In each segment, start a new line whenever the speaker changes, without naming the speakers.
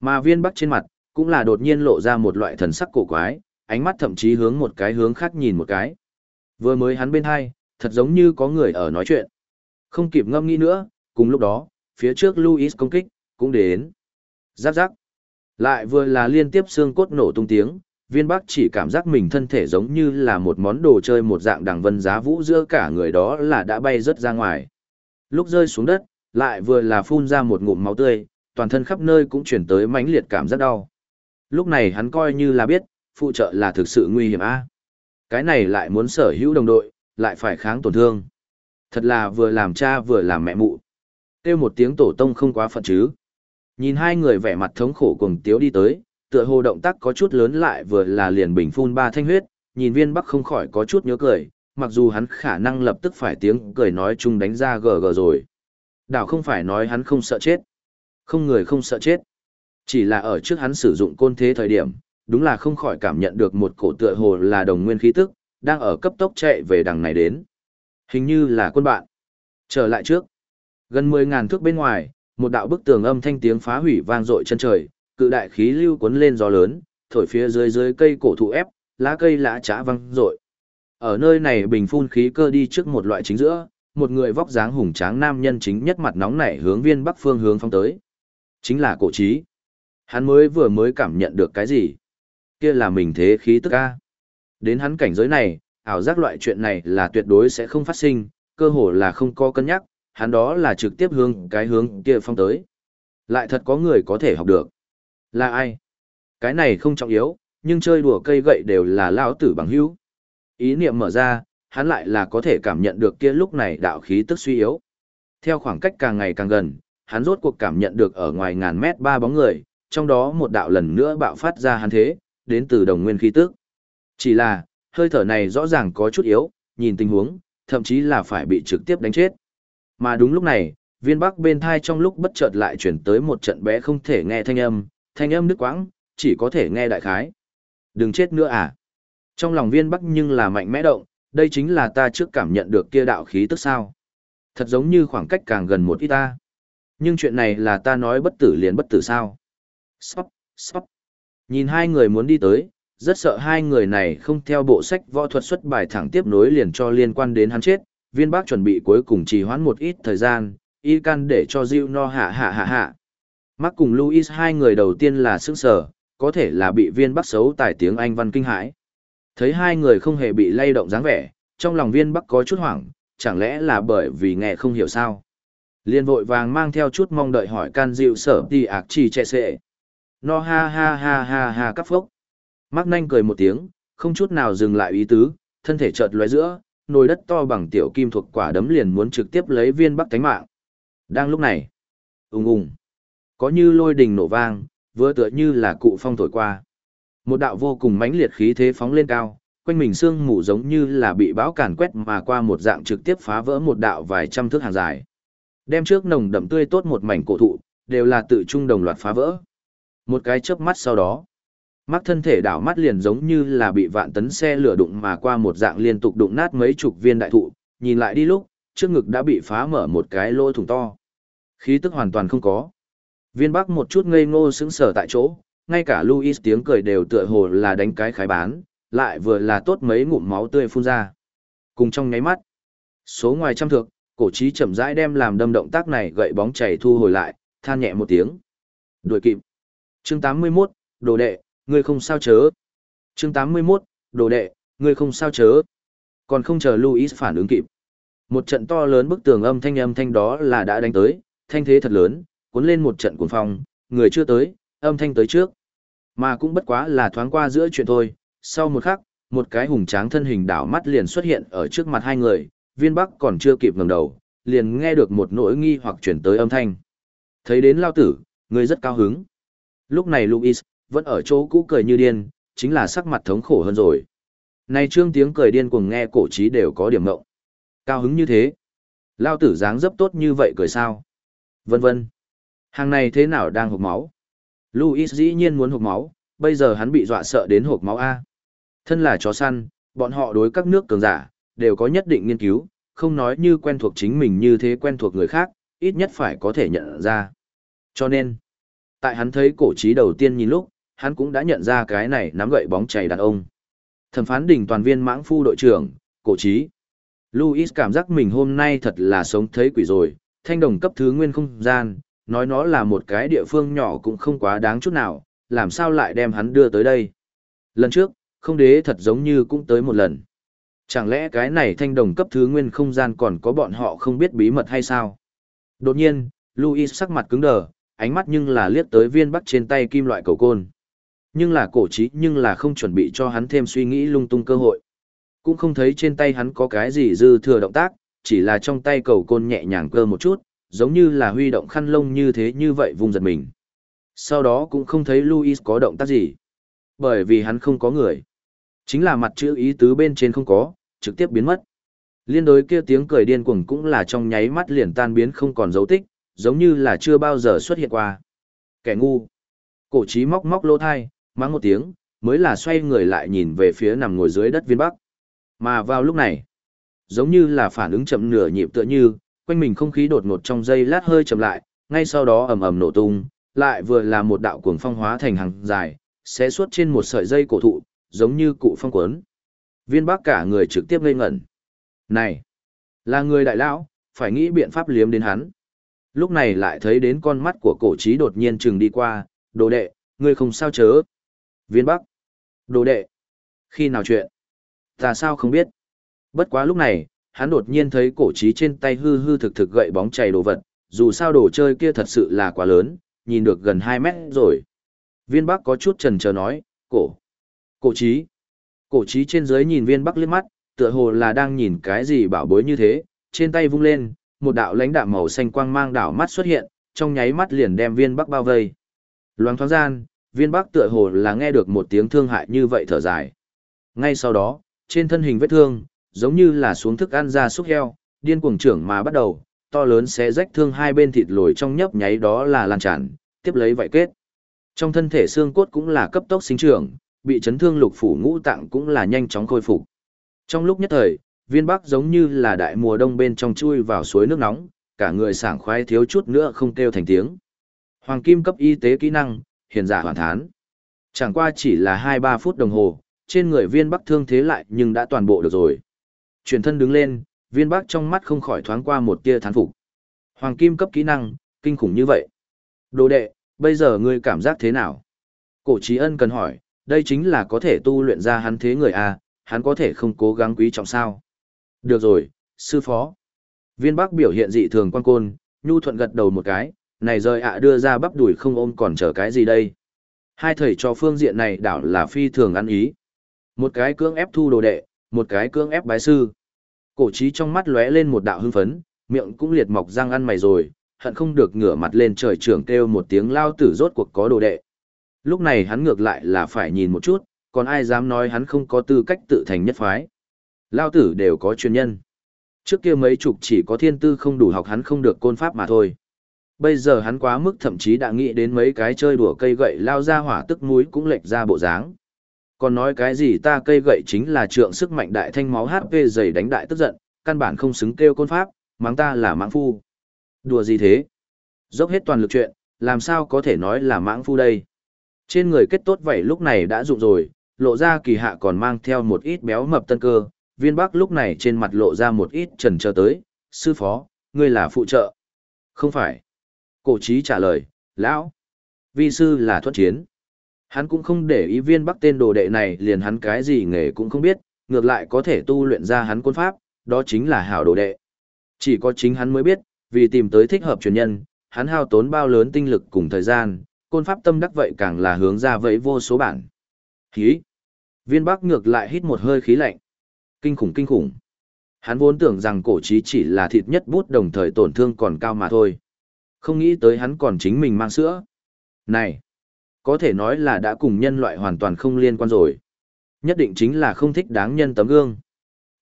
Mà viên bắc trên mặt, cũng là đột nhiên lộ ra một loại thần sắc cổ quái, ánh mắt thậm chí hướng một cái hướng khác nhìn một cái. Vừa mới hắn bên hai, thật giống như có người ở nói chuyện. Không kịp ngâm nghĩ nữa, cùng lúc đó, phía trước Luis công kích, cũng đến. Giáp giáp. Lại vừa là liên tiếp xương cốt nổ tung tiếng, viên bắc chỉ cảm giác mình thân thể giống như là một món đồ chơi một dạng đằng vân giá vũ giữa cả người đó là đã bay rớt ra ngoài. Lúc rơi xuống đất, lại vừa là phun ra một ngụm máu tươi, toàn thân khắp nơi cũng chuyển tới mãnh liệt cảm giác đau. Lúc này hắn coi như là biết, phụ trợ là thực sự nguy hiểm a. Cái này lại muốn sở hữu đồng đội, lại phải kháng tổn thương. Thật là vừa làm cha vừa làm mẹ mụ. Kêu một tiếng tổ tông không quá phận chứ. Nhìn hai người vẻ mặt thống khổ cùng tiếu đi tới, tựa hồ động tác có chút lớn lại vừa là liền bình phun ba thanh huyết, nhìn viên bắc không khỏi có chút nhớ cười, mặc dù hắn khả năng lập tức phải tiếng cười nói chung đánh ra gờ gờ rồi. Đảo không phải nói hắn không sợ chết. Không người không sợ chết. Chỉ là ở trước hắn sử dụng côn thế thời điểm, đúng là không khỏi cảm nhận được một cổ tựa hồ là đồng nguyên khí tức, đang ở cấp tốc chạy về đằng này đến. Hình như là quân bạn. Trở lại trước. Gần 10.000 thước bên ngoài, một đạo bức tường âm thanh tiếng phá hủy vang dội chân trời, cự đại khí lưu cuốn lên gió lớn, thổi phía dưới dưới cây cổ thụ ép, lá cây lá chã vang dội. Ở nơi này bình phun khí cơ đi trước một loại chính giữa, một người vóc dáng hùng tráng nam nhân chính nhất mặt nóng nảy hướng viên bắc phương hướng phong tới. Chính là cổ trí. Hắn mới vừa mới cảm nhận được cái gì? Kia là mình thế khí tức a. Đến hắn cảnh giới này, ảo giác loại chuyện này là tuyệt đối sẽ không phát sinh, cơ hồ là không có cân nhắc, hắn đó là trực tiếp hướng cái hướng kia phong tới. Lại thật có người có thể học được. Là ai? Cái này không trọng yếu, nhưng chơi đùa cây gậy đều là lao tử bằng hữu. Ý niệm mở ra, hắn lại là có thể cảm nhận được kia lúc này đạo khí tức suy yếu. Theo khoảng cách càng ngày càng gần, hắn rốt cuộc cảm nhận được ở ngoài ngàn mét ba bóng người, trong đó một đạo lần nữa bạo phát ra hắn thế, đến từ đồng nguyên khí tức. Chỉ là, hơi thở này rõ ràng có chút yếu, nhìn tình huống, thậm chí là phải bị trực tiếp đánh chết. Mà đúng lúc này, viên bắc bên thai trong lúc bất chợt lại chuyển tới một trận bé không thể nghe thanh âm, thanh âm nước quãng, chỉ có thể nghe đại khái. Đừng chết nữa à? Trong lòng viên bắc nhưng là mạnh mẽ động, đây chính là ta trước cảm nhận được kia đạo khí tức sao. Thật giống như khoảng cách càng gần một ít ta. Nhưng chuyện này là ta nói bất tử liền bất tử sao. Sóc, sóc. Nhìn hai người muốn đi tới, rất sợ hai người này không theo bộ sách võ thuật xuất bài thẳng tiếp nối liền cho liên quan đến hắn chết. Viên bác chuẩn bị cuối cùng trì hoãn một ít thời gian, y can để cho Diêu no hạ hạ hạ hạ. Mắc cùng Louis hai người đầu tiên là sức sở, có thể là bị viên bắc xấu tài tiếng Anh văn kinh hãi. Thấy hai người không hề bị lay động dáng vẻ, trong lòng viên bắc có chút hoảng, chẳng lẽ là bởi vì nghe không hiểu sao. Liên vội vàng mang theo chút mong đợi hỏi can dịu sở đi ạc chỉ trẻ sệ. No ha ha ha ha ha cắp phốc. Mắc nanh cười một tiếng, không chút nào dừng lại ý tứ, thân thể chợt lóe giữa, nồi đất to bằng tiểu kim thuộc quả đấm liền muốn trực tiếp lấy viên bắc thánh mạng. Đang lúc này, ùng ùng, có như lôi đình nổ vang, vừa tựa như là cụ phong thổi qua. Một đạo vô cùng mãnh liệt khí thế phóng lên cao, quanh mình sương mù giống như là bị bão càn quét mà qua một dạng trực tiếp phá vỡ một đạo vài trăm thước hàng dài. Đem trước nồng đậm tươi tốt một mảnh cổ thụ, đều là tự trung đồng loạt phá vỡ. Một cái chớp mắt sau đó, mắt thân thể đảo mắt liền giống như là bị vạn tấn xe lửa đụng mà qua một dạng liên tục đụng nát mấy chục viên đại thụ, nhìn lại đi lúc, trước ngực đã bị phá mở một cái lỗ thủng to. Khí tức hoàn toàn không có. Viên Bắc một chút ngây ngô sững sờ tại chỗ, ngay cả Louis tiếng cười đều tựa hồ là đánh cái khái bán, lại vừa là tốt mấy ngụm máu tươi phun ra. Cùng trong nháy mắt, số ngoài trăm thước, cổ trí chậm rãi đem làm đâm động tác này gậy bóng chảy thu hồi lại, than nhẹ một tiếng. Đuổi kịp. Chương 81, đồ đệ, ngươi không sao chớ. Chương 81, đồ đệ, ngươi không sao chớ. Còn không chờ Louis phản ứng kịp. Một trận to lớn bức tường âm thanh âm thanh đó là đã đánh tới, thanh thế thật lớn, cuốn lên một trận cuồng phong, người chưa tới, âm thanh tới trước. Mà cũng bất quá là thoáng qua giữa chuyện thôi, sau một khắc, một cái hùng tráng thân hình đảo mắt liền xuất hiện ở trước mặt hai người, viên bắc còn chưa kịp ngẩng đầu, liền nghe được một nỗi nghi hoặc chuyển tới âm thanh. Thấy đến lao tử, người rất cao hứng. Lúc này Luis, vẫn ở chỗ cũ cười như điên, chính là sắc mặt thống khổ hơn rồi. Này trương tiếng cười điên cuồng nghe cổ trí đều có điểm ngộng. Cao hứng như thế. Lao tử dáng dấp tốt như vậy cười sao? Vân vân. Hàng này thế nào đang hộp máu? Luis dĩ nhiên muốn hộp máu, bây giờ hắn bị dọa sợ đến hộp máu A. Thân là chó săn, bọn họ đối các nước cường giả, đều có nhất định nghiên cứu, không nói như quen thuộc chính mình như thế quen thuộc người khác, ít nhất phải có thể nhận ra. Cho nên, Tại hắn thấy cổ trí đầu tiên nhìn lúc, hắn cũng đã nhận ra cái này nắm gậy bóng chảy đàn ông. Thẩm phán đỉnh toàn viên mãng phu đội trưởng, cổ trí. Louis cảm giác mình hôm nay thật là sống thấy quỷ rồi, thanh đồng cấp thứ nguyên không gian, nói nó là một cái địa phương nhỏ cũng không quá đáng chút nào, làm sao lại đem hắn đưa tới đây. Lần trước, không đế thật giống như cũng tới một lần. Chẳng lẽ cái này thanh đồng cấp thứ nguyên không gian còn có bọn họ không biết bí mật hay sao? Đột nhiên, Louis sắc mặt cứng đờ, ánh mắt nhưng là liếc tới viên bắc trên tay kim loại cầu côn. Nhưng là cổ trí nhưng là không chuẩn bị cho hắn thêm suy nghĩ lung tung cơ hội. Cũng không thấy trên tay hắn có cái gì dư thừa động tác, chỉ là trong tay cầu côn nhẹ nhàng cơ một chút, giống như là huy động khăn lông như thế như vậy vùng giật mình. Sau đó cũng không thấy Louis có động tác gì. Bởi vì hắn không có người. Chính là mặt chữ ý tứ bên trên không có, trực tiếp biến mất. Liên đối kia tiếng cười điên cuồng cũng là trong nháy mắt liền tan biến không còn dấu tích, giống như là chưa bao giờ xuất hiện qua. Kẻ ngu. Cổ trí móc móc lỗ thai, mắng một tiếng, mới là xoay người lại nhìn về phía nằm ngồi dưới đất viên bắc. Mà vào lúc này, giống như là phản ứng chậm nửa nhịp tựa như, quanh mình không khí đột ngột trong giây lát hơi chậm lại, ngay sau đó ầm ầm nổ tung, lại vừa là một đạo cuồng phong hóa thành hàng dài, xé suốt trên một sợi dây cổ thụ, giống như cụ phong cuốn. Viên bác cả người trực tiếp ngây ngẩn. Này, là người đại lão, phải nghĩ biện pháp liếm đến hắn. Lúc này lại thấy đến con mắt của cổ trí đột nhiên trừng đi qua, đồ đệ, ngươi không sao chớ. Viên bắc, đồ đệ, khi nào chuyện? Ta sao không biết? Bất quá lúc này, hắn đột nhiên thấy cổ trí trên tay hư hư thực thực gậy bóng chảy đồ vật, dù sao đồ chơi kia thật sự là quá lớn, nhìn được gần 2 mét rồi. Viên bắc có chút trần chờ nói, cổ, cổ trí. Cổ trí trên dưới nhìn viên bắc liếc mắt, tựa hồ là đang nhìn cái gì bảo bối như thế, trên tay vung lên, một đạo lãnh đạm màu xanh quang mang đảo mắt xuất hiện, trong nháy mắt liền đem viên bắc bao vây. Loáng thoáng gian, viên bắc tựa hồ là nghe được một tiếng thương hại như vậy thở dài. Ngay sau đó, trên thân hình vết thương, giống như là xuống thức ăn ra xúc heo, điên cuồng trưởng mà bắt đầu, to lớn sẽ rách thương hai bên thịt lồi trong nhấp nháy đó là lan tràn, tiếp lấy vảy kết. Trong thân thể xương cốt cũng là cấp tốc sinh trưởng, bị chấn thương lục phủ ngũ tạng cũng là nhanh chóng khôi phục. Trong lúc nhất thời, viên bắc giống như là đại mùa đông bên trong chui vào suối nước nóng, cả người sảng khoái thiếu chút nữa không kêu thành tiếng. Hoàng kim cấp y tế kỹ năng, hiền giả hoàn thán. Chẳng qua chỉ là 2-3 phút đồng hồ, trên người viên bắc thương thế lại nhưng đã toàn bộ được rồi. Chuyển thân đứng lên, viên bắc trong mắt không khỏi thoáng qua một tia thán phục. Hoàng kim cấp kỹ năng, kinh khủng như vậy. Đồ đệ, bây giờ ngươi cảm giác thế nào? Cổ trí ân cần hỏi, đây chính là có thể tu luyện ra hắn thế người A, hắn có thể không cố gắng quý trọng sao. Được rồi, sư phó. Viên bắc biểu hiện dị thường quan côn, nhu thuận gật đầu một cái, này rời ạ đưa ra bắp đuổi không ôm còn chờ cái gì đây. Hai thầy cho phương diện này đảo là phi thường ăn ý. Một cái cưỡng ép thu đồ đệ, một cái cưỡng ép bái sư. Cổ trí trong mắt lóe lên một đạo hưng phấn, miệng cũng liệt mọc răng ăn mày rồi, hận không được ngửa mặt lên trời trưởng kêu một tiếng lao tử rốt cuộc có đồ đệ. Lúc này hắn ngược lại là phải nhìn một chút, còn ai dám nói hắn không có tư cách tự thành nhất phái. Lao tử đều có chuyên nhân. Trước kia mấy chục chỉ có thiên tư không đủ học hắn không được côn pháp mà thôi. Bây giờ hắn quá mức thậm chí đã nghĩ đến mấy cái chơi đùa cây gậy lao ra hỏa tức múi cũng lệch ra bộ dáng. Còn nói cái gì ta cây gậy chính là trượng sức mạnh đại thanh máu HP dày đánh đại tức giận, căn bản không xứng kêu côn pháp, mắng ta là mãng phu. Đùa gì thế? Dốc hết toàn lực chuyện, làm sao có thể nói là mãng phu đây? Trên người kết tốt vậy lúc này đã rụng rồi, lộ ra kỳ hạ còn mang theo một ít béo mập tân cơ, viên bắc lúc này trên mặt lộ ra một ít trần chờ tới, sư phó, ngươi là phụ trợ. Không phải. Cổ trí trả lời, lão, vi sư là thuận chiến. Hắn cũng không để ý viên bắc tên đồ đệ này liền hắn cái gì nghề cũng không biết, ngược lại có thể tu luyện ra hắn quân pháp, đó chính là hảo đồ đệ. Chỉ có chính hắn mới biết, vì tìm tới thích hợp truyền nhân, hắn hao tốn bao lớn tinh lực cùng thời gian, côn pháp tâm đắc vậy càng là hướng ra vẫy vô số bản. Khí. Viên Bắc ngược lại hít một hơi khí lạnh. Kinh khủng kinh khủng. Hắn vốn tưởng rằng cổ trí chỉ là thịt nhất bút đồng thời tổn thương còn cao mà thôi. Không nghĩ tới hắn còn chính mình mang sữa. Này, có thể nói là đã cùng nhân loại hoàn toàn không liên quan rồi. Nhất định chính là không thích đáng nhân tấm gương.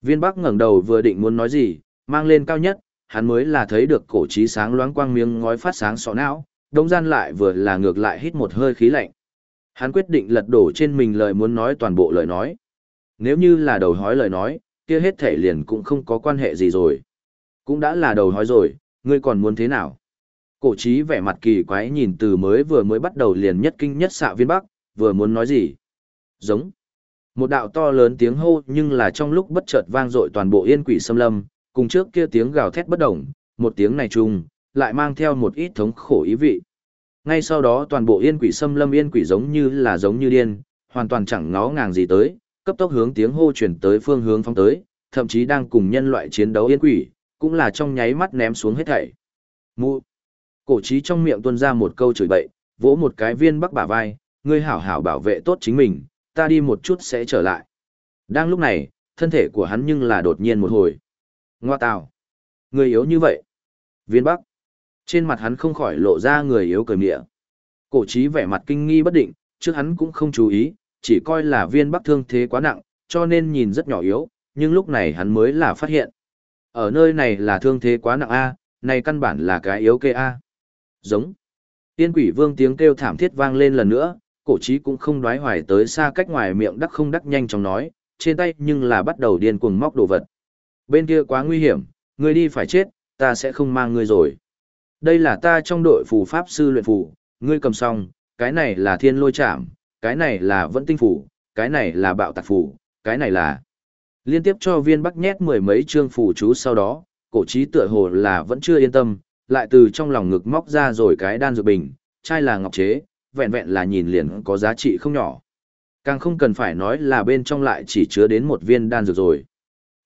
Viên Bắc ngẩng đầu vừa định muốn nói gì, mang lên cao nhất, hắn mới là thấy được cổ trí sáng loáng quang miếng ngói phát sáng sọ não, đông gian lại vừa là ngược lại hít một hơi khí lạnh. Hắn quyết định lật đổ trên mình lời muốn nói toàn bộ lời nói. Nếu như là đầu hói lời nói, kia hết thể liền cũng không có quan hệ gì rồi. Cũng đã là đầu hói rồi, ngươi còn muốn thế nào? Cổ trí vẻ mặt kỳ quái nhìn từ mới vừa mới bắt đầu liền nhất kinh nhất xạ viên bắc, vừa muốn nói gì. Giống. Một đạo to lớn tiếng hô nhưng là trong lúc bất chợt vang dội toàn bộ yên quỷ xâm lâm, cùng trước kia tiếng gào thét bất động, một tiếng này chung, lại mang theo một ít thống khổ ý vị. Ngay sau đó toàn bộ yên quỷ xâm lâm yên quỷ giống như là giống như điên, hoàn toàn chẳng ngó ngàng gì tới, cấp tốc hướng tiếng hô chuyển tới phương hướng phong tới, thậm chí đang cùng nhân loại chiến đấu yên quỷ, cũng là trong nháy mắt ném xuống hết thảy. Mụ. Cổ trí trong miệng tuôn ra một câu chửi bậy, vỗ một cái viên bắc bả vai, ngươi hảo hảo bảo vệ tốt chính mình, ta đi một chút sẽ trở lại. Đang lúc này, thân thể của hắn nhưng là đột nhiên một hồi. Ngoa tào. Người yếu như vậy. Viên bắc. Trên mặt hắn không khỏi lộ ra người yếu cười mịa. Cổ trí vẻ mặt kinh nghi bất định, trước hắn cũng không chú ý, chỉ coi là viên bắc thương thế quá nặng, cho nên nhìn rất nhỏ yếu, nhưng lúc này hắn mới là phát hiện. Ở nơi này là thương thế quá nặng A, này căn bản là cái yếu kê A. Giống. Tiên quỷ vương tiếng kêu thảm thiết vang lên lần nữa, cổ trí cũng không đoái hoài tới xa cách ngoài miệng đắc không đắc nhanh chóng nói, trên tay nhưng là bắt đầu điên cuồng móc đồ vật. Bên kia quá nguy hiểm, người đi phải chết, ta sẽ không mang ngươi rồi. Đây là ta trong đội phù pháp sư luyện phù, ngươi cầm xong, cái này là thiên lôi chạm, cái này là vẫn tinh phù, cái này là bạo tạc phù, cái này là... Liên tiếp cho viên bắc nhét mười mấy chương phù chú sau đó, cổ trí tựa hồ là vẫn chưa yên tâm, lại từ trong lòng ngực móc ra rồi cái đan dược bình, chai là ngọc chế, vẹn vẹn là nhìn liền có giá trị không nhỏ. Càng không cần phải nói là bên trong lại chỉ chứa đến một viên đan dược rồi.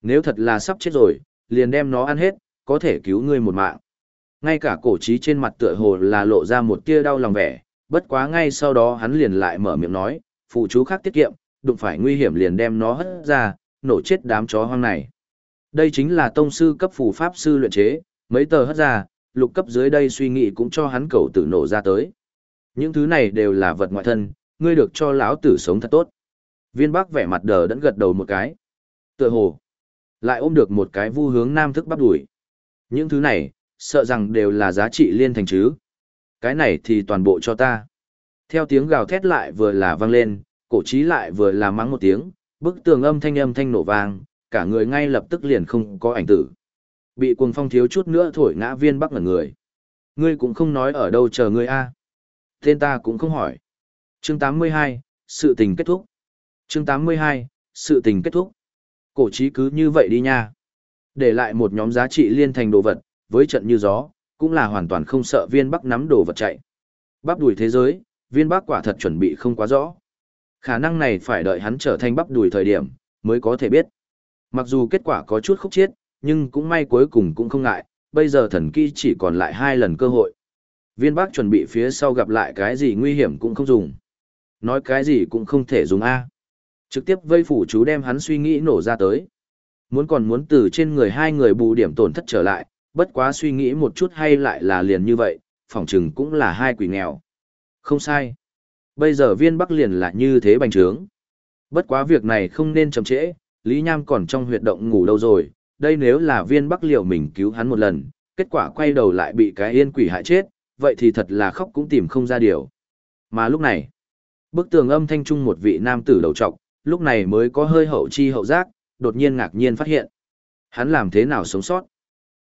Nếu thật là sắp chết rồi, liền đem nó ăn hết, có thể cứu ngươi một mạng. Ngay cả cổ trí trên mặt tựa hồ là lộ ra một tia đau lòng vẻ, bất quá ngay sau đó hắn liền lại mở miệng nói, phụ chú khác tiết kiệm, đụng phải nguy hiểm liền đem nó hất ra, nổ chết đám chó hoang này. Đây chính là tông sư cấp phù pháp sư luyện chế, mấy tờ hất ra, lục cấp dưới đây suy nghĩ cũng cho hắn cầu tử nổ ra tới. Những thứ này đều là vật ngoại thân, ngươi được cho lão tử sống thật tốt. Viên Bắc vẻ mặt đờ đẫn gật đầu một cái. Tựa hồ, lại ôm được một cái vu hướng nam thức bắp đuổi. Những thứ này, sợ rằng đều là giá trị liên thành chứ. Cái này thì toàn bộ cho ta. Theo tiếng gào thét lại vừa là vang lên, cổ trí lại vừa là mắng một tiếng, bức tường âm thanh âm thanh nổ vang, cả người ngay lập tức liền không có ảnh tử. Bị cuồng phong thiếu chút nữa thổi ngã viên bắc ngẩn người. Ngươi cũng không nói ở đâu chờ ngươi a Tên ta cũng không hỏi. Chương 82, sự tình kết thúc. Chương 82, sự tình kết thúc. Cổ trí cứ như vậy đi nha. Để lại một nhóm giá trị liên thành đồ vật, với trận như gió, cũng là hoàn toàn không sợ viên bắc nắm đồ vật chạy. Bắp đùi thế giới, viên bắc quả thật chuẩn bị không quá rõ. Khả năng này phải đợi hắn trở thành bắp đùi thời điểm, mới có thể biết. Mặc dù kết quả có chút khúc chiết, nhưng cũng may cuối cùng cũng không ngại, bây giờ thần kỳ chỉ còn lại hai lần cơ hội. Viên Bắc chuẩn bị phía sau gặp lại cái gì nguy hiểm cũng không dùng. Nói cái gì cũng không thể dùng A. Trực tiếp vây phủ chú đem hắn suy nghĩ nổ ra tới. Muốn còn muốn từ trên người hai người bù điểm tổn thất trở lại, bất quá suy nghĩ một chút hay lại là liền như vậy, phỏng chừng cũng là hai quỷ nghèo. Không sai. Bây giờ viên bắc liền là như thế bành trướng. Bất quá việc này không nên chậm trễ, Lý Nham còn trong huyệt động ngủ đâu rồi, đây nếu là viên bắc liệu mình cứu hắn một lần, kết quả quay đầu lại bị cái yên quỷ hại chết, vậy thì thật là khóc cũng tìm không ra điều. Mà lúc này, bức tường âm thanh trung một vị nam tử đầu trọc, lúc này mới có hơi hậu chi hậu giác, đột nhiên ngạc nhiên phát hiện. Hắn làm thế nào sống sót?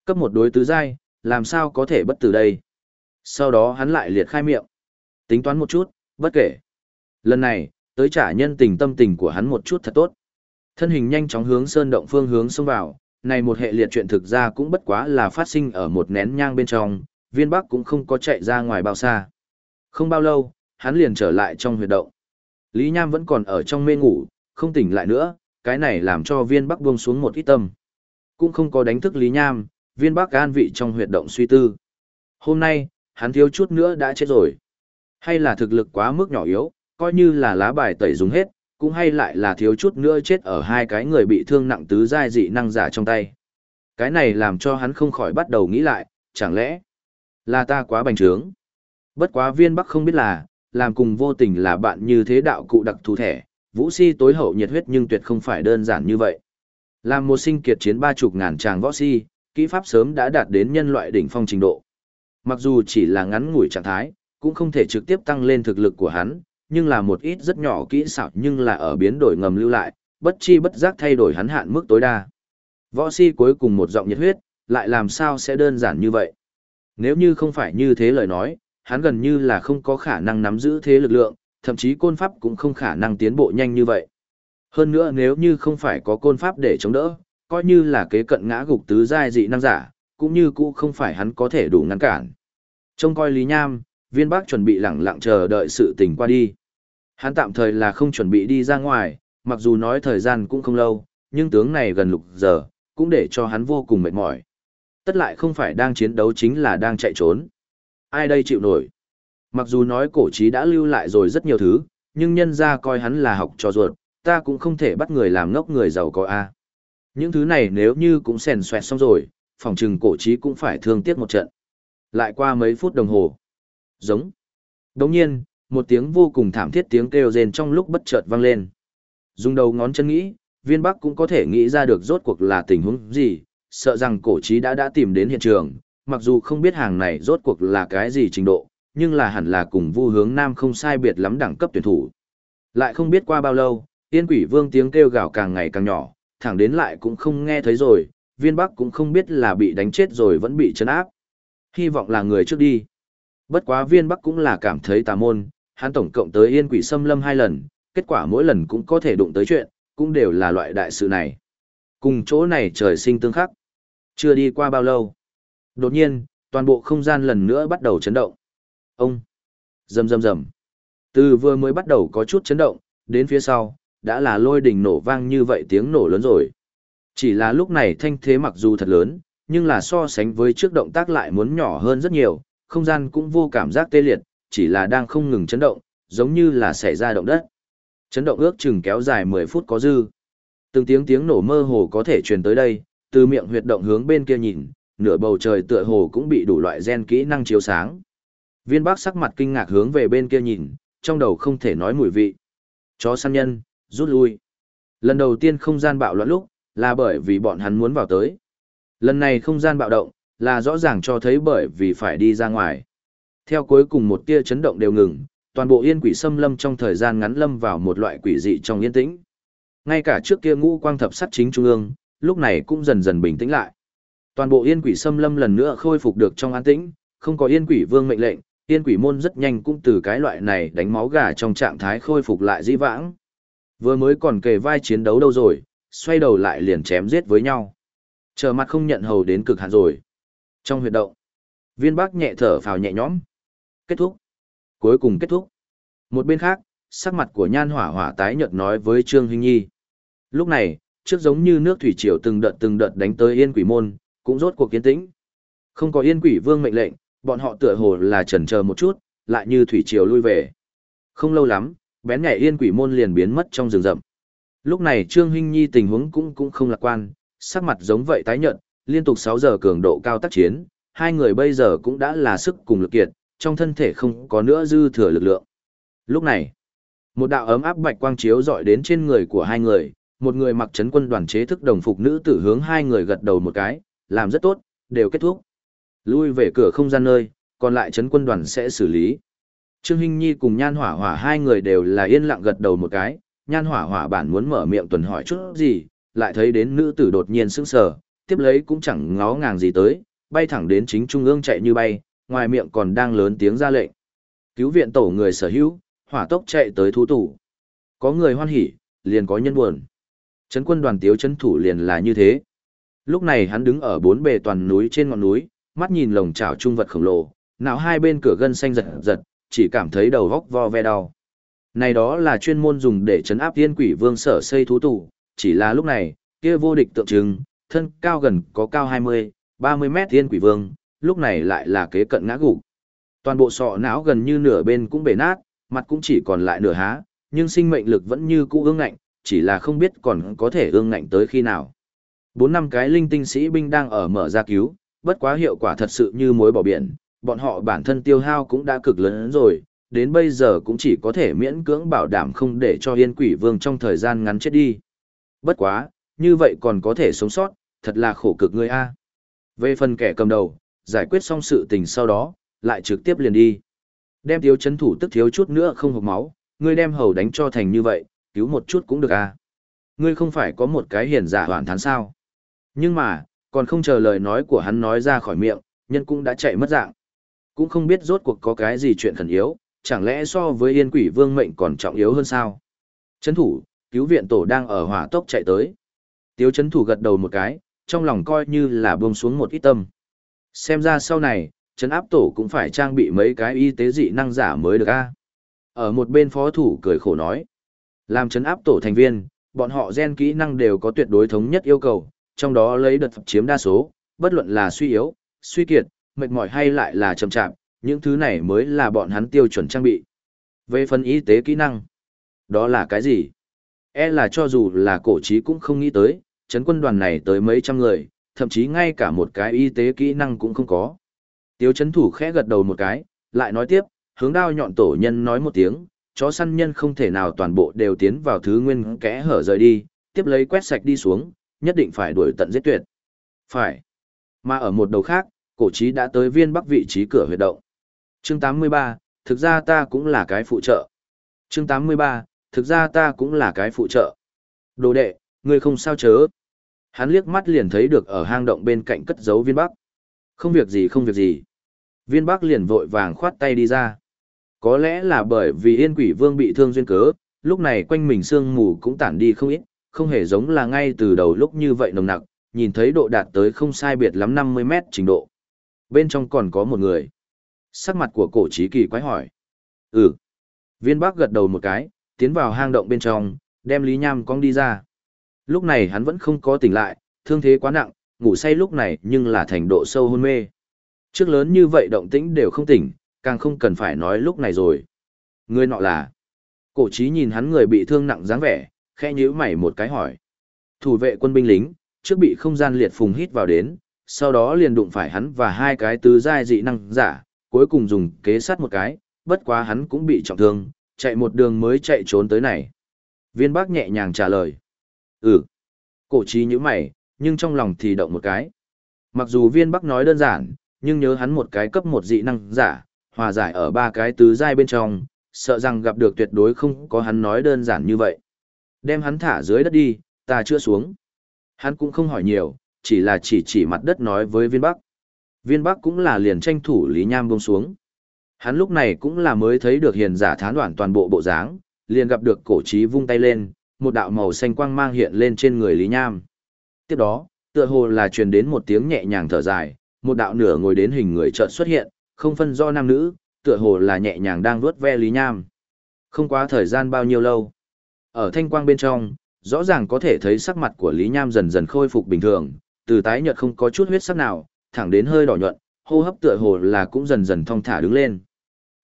Cấp một đối tứ giai, làm sao có thể bất tử đây? Sau đó hắn lại liệt khai miệng. Tính toán một chút, bất kể. Lần này, tới trả nhân tình tâm tình của hắn một chút thật tốt. Thân hình nhanh chóng hướng sơn động phương hướng xông vào, này một hệ liệt chuyện thực ra cũng bất quá là phát sinh ở một nén nhang bên trong, viên bắc cũng không có chạy ra ngoài bao xa. Không bao lâu, hắn liền trở lại trong huyệt động. Lý Nham vẫn còn ở trong mê ngủ, không tỉnh lại nữa, cái này làm cho viên bắc buông xuống một ít tâm. Cũng không có đánh thức Lý Nham, viên bắc an vị trong huyệt động suy tư. Hôm nay, hắn thiếu chút nữa đã chết rồi. Hay là thực lực quá mức nhỏ yếu, coi như là lá bài tẩy dùng hết, cũng hay lại là thiếu chút nữa chết ở hai cái người bị thương nặng tứ giai dị năng giả trong tay. Cái này làm cho hắn không khỏi bắt đầu nghĩ lại, chẳng lẽ là ta quá bành trướng. Bất quá viên bắc không biết là, làm cùng vô tình là bạn như thế đạo cụ đặc thù thể vũ si tối hậu nhiệt huyết nhưng tuyệt không phải đơn giản như vậy. Làm một sinh kiệt chiến ba chục ngàn tràng võ si, kỹ pháp sớm đã đạt đến nhân loại đỉnh phong trình độ. Mặc dù chỉ là ngắn ngủi trạng thái, cũng không thể trực tiếp tăng lên thực lực của hắn, nhưng là một ít rất nhỏ kỹ xảo nhưng là ở biến đổi ngầm lưu lại, bất chi bất giác thay đổi hắn hạn mức tối đa. Võ si cuối cùng một giọng nhiệt huyết, lại làm sao sẽ đơn giản như vậy. Nếu như không phải như thế lời nói, hắn gần như là không có khả năng nắm giữ thế lực lượng, thậm chí côn pháp cũng không khả năng tiến bộ nhanh như vậy. Hơn nữa nếu như không phải có côn pháp để chống đỡ, coi như là kế cận ngã gục tứ giai dị năng giả, cũng như cũ không phải hắn có thể đủ ngăn cản. Trông coi Lý Nham, viên bác chuẩn bị lặng lặng chờ đợi sự tình qua đi. Hắn tạm thời là không chuẩn bị đi ra ngoài, mặc dù nói thời gian cũng không lâu, nhưng tướng này gần lục giờ, cũng để cho hắn vô cùng mệt mỏi. Tất lại không phải đang chiến đấu chính là đang chạy trốn. Ai đây chịu nổi? Mặc dù nói cổ trí đã lưu lại rồi rất nhiều thứ, nhưng nhân ra coi hắn là học trò ruột, ta cũng không thể bắt người làm ngốc người giàu có a. Những thứ này nếu như cũng sèn xoẹt xong rồi, phòng trừng cổ trí cũng phải thương tiếc một trận. Lại qua mấy phút đồng hồ. Giống. Đồng nhiên, một tiếng vô cùng thảm thiết tiếng kêu rền trong lúc bất chợt vang lên. Dùng đầu ngón chân nghĩ, viên bắc cũng có thể nghĩ ra được rốt cuộc là tình huống gì, sợ rằng cổ trí đã đã tìm đến hiện trường, mặc dù không biết hàng này rốt cuộc là cái gì trình độ, nhưng là hẳn là cùng vu hướng nam không sai biệt lắm đẳng cấp tuyển thủ. Lại không biết qua bao lâu, tiên quỷ vương tiếng kêu gào càng ngày càng nhỏ, thẳng đến lại cũng không nghe thấy rồi, viên bắc cũng không biết là bị đánh chết rồi vẫn bị chấn áp. Hy vọng là người trước đi. Bất quá viên bắc cũng là cảm thấy tà môn, hắn tổng cộng tới yên quỷ xâm lâm hai lần, kết quả mỗi lần cũng có thể đụng tới chuyện, cũng đều là loại đại sự này. Cùng chỗ này trời sinh tương khắc. Chưa đi qua bao lâu. Đột nhiên, toàn bộ không gian lần nữa bắt đầu chấn động. Ông! Rầm rầm rầm. Từ vừa mới bắt đầu có chút chấn động, đến phía sau, đã là lôi đình nổ vang như vậy tiếng nổ lớn rồi. Chỉ là lúc này thanh thế mặc dù thật lớn, nhưng là so sánh với trước động tác lại muốn nhỏ hơn rất nhiều, không gian cũng vô cảm giác tê liệt, chỉ là đang không ngừng chấn động, giống như là xảy ra động đất. Chấn động ước chừng kéo dài 10 phút có dư. Từng tiếng tiếng nổ mơ hồ có thể truyền tới đây, từ miệng huyệt động hướng bên kia nhìn, nửa bầu trời tựa hồ cũng bị đủ loại gen kỹ năng chiếu sáng. Viên bác sắc mặt kinh ngạc hướng về bên kia nhìn, trong đầu không thể nói mùi vị. Chó săn nhân, rút lui. Lần đầu tiên không gian bạo loạn lúc, là bởi vì bọn hắn muốn vào tới. Lần này không gian bạo động, là rõ ràng cho thấy bởi vì phải đi ra ngoài. Theo cuối cùng một tia chấn động đều ngừng, toàn bộ yên quỷ xâm lâm trong thời gian ngắn lâm vào một loại quỷ dị trong yên tĩnh. Ngay cả trước kia ngũ quang thập sắt chính trung ương, lúc này cũng dần dần bình tĩnh lại. Toàn bộ yên quỷ xâm lâm lần nữa khôi phục được trong an tĩnh, không có yên quỷ vương mệnh lệnh, yên quỷ môn rất nhanh cũng từ cái loại này đánh máu gà trong trạng thái khôi phục lại di vãng. Vừa mới còn kề vai chiến đấu đâu rồi, xoay đầu lại liền chém giết với nhau. Trở mặt không nhận hầu đến cực hạn rồi. Trong huyệt động, viên bác nhẹ thở phào nhẹ nhõm. Kết thúc. Cuối cùng kết thúc. Một bên khác, sắc mặt của nhan hỏa hỏa tái nhợt nói với Trương Hinh Nhi. Lúc này, trước giống như nước thủy triều từng đợt từng đợt đánh tới yên quỷ môn, cũng rốt cuộc kiến tĩnh. Không có yên quỷ vương mệnh lệnh, bọn họ tựa hồ là chần chờ một chút, lại như thủy triều lui về. Không lâu lắm, bén nhảy yên quỷ môn liền biến mất trong rừng rậm. Lúc này Trương Hinh Nhi tình huống cũng cũng không lạc quan, sắc mặt giống vậy tái nhợt, liên tục 6 giờ cường độ cao tác chiến, hai người bây giờ cũng đã là sức cùng lực kiệt, trong thân thể không có nữa dư thừa lực lượng. Lúc này, một đạo ấm áp bạch quang chiếu dọi đến trên người của hai người, một người mặc trấn quân đoàn chế thức đồng phục nữ tử hướng hai người gật đầu một cái, làm rất tốt, đều kết thúc. Lui về cửa không gian nơi, còn lại trấn quân đoàn sẽ xử lý. Trương Hinh Nhi cùng Nhan Hỏa Hỏa hai người đều là yên lặng gật đầu một cái, Nhan Hỏa Hỏa bản muốn mở miệng tuần hỏi chút gì, lại thấy đến nữ tử đột nhiên sững sờ, tiếp lấy cũng chẳng ngó ngàng gì tới, bay thẳng đến chính trung ương chạy như bay, ngoài miệng còn đang lớn tiếng ra lệnh. Cứu viện tổ người sở hữu, hỏa tốc chạy tới thú tủ. Có người hoan hỉ, liền có nhân buồn. Trấn quân đoàn tiếu trấn thủ liền là như thế. Lúc này hắn đứng ở bốn bề toàn núi trên ngọn núi, mắt nhìn lồng chảo trung vật khổng lồ, não hai bên cửa gân xanh giật giật, chỉ cảm thấy đầu góc vo ve đau. Này đó là chuyên môn dùng để chấn áp tiên quỷ vương sở xây thú tủ, chỉ là lúc này, kia vô địch tượng trưng, thân cao gần có cao 20, 30 mét tiên quỷ vương, lúc này lại là kế cận ngã gục. Toàn bộ sọ não gần như nửa bên cũng bể nát, mặt cũng chỉ còn lại nửa há, nhưng sinh mệnh lực vẫn như cũ ương ngạnh, chỉ là không biết còn có thể ương ngạnh tới khi nào. Bốn năm cái linh tinh sĩ binh đang ở mở ra cứu, bất quá hiệu quả thật sự như mối bỏ biển, bọn họ bản thân tiêu hao cũng đã cực lớn rồi, đến bây giờ cũng chỉ có thể miễn cưỡng bảo đảm không để cho yên quỷ vương trong thời gian ngắn chết đi. Bất quá, như vậy còn có thể sống sót, thật là khổ cực ngươi A. Về phần kẻ cầm đầu, giải quyết xong sự tình sau đó, lại trực tiếp liền đi. Đem thiếu chấn thủ tức thiếu chút nữa không hộc máu, ngươi đem hầu đánh cho thành như vậy, cứu một chút cũng được à. Ngươi không phải có một cái hiền giả hoàn thán sao. Nhưng mà, còn không chờ lời nói của hắn nói ra khỏi miệng, nhân cũng đã chạy mất dạng. Cũng không biết rốt cuộc có cái gì chuyện khẩn yếu, chẳng lẽ so với yên quỷ vương mệnh còn trọng yếu hơn sao? Chấn thủ, cứu viện tổ đang ở hỏa tốc chạy tới. Tiếu chấn thủ gật đầu một cái, trong lòng coi như là buông xuống một ít tâm. Xem ra sau này, chấn áp tổ cũng phải trang bị mấy cái y tế dị năng giả mới được a. Ở một bên phó thủ cười khổ nói. Làm chấn áp tổ thành viên, bọn họ gen kỹ năng đều có tuyệt đối thống nhất yêu cầu, trong đó lấy đợt chiếm đa số, bất luận là suy yếu, suy kiệt, mệt mỏi hay lại là chậm chạp, những thứ này mới là bọn hắn tiêu chuẩn trang bị. Về phần y tế kỹ năng, đó là cái gì? E là cho dù là cổ trí cũng không nghĩ tới, chấn quân đoàn này tới mấy trăm người, thậm chí ngay cả một cái y tế kỹ năng cũng không có. Tiêu chấn thủ khẽ gật đầu một cái, lại nói tiếp, hướng đao nhọn tổ nhân nói một tiếng, chó săn nhân không thể nào toàn bộ đều tiến vào thứ nguyên kẽ hở rời đi, tiếp lấy quét sạch đi xuống, nhất định phải đuổi tận giết tuyệt. Phải. Mà ở một đầu khác, cổ trí đã tới viên bắc vị trí cửa huyệt động. Chương 83, thực ra ta cũng là cái phụ trợ. Chương 83, thực ra ta cũng là cái phụ trợ. Đồ đệ, ngươi không sao chớ. Hắn liếc mắt liền thấy được ở hang động bên cạnh cất giấu viên bắc. Không việc gì không việc gì. Viên bắc liền vội vàng khoát tay đi ra. Có lẽ là bởi vì yên quỷ vương bị thương duyên cớ, lúc này quanh mình sương mù cũng tản đi không ít, không hề giống là ngay từ đầu lúc như vậy nồng nặc, nhìn thấy độ đạt tới không sai biệt lắm 50 mét trình độ. Bên trong còn có một người. Sắc mặt của cổ trí kỳ quái hỏi. Ừ. Viên bác gật đầu một cái, tiến vào hang động bên trong, đem Lý Nham cong đi ra. Lúc này hắn vẫn không có tỉnh lại, thương thế quá nặng, ngủ say lúc này nhưng là thành độ sâu hôn mê. Trước lớn như vậy động tĩnh đều không tỉnh, càng không cần phải nói lúc này rồi. Người nọ là. Cổ trí nhìn hắn người bị thương nặng dáng vẻ, khẽ nhíu mày một cái hỏi. Thủ vệ quân binh lính, trước bị không gian liệt phùng hít vào đến, sau đó liền đụng phải hắn và hai cái tứ giai dị năng giả, cuối cùng dùng kế sát một cái, bất quá hắn cũng bị trọng thương, chạy một đường mới chạy trốn tới này. Viên bác nhẹ nhàng trả lời. Ừ. Cổ trí như mày, nhưng trong lòng thì động một cái. Mặc dù viên bắc nói đơn giản, nhưng nhớ hắn một cái cấp một dị năng giả, hòa giải ở ba cái tứ giai bên trong, sợ rằng gặp được tuyệt đối không có hắn nói đơn giản như vậy. Đem hắn thả dưới đất đi, ta chưa xuống. Hắn cũng không hỏi nhiều, chỉ là chỉ chỉ mặt đất nói với viên bắc. Viên bắc cũng là liền tranh thủ Lý Nham buông xuống. Hắn lúc này cũng là mới thấy được hiền giả thán đoạn toàn bộ bộ dáng, liền gặp được cổ trí vung tay lên, một đạo màu xanh quang mang hiện lên trên người Lý Nham. Tiếp đó, tựa hồ là truyền đến một tiếng nhẹ nhàng thở dài, một đạo nửa ngồi đến hình người chợt xuất hiện, không phân do nam nữ, tựa hồ là nhẹ nhàng đang vuốt ve Lý Nham. Không quá thời gian bao nhiêu lâu. Ở thanh quang bên trong, rõ ràng có thể thấy sắc mặt của Lý Nham dần dần khôi phục bình thường, từ tái nhợt không có chút huyết sắc nào, thẳng đến hơi đỏ nhuận, hô hấp tựa hồ là cũng dần dần thong thả đứng lên.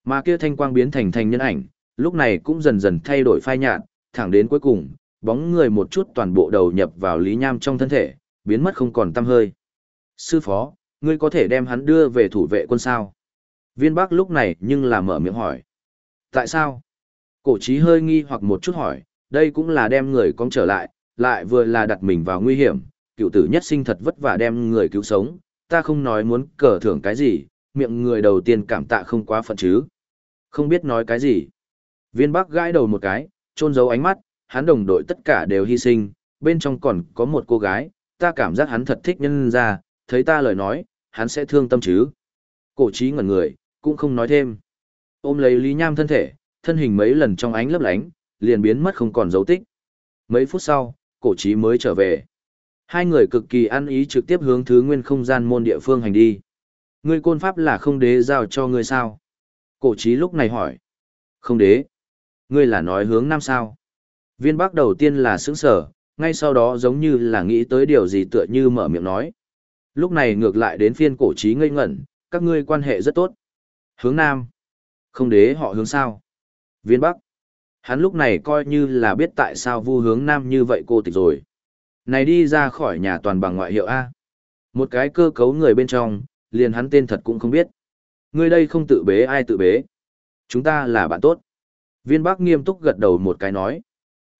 Mà kia thanh quang biến thành thành nhân ảnh, lúc này cũng dần dần thay đổi phai nhạt, thẳng đến cuối cùng, bóng người một chút toàn bộ đầu nhập vào Lý Nham trong thân thể, biến mất không còn tăm hơi. Sư phó, ngươi có thể đem hắn đưa về thủ vệ quân sao? Viên Bắc lúc này nhưng là mở miệng hỏi. Tại sao? Cổ trí hơi nghi hoặc một chút hỏi, đây cũng là đem người con trở lại, lại vừa là đặt mình vào nguy hiểm, cựu tử nhất sinh thật vất vả đem người cứu sống, ta không nói muốn cờ thưởng cái gì, miệng người đầu tiên cảm tạ không quá phận chứ. Không biết nói cái gì. Viên Bắc gãi đầu một cái, trôn giấu ánh mắt, hắn đồng đội tất cả đều hy sinh, bên trong còn có một cô gái, ta cảm giác hắn thật thích nhân ra, thấy ta lời nói, hắn sẽ thương tâm chứ. Cổ trí ngẩn người, cũng không nói thêm. Ôm lấy Lý Nham thân thể, thân hình mấy lần trong ánh lấp lánh, liền biến mất không còn dấu tích. Mấy phút sau, cổ trí mới trở về. Hai người cực kỳ ăn ý trực tiếp hướng thứ nguyên không gian môn địa phương hành đi. Ngươi côn pháp là không đế giao cho ngươi sao? Cổ trí lúc này hỏi. Không đế. Ngươi là nói hướng nam sao? Viên bác đầu tiên là sững sở, ngay sau đó giống như là nghĩ tới điều gì tựa như mở miệng nói. Lúc này ngược lại đến phiên cổ trí ngây ngẩn, các ngươi quan hệ rất tốt. Hướng nam. Không đế họ hướng sao? Viên bắc. Hắn lúc này coi như là biết tại sao vu hướng nam như vậy cô tịch rồi. Này đi ra khỏi nhà toàn bằng ngoại hiệu A. Một cái cơ cấu người bên trong, liền hắn tên thật cũng không biết. Người đây không tự bế ai tự bế. Chúng ta là bạn tốt. Viên Bắc nghiêm túc gật đầu một cái nói.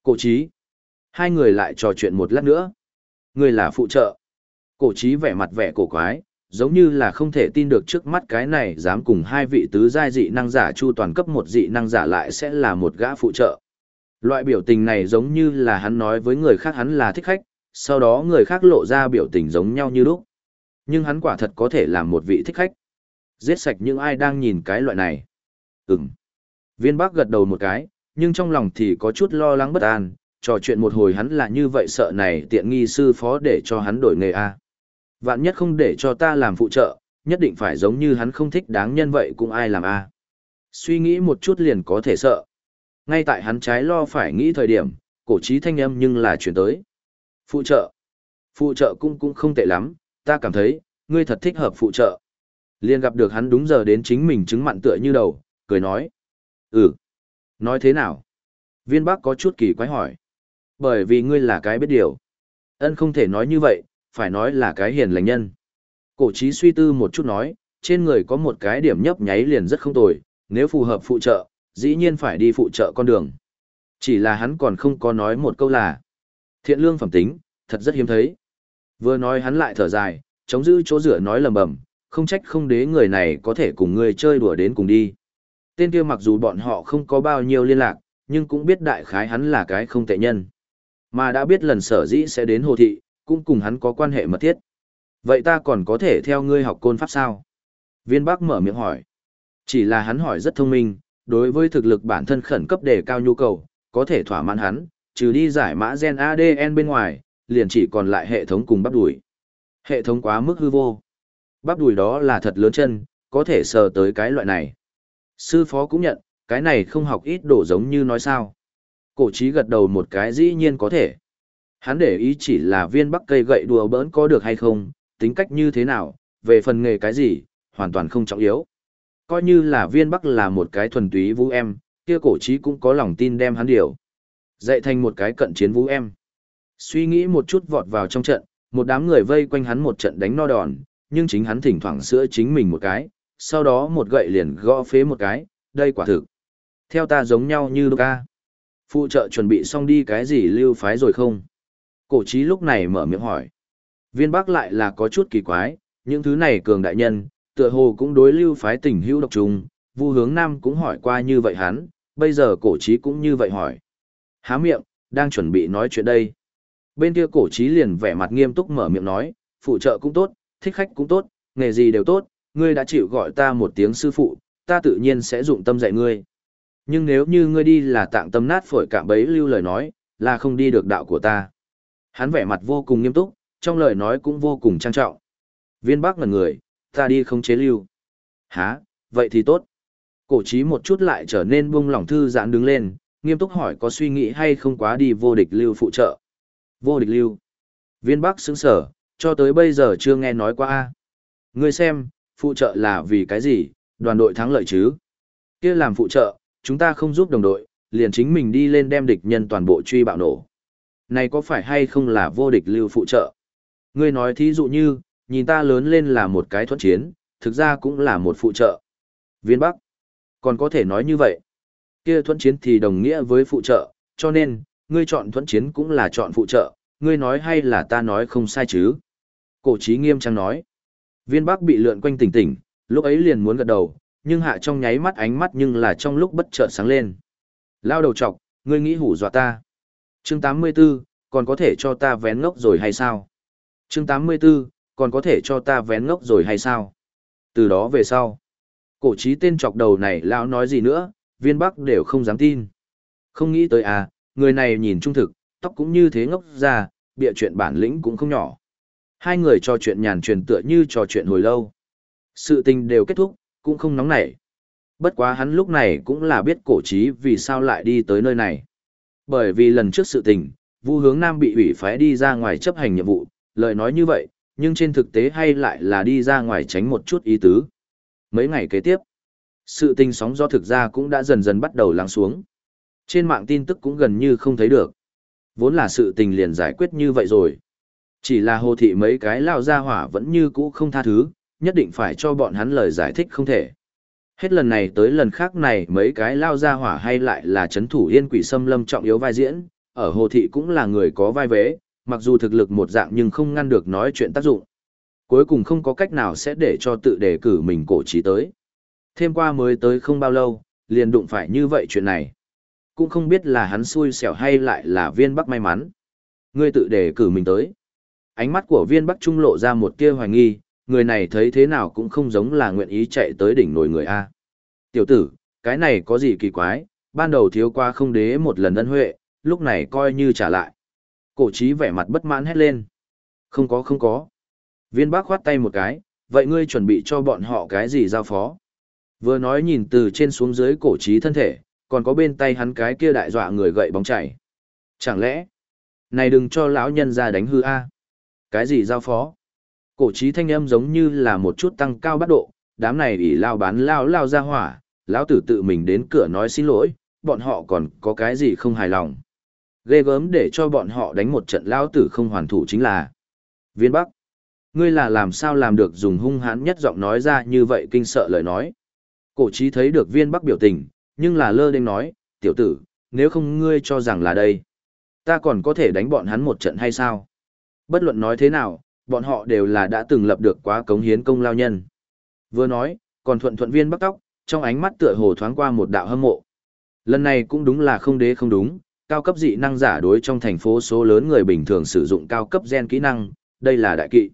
Cổ trí. Hai người lại trò chuyện một lát nữa. Người là phụ trợ. Cổ trí vẻ mặt vẻ cổ quái, giống như là không thể tin được trước mắt cái này dám cùng hai vị tứ giai dị năng giả chu toàn cấp một dị năng giả lại sẽ là một gã phụ trợ. Loại biểu tình này giống như là hắn nói với người khác hắn là thích khách, sau đó người khác lộ ra biểu tình giống nhau như lúc. Nhưng hắn quả thật có thể làm một vị thích khách. Giết sạch những ai đang nhìn cái loại này. Ừm. Viên Bắc gật đầu một cái, nhưng trong lòng thì có chút lo lắng bất an, trò chuyện một hồi hắn là như vậy sợ này tiện nghi sư phó để cho hắn đổi nghề a. Vạn nhất không để cho ta làm phụ trợ, nhất định phải giống như hắn không thích đáng nhân vậy cũng ai làm a. Suy nghĩ một chút liền có thể sợ. Ngay tại hắn trái lo phải nghĩ thời điểm, cổ trí thanh âm nhưng là chuyển tới. Phụ trợ. Phụ trợ cũng cũng không tệ lắm, ta cảm thấy, ngươi thật thích hợp phụ trợ. Liên gặp được hắn đúng giờ đến chính mình chứng mặn tựa như đầu, cười nói. Ừ. Nói thế nào? Viên bác có chút kỳ quái hỏi. Bởi vì ngươi là cái biết điều. Ân không thể nói như vậy, phải nói là cái hiền lành nhân. Cổ trí suy tư một chút nói, trên người có một cái điểm nhấp nháy liền rất không tồi, nếu phù hợp phụ trợ, dĩ nhiên phải đi phụ trợ con đường. Chỉ là hắn còn không có nói một câu là thiện lương phẩm tính, thật rất hiếm thấy. Vừa nói hắn lại thở dài, chống giữ chỗ rửa nói lầm bầm, không trách không đế người này có thể cùng người chơi đùa đến cùng đi. Tên kia mặc dù bọn họ không có bao nhiêu liên lạc, nhưng cũng biết đại khái hắn là cái không tệ nhân. Mà đã biết lần sở dĩ sẽ đến hồ thị, cũng cùng hắn có quan hệ mật thiết. Vậy ta còn có thể theo ngươi học côn pháp sao? Viên Bắc mở miệng hỏi. Chỉ là hắn hỏi rất thông minh, đối với thực lực bản thân khẩn cấp đề cao nhu cầu, có thể thỏa mãn hắn, trừ đi giải mã gen ADN bên ngoài, liền chỉ còn lại hệ thống cùng bắp đùi. Hệ thống quá mức hư vô. Bắp đùi đó là thật lớn chân, có thể sờ tới cái loại này. Sư phó cũng nhận, cái này không học ít đổ giống như nói sao. Cổ trí gật đầu một cái dĩ nhiên có thể. Hắn để ý chỉ là viên bắc cây gậy đùa bỡn có được hay không, tính cách như thế nào, về phần nghề cái gì, hoàn toàn không trọng yếu. Coi như là viên bắc là một cái thuần túy vũ em, kia cổ trí cũng có lòng tin đem hắn điều. Dạy thành một cái cận chiến vũ em. Suy nghĩ một chút vọt vào trong trận, một đám người vây quanh hắn một trận đánh no đòn, nhưng chính hắn thỉnh thoảng sữa chính mình một cái, sau đó một gậy liền gõ phế một cái, đây quả thực. Theo ta giống nhau như ca. Phụ trợ chuẩn bị xong đi cái gì lưu phái rồi không? Cổ trí lúc này mở miệng hỏi. Viên Bắc lại là có chút kỳ quái, những thứ này cường đại nhân, tựa hồ cũng đối lưu phái tình hữu độc trùng, Vu Hướng Nam cũng hỏi qua như vậy hắn, bây giờ cổ trí cũng như vậy hỏi. Há miệng, đang chuẩn bị nói chuyện đây. Bên kia cổ trí liền vẻ mặt nghiêm túc mở miệng nói, phụ trợ cũng tốt, thích khách cũng tốt, nghề gì đều tốt, ngươi đã chịu gọi ta một tiếng sư phụ, ta tự nhiên sẽ dụng tâm dạy ngươi. Nhưng nếu như ngươi đi là tạng tâm nát phổi cạm bấy lưu lời nói, là không đi được đạo của ta. Hắn vẻ mặt vô cùng nghiêm túc, trong lời nói cũng vô cùng trang trọng. Viên bác ngần người, ta đi không chế lưu. Hả, vậy thì tốt. Cổ trí một chút lại trở nên buông lỏng thư giãn đứng lên, nghiêm túc hỏi có suy nghĩ hay không quá đi vô địch lưu phụ trợ. Vô địch lưu. Viên Bắc sững sở, cho tới bây giờ chưa nghe nói qua. a Ngươi xem, phụ trợ là vì cái gì, đoàn đội thắng lợi chứ. kia làm phụ trợ, chúng ta không giúp đồng đội, liền chính mình đi lên đem địch nhân toàn bộ truy bạo nổ. Này có phải hay không là vô địch lưu phụ trợ? Ngươi nói thí dụ như, nhìn ta lớn lên là một cái thuận chiến, thực ra cũng là một phụ trợ. Viên Bắc. Còn có thể nói như vậy. Kia thuận chiến thì đồng nghĩa với phụ trợ, cho nên, ngươi chọn thuận chiến cũng là chọn phụ trợ, ngươi nói hay là ta nói không sai chứ? Cổ trí nghiêm trang nói. Viên Bắc bị lượn quanh tỉnh tỉnh, lúc ấy liền muốn gật đầu, nhưng hạ trong nháy mắt ánh mắt nhưng là trong lúc bất chợt sáng lên. Lao đầu chọc, ngươi nghĩ hủ dọa ta. Chương 84, còn có thể cho ta vén ngốc rồi hay sao? Chương 84, còn có thể cho ta vén ngốc rồi hay sao? Từ đó về sau, cổ trí tên chọc đầu này lão nói gì nữa, viên bắc đều không dám tin. Không nghĩ tới à, người này nhìn trung thực, tóc cũng như thế ngốc ra, bịa chuyện bản lĩnh cũng không nhỏ. Hai người trò chuyện nhàn truyền tựa như trò chuyện hồi lâu. Sự tình đều kết thúc, cũng không nóng nảy. Bất quá hắn lúc này cũng là biết cổ trí vì sao lại đi tới nơi này. Bởi vì lần trước sự tình, Vu Hướng Nam bị ủy phái đi ra ngoài chấp hành nhiệm vụ, lời nói như vậy, nhưng trên thực tế hay lại là đi ra ngoài tránh một chút ý tứ. Mấy ngày kế tiếp, sự tình sóng do thực ra cũng đã dần dần bắt đầu lắng xuống. Trên mạng tin tức cũng gần như không thấy được. Vốn là sự tình liền giải quyết như vậy rồi. Chỉ là hồ thị mấy cái lao ra hỏa vẫn như cũ không tha thứ, nhất định phải cho bọn hắn lời giải thích không thể. Hết lần này tới lần khác này mấy cái lao ra hỏa hay lại là chấn thủ yên quỷ xâm lâm trọng yếu vai diễn, ở hồ thị cũng là người có vai vế, mặc dù thực lực một dạng nhưng không ngăn được nói chuyện tác dụng. Cuối cùng không có cách nào sẽ để cho tự đề cử mình cổ trí tới. Thêm qua mới tới không bao lâu, liền đụng phải như vậy chuyện này. Cũng không biết là hắn xui xẻo hay lại là viên bắc may mắn. Ngươi tự đề cử mình tới. Ánh mắt của viên bắc trung lộ ra một tia hoài nghi, người này thấy thế nào cũng không giống là nguyện ý chạy tới đỉnh nổi người A. Tiểu tử, cái này có gì kỳ quái, ban đầu thiếu qua không đế một lần ân huệ, lúc này coi như trả lại. Cổ trí vẻ mặt bất mãn hét lên. Không có không có. Viên bác khoát tay một cái, vậy ngươi chuẩn bị cho bọn họ cái gì giao phó? Vừa nói nhìn từ trên xuống dưới cổ trí thân thể, còn có bên tay hắn cái kia đại dọa người gậy bóng chảy. Chẳng lẽ, này đừng cho lão nhân ra đánh hư a Cái gì giao phó? Cổ trí thanh âm giống như là một chút tăng cao bắt độ, đám này ỉ lao bán lao lao ra hỏa, lão tử tự mình đến cửa nói xin lỗi, bọn họ còn có cái gì không hài lòng. Ghê gớm để cho bọn họ đánh một trận lão tử không hoàn thủ chính là Viên Bắc. Ngươi là làm sao làm được dùng hung hãn nhất giọng nói ra như vậy kinh sợ lời nói. Cổ trí thấy được viên Bắc biểu tình, nhưng là lơ đênh nói, tiểu tử, nếu không ngươi cho rằng là đây. Ta còn có thể đánh bọn hắn một trận hay sao? Bất luận nói thế nào, bọn họ đều là đã từng lập được quá cống hiến công lao nhân. Vừa nói, còn thuận thuận viên bắc tóc, trong ánh mắt tựa hồ thoáng qua một đạo hâm mộ. Lần này cũng đúng là không đế không đúng, cao cấp dị năng giả đối trong thành phố số lớn người bình thường sử dụng cao cấp gen kỹ năng, đây là đại kỵ.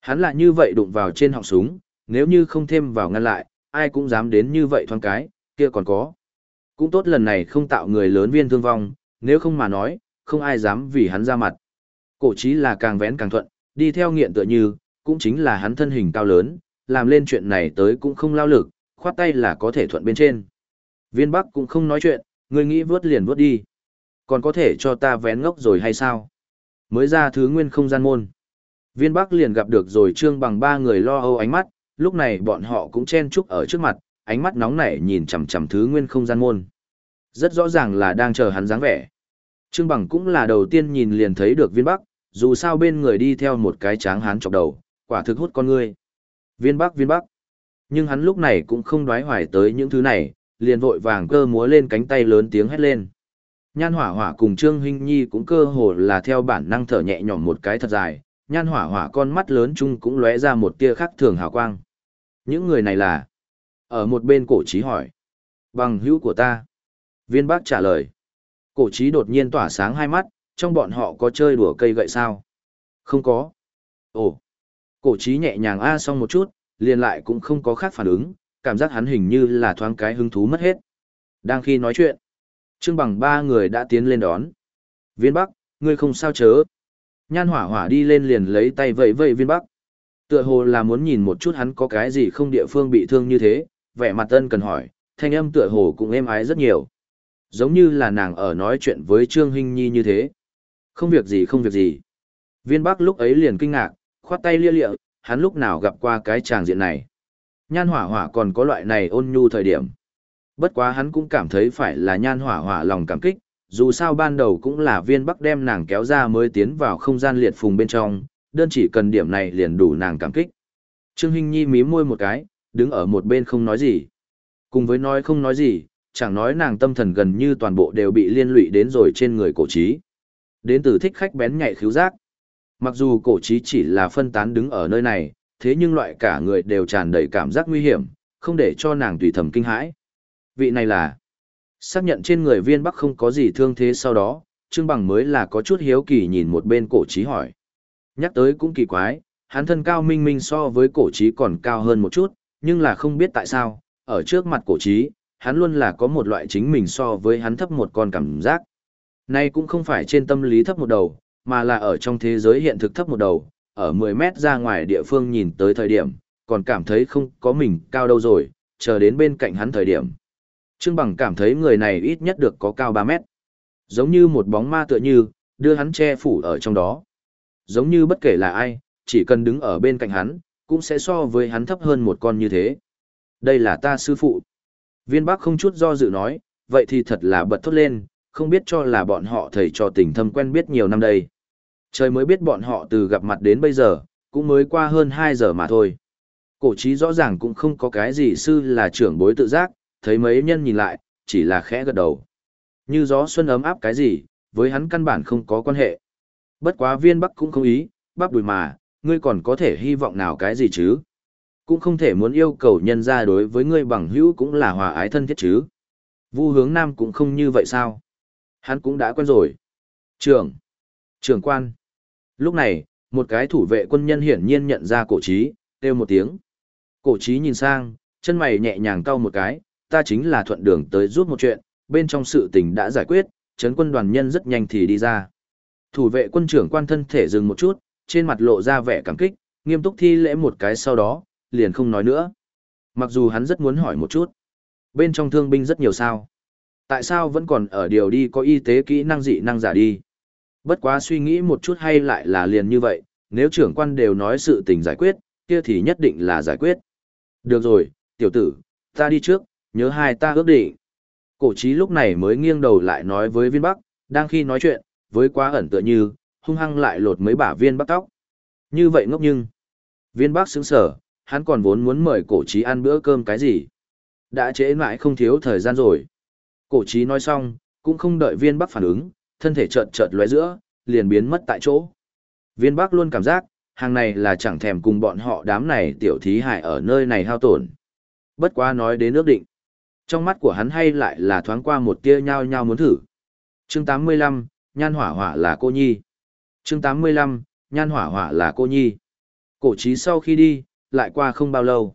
Hắn lại như vậy đụng vào trên họng súng, nếu như không thêm vào ngăn lại, ai cũng dám đến như vậy thoáng cái, kia còn có. Cũng tốt lần này không tạo người lớn viên thương vong, nếu không mà nói, không ai dám vì hắn ra mặt. Cổ chí là càng vén càng thuận, đi theo nghiện tựa như, cũng chính là hắn thân hình cao lớn, làm lên chuyện này tới cũng không lao lực, khoát tay là có thể thuận bên trên. Viên Bắc cũng không nói chuyện, người nghĩ vớt liền vớt đi. Còn có thể cho ta vén ngốc rồi hay sao? Mới ra thứ nguyên không gian môn. Viên Bắc liền gặp được rồi trương bằng ba người lo âu ánh mắt, lúc này bọn họ cũng chen chúc ở trước mặt, ánh mắt nóng nảy nhìn chằm chằm thứ nguyên không gian môn. Rất rõ ràng là đang chờ hắn dáng vẻ. Trương Bằng cũng là đầu tiên nhìn liền thấy được viên Bắc, dù sao bên người đi theo một cái tráng hán chọc đầu, quả thực hút con ngươi. Viên Bắc viên Bắc. Nhưng hắn lúc này cũng không đoái hoài tới những thứ này, liền vội vàng cơ múa lên cánh tay lớn tiếng hét lên. Nhan hỏa hỏa cùng Trương Hinh Nhi cũng cơ hồ là theo bản năng thở nhẹ nhõm một cái thật dài, nhan hỏa hỏa con mắt lớn chung cũng lóe ra một tia khác thường hào quang. Những người này là... Ở một bên cổ trí hỏi. Bằng hữu của ta. Viên bác trả lời. Cổ trí đột nhiên tỏa sáng hai mắt, trong bọn họ có chơi đùa cây gậy sao? Không có. Ồ. Cổ trí nhẹ nhàng a xong một chút, liền lại cũng không có khác phản ứng, cảm giác hắn hình như là thoáng cái hứng thú mất hết. Đang khi nói chuyện, Trương Bằng ba người đã tiến lên đón. Viên Bắc, ngươi không sao chớ. Nhan hỏa hỏa đi lên liền lấy tay vẫy vẫy viên Bắc. Tựa hồ là muốn nhìn một chút hắn có cái gì không địa phương bị thương như thế, vẻ mặt ân cần hỏi, thanh âm tựa hồ cũng êm ái rất nhiều. Giống như là nàng ở nói chuyện với Trương Hinh Nhi như thế. Không việc gì không việc gì. Viên Bắc lúc ấy liền kinh ngạc, khoát tay lia lịa, hắn lúc nào gặp qua cái tràng diện này. Nhan hỏa hỏa còn có loại này ôn nhu thời điểm. Bất quá hắn cũng cảm thấy phải là nhan hỏa hỏa lòng cảm kích, dù sao ban đầu cũng là viên bắc đem nàng kéo ra mới tiến vào không gian liệt phùng bên trong, đơn chỉ cần điểm này liền đủ nàng cảm kích. Trương Hinh Nhi mím môi một cái, đứng ở một bên không nói gì. Cùng với nói không nói gì, chẳng nói nàng tâm thần gần như toàn bộ đều bị liên lụy đến rồi trên người cổ trí. Đến từ thích khách bén nhạy khiếu giác. Mặc dù cổ trí chỉ là phân tán đứng ở nơi này, thế nhưng loại cả người đều tràn đầy cảm giác nguy hiểm, không để cho nàng tùy thầm kinh hãi. Vị này là xác nhận trên người viên bắc không có gì thương thế sau đó, Trương Bằng mới là có chút hiếu kỳ nhìn một bên cổ trí hỏi. Nhắc tới cũng kỳ quái, hắn thân cao minh minh so với cổ trí còn cao hơn một chút, nhưng là không biết tại sao, ở trước mặt cổ trí, hắn luôn là có một loại chính mình so với hắn thấp một con cảm giác. Nay cũng không phải trên tâm lý thấp một đầu, mà là ở trong thế giới hiện thực thấp một đầu, ở 10 mét ra ngoài địa phương nhìn tới thời điểm, còn cảm thấy không có mình cao đâu rồi, chờ đến bên cạnh hắn thời điểm. Trương Bằng cảm thấy người này ít nhất được có cao 3 mét. Giống như một bóng ma tựa như, đưa hắn che phủ ở trong đó. Giống như bất kể là ai, chỉ cần đứng ở bên cạnh hắn, cũng sẽ so với hắn thấp hơn một con như thế. Đây là ta sư phụ. Viên bác không chút do dự nói, vậy thì thật là bật thốt lên, không biết cho là bọn họ thầy cho tình thâm quen biết nhiều năm đây. Trời mới biết bọn họ từ gặp mặt đến bây giờ, cũng mới qua hơn 2 giờ mà thôi. Cổ trí rõ ràng cũng không có cái gì sư là trưởng bối tự giác, thấy mấy nhân nhìn lại, chỉ là khẽ gật đầu. Như gió xuân ấm áp cái gì, với hắn căn bản không có quan hệ. Bất quá viên bắc cũng không ý, bắp đùi mà, ngươi còn có thể hy vọng nào cái gì chứ? Cũng không thể muốn yêu cầu nhân ra đối với ngươi bằng hữu cũng là hòa ái thân thiết chứ. Vu hướng nam cũng không như vậy sao? Hắn cũng đã quen rồi. Trưởng. Trưởng quan. Lúc này, một cái thủ vệ quân nhân hiển nhiên nhận ra cổ trí, kêu một tiếng. Cổ trí nhìn sang, chân mày nhẹ nhàng cau một cái, ta chính là thuận đường tới giúp một chuyện, bên trong sự tình đã giải quyết, chấn quân đoàn nhân rất nhanh thì đi ra. Thủ vệ quân trưởng quan thân thể dừng một chút, trên mặt lộ ra vẻ cảm kích, nghiêm túc thi lễ một cái sau đó, liền không nói nữa. Mặc dù hắn rất muốn hỏi một chút, bên trong thương binh rất nhiều sao. Tại sao vẫn còn ở điều đi có y tế kỹ năng dị năng giả đi? Bất quá suy nghĩ một chút hay lại là liền như vậy, nếu trưởng quan đều nói sự tình giải quyết, kia thì nhất định là giải quyết. Được rồi, tiểu tử, ta đi trước, nhớ hai ta ước định. Cổ trí lúc này mới nghiêng đầu lại nói với viên bắc, đang khi nói chuyện, với quá ẩn tựa như, hung hăng lại lột mấy bả viên bắc tóc. Như vậy ngốc nhưng, viên bắc sững sở, hắn còn vốn muốn mời cổ trí ăn bữa cơm cái gì. Đã trễ mãi không thiếu thời gian rồi. Cổ trí nói xong, cũng không đợi viên bắc phản ứng, thân thể chợt chợt lóe giữa, liền biến mất tại chỗ. Viên bắc luôn cảm giác, hàng này là chẳng thèm cùng bọn họ đám này tiểu thí hại ở nơi này hao tổn. Bất quá nói đến ước định. Trong mắt của hắn hay lại là thoáng qua một tia nhao nhao muốn thử. Chương 85, Nhan Hỏa Hỏa là cô nhi. Chương 85, Nhan Hỏa Hỏa là cô nhi. Cổ trí sau khi đi, lại qua không bao lâu.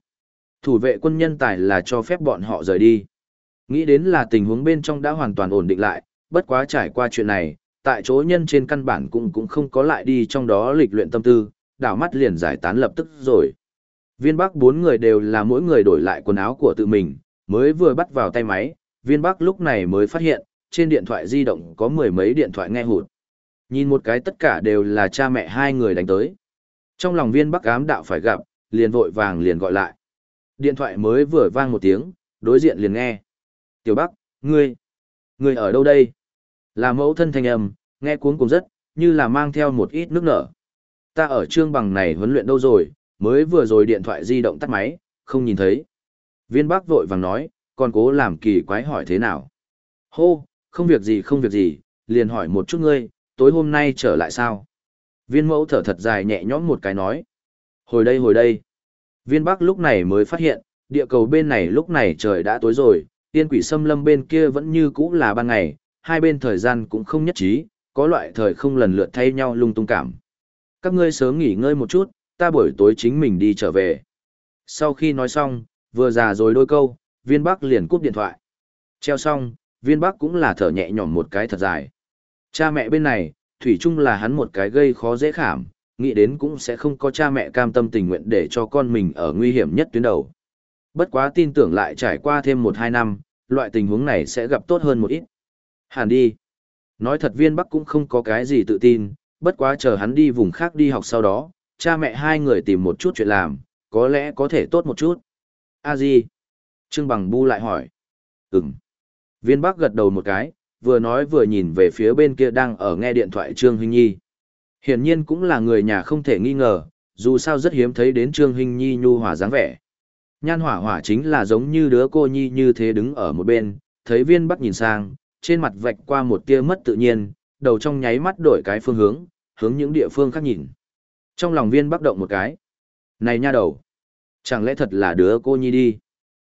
Thủ vệ quân nhân tài là cho phép bọn họ rời đi. Nghĩ đến là tình huống bên trong đã hoàn toàn ổn định lại, bất quá trải qua chuyện này, tại chỗ nhân trên căn bản cũng cũng không có lại đi trong đó lịch luyện tâm tư, đảo mắt liền giải tán lập tức rồi. Viên Bắc bốn người đều là mỗi người đổi lại quần áo của tự mình, mới vừa bắt vào tay máy, Viên Bắc lúc này mới phát hiện, trên điện thoại di động có mười mấy điện thoại nghe hụt. Nhìn một cái tất cả đều là cha mẹ hai người đánh tới. Trong lòng Viên Bắc ám đạo phải gặp, liền vội vàng liền gọi lại. Điện thoại mới vừa vang một tiếng, đối diện liền nghe. Tiểu Bắc, ngươi, ngươi ở đâu đây? Là mẫu thân thanh âm, nghe cuốn cùng rất, như là mang theo một ít nước nở. Ta ở trương bằng này huấn luyện đâu rồi, mới vừa rồi điện thoại di động tắt máy, không nhìn thấy. Viên Bắc vội vàng nói, còn cố làm kỳ quái hỏi thế nào. Hô, không việc gì không việc gì, liền hỏi một chút ngươi, tối hôm nay trở lại sao? Viên mẫu thở thật dài nhẹ nhõm một cái nói. Hồi đây hồi đây. Viên Bắc lúc này mới phát hiện, địa cầu bên này lúc này trời đã tối rồi, tiên quỷ xâm lâm bên kia vẫn như cũ là ban ngày, hai bên thời gian cũng không nhất trí, có loại thời không lần lượt thay nhau lung tung cảm. Các ngươi sớm nghỉ ngơi một chút, ta buổi tối chính mình đi trở về. Sau khi nói xong, vừa già rồi đôi câu, viên bắc liền cúp điện thoại. Treo xong, viên bắc cũng là thở nhẹ nhõm một cái thật dài. Cha mẹ bên này, Thủy chung là hắn một cái gây khó dễ khảm, nghĩ đến cũng sẽ không có cha mẹ cam tâm tình nguyện để cho con mình ở nguy hiểm nhất tuyến đầu. Bất quá tin tưởng lại trải qua thêm một hai năm, loại tình huống này sẽ gặp tốt hơn một ít. Hàn đi. Nói thật viên Bắc cũng không có cái gì tự tin, bất quá chờ hắn đi vùng khác đi học sau đó, cha mẹ hai người tìm một chút chuyện làm, có lẽ có thể tốt một chút. A gì? Trương Bằng Bu lại hỏi. Ừm. Viên Bắc gật đầu một cái, vừa nói vừa nhìn về phía bên kia đang ở nghe điện thoại Trương Hinh Nhi. Hiển nhiên cũng là người nhà không thể nghi ngờ, dù sao rất hiếm thấy đến Trương Hinh Nhi nhu hòa dáng vẻ. Nhan hỏa hỏa chính là giống như đứa cô nhi như thế đứng ở một bên, thấy viên bắc nhìn sang, trên mặt vạch qua một tia mất tự nhiên, đầu trong nháy mắt đổi cái phương hướng, hướng những địa phương khác nhìn. Trong lòng viên bắc động một cái. Này nha đầu! Chẳng lẽ thật là đứa cô nhi đi?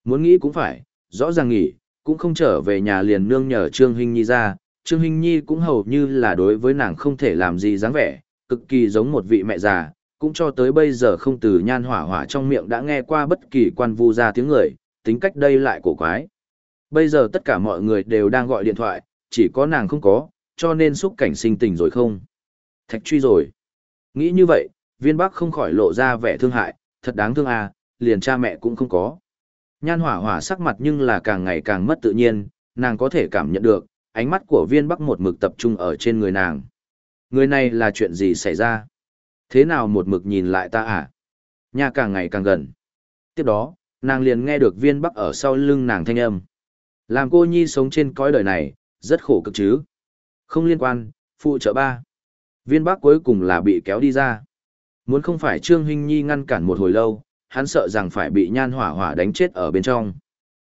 Muốn nghĩ cũng phải, rõ ràng nghỉ, cũng không trở về nhà liền nương nhờ Trương Hinh Nhi ra. Trương Hinh Nhi cũng hầu như là đối với nàng không thể làm gì dáng vẻ, cực kỳ giống một vị mẹ già, cũng cho tới bây giờ không từ nhan hỏa hỏa trong miệng đã nghe qua bất kỳ quan vu ra tiếng người, tính cách đây lại cổ quái. Bây giờ tất cả mọi người đều đang gọi điện thoại, chỉ có nàng không có, cho nên xúc cảnh sinh tình rồi không. Thạch truy rồi. Nghĩ như vậy, viên bắc không khỏi lộ ra vẻ thương hại, thật đáng thương à, liền cha mẹ cũng không có. Nhan hỏa hỏa sắc mặt nhưng là càng ngày càng mất tự nhiên, nàng có thể cảm nhận được, ánh mắt của viên bắc một mực tập trung ở trên người nàng. Người này là chuyện gì xảy ra? Thế nào một mực nhìn lại ta à? Nhà càng ngày càng gần. Tiếp đó, nàng liền nghe được viên bắc ở sau lưng nàng thanh âm. Làm cô nhi sống trên cõi đời này, rất khổ cực chứ. Không liên quan, phụ trợ ba. Viên bắc cuối cùng là bị kéo đi ra. Muốn không phải Trương Hinh Nhi ngăn cản một hồi lâu, hắn sợ rằng phải bị nhan hỏa hỏa đánh chết ở bên trong.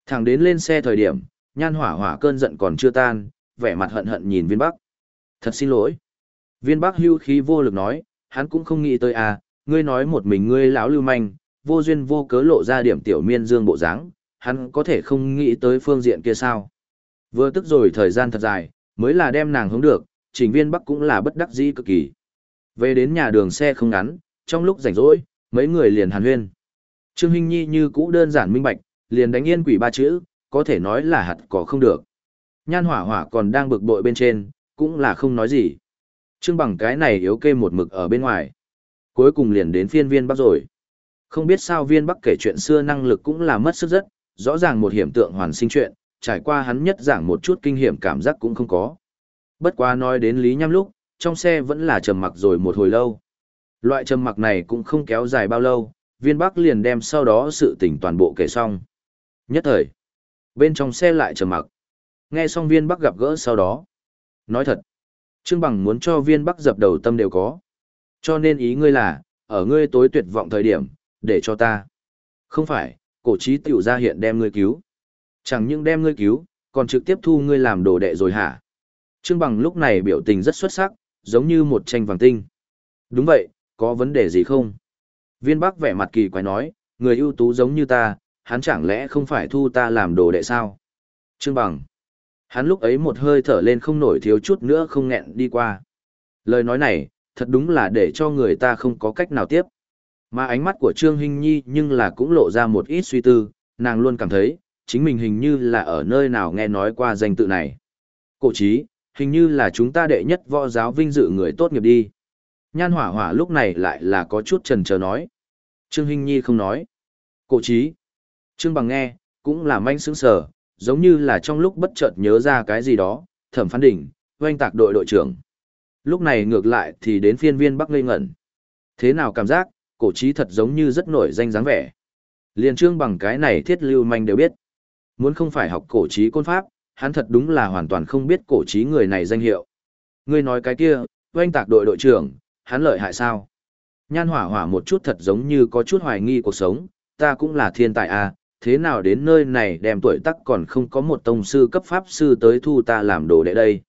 Thẳng đến lên xe thời điểm, nhan hỏa hỏa cơn giận còn chưa tan, vẻ mặt hận hận nhìn viên bắc. Thật xin lỗi. Viên bắc hưu khí vô lực nói, hắn cũng không nghĩ tới à, ngươi nói một mình ngươi lão lưu manh, vô duyên vô cớ lộ ra điểm tiểu miên dương bộ dáng, hắn có thể không nghĩ tới phương diện kia sao. Vừa tức rồi thời gian thật dài, mới là đem nàng hướng được, trình viên bắc cũng là bất đắc dĩ cực kỳ. Về đến nhà đường xe không ngắn, trong lúc rảnh rỗi, Mấy người liền hàn huyên. Trương Hinh Nhi như cũ đơn giản minh bạch, liền đánh yên quỷ ba chữ, có thể nói là hạt cỏ không được. Nhan hỏa hỏa còn đang bực bội bên trên, cũng là không nói gì. Trương bằng cái này yếu kê một mực ở bên ngoài. Cuối cùng liền đến phiên viên bắc rồi. Không biết sao viên bắc kể chuyện xưa năng lực cũng là mất sức rất, rõ ràng một hiểm tượng hoàn sinh chuyện, trải qua hắn nhất giảng một chút kinh nghiệm cảm giác cũng không có. Bất quá nói đến Lý Nham lúc, trong xe vẫn là trầm mặc rồi một hồi lâu. Loại trầm mặc này cũng không kéo dài bao lâu, viên bắc liền đem sau đó sự tình toàn bộ kể xong. Nhất thời, bên trong xe lại trầm mặc. Nghe xong viên bắc gặp gỡ sau đó. Nói thật, Trương Bằng muốn cho viên bắc dập đầu tâm đều có. Cho nên ý ngươi là, ở ngươi tối tuyệt vọng thời điểm, để cho ta. Không phải, cổ trí tiểu ra hiện đem ngươi cứu. Chẳng những đem ngươi cứu, còn trực tiếp thu ngươi làm đồ đệ rồi hả? Trương Bằng lúc này biểu tình rất xuất sắc, giống như một tranh vàng tinh. Đúng vậy, có vấn đề gì không? Viên Bắc vẻ mặt kỳ quái nói, người ưu tú giống như ta, hắn chẳng lẽ không phải thu ta làm đồ đệ sao? Trương Bằng. Hắn lúc ấy một hơi thở lên không nổi thiếu chút nữa không nghẹn đi qua. Lời nói này, thật đúng là để cho người ta không có cách nào tiếp. Mà ánh mắt của Trương Hinh Nhi nhưng là cũng lộ ra một ít suy tư, nàng luôn cảm thấy, chính mình hình như là ở nơi nào nghe nói qua danh tự này. Cổ chí, hình như là chúng ta đệ nhất võ giáo vinh dự người tốt nghiệp đi. Nhan hỏa hỏa lúc này lại là có chút trần chờ nói. Trương Hinh Nhi không nói. Cổ trí. Trương Bằng nghe, cũng là manh sững sờ, giống như là trong lúc bất chợt nhớ ra cái gì đó, thẩm phán đỉnh, doanh tạc đội đội trưởng. Lúc này ngược lại thì đến phiên viên Bắc ngây ngẩn. Thế nào cảm giác, cổ trí thật giống như rất nổi danh dáng vẻ. Liên trương bằng cái này thiết lưu manh đều biết. Muốn không phải học cổ trí côn pháp, hắn thật đúng là hoàn toàn không biết cổ trí người này danh hiệu. Ngươi nói cái kia, doanh tạc đội đội trưởng, hắn lợi hại sao? Nhan hỏa hỏa một chút thật giống như có chút hoài nghi cuộc sống, ta cũng là thiên tài à, thế nào đến nơi này đem tuổi tắc còn không có một tông sư cấp pháp sư tới thu ta làm đồ đệ đây.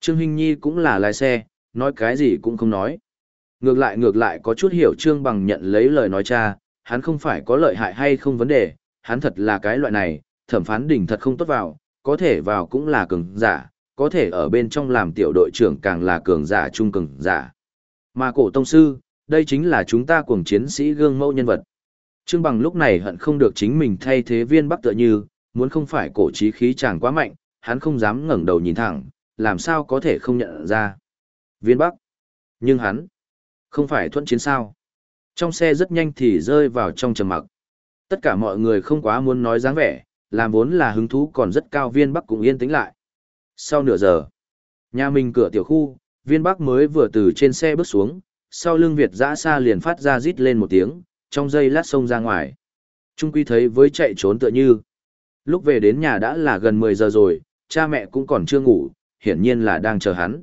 Trương Hinh Nhi cũng là lái xe, nói cái gì cũng không nói. Ngược lại ngược lại có chút hiểu Trương Bằng nhận lấy lời nói cha, hắn không phải có lợi hại hay không vấn đề, hắn thật là cái loại này, thẩm phán đỉnh thật không tốt vào, có thể vào cũng là cường giả, có thể ở bên trong làm tiểu đội trưởng càng là cường giả trung cường giả. Mà cổ tông sư, đây chính là chúng ta cuồng chiến sĩ gương mẫu nhân vật. Trương Bằng lúc này hận không được chính mình thay thế viên bắc tựa như, muốn không phải cổ trí khí chàng quá mạnh, hắn không dám ngẩng đầu nhìn thẳng, làm sao có thể không nhận ra. Viên bắc. Nhưng hắn, không phải thuận chiến sao. Trong xe rất nhanh thì rơi vào trong trầm mặc. Tất cả mọi người không quá muốn nói dáng vẻ, làm vốn là hứng thú còn rất cao viên bắc cũng yên tĩnh lại. Sau nửa giờ, nhà mình cửa tiểu khu, viên bắc mới vừa từ trên xe bước xuống, sau lưng Việt giã xa liền phát ra rít lên một tiếng, trong giây lát xông ra ngoài. Trung quy thấy với chạy trốn tựa như. Lúc về đến nhà đã là gần 10 giờ rồi, cha mẹ cũng còn chưa ngủ, hiển nhiên là đang chờ hắn.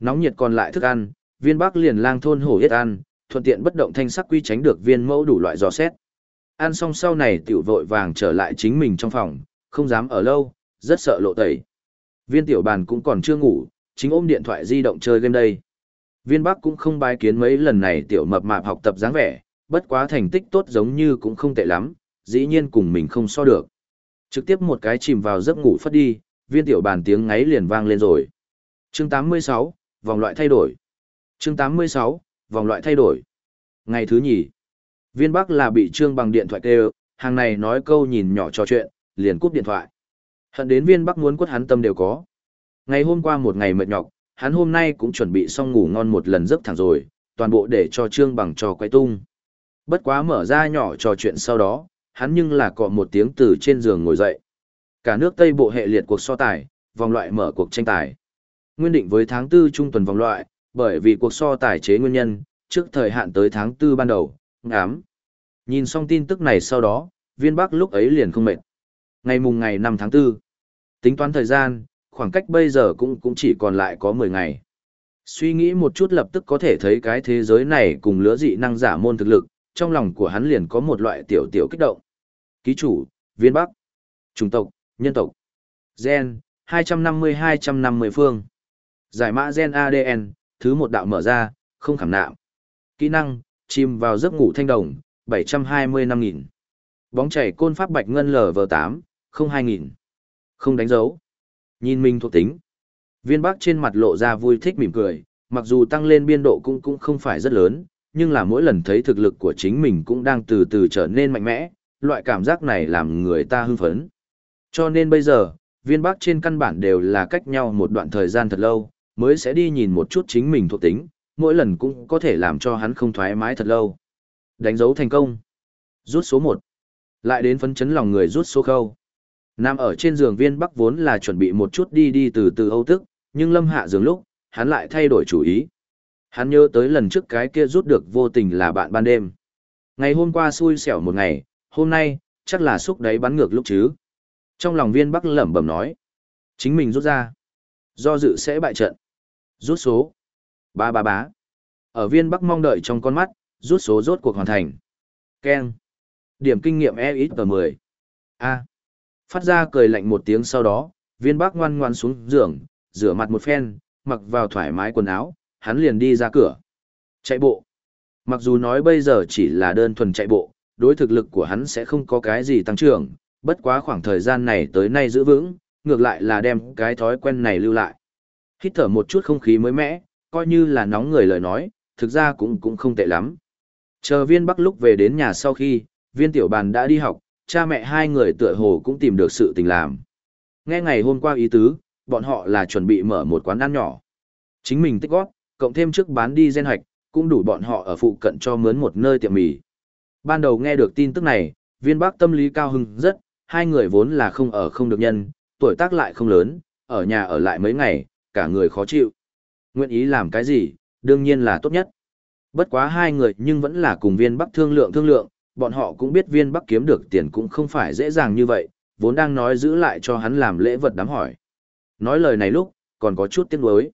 Nóng nhiệt còn lại thức ăn, viên bắc liền lang thôn hổ yết ăn, thuận tiện bất động thanh sắc quy tránh được viên mẫu đủ loại dò xét. Ăn xong sau này tiểu vội vàng trở lại chính mình trong phòng, không dám ở lâu, rất sợ lộ tẩy. Viên tiểu bàn cũng còn chưa ngủ, chính ôm điện thoại di động chơi game đây. Viên Bắc cũng không bái kiến mấy lần này tiểu mập mạp học tập dáng vẻ, bất quá thành tích tốt giống như cũng không tệ lắm, dĩ nhiên cùng mình không so được. Trực tiếp một cái chìm vào giấc ngủ phất đi, viên tiểu bàn tiếng ngáy liền vang lên rồi. Chương 86, vòng loại thay đổi. Chương 86, vòng loại thay đổi. Ngày thứ nhì, viên bắc là bị trương bằng điện thoại kêu, hàng này nói câu nhìn nhỏ trò chuyện, liền cúp điện thoại. Hận đến viên bắc muốn quất hắn tâm đều có. Ngày hôm qua một ngày mệt nhọc, hắn hôm nay cũng chuẩn bị xong ngủ ngon một lần giấc thẳng rồi, toàn bộ để cho trương bằng trò quay tung. Bất quá mở ra nhỏ trò chuyện sau đó, hắn nhưng là cọ một tiếng từ trên giường ngồi dậy. Cả nước Tây bộ hệ liệt cuộc so tài, vòng loại mở cuộc tranh tài. Nguyên định với tháng 4 trung tuần vòng loại, bởi vì cuộc so tài chế nguyên nhân, trước thời hạn tới tháng 4 ban đầu, ngám. Nhìn xong tin tức này sau đó, viên bắc lúc ấy liền không mệt. Ngày mùng ngày 5 tháng 4, tính toán thời gian, khoảng cách bây giờ cũng cũng chỉ còn lại có 10 ngày. Suy nghĩ một chút lập tức có thể thấy cái thế giới này cùng lứa dị năng giả môn thực lực, trong lòng của hắn liền có một loại tiểu tiểu kích động. Ký chủ, viên bắc, chủng tộc, nhân tộc, gen, 250-250 phương. Giải mã gen ADN, thứ một đạo mở ra, không khảm nạm. Kỹ năng, chìm vào giấc ngủ thanh đồng, 720 năm nghìn Bóng chảy côn pháp bạch ngân LV8, không hai nghìn Không đánh dấu. Nhìn mình thuộc tính. Viên bắc trên mặt lộ ra vui thích mỉm cười, mặc dù tăng lên biên độ cũng cũng không phải rất lớn, nhưng là mỗi lần thấy thực lực của chính mình cũng đang từ từ trở nên mạnh mẽ, loại cảm giác này làm người ta hưng phấn. Cho nên bây giờ, viên bắc trên căn bản đều là cách nhau một đoạn thời gian thật lâu, mới sẽ đi nhìn một chút chính mình thuộc tính, mỗi lần cũng có thể làm cho hắn không thoải mái thật lâu. Đánh dấu thành công. Rút số 1. Lại đến phấn chấn lòng người rút số khâu. Nam ở trên giường viên bắc vốn là chuẩn bị một chút đi đi từ từ âu tức, nhưng lâm hạ giường lúc, hắn lại thay đổi chủ ý. Hắn nhớ tới lần trước cái kia rút được vô tình là bạn ban đêm. Ngày hôm qua xui xẻo một ngày, hôm nay, chắc là xúc đấy bắn ngược lúc chứ. Trong lòng viên bắc lẩm bẩm nói. Chính mình rút ra. Do dự sẽ bại trận. Rút số. Ba ba bá. Ở viên bắc mong đợi trong con mắt, rút số rốt cuộc hoàn thành. Ken. Điểm kinh nghiệm EXP10. A. Phát ra cười lạnh một tiếng sau đó, viên bắc ngoan ngoan xuống giường, rửa mặt một phen, mặc vào thoải mái quần áo, hắn liền đi ra cửa. Chạy bộ. Mặc dù nói bây giờ chỉ là đơn thuần chạy bộ, đối thực lực của hắn sẽ không có cái gì tăng trưởng, bất quá khoảng thời gian này tới nay giữ vững, ngược lại là đem cái thói quen này lưu lại. Hít thở một chút không khí mới mẻ, coi như là nóng người lời nói, thực ra cũng cũng không tệ lắm. Chờ viên bắc lúc về đến nhà sau khi, viên tiểu bàn đã đi học, cha mẹ hai người tựa hồ cũng tìm được sự tình làm. Nghe ngày hôm qua ý tứ, bọn họ là chuẩn bị mở một quán ăn nhỏ. Chính mình tích góp, cộng thêm trước bán đi gen hoạch, cũng đủ bọn họ ở phụ cận cho mướn một nơi tiệm mì. Ban đầu nghe được tin tức này, viên bác tâm lý cao hưng rất, hai người vốn là không ở không được nhân, tuổi tác lại không lớn, ở nhà ở lại mấy ngày, cả người khó chịu. Nguyện ý làm cái gì, đương nhiên là tốt nhất. Bất quá hai người nhưng vẫn là cùng viên bắc thương lượng thương lượng, bọn họ cũng biết viên bắc kiếm được tiền cũng không phải dễ dàng như vậy, vốn đang nói giữ lại cho hắn làm lễ vật đám hỏi. Nói lời này lúc, còn có chút tiếc nuối.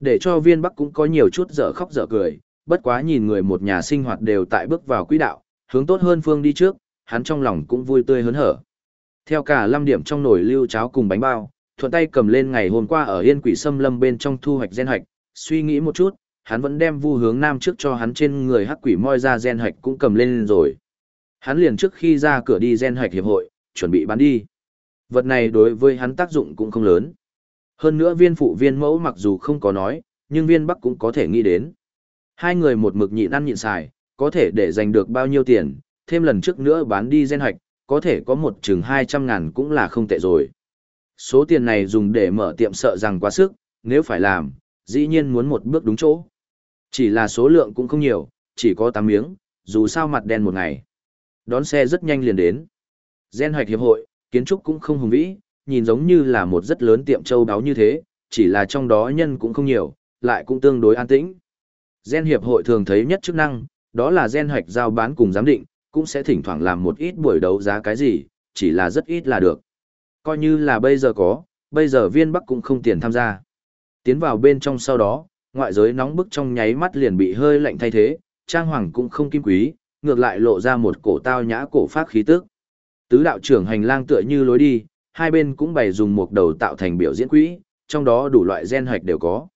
Để cho viên bắc cũng có nhiều chút dở khóc dở cười, bất quá nhìn người một nhà sinh hoạt đều tại bước vào quỹ đạo, hướng tốt hơn phương đi trước, hắn trong lòng cũng vui tươi hớn hở. Theo cả lâm điểm trong nồi lưu cháo cùng bánh bao, thuận tay cầm lên ngày hôm qua ở yên quỷ sâm lâm bên trong thu hoạch gen hạch, suy nghĩ một chút, hắn vẫn đem vu hướng nam trước cho hắn trên người hắc quỷ moi ra gen hạch cũng cầm lên rồi. Hắn liền trước khi ra cửa đi gen hạch hiệp hội, chuẩn bị bán đi. Vật này đối với hắn tác dụng cũng không lớn. Hơn nữa viên phụ viên mẫu mặc dù không có nói, nhưng viên bắc cũng có thể nghĩ đến. Hai người một mực nhịn ăn nhịn xài, có thể để giành được bao nhiêu tiền, thêm lần trước nữa bán đi gen hạch, có thể có một chừng 200 ngàn cũng là không tệ rồi. Số tiền này dùng để mở tiệm sợ rằng quá sức, nếu phải làm, dĩ nhiên muốn một bước đúng chỗ. Chỉ là số lượng cũng không nhiều, chỉ có 8 miếng, dù sao mặt đen một ngày. Đón xe rất nhanh liền đến. Gen hoạch hiệp hội, kiến trúc cũng không hùng vĩ, nhìn giống như là một rất lớn tiệm châu đáo như thế, chỉ là trong đó nhân cũng không nhiều, lại cũng tương đối an tĩnh. Gen hiệp hội thường thấy nhất chức năng, đó là gen hoạch giao bán cùng giám định, cũng sẽ thỉnh thoảng làm một ít buổi đấu giá cái gì, chỉ là rất ít là được. Coi như là bây giờ có, bây giờ viên bắc cũng không tiền tham gia. Tiến vào bên trong sau đó, ngoại giới nóng bức trong nháy mắt liền bị hơi lạnh thay thế, trang hoàng cũng không kim quý, ngược lại lộ ra một cổ tao nhã cổ phát khí tức. Tứ đạo trưởng hành lang tựa như lối đi, hai bên cũng bày dùng một đầu tạo thành biểu diễn quỹ, trong đó đủ loại gen hoạch đều có.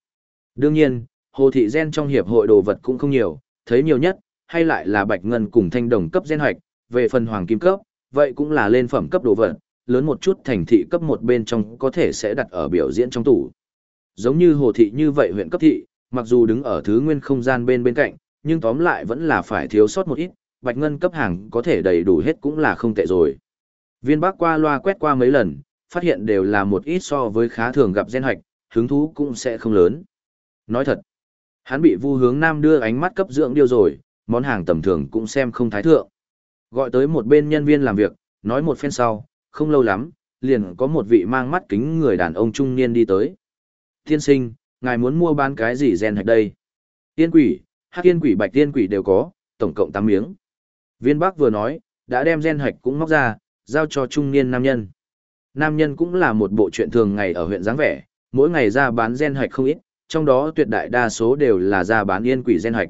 Đương nhiên, hồ thị gen trong hiệp hội đồ vật cũng không nhiều, thấy nhiều nhất, hay lại là bạch ngân cùng thanh đồng cấp gen hoạch, về phần hoàng kim cấp, vậy cũng là lên phẩm cấp đồ vật, lớn một chút thành thị cấp một bên trong có thể sẽ đặt ở biểu diễn trong tủ. Giống như hồ thị như vậy huyện cấp thị, mặc dù đứng ở thứ nguyên không gian bên bên cạnh, nhưng tóm lại vẫn là phải thiếu sót một ít, bạch ngân cấp hàng có thể đầy đủ hết cũng là không tệ rồi. Viên bác qua loa quét qua mấy lần, phát hiện đều là một ít so với khá thường gặp gen hoạch, hứng thú cũng sẽ không lớn. Nói thật, hắn bị vu hướng nam đưa ánh mắt cấp dưỡng điêu rồi, món hàng tầm thường cũng xem không thái thượng. Gọi tới một bên nhân viên làm việc, nói một phen sau, không lâu lắm, liền có một vị mang mắt kính người đàn ông trung niên đi tới. Tiên sinh, ngài muốn mua bán cái gì gen hạch đây? Tiên quỷ, hắc tiên quỷ bạch tiên quỷ đều có, tổng cộng 8 miếng. Viên Bắc vừa nói, đã đem gen hạch cũng móc ra, giao cho trung niên nam nhân. Nam nhân cũng là một bộ chuyện thường ngày ở huyện dáng vẻ, mỗi ngày ra bán gen hạch không ít, trong đó tuyệt đại đa số đều là ra bán yên quỷ gen hạch.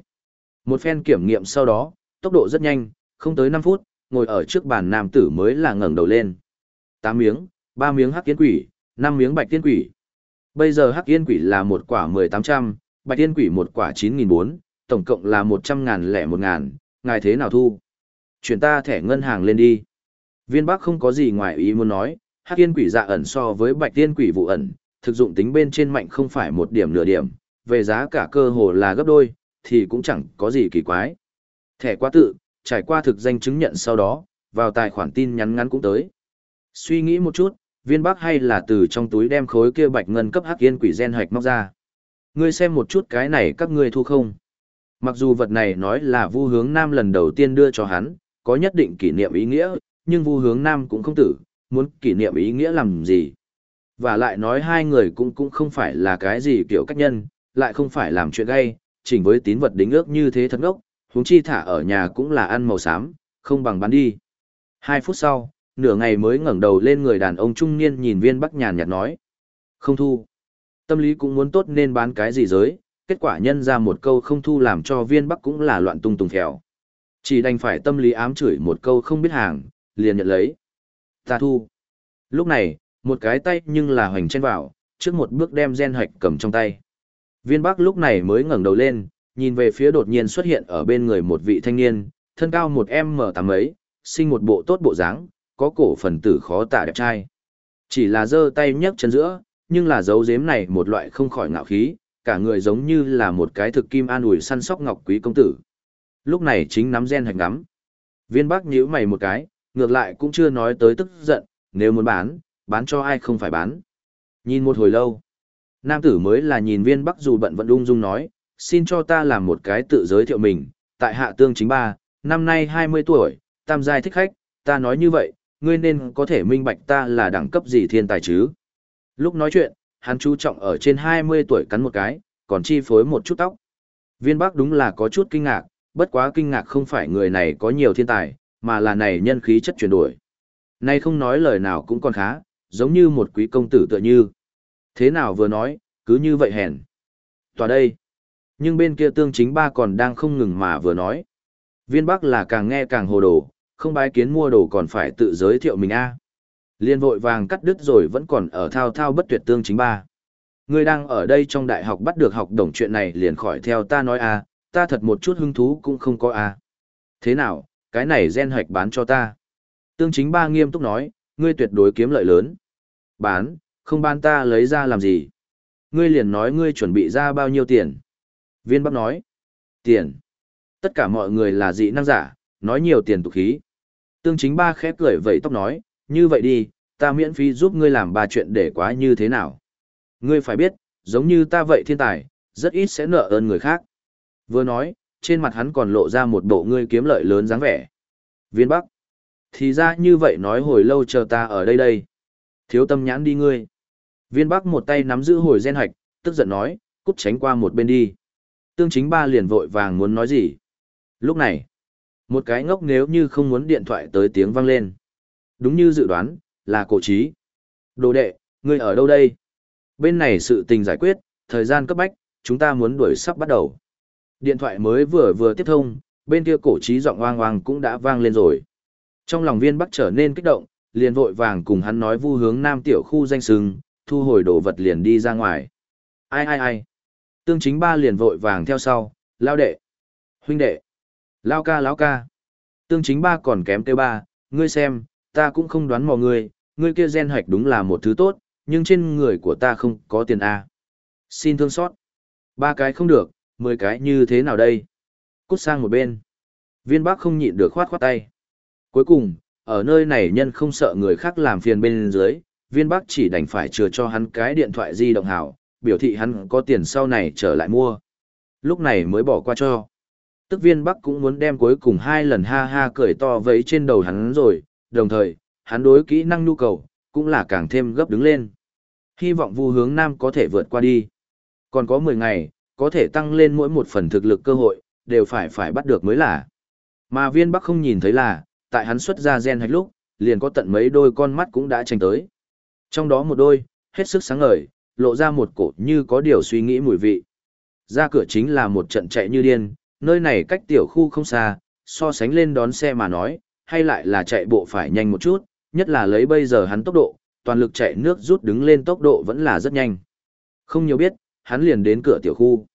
Một phen kiểm nghiệm sau đó, tốc độ rất nhanh, không tới 5 phút, ngồi ở trước bàn nam tử mới là ngẩng đầu lên. 8 miếng, 3 miếng hắc yên quỷ, 5 miếng bạch tiên quỷ. Bây giờ hắc yên quỷ là một quả 1800, bạch tiên quỷ một quả 9400, tổng cộng là 100 ngàn lẻ 1 ngàn, ngài thế nào thu? Chuyển ta thẻ ngân hàng lên đi. Viên Bắc không có gì ngoài ý muốn nói, hắc yên quỷ dạ ẩn so với bạch tiên quỷ vụ ẩn, thực dụng tính bên trên mạnh không phải một điểm nửa điểm, về giá cả cơ hồ là gấp đôi, thì cũng chẳng có gì kỳ quái. Thẻ quá tự, trải qua thực danh chứng nhận sau đó, vào tài khoản tin nhắn ngắn cũng tới. Suy nghĩ một chút, viên bắc hay là từ trong túi đem khối kia bạch ngân cấp hắc yên quỷ gen hoạch móc ra. Ngươi xem một chút cái này các ngươi thu không. Mặc dù vật này nói là vu hướng nam lần đầu tiên đưa cho hắn, có nhất định kỷ niệm ý nghĩa, nhưng vu hướng nam cũng không tử, muốn kỷ niệm ý nghĩa làm gì. Và lại nói hai người cũng cũng không phải là cái gì kiểu cách nhân, lại không phải làm chuyện gay, chỉnh với tín vật đính ước như thế thật ngốc, huống chi thả ở nhà cũng là ăn màu xám, không bằng bán đi. Hai phút sau, nửa ngày mới ngẩng đầu lên người đàn ông trung niên nhìn viên bắc nhàn nhạt nói. Không thu. Tâm lý cũng muốn tốt nên bán cái gì giới, kết quả nhân ra một câu không thu làm cho viên bắc cũng là loạn tung tùng phèo. Chỉ đành phải tâm lý ám chửi một câu không biết hàng, liền nhận lấy. Ta thu. Lúc này, một cái tay nhưng là hoành chen vào, trước một bước đem gen hoạch cầm trong tay. Viên bắc lúc này mới ngẩng đầu lên, nhìn về phía đột nhiên xuất hiện ở bên người một vị thanh niên, thân cao một m tám ấy, sinh một bộ tốt bộ dáng, có cổ phần tử khó tả đẹp trai. Chỉ là giơ tay nhấc chân giữa, nhưng là dấu dếm này một loại không khỏi ngạo khí, cả người giống như là một cái thực kim an ủi săn sóc ngọc quý công tử. Lúc này chính nắm gen hạch ngắm. Viên Bắc nhíu mày một cái, ngược lại cũng chưa nói tới tức giận, nếu muốn bán, bán cho ai không phải bán. Nhìn một hồi lâu, nam tử mới là nhìn viên Bắc dù bận vẫn ung dung nói, xin cho ta làm một cái tự giới thiệu mình, tại hạ tương chính ba, năm nay 20 tuổi, tam giai thích khách, ta nói như vậy, ngươi nên có thể minh bạch ta là đẳng cấp gì thiên tài chứ. Lúc nói chuyện, hắn chú trọng ở trên 20 tuổi cắn một cái, còn chi phối một chút tóc. Viên Bắc đúng là có chút kinh ngạc, bất quá kinh ngạc không phải người này có nhiều thiên tài, mà là này nhân khí chất chuyển đổi. Nay không nói lời nào cũng còn khá, giống như một quý công tử tựa như. Thế nào vừa nói, cứ như vậy hèn. Tòa đây. Nhưng bên kia tương chính ba còn đang không ngừng mà vừa nói. Viên Bắc là càng nghe càng hồ đồ, không bái kiến mua đồ còn phải tự giới thiệu mình a. À. Liên vội vàng cắt đứt rồi vẫn còn ở thao thao bất tuyệt tương chính ba. Ngươi đang ở đây trong đại học bắt được học đồng chuyện này liền khỏi theo ta nói a, ta thật một chút hứng thú cũng không có a. Thế nào, cái này gen hoạch bán cho ta. Tương chính ba nghiêm túc nói, ngươi tuyệt đối kiếm lợi lớn. Bán, không bán ta lấy ra làm gì. Ngươi liền nói ngươi chuẩn bị ra bao nhiêu tiền. Viên Bắc nói, tiền. Tất cả mọi người là dị năng giả, nói nhiều tiền tục khí. Tương chính ba khép cười vẫy tóc nói, như vậy đi, ta miễn phí giúp ngươi làm ba chuyện để quá như thế nào. Ngươi phải biết, giống như ta vậy thiên tài, rất ít sẽ nợ ơn người khác. Vừa nói, trên mặt hắn còn lộ ra một bộ ngươi kiếm lợi lớn dáng vẻ. Viên Bắc. Thì ra như vậy nói hồi lâu chờ ta ở đây đây. Thiếu tâm nhãn đi ngươi. Viên Bắc một tay nắm giữ hồi gen hạch, tức giận nói, cút tránh qua một bên đi. Tương chính ba liền vội vàng muốn nói gì. Lúc này, một cái ngốc nếu như không muốn điện thoại tới tiếng vang lên. Đúng như dự đoán, là cổ trí. Đồ đệ, ngươi ở đâu đây? Bên này sự tình giải quyết, thời gian cấp bách, chúng ta muốn đuổi sắp bắt đầu. Điện thoại mới vừa vừa tiếp thông, bên kia cổ trí giọng oang oang cũng đã vang lên rồi. Trong lòng viên bắc trở nên kích động, liền vội vàng cùng hắn nói vu hướng nam tiểu khu danh sừng, thu hồi đồ vật liền đi ra ngoài. Ai ai ai? Tương chính ba liền vội vàng theo sau, lao đệ, huynh đệ, lao ca lao ca. Tương chính ba còn kém tiêu ba, ngươi xem, ta cũng không đoán mò ngươi, ngươi kia gen hoạch đúng là một thứ tốt, nhưng trên người của ta không có tiền A. Xin thương xót. Ba cái không được, mười cái như thế nào đây? Cút sang một bên. Viên bác không nhịn được khoát khoát tay. Cuối cùng, ở nơi này nhân không sợ người khác làm phiền bên dưới, viên bác chỉ đành phải chừa cho hắn cái điện thoại di động hảo, biểu thị hắn có tiền sau này trở lại mua. Lúc này mới bỏ qua cho. Tức viên bắc cũng muốn đem cuối cùng hai lần ha ha cười to vấy trên đầu hắn rồi, đồng thời, hắn đối kỹ năng nhu cầu, cũng là càng thêm gấp đứng lên. Hy vọng vu hướng nam có thể vượt qua đi. Còn có 10 ngày, có thể tăng lên mỗi một phần thực lực cơ hội, đều phải phải bắt được mới là. Mà viên bắc không nhìn thấy là, tại hắn xuất ra gen hạch lúc, liền có tận mấy đôi con mắt cũng đã tranh tới. Trong đó một đôi, hết sức sáng ngời, lộ ra một cổ như có điều suy nghĩ mùi vị. Ra cửa chính là một trận chạy như điên, nơi này cách tiểu khu không xa, so sánh lên đón xe mà nói, hay lại là chạy bộ phải nhanh một chút, nhất là lấy bây giờ hắn tốc độ, toàn lực chạy nước rút đứng lên tốc độ vẫn là rất nhanh. Không nhiều biết, hắn liền đến cửa tiểu khu.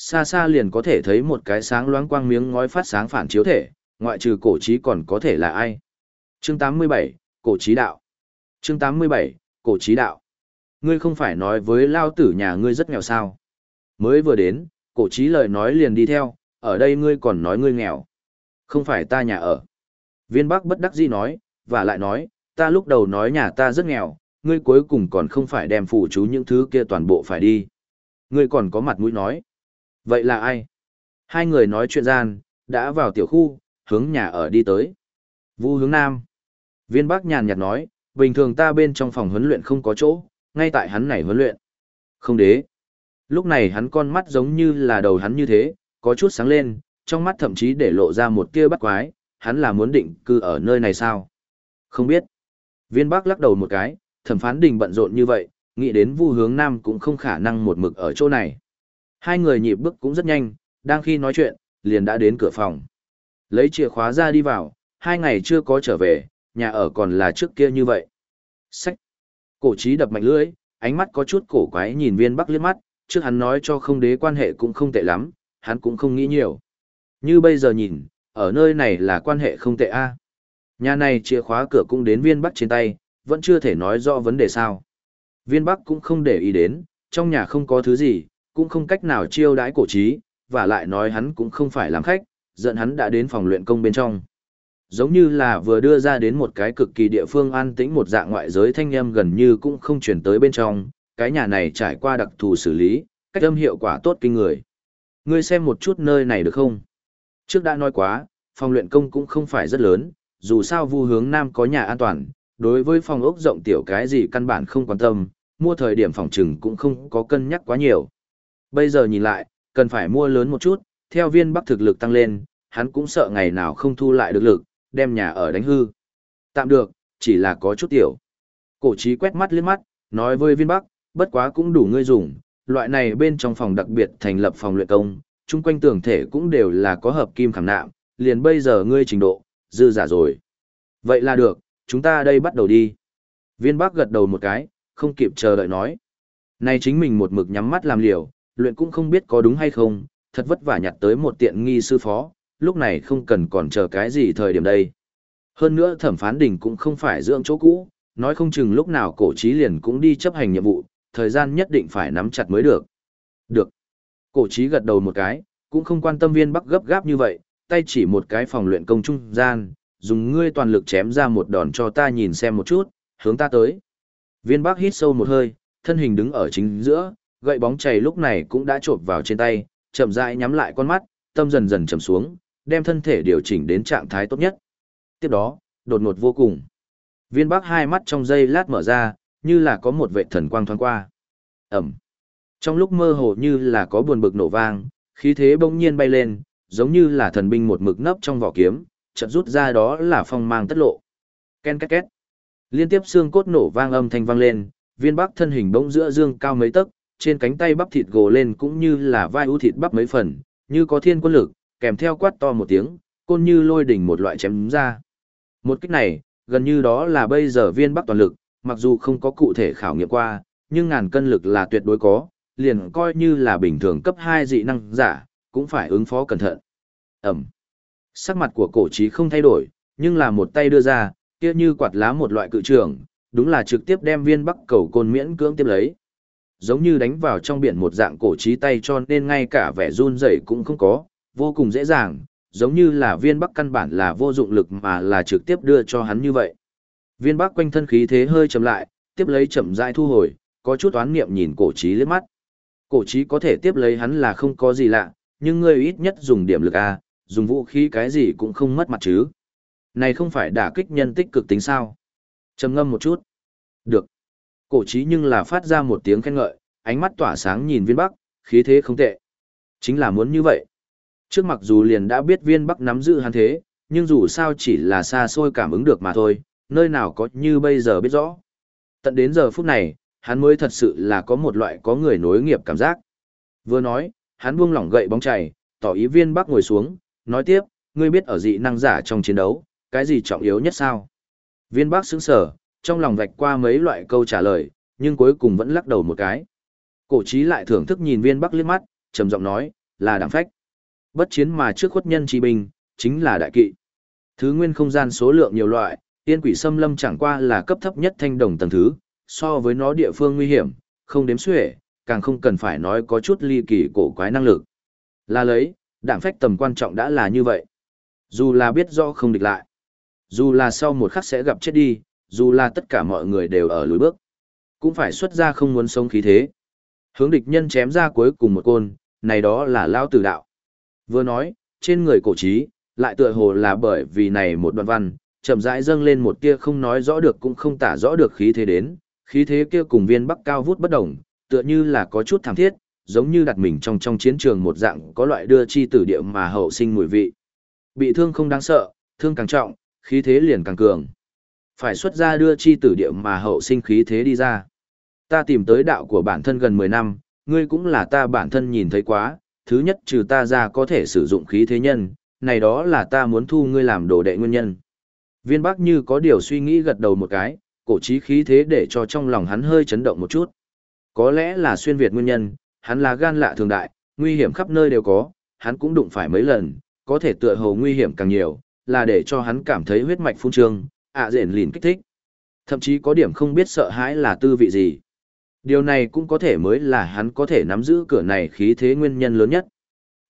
Xa xa liền có thể thấy một cái sáng loáng quang miếng ngói phát sáng phản chiếu thể, ngoại trừ cổ trí còn có thể là ai. Chương 87, Cổ trí đạo. Chương 87, Cổ trí đạo. Ngươi không phải nói với lao tử nhà ngươi rất nghèo sao. Mới vừa đến, Cổ trí lời nói liền đi theo, ở đây ngươi còn nói ngươi nghèo. Không phải ta nhà ở. Viên Bắc bất đắc dĩ nói, và lại nói, ta lúc đầu nói nhà ta rất nghèo, ngươi cuối cùng còn không phải đem phụ chú những thứ kia toàn bộ phải đi. Ngươi còn có mặt mũi nói. Vậy là ai? Hai người nói chuyện gian, đã vào tiểu khu, hướng nhà ở đi tới. Vu hướng nam. Viên Bắc nhàn nhạt nói, bình thường ta bên trong phòng huấn luyện không có chỗ, ngay tại hắn này huấn luyện. Không đế. Lúc này hắn con mắt giống như là đầu hắn như thế, có chút sáng lên, trong mắt thậm chí để lộ ra một tia bắt quái, hắn là muốn định cư ở nơi này sao? Không biết. Viên Bắc lắc đầu một cái, thẩm phán đình bận rộn như vậy, nghĩ đến Vu hướng nam cũng không khả năng một mực ở chỗ này. Hai người nhịp bước cũng rất nhanh, đang khi nói chuyện, liền đã đến cửa phòng. Lấy chìa khóa ra đi vào, hai ngày chưa có trở về, nhà ở còn là trước kia như vậy. Sách. Cổ trí đập mạnh lưỡi, ánh mắt có chút cổ quái nhìn viên bắc liếc mắt, trước hắn nói cho không đế quan hệ cũng không tệ lắm, hắn cũng không nghĩ nhiều. Như bây giờ nhìn, ở nơi này là quan hệ không tệ a. Nhà này chìa khóa cửa cũng đến viên bắc trên tay, vẫn chưa thể nói rõ vấn đề sao. Viên bắc cũng không để ý đến, trong nhà không có thứ gì, cũng không cách nào chiêu đãi cổ trí, và lại nói hắn cũng không phải làm khách, giận hắn đã đến phòng luyện công bên trong. Giống như là vừa đưa ra đến một cái cực kỳ địa phương an tĩnh một dạng ngoại giới thanh âm gần như cũng không chuyển tới bên trong, cái nhà này trải qua đặc thù xử lý, cách âm hiệu quả tốt kinh người. Ngươi xem một chút nơi này được không? Trước đã nói quá, phòng luyện công cũng không phải rất lớn, dù sao vu hướng nam có nhà an toàn, đối với phòng ốc rộng tiểu cái gì căn bản không quan tâm, mua thời điểm phòng trừng cũng không có cân nhắc quá nhiều. Bây giờ nhìn lại, cần phải mua lớn một chút, theo viên bắc thực lực tăng lên, hắn cũng sợ ngày nào không thu lại được lực, đem nhà ở đánh hư. Tạm được, chỉ là có chút tiểu. Cổ trí quét mắt liếc mắt, nói với viên bắc, bất quá cũng đủ ngươi dùng, loại này bên trong phòng đặc biệt thành lập phòng luyện công, chung quanh tường thể cũng đều là có hợp kim khảm nạm, liền bây giờ ngươi trình độ, dư giả rồi. Vậy là được, chúng ta đây bắt đầu đi. Viên bắc gật đầu một cái, không kịp chờ đợi nói. Này chính mình một mực nhắm mắt làm liều, luyện cũng không biết có đúng hay không, thật vất vả nhặt tới một tiện nghi sư phó, lúc này không cần còn chờ cái gì thời điểm đây. Hơn nữa thẩm phán đình cũng không phải dưỡng chỗ cũ, nói không chừng lúc nào cổ trí liền cũng đi chấp hành nhiệm vụ, thời gian nhất định phải nắm chặt mới được. Được. Cổ trí gật đầu một cái, cũng không quan tâm viên bắc gấp gáp như vậy, tay chỉ một cái phòng luyện công trung gian, dùng ngươi toàn lực chém ra một đòn cho ta nhìn xem một chút, hướng ta tới. Viên bắc hít sâu một hơi, thân hình đứng ở chính giữa, gậy bóng chày lúc này cũng đã trộn vào trên tay, chậm rãi nhắm lại con mắt, tâm dần dần trầm xuống, đem thân thể điều chỉnh đến trạng thái tốt nhất. Tiếp đó, đột ngột vô cùng. Viên Bắc hai mắt trong giây lát mở ra, như là có một vệ thần quang thoáng qua. Ẩm. Trong lúc mơ hồ như là có buồn bực nổ vang, khí thế bỗng nhiên bay lên, giống như là thần binh một mực nấp trong vỏ kiếm, chợt rút ra đó là phong mang tất lộ. Ken két két. Liên tiếp xương cốt nổ vang âm thanh vang lên, viên bắc thân hình bỗng giữa dương cao mấy tấc, trên cánh tay bắp thịt gồ lên cũng như là vai ưu thịt bắp mấy phần, như có thiên quân lực, kèm theo quát to một tiếng, côn như lôi đỉnh một loại chém ra. Một kích này, gần như đó là bây giờ viên bắc toàn lực, mặc dù không có cụ thể khảo nghiệm qua, nhưng ngàn cân lực là tuyệt đối có, liền coi như là bình thường cấp 2 dị năng giả, cũng phải ứng phó cẩn thận. Ẩm. Sắc mặt của cổ trí không thay đổi, nhưng là một tay đưa ra, kia như quạt lá một loại cự trường, đúng là trực tiếp đem viên bắc cầu côn miễn cưỡng tiếp lấy. Giống như đánh vào trong biển một dạng cổ trí tay cho nên ngay cả vẻ run rẩy cũng không có, vô cùng dễ dàng, giống như là viên bắc căn bản là vô dụng lực mà là trực tiếp đưa cho hắn như vậy. Viên bắc quanh thân khí thế hơi chậm lại, tiếp lấy chậm rãi thu hồi, có chút oán niệm nhìn cổ trí liếc mắt. Cổ trí có thể tiếp lấy hắn là không có gì lạ, nhưng ngươi ít nhất dùng điểm lực A, dùng vũ khí cái gì cũng không mất mặt chứ. Này không phải đả kích nhân tích cực tính sao. trầm ngâm một chút. Được. Cổ trí nhưng là phát ra một tiếng khen ngợi, ánh mắt tỏa sáng nhìn viên bắc, khí thế không tệ. Chính là muốn như vậy. Trước mặc dù liền đã biết viên bắc nắm giữ hắn thế, nhưng dù sao chỉ là xa xôi cảm ứng được mà thôi, nơi nào có như bây giờ biết rõ. Tận đến giờ phút này, hắn mới thật sự là có một loại có người nối nghiệp cảm giác. Vừa nói, hắn buông lỏng gậy bóng chảy, tỏ ý viên bắc ngồi xuống, nói tiếp, ngươi biết ở dị năng giả trong chiến đấu, cái gì trọng yếu nhất sao? Viên bắc sững sở, trong lòng vạch qua mấy loại câu trả lời, nhưng cuối cùng vẫn lắc đầu một cái. Cổ trí lại thưởng thức nhìn viên bắc liếc mắt, trầm giọng nói, là đảng phách. Bất chiến mà trước khuất nhân chi bình chính là đại kỵ. Thứ nguyên không gian số lượng nhiều loại, tiên quỷ xâm lâm chẳng qua là cấp thấp nhất thanh đồng tầng thứ, so với nó địa phương nguy hiểm, không đếm xuể, càng không cần phải nói có chút ly kỳ cổ quái năng lực. Là lấy, đảng phách tầm quan trọng đã là như vậy. Dù là biết rõ không địch lại, dù là sau một khắc sẽ gặp chết đi, dù là tất cả mọi người đều ở lối bước, cũng phải xuất ra không muốn sống khí thế. Hướng địch nhân chém ra cuối cùng một côn, này đó là lao tử đạo. Vừa nói, trên người cổ trí, lại tựa hồ là bởi vì này một đoạn văn, chậm rãi dâng lên một tia không nói rõ được cũng không tả rõ được khí thế đến, khí thế kia cùng viên bắc cao vút bất động, tựa như là có chút thảm thiết, giống như đặt mình trong trong chiến trường một dạng có loại đưa chi tử địa mà hậu sinh mùi vị. Bị thương không đáng sợ, thương càng trọng, khí thế liền càng cường. Phải xuất ra đưa chi tử địa mà hậu sinh khí thế đi ra. Ta tìm tới đạo của bản thân gần 10 năm, ngươi cũng là ta bản thân nhìn thấy quá, thứ nhất trừ ta ra có thể sử dụng khí thế nhân, này đó là ta muốn thu ngươi làm đồ đệ nguyên nhân. Viên Bắc như có điều suy nghĩ gật đầu một cái, cổ trí khí thế để cho trong lòng hắn hơi chấn động một chút. Có lẽ là xuyên Việt nguyên nhân, hắn là gan lạ thường đại, nguy hiểm khắp nơi đều có, hắn cũng đụng phải mấy lần, có thể tựa hồ nguy hiểm càng nhiều, là để cho hắn cảm thấy huyết mạch phun trương, ạ rền lìn kích thích. Thậm chí có điểm không biết sợ hãi là tư vị gì. Điều này cũng có thể mới là hắn có thể nắm giữ cửa này khí thế nguyên nhân lớn nhất.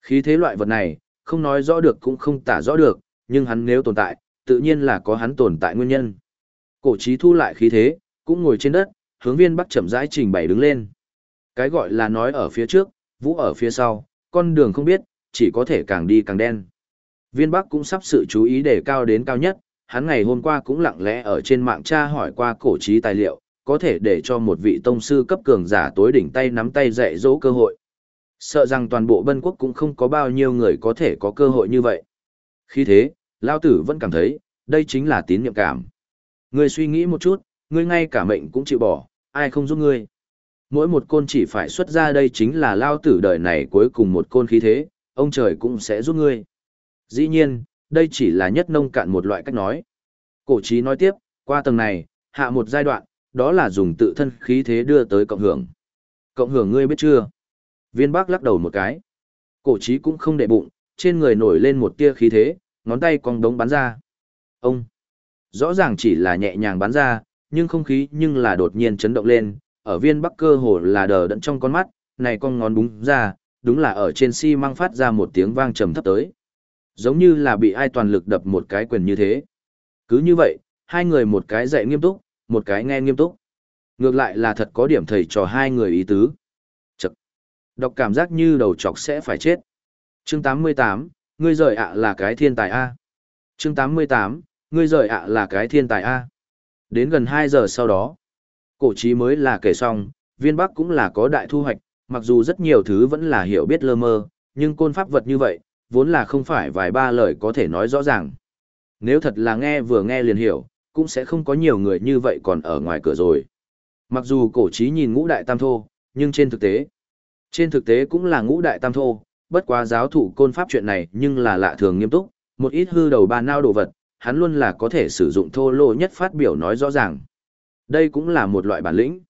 Khí thế loại vật này, không nói rõ được cũng không tả rõ được, nhưng hắn nếu tồn tại, tự nhiên là có hắn tồn tại nguyên nhân. Cổ trí thu lại khí thế, cũng ngồi trên đất, hướng viên bắc chậm rãi trình bày đứng lên. Cái gọi là nói ở phía trước, vũ ở phía sau, con đường không biết, chỉ có thể càng đi càng đen. Viên bắc cũng sắp sự chú ý để cao đến cao nhất, hắn ngày hôm qua cũng lặng lẽ ở trên mạng tra hỏi qua cổ trí tài liệu, có thể để cho một vị tông sư cấp cường giả tối đỉnh tay nắm tay dạy dỗ cơ hội. Sợ rằng toàn bộ bân quốc cũng không có bao nhiêu người có thể có cơ hội như vậy. Khi thế, Lao Tử vẫn cảm thấy, đây chính là tín nhiệm cảm. Ngươi suy nghĩ một chút, ngươi ngay cả mệnh cũng chịu bỏ, ai không giúp ngươi. Mỗi một côn chỉ phải xuất ra đây chính là Lao Tử đời này cuối cùng một côn khí thế, ông trời cũng sẽ giúp ngươi. Dĩ nhiên, đây chỉ là nhất nông cạn một loại cách nói. Cổ trí nói tiếp, qua tầng này, hạ một giai đoạn, đó là dùng tự thân khí thế đưa tới cộng hưởng. Cộng hưởng ngươi biết chưa? Viên bác lắc đầu một cái. Cổ trí cũng không để bụng, trên người nổi lên một tia khí thế, ngón tay cong đống bắn ra. Ông! Rõ ràng chỉ là nhẹ nhàng bắn ra, nhưng không khí nhưng là đột nhiên chấn động lên, ở viên bắc cơ hồ là đờ đẫn trong con mắt, này con ngón búng ra, đúng là ở trên xi si măng phát ra một tiếng vang trầm thấp tới. Giống như là bị ai toàn lực đập một cái quyền như thế. Cứ như vậy, hai người một cái dạy nghiêm túc, một cái nghe nghiêm túc. Ngược lại là thật có điểm thầy trò hai người ý tứ. Chật. Đọc cảm giác như đầu chọc sẽ phải chết. Chương 88, ngươi rời ạ là cái thiên tài A. Chương 88, ngươi rời ạ là cái thiên tài A. Đến gần 2 giờ sau đó, cổ trí mới là kể xong, viên bắc cũng là có đại thu hoạch, mặc dù rất nhiều thứ vẫn là hiểu biết lơ mơ, nhưng côn pháp vật như vậy, vốn là không phải vài ba lời có thể nói rõ ràng. Nếu thật là nghe vừa nghe liền hiểu, cũng sẽ không có nhiều người như vậy còn ở ngoài cửa rồi. Mặc dù cổ trí nhìn ngũ đại tam thô, nhưng trên thực tế, trên thực tế cũng là ngũ đại tam thô, bất quá giáo thủ côn pháp chuyện này nhưng là lạ thường nghiêm túc, một ít hư đầu ba nao đồ vật, hắn luôn là có thể sử dụng thô lô nhất phát biểu nói rõ ràng. Đây cũng là một loại bản lĩnh.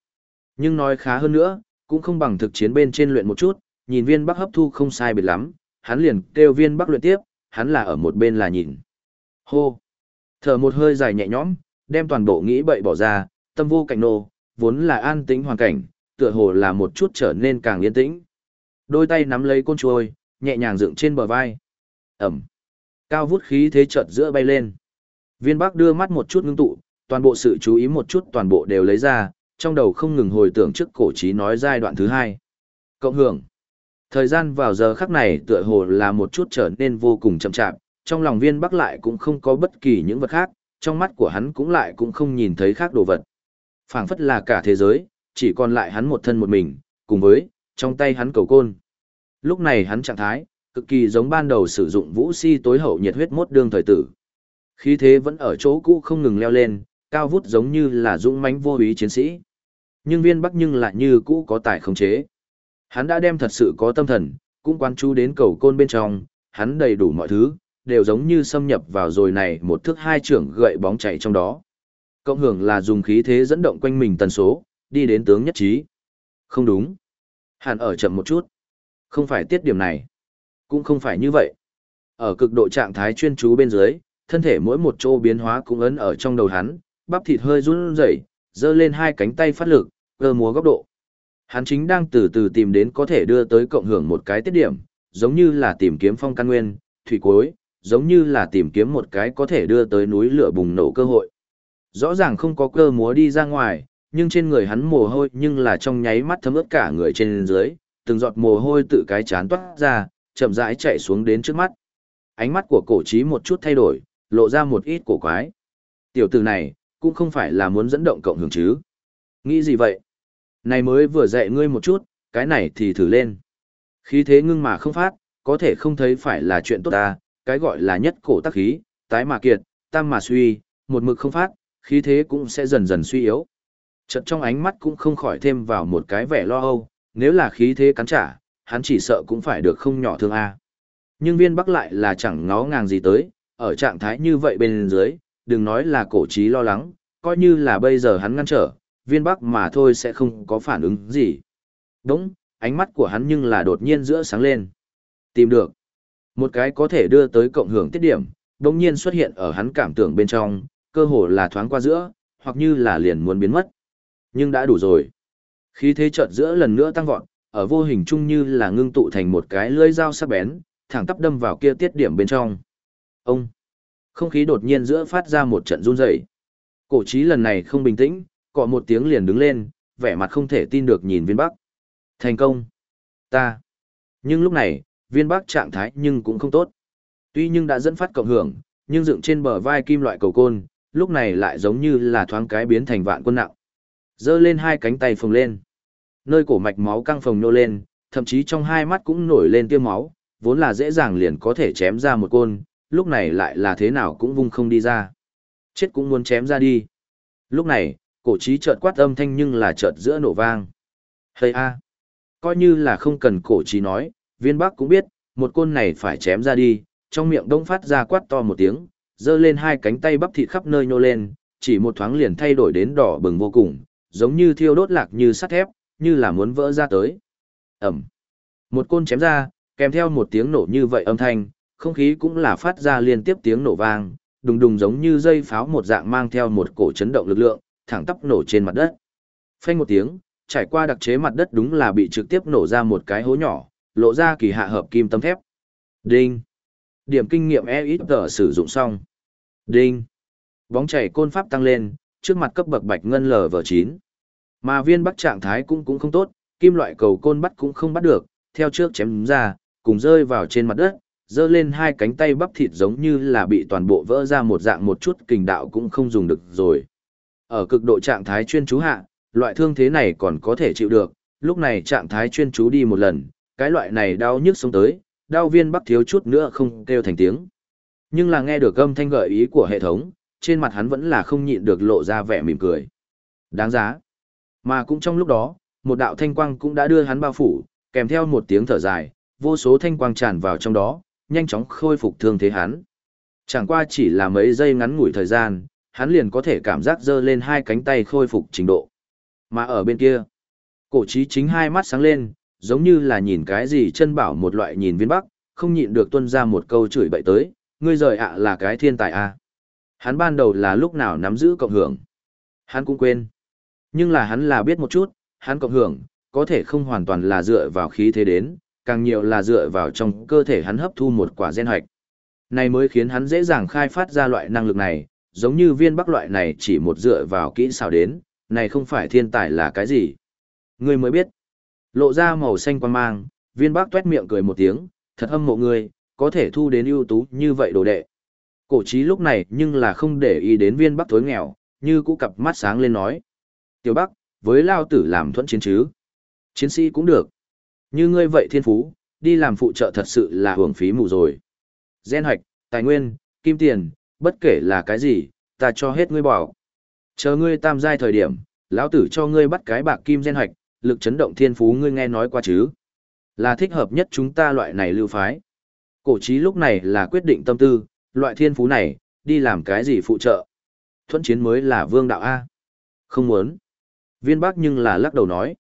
Nhưng nói khá hơn nữa, cũng không bằng thực chiến bên trên luyện một chút, nhìn viên bắc hấp thu không sai biệt lắm, hắn liền kêu viên bắc luyện tiếp, hắn là ở một bên là nhìn. Hô! Thở một hơi dài nhẹ nhõm, đem toàn bộ nghĩ bậy bỏ ra, tâm vô cảnh nô, vốn là an tĩnh hoàn cảnh, tựa hồ là một chút trở nên càng yên tĩnh. Đôi tay nắm lấy côn trôi, nhẹ nhàng dựng trên bờ vai. Ẩm. Cao vút khí thế chợt giữa bay lên. Viên Bắc đưa mắt một chút ngưng tụ, toàn bộ sự chú ý một chút toàn bộ đều lấy ra, trong đầu không ngừng hồi tưởng trước cổ trí nói giai đoạn thứ hai. Cộng hưởng. Thời gian vào giờ khắc này tựa hồ là một chút trở nên vô cùng chậm chạp, trong lòng viên bắc lại cũng không có bất kỳ những vật khác, trong mắt của hắn cũng lại cũng không nhìn thấy khác đồ vật. phảng phất là cả thế giới, chỉ còn lại hắn một thân một mình, cùng với, trong tay hắn cầu côn. Lúc này hắn trạng thái, cực kỳ giống ban đầu sử dụng vũ si tối hậu nhiệt huyết mốt đương thời tử. Khí thế vẫn ở chỗ cũ không ngừng leo lên, cao vút giống như là dũng mãnh vô ý chiến sĩ. Nhưng viên bắc nhưng lại như cũ có tài khống chế. Hắn đã đem thật sự có tâm thần, cũng quan chú đến cầu côn bên trong, hắn đầy đủ mọi thứ, đều giống như xâm nhập vào rồi này một thước hai trưởng gậy bóng chạy trong đó. Cộng hưởng là dùng khí thế dẫn động quanh mình tần số, đi đến tướng nhất trí. Không đúng. Hắn ở chậm một chút. Không phải tiết điểm này. Cũng không phải như vậy. Ở cực độ trạng thái chuyên chú bên dưới, thân thể mỗi một chỗ biến hóa cũng ấn ở trong đầu hắn, bắp thịt hơi run rẩy, giơ lên hai cánh tay phát lực, cơ múa góc độ. Hắn chính đang từ từ tìm đến có thể đưa tới cộng hưởng một cái tiết điểm, giống như là tìm kiếm phong căn nguyên, thủy cuối, giống như là tìm kiếm một cái có thể đưa tới núi lửa bùng nổ cơ hội. Rõ ràng không có cơ múa đi ra ngoài, nhưng trên người hắn mồ hôi nhưng là trong nháy mắt thấm ướt cả người trên dưới, từng giọt mồ hôi tự cái chán toát ra, chậm rãi chạy xuống đến trước mắt. Ánh mắt của cổ trí một chút thay đổi, lộ ra một ít cổ quái. Tiểu tử này, cũng không phải là muốn dẫn động cộng hưởng chứ. Nghĩ gì vậy? Này mới vừa dạy ngươi một chút, cái này thì thử lên. Khí thế ngưng mà không phát, có thể không thấy phải là chuyện tốt ta, cái gọi là nhất cổ tắc khí, tái mà kiệt, tam mà suy, một mực không phát, khí thế cũng sẽ dần dần suy yếu. trận trong ánh mắt cũng không khỏi thêm vào một cái vẻ lo âu, nếu là khí thế cắn trả, hắn chỉ sợ cũng phải được không nhỏ thương a. Nhưng viên bắc lại là chẳng ngó ngàng gì tới, ở trạng thái như vậy bên dưới, đừng nói là cổ trí lo lắng, coi như là bây giờ hắn ngăn trở, viên bắc mà thôi sẽ không có phản ứng gì. Đúng, ánh mắt của hắn nhưng là đột nhiên giữa sáng lên. Tìm được. Một cái có thể đưa tới cộng hưởng tiết điểm, đồng nhiên xuất hiện ở hắn cảm tưởng bên trong, cơ hồ là thoáng qua giữa, hoặc như là liền muốn biến mất. Nhưng đã đủ rồi. Khí thế chợt giữa lần nữa tăng vọt, ở vô hình chung như là ngưng tụ thành một cái lưỡi dao sắc bén, thẳng tắp đâm vào kia tiết điểm bên trong. Ông! Không khí đột nhiên giữa phát ra một trận run rẩy. Cổ trí lần này không bình tĩnh, cọ một tiếng liền đứng lên, vẻ mặt không thể tin được nhìn viên bắc. Thành công! Ta! Nhưng lúc này, viên bắc trạng thái nhưng cũng không tốt. Tuy nhưng đã dẫn phát cộng hưởng, nhưng dựng trên bờ vai kim loại cầu côn, lúc này lại giống như là thoáng cái biến thành vạn quân nặng. Dơ lên hai cánh tay phồng lên. Nơi cổ mạch máu căng phồng nô lên, thậm chí trong hai mắt cũng nổi lên tiêu máu, vốn là dễ dàng liền có thể chém ra một côn, lúc này lại là thế nào cũng vung không đi ra. Chết cũng muốn chém ra đi. Lúc này, cổ trí chợt quát âm thanh nhưng là chợt giữa nổ vang. Hây a! Coi như là không cần cổ trí nói, viên bắc cũng biết, một côn này phải chém ra đi, trong miệng đông phát ra quát to một tiếng, giơ lên hai cánh tay bắp thịt khắp nơi nhô lên, chỉ một thoáng liền thay đổi đến đỏ bừng vô cùng, giống như thiêu đốt lạc như sắt thép, như là muốn vỡ ra tới. Ẩm. Một côn chém ra, kèm theo một tiếng nổ như vậy âm thanh, không khí cũng là phát ra liên tiếp tiếng nổ vang, đùng đùng giống như dây pháo một dạng mang theo một cổ chấn động lực lượng, thẳng tắp nổ trên mặt đất. Phanh một tiếng, trải qua đặc chế mặt đất đúng là bị trực tiếp nổ ra một cái hố nhỏ, lộ ra kỳ hạ hợp kim tấm thép. Đinh. Điểm kinh nghiệm e ít tờ sử dụng xong. Đinh. Bóng chảy côn pháp tăng lên, trước mặt cấp bậc bạch ngân LV9. Mà viên bắc trạng thái cũng cũng không tốt, kim loại cầu côn bắt cũng không bắt được, theo trước chém ra, cùng rơi vào trên mặt đất, dơ lên hai cánh tay bắp thịt giống như là bị toàn bộ vỡ ra một dạng một chút kình đạo cũng không dùng được rồi. Ở cực độ trạng thái chuyên chú hạ, loại thương thế này còn có thể chịu được, lúc này trạng thái chuyên chú đi một lần, cái loại này đau nhức sống tới, đau viên bắc thiếu chút nữa không kêu thành tiếng. Nhưng là nghe được âm thanh gợi ý của hệ thống, trên mặt hắn vẫn là không nhịn được lộ ra vẻ mỉm cười. Đáng giá. Mà cũng trong lúc đó, một đạo thanh quang cũng đã đưa hắn bao phủ, kèm theo một tiếng thở dài, vô số thanh quang tràn vào trong đó, nhanh chóng khôi phục thương thế hắn. Chẳng qua chỉ là mấy giây ngắn ngủi thời gian, hắn liền có thể cảm giác dơ lên hai cánh tay khôi phục trình độ. Mà ở bên kia, cổ trí chính hai mắt sáng lên, giống như là nhìn cái gì chân bảo một loại nhìn viên bắc, không nhịn được tuân ra một câu chửi bậy tới, ngươi rời ạ là cái thiên tài a. À. Hắn ban đầu là lúc nào nắm giữ cộng hưởng. Hắn cũng quên. Nhưng là hắn là biết một chút, hắn cộng hưởng, có thể không hoàn toàn là dựa vào khí thế đến, càng nhiều là dựa vào trong cơ thể hắn hấp thu một quả gen hoạch. Này mới khiến hắn dễ dàng khai phát ra loại năng lực này, giống như viên bắc loại này chỉ một dựa vào kỹ xảo đến, này không phải thiên tài là cái gì. Ngươi mới biết. Lộ ra màu xanh quan mang, viên bắc tuét miệng cười một tiếng, thật âm mộ ngươi, có thể thu đến ưu tú như vậy đồ đệ. Cổ trí lúc này nhưng là không để ý đến viên bắc thối nghèo, như cũ cặp mắt sáng lên nói. Tiểu Bắc, với Lao Tử làm thuẫn chiến chứ. Chiến sĩ cũng được. Như ngươi vậy thiên phú, đi làm phụ trợ thật sự là hưởng phí mù rồi. Gen hoạch, tài nguyên, kim tiền, bất kể là cái gì, ta cho hết ngươi bảo. Chờ ngươi tam giai thời điểm, lão tử cho ngươi bắt cái bạc kim gen hoạch, lực chấn động thiên phú ngươi nghe nói qua chứ. Là thích hợp nhất chúng ta loại này lưu phái. Cổ trí lúc này là quyết định tâm tư, loại thiên phú này, đi làm cái gì phụ trợ. Thuận chiến mới là vương đạo A. Không muốn. Viên Bắc nhưng là lắc đầu nói.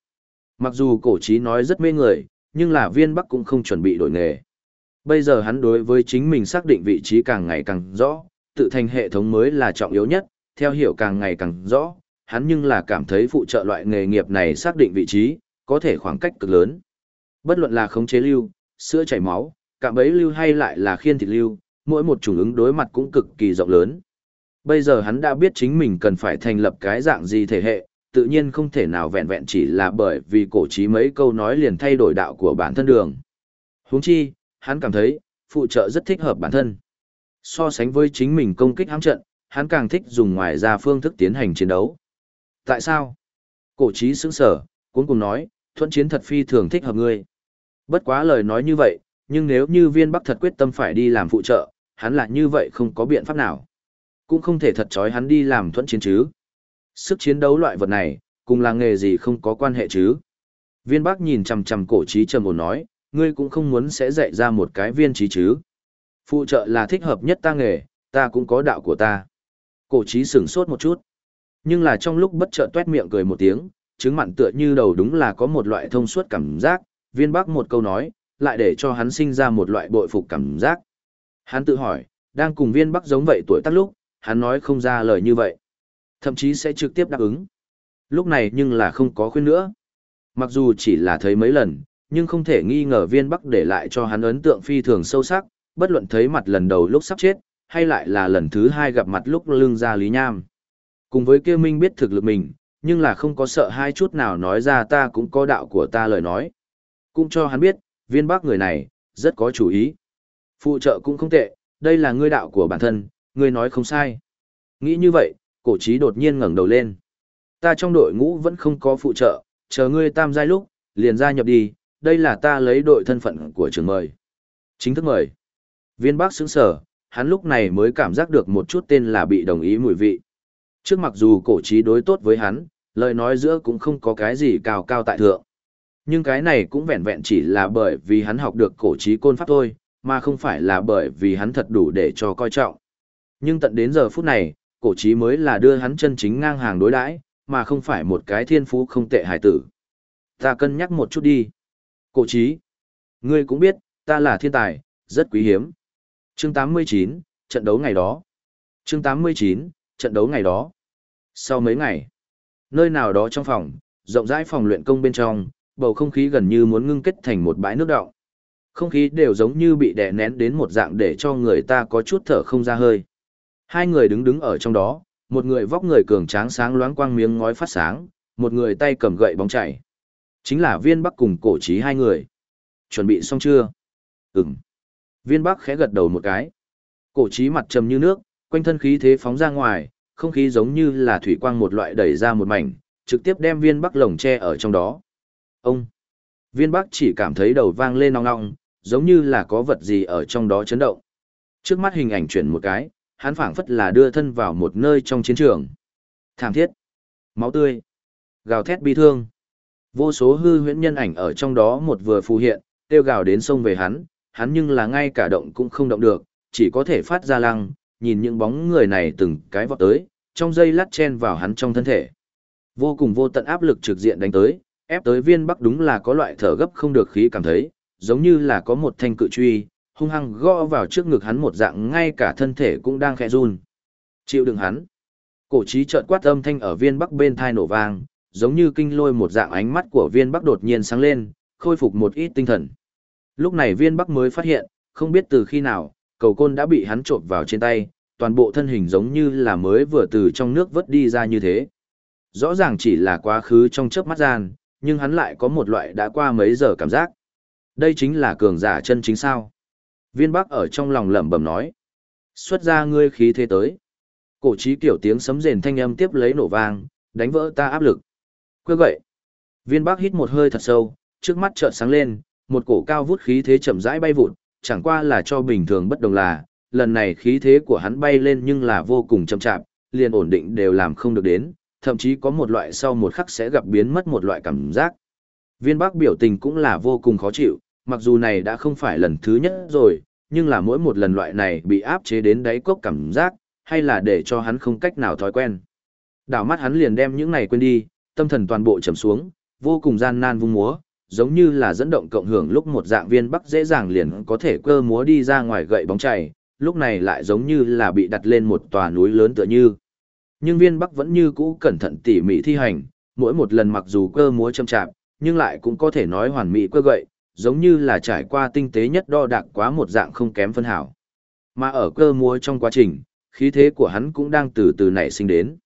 Mặc dù cổ trí nói rất mê người, nhưng là viên Bắc cũng không chuẩn bị đổi nghề. Bây giờ hắn đối với chính mình xác định vị trí càng ngày càng rõ, tự thành hệ thống mới là trọng yếu nhất, theo hiểu càng ngày càng rõ, hắn nhưng là cảm thấy phụ trợ loại nghề nghiệp này xác định vị trí, có thể khoảng cách cực lớn. Bất luận là khống chế lưu, sữa chảy máu, cạm bấy lưu hay lại là khiên thịt lưu, mỗi một chủng ứng đối mặt cũng cực kỳ rộng lớn. Bây giờ hắn đã biết chính mình cần phải thành lập cái dạng gì thể hệ, tự nhiên không thể nào vẹn vẹn chỉ là bởi vì cổ chí mấy câu nói liền thay đổi đạo của bản thân đường. Huống chi, hắn cảm thấy, phụ trợ rất thích hợp bản thân. So sánh với chính mình công kích hãm trận, hắn càng thích dùng ngoài ra phương thức tiến hành chiến đấu. Tại sao? Cổ trí sững sở, cuốn cùng nói, thuận chiến thật phi thường thích hợp ngươi. Bất quá lời nói như vậy, nhưng nếu như viên bắc thật quyết tâm phải đi làm phụ trợ, hắn lại như vậy không có biện pháp nào. Cũng không thể thật chói hắn đi làm thuận chiến chứ. Sức chiến đấu loại vật này, cùng là nghề gì không có quan hệ chứ. Viên bắc nhìn chằm chằm cổ trí trầm ổn nói, ngươi cũng không muốn sẽ dạy ra một cái viên trí chứ. Phụ trợ là thích hợp nhất ta nghề, ta cũng có đạo của ta. Cổ trí sửng sốt một chút. Nhưng là trong lúc bất chợt tuét miệng cười một tiếng, chứng mặn tựa như đầu đúng là có một loại thông suốt cảm giác, viên bắc một câu nói, lại để cho hắn sinh ra một loại bội phục cảm giác. Hắn tự hỏi, đang cùng viên bắc giống vậy tuổi tác lúc, hắn nói không ra lời như vậy. Thậm chí sẽ trực tiếp đáp ứng. Lúc này nhưng là không có khuyên nữa. Mặc dù chỉ là thấy mấy lần, nhưng không thể nghi ngờ viên bắc để lại cho hắn ấn tượng phi thường sâu sắc, bất luận thấy mặt lần đầu lúc sắp chết, hay lại là lần thứ hai gặp mặt lúc lưng ra Lý Nham. Cùng với kia Minh biết thực lực mình, nhưng là không có sợ hai chút nào nói ra ta cũng có đạo của ta lời nói. Cũng cho hắn biết, viên bác người này, rất có chủ ý. Phụ trợ cũng không tệ, đây là ngươi đạo của bản thân, ngươi nói không sai. Nghĩ như vậy, cổ trí đột nhiên ngẩng đầu lên. Ta trong đội ngũ vẫn không có phụ trợ, chờ ngươi tam giai lúc, liền gia nhập đi, đây là ta lấy đội thân phận của trường mời. Chính thức mời. Viên bác sững sở, hắn lúc này mới cảm giác được một chút tên là bị đồng ý mùi vị. Trước mặc dù cổ trí đối tốt với hắn, lời nói giữa cũng không có cái gì cao cao tại thượng. Nhưng cái này cũng vẹn vẹn chỉ là bởi vì hắn học được cổ trí côn pháp thôi, mà không phải là bởi vì hắn thật đủ để cho coi trọng. Nhưng tận đến giờ phút này, cổ trí mới là đưa hắn chân chính ngang hàng đối đãi, mà không phải một cái thiên phú không tệ hài tử. Ta cân nhắc một chút đi. Cổ trí, ngươi cũng biết, ta là thiên tài, rất quý hiếm. Chương 89, trận đấu ngày đó. Chương 89, trận đấu ngày đó. Sau mấy ngày, nơi nào đó trong phòng, rộng rãi phòng luyện công bên trong, bầu không khí gần như muốn ngưng kết thành một bãi nước đọng. Không khí đều giống như bị đè nén đến một dạng để cho người ta có chút thở không ra hơi. Hai người đứng đứng ở trong đó, một người vóc người cường tráng sáng loáng quang miếng ngói phát sáng, một người tay cầm gậy bóng chảy. Chính là viên bắc cùng cổ trí hai người. Chuẩn bị xong chưa? Ừm. Viên bắc khẽ gật đầu một cái. Cổ trí mặt trầm như nước, quanh thân khí thế phóng ra ngoài, không khí giống như là thủy quang một loại đẩy ra một mảnh, trực tiếp đem viên bắc lồng tre ở trong đó. Ông! Viên bắc chỉ cảm thấy đầu vang lên nong nong, giống như là có vật gì ở trong đó chấn động. Trước mắt hình ảnh chuyển một cái, hắn phảng phất là đưa thân vào một nơi trong chiến trường. Thảm thiết, máu tươi, gào thét bi thương. Vô số hư huyễn nhân ảnh ở trong đó một vừa phù hiện, tiêu gào đến sông về hắn, hắn nhưng là ngay cả động cũng không động được, chỉ có thể phát ra lăng, nhìn những bóng người này từng cái vọt tới, trong dây lát chen vào hắn trong thân thể. Vô cùng vô tận áp lực trực diện đánh tới, ép tới viên bắc đúng là có loại thở gấp không được khí cảm thấy, giống như là có một thanh cự truy, hung hăng gõ vào trước ngực hắn một dạng ngay cả thân thể cũng đang khẽ run. Chịu đựng hắn. Cổ trí chợt quát âm thanh ở viên bắc bên thai nổ vang, giống như kinh lôi một dạng ánh mắt của viên bắc đột nhiên sáng lên, khôi phục một ít tinh thần. Lúc này viên bắc mới phát hiện, không biết từ khi nào, cầu côn đã bị hắn trộn vào trên tay, toàn bộ thân hình giống như là mới vừa từ trong nước vớt đi ra như thế. Rõ ràng chỉ là quá khứ trong chớp mắt gian, nhưng hắn lại có một loại đã qua mấy giờ cảm giác. Đây chính là cường giả chân chính sao. Viên Bắc ở trong lòng lẩm bẩm nói. Xuất ra ngươi khí thế tới. Cổ trí kiểu tiếng sấm rền thanh âm tiếp lấy nổ vang, đánh vỡ ta áp lực. Quê vậy. Viên Bắc hít một hơi thật sâu, trước mắt chợt sáng lên, một cổ cao vút khí thế chậm rãi bay vụt, chẳng qua là cho bình thường bất đồng là, lần này khí thế của hắn bay lên nhưng là vô cùng chậm chạp, liền ổn định đều làm không được đến, thậm chí có một loại sau một khắc sẽ gặp biến mất một loại cảm giác. Viên Bắc biểu tình cũng là vô cùng khó chịu, mặc dù này đã không phải lần thứ nhất rồi, nhưng là mỗi một lần loại này bị áp chế đến đáy cốc cảm giác, hay là để cho hắn không cách nào thói quen. Đảo mắt hắn liền đem những này quên đi, tâm thần toàn bộ trầm xuống, vô cùng gian nan vung múa, giống như là dẫn động cộng hưởng lúc một dạng viên bắc dễ dàng liền có thể cơ múa đi ra ngoài gậy bóng chảy, lúc này lại giống như là bị đặt lên một tòa núi lớn tựa như. Nhưng viên bắc vẫn như cũ cẩn thận tỉ mỉ thi hành, mỗi một lần mặc dù cơ múa châm chạm, nhưng lại cũng có thể nói hoàn mỹ cơ gậy, giống như là trải qua tinh tế nhất đo đạc quá một dạng không kém phân hảo. Mà ở cơ múa trong quá trình, khí thế của hắn cũng đang từ từ nảy sinh đến.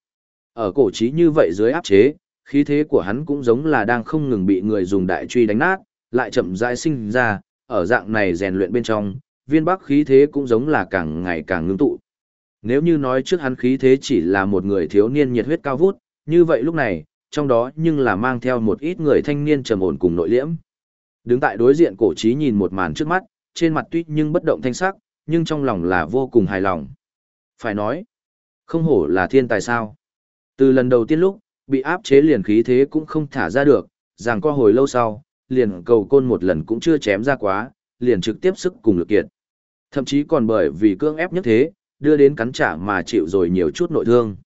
Ở cổ trí như vậy dưới áp chế, khí thế của hắn cũng giống là đang không ngừng bị người dùng đại truy đánh nát, lại chậm rãi sinh ra, ở dạng này rèn luyện bên trong, viên bắc khí thế cũng giống là càng ngày càng ngưng tụ. Nếu như nói trước hắn khí thế chỉ là một người thiếu niên nhiệt huyết cao vút, như vậy lúc này, trong đó nhưng là mang theo một ít người thanh niên trầm ổn cùng nội liễm. Đứng tại đối diện cổ trí nhìn một màn trước mắt, trên mặt tuy nhưng bất động thanh sắc, nhưng trong lòng là vô cùng hài lòng. Phải nói, không hổ là thiên tài sao. Từ lần đầu tiên lúc, bị áp chế liền khí thế cũng không thả ra được, rằng qua hồi lâu sau, liền cầu côn một lần cũng chưa chém ra quá, liền trực tiếp sức cùng lực kiệt. Thậm chí còn bởi vì cương ép nhất thế, đưa đến cắn trả mà chịu rồi nhiều chút nội thương.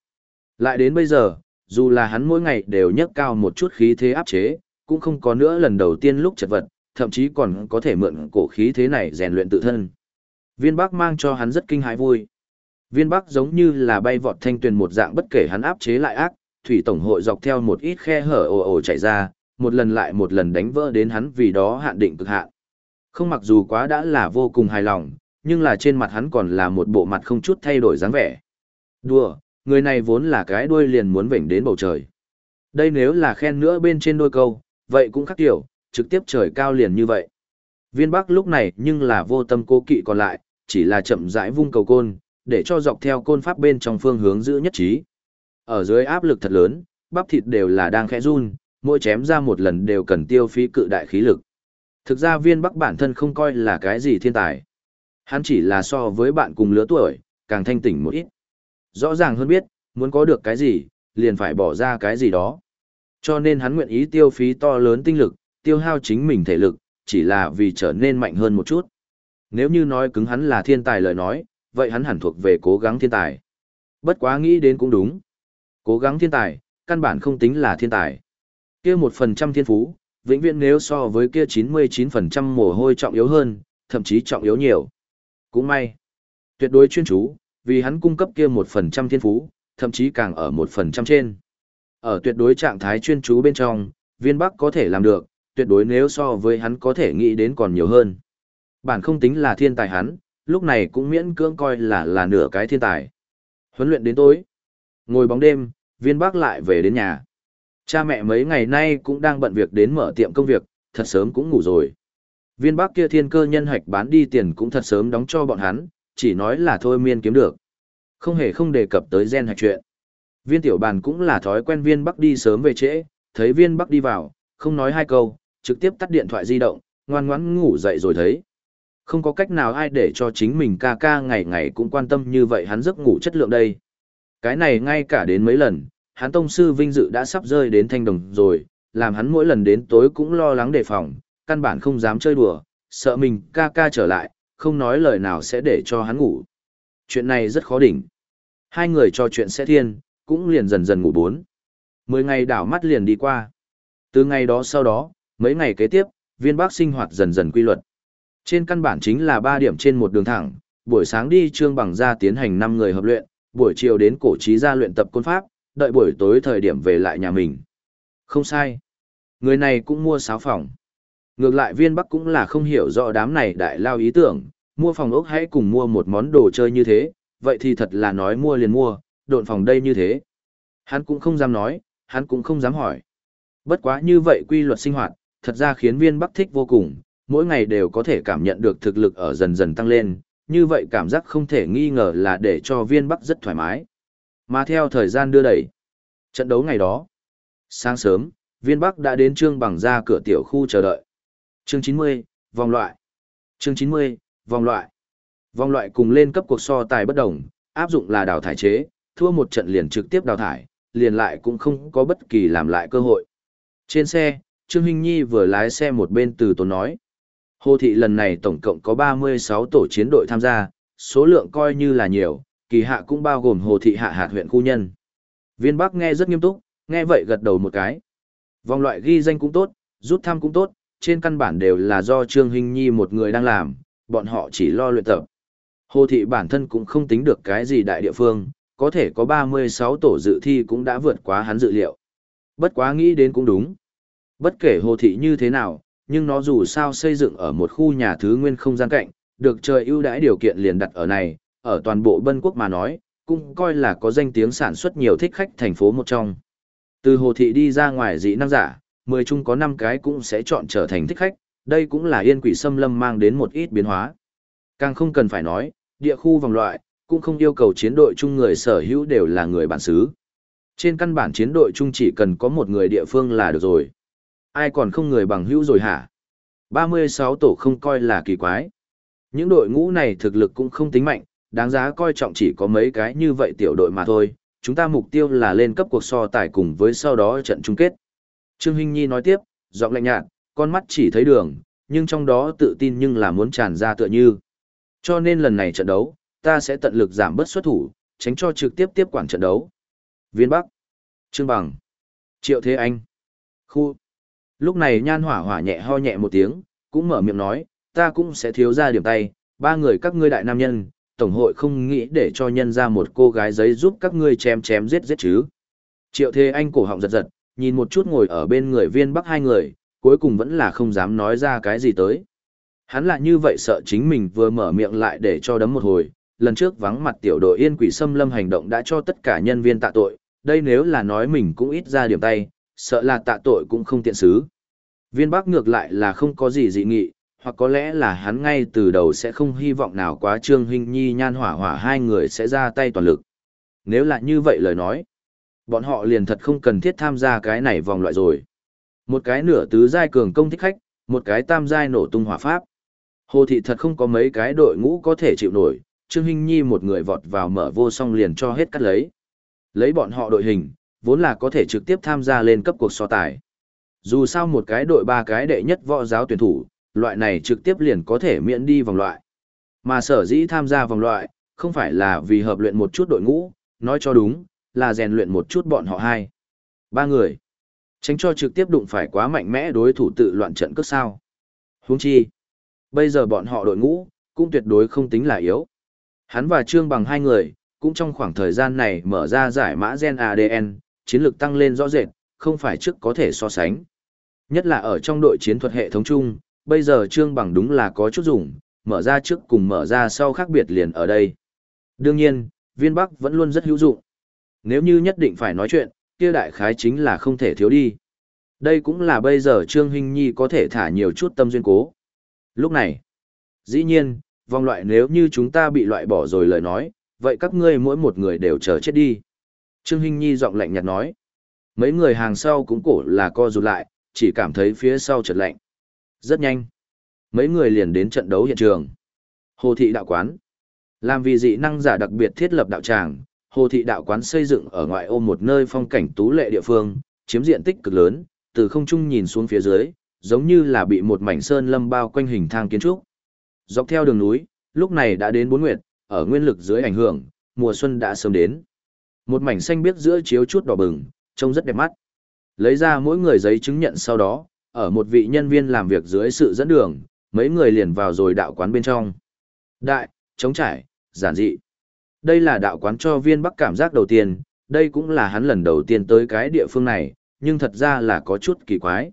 Lại đến bây giờ, dù là hắn mỗi ngày đều nhấc cao một chút khí thế áp chế, cũng không có nữa lần đầu tiên lúc chật vật, thậm chí còn có thể mượn cổ khí thế này rèn luyện tự thân. Viên Bắc mang cho hắn rất kinh hãi vui. Viên Bắc giống như là bay vọt thanh tuyền một dạng bất kể hắn áp chế lại ác, thủy tổng hội dọc theo một ít khe hở ồ ồ chảy ra, một lần lại một lần đánh vỡ đến hắn vì đó hạn định cực hạn. Không mặc dù quá đã là vô cùng hài lòng, nhưng là trên mặt hắn còn là một bộ mặt không chút thay đổi dáng vẻ. Đùa, người này vốn là cái đuôi liền muốn vểnh đến bầu trời. Đây nếu là khen nữa bên trên đôi câu, vậy cũng khác kiểu, trực tiếp trời cao liền như vậy. Viên Bắc lúc này nhưng là vô tâm cố kỵ còn lại, chỉ là chậm rãi vung cầu côn, để cho dọc theo côn pháp bên trong phương hướng giữ nhất trí. Ở dưới áp lực thật lớn, bắp thịt đều là đang khẽ run, mỗi chém ra một lần đều cần tiêu phí cự đại khí lực. Thực ra viên bắc bản thân không coi là cái gì thiên tài. Hắn chỉ là so với bạn cùng lứa tuổi, càng thanh tỉnh một ít. Rõ ràng hơn biết, muốn có được cái gì, liền phải bỏ ra cái gì đó. Cho nên hắn nguyện ý tiêu phí to lớn tinh lực, tiêu hao chính mình thể lực, chỉ là vì trở nên mạnh hơn một chút. Nếu như nói cứng hắn là thiên tài lời nói, vậy hắn hẳn thuộc về cố gắng thiên tài. Bất quá nghĩ đến cũng đúng. Cố gắng thiên tài, căn bản không tính là thiên tài. Kia một phần trăm thiên phú, vĩnh viễn nếu so với kia 99% mồ hôi trọng yếu hơn, thậm chí trọng yếu nhiều. Cũng may. Tuyệt đối chuyên chú, vì hắn cung cấp kia một phần trăm thiên phú, thậm chí càng ở một phần trăm trên. Ở tuyệt đối trạng thái chuyên chú bên trong, viên bắc có thể làm được, tuyệt đối nếu so với hắn có thể nghĩ đến còn nhiều hơn. Bản không tính là thiên tài hắn, lúc này cũng miễn cưỡng coi là là nửa cái thiên tài. Huấn luyện đến tối. Ngồi bóng đêm, viên bắc lại về đến nhà. Cha mẹ mấy ngày nay cũng đang bận việc đến mở tiệm công việc, thật sớm cũng ngủ rồi. Viên bắc kia thiên cơ nhân hạch bán đi tiền cũng thật sớm đóng cho bọn hắn, chỉ nói là thôi miên kiếm được. Không hề không đề cập tới gen hạch chuyện. Viên tiểu bàn cũng là thói quen viên bắc đi sớm về trễ, thấy viên bắc đi vào, không nói hai câu, trực tiếp tắt điện thoại di động, ngoan ngoãn ngủ dậy rồi thấy. Không có cách nào ai để cho chính mình ca ca ngày ngày cũng quan tâm như vậy hắn giấc ngủ chất lượng đây. Cái này ngay cả đến mấy lần, hắn tông sư vinh dự đã sắp rơi đến thanh đồng rồi, làm hắn mỗi lần đến tối cũng lo lắng đề phòng, căn bản không dám chơi đùa, sợ mình ca ca trở lại, không nói lời nào sẽ để cho hắn ngủ. Chuyện này rất khó đỉnh. Hai người trò chuyện sẽ thiên, cũng liền dần dần ngủ bốn. Mười ngày đảo mắt liền đi qua. Từ ngày đó sau đó, mấy ngày kế tiếp, viên bác sinh hoạt dần dần quy luật. Trên căn bản chính là ba điểm trên một đường thẳng, buổi sáng đi trương bằng ra tiến hành năm người hợp luyện, buổi chiều đến cổ trí ra luyện tập côn pháp, đợi buổi tối thời điểm về lại nhà mình. Không sai. Người này cũng mua sáo phòng. Ngược lại viên bắc cũng là không hiểu rõ đám này đại lao ý tưởng, mua phòng ốc hãy cùng mua một món đồ chơi như thế, vậy thì thật là nói mua liền mua, độn phòng đây như thế. Hắn cũng không dám nói, hắn cũng không dám hỏi. Bất quá như vậy quy luật sinh hoạt, thật ra khiến viên bắc thích vô cùng, mỗi ngày đều có thể cảm nhận được thực lực ở dần dần tăng lên, như vậy cảm giác không thể nghi ngờ là để cho viên bắc rất thoải mái. Mà theo thời gian đưa đẩy, trận đấu ngày đó, sáng sớm, viên bắc đã đến trương bằng ra cửa tiểu khu chờ đợi. Chương 90, vòng loại. Chương 90, vòng loại. Vòng loại cùng lên cấp cuộc so tài bất đồng, áp dụng là đào thải chế, thua một trận liền trực tiếp đào thải, liền lại cũng không có bất kỳ làm lại cơ hội. Trên xe, Trương Hinh Nhi vừa lái xe một bên từ tốn nói. Hồ thị lần này tổng cộng có 36 tổ chiến đội tham gia, số lượng coi như là nhiều, kỳ hạ cũng bao gồm hồ thị hạ hạt huyện khu nhân. Viên Bắc nghe rất nghiêm túc, nghe vậy gật đầu một cái. Vòng loại ghi danh cũng tốt, rút thăm cũng tốt, trên căn bản đều là do Trương Hinh Nhi một người đang làm, bọn họ chỉ lo luyện tập. Hồ thị bản thân cũng không tính được cái gì đại địa phương, có thể có 36 tổ dự thi cũng đã vượt quá hắn dự liệu. Bất quá nghĩ đến cũng đúng. Bất kể hồ thị như thế nào, nhưng nó dù sao xây dựng ở một khu nhà thứ nguyên không gian cạnh, được trời ưu đãi điều kiện liền đặt ở này, ở toàn bộ Bân Quốc mà nói, cũng coi là có danh tiếng sản xuất nhiều thích khách thành phố một trong. Từ hồ thị đi ra ngoài dị năng giả, 10 chung có 5 cái cũng sẽ chọn trở thành thích khách, đây cũng là yên quỷ xâm lâm mang đến một ít biến hóa. Càng không cần phải nói, địa khu vòng loại, cũng không yêu cầu chiến đội chung người sở hữu đều là người bản xứ. Trên căn bản chiến đội chung chỉ cần có một người địa phương là được rồi. Ai còn không người bằng hữu rồi hả? 36 tổ không coi là kỳ quái. Những đội ngũ này thực lực cũng không tính mạnh, đáng giá coi trọng chỉ có mấy cái như vậy tiểu đội mà thôi. Chúng ta mục tiêu là lên cấp cuộc so tài cùng với sau đó trận chung kết. Trương Hinh Nhi nói tiếp, giọng lạnh nhạt, con mắt chỉ thấy đường, nhưng trong đó tự tin nhưng là muốn tràn ra tựa như. Cho nên lần này trận đấu, ta sẽ tận lực giảm bớt xuất thủ, tránh cho trực tiếp tiếp quản trận đấu. Viên Bắc, Trương Bằng, Triệu Thế Anh, Khu. Lúc này nhan hỏa hỏa nhẹ ho nhẹ một tiếng, cũng mở miệng nói, ta cũng sẽ thiếu ra điểm tay, ba người các ngươi đại nam nhân, tổng hội không nghĩ để cho nhân ra một cô gái giấy giúp các ngươi chém chém giết giết chứ. Triệu Thế Anh cổ họng giật giật, nhìn một chút ngồi ở bên người viên bắc hai người, cuối cùng vẫn là không dám nói ra cái gì tới. Hắn là như vậy sợ chính mình vừa mở miệng lại để cho đấm một hồi, lần trước vắng mặt tiểu đội yên quỷ xâm lâm hành động đã cho tất cả nhân viên tạ tội, đây nếu là nói mình cũng ít ra điểm tay, sợ là tạ tội cũng không tiện xứ. Viên Bắc ngược lại là không có gì dị nghị, hoặc có lẽ là hắn ngay từ đầu sẽ không hy vọng nào quá Trương Hinh Nhi nhan hỏa hỏa hai người sẽ ra tay toàn lực. Nếu là như vậy lời nói, bọn họ liền thật không cần thiết tham gia cái này vòng loại rồi. Một cái nửa tứ giai cường công thích khách, một cái tam giai nổ tung hỏa pháp. Hồ thị thật không có mấy cái đội ngũ có thể chịu nổi, Trương Hinh Nhi một người vọt vào mở vô song liền cho hết cắt lấy. Lấy bọn họ đội hình, vốn là có thể trực tiếp tham gia lên cấp cuộc so tài. Dù sao một cái đội ba cái đệ nhất võ giáo tuyển thủ, loại này trực tiếp liền có thể miễn đi vòng loại. Mà sở dĩ tham gia vòng loại, không phải là vì hợp luyện một chút đội ngũ, nói cho đúng, là rèn luyện một chút bọn họ hai. Ba người. Tránh cho trực tiếp đụng phải quá mạnh mẽ đối thủ tự loạn trận cước sao. Huống chi. Bây giờ bọn họ đội ngũ, cũng tuyệt đối không tính là yếu. Hắn và Trương bằng hai người, cũng trong khoảng thời gian này mở ra giải mã gen ADN, chiến lược tăng lên rõ rệt, không phải trước có thể so sánh. Nhất là ở trong đội chiến thuật hệ thống chung, bây giờ Trương bằng đúng là có chút dùng, mở ra trước cùng mở ra sau khác biệt liền ở đây. Đương nhiên, viên bắc vẫn luôn rất hữu dụng. Nếu như nhất định phải nói chuyện, kia đại khái chính là không thể thiếu đi. Đây cũng là bây giờ Trương Hinh Nhi có thể thả nhiều chút tâm duyên cố. Lúc này, dĩ nhiên, vòng loại nếu như chúng ta bị loại bỏ rồi lời nói, vậy các ngươi mỗi một người đều chờ chết đi. Trương Hinh Nhi giọng lạnh nhạt nói. Mấy người hàng sau cũng cổ là co rụt lại, chỉ cảm thấy phía sau chợt lạnh. Rất nhanh. Mấy người liền đến trận đấu hiện trường. Hồ thị đạo quán. Làm vì dị năng giả đặc biệt thiết lập đạo tràng, Hồ thị đạo quán xây dựng ở ngoại ô một nơi phong cảnh tú lệ địa phương, chiếm diện tích cực lớn, từ không trung nhìn xuống phía dưới, giống như là bị một mảnh sơn lâm bao quanh hình thang kiến trúc. Dọc theo đường núi, lúc này đã đến bốn nguyệt, ở nguyên lực dưới ảnh hưởng, mùa xuân đã sớm đến. Một mảnh xanh biếc giữa chiếu chút đỏ bừng, trông rất đẹp mắt. Lấy ra mỗi người giấy chứng nhận sau đó, ở một vị nhân viên làm việc dưới sự dẫn đường, mấy người liền vào rồi đạo quán bên trong. Đại, chống trải, giản dị. Đây là đạo quán cho viên bắc cảm giác đầu tiên, đây cũng là hắn lần đầu tiên tới cái địa phương này, nhưng thật ra là có chút kỳ quái.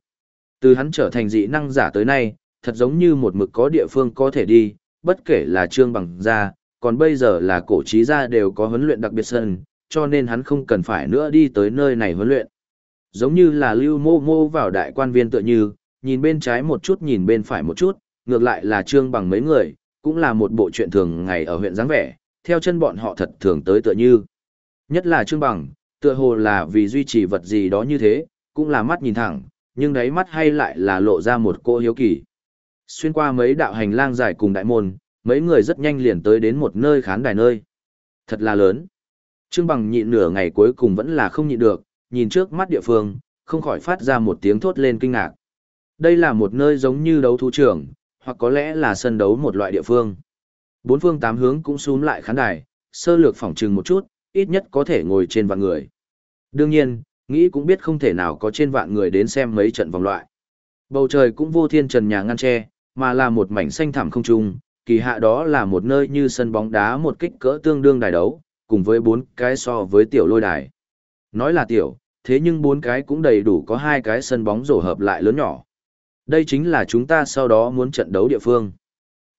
Từ hắn trở thành dị năng giả tới nay, thật giống như một mực có địa phương có thể đi, bất kể là trương bằng gia, còn bây giờ là cổ trí gia đều có huấn luyện đặc biệt sân, cho nên hắn không cần phải nữa đi tới nơi này huấn luyện. Giống như là lưu mô mô vào đại quan viên tựa như, nhìn bên trái một chút nhìn bên phải một chút, ngược lại là trương bằng mấy người, cũng là một bộ chuyện thường ngày ở huyện dáng vẻ, theo chân bọn họ thật thường tới tựa như. Nhất là Trương Bằng, tựa hồ là vì duy trì vật gì đó như thế, cũng là mắt nhìn thẳng, nhưng đáy mắt hay lại là lộ ra một cô hiếu kỳ. Xuyên qua mấy đạo hành lang dài cùng đại môn, mấy người rất nhanh liền tới đến một nơi khán đài nơi. Thật là lớn. Trương Bằng nhịn nửa ngày cuối cùng vẫn là không nhịn được, nhìn trước mắt địa phương, không khỏi phát ra một tiếng thốt lên kinh ngạc. Đây là một nơi giống như đấu thú trường, hoặc có lẽ là sân đấu một loại địa phương. Bốn phương tám hướng cũng xuống lại khán đài, sơ lược phỏng trừng một chút, ít nhất có thể ngồi trên vạn người. Đương nhiên, nghĩ cũng biết không thể nào có trên vạn người đến xem mấy trận vòng loại. Bầu trời cũng vô thiên trần nhà ngăn tre, mà là một mảnh xanh thẳm không trung, kỳ hạ đó là một nơi như sân bóng đá một kích cỡ tương đương đài đấu, cùng với bốn cái so với tiểu lôi đài. Nói là tiểu, thế nhưng bốn cái cũng đầy đủ có hai cái sân bóng rổ hợp lại lớn nhỏ. Đây chính là chúng ta sau đó muốn trận đấu địa phương.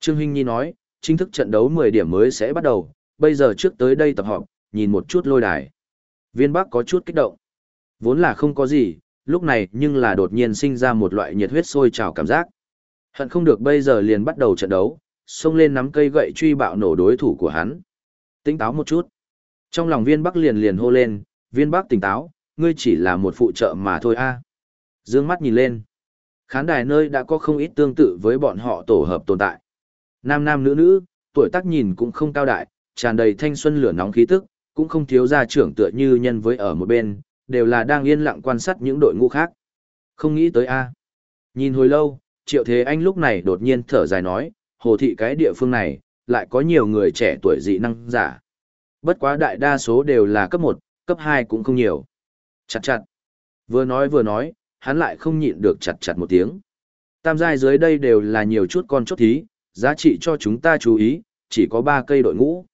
Trương Hinh Nhi nói, chính thức trận đấu 10 điểm mới sẽ bắt đầu, bây giờ trước tới đây tập họp, nhìn một chút lôi đài. Viên Bắc có chút kích động. Vốn là không có gì, lúc này nhưng là đột nhiên sinh ra một loại nhiệt huyết sôi trào cảm giác. Hận không được bây giờ liền bắt đầu trận đấu, xông lên nắm cây gậy truy bạo nổ đối thủ của hắn. Tỉnh táo một chút. Trong lòng viên Bắc liền liền hô lên, viên Bắc tỉnh táo, ngươi chỉ là một phụ trợ mà thôi a. Dương mắt nhìn lên. Khán đài nơi đã có không ít tương tự với bọn họ tổ hợp tồn tại. Nam nam nữ nữ, tuổi tác nhìn cũng không cao đại, tràn đầy thanh xuân lửa nóng khí tức, cũng không thiếu gia trưởng tựa như nhân với ở một bên, đều là đang yên lặng quan sát những đội ngũ khác. Không nghĩ tới a. Nhìn hồi lâu, Triệu Thế Anh lúc này đột nhiên thở dài nói, hồ thị cái địa phương này, lại có nhiều người trẻ tuổi dị năng giả. Bất quá đại đa số đều là cấp 1, cấp 2 cũng không nhiều. Chặt chặt. Vừa nói vừa nói, hắn lại không nhịn được chặt chặt một tiếng. Tam giai dưới đây đều là nhiều chút con chốt thí, giá trị cho chúng ta chú ý, chỉ có 3 cây đội ngũ.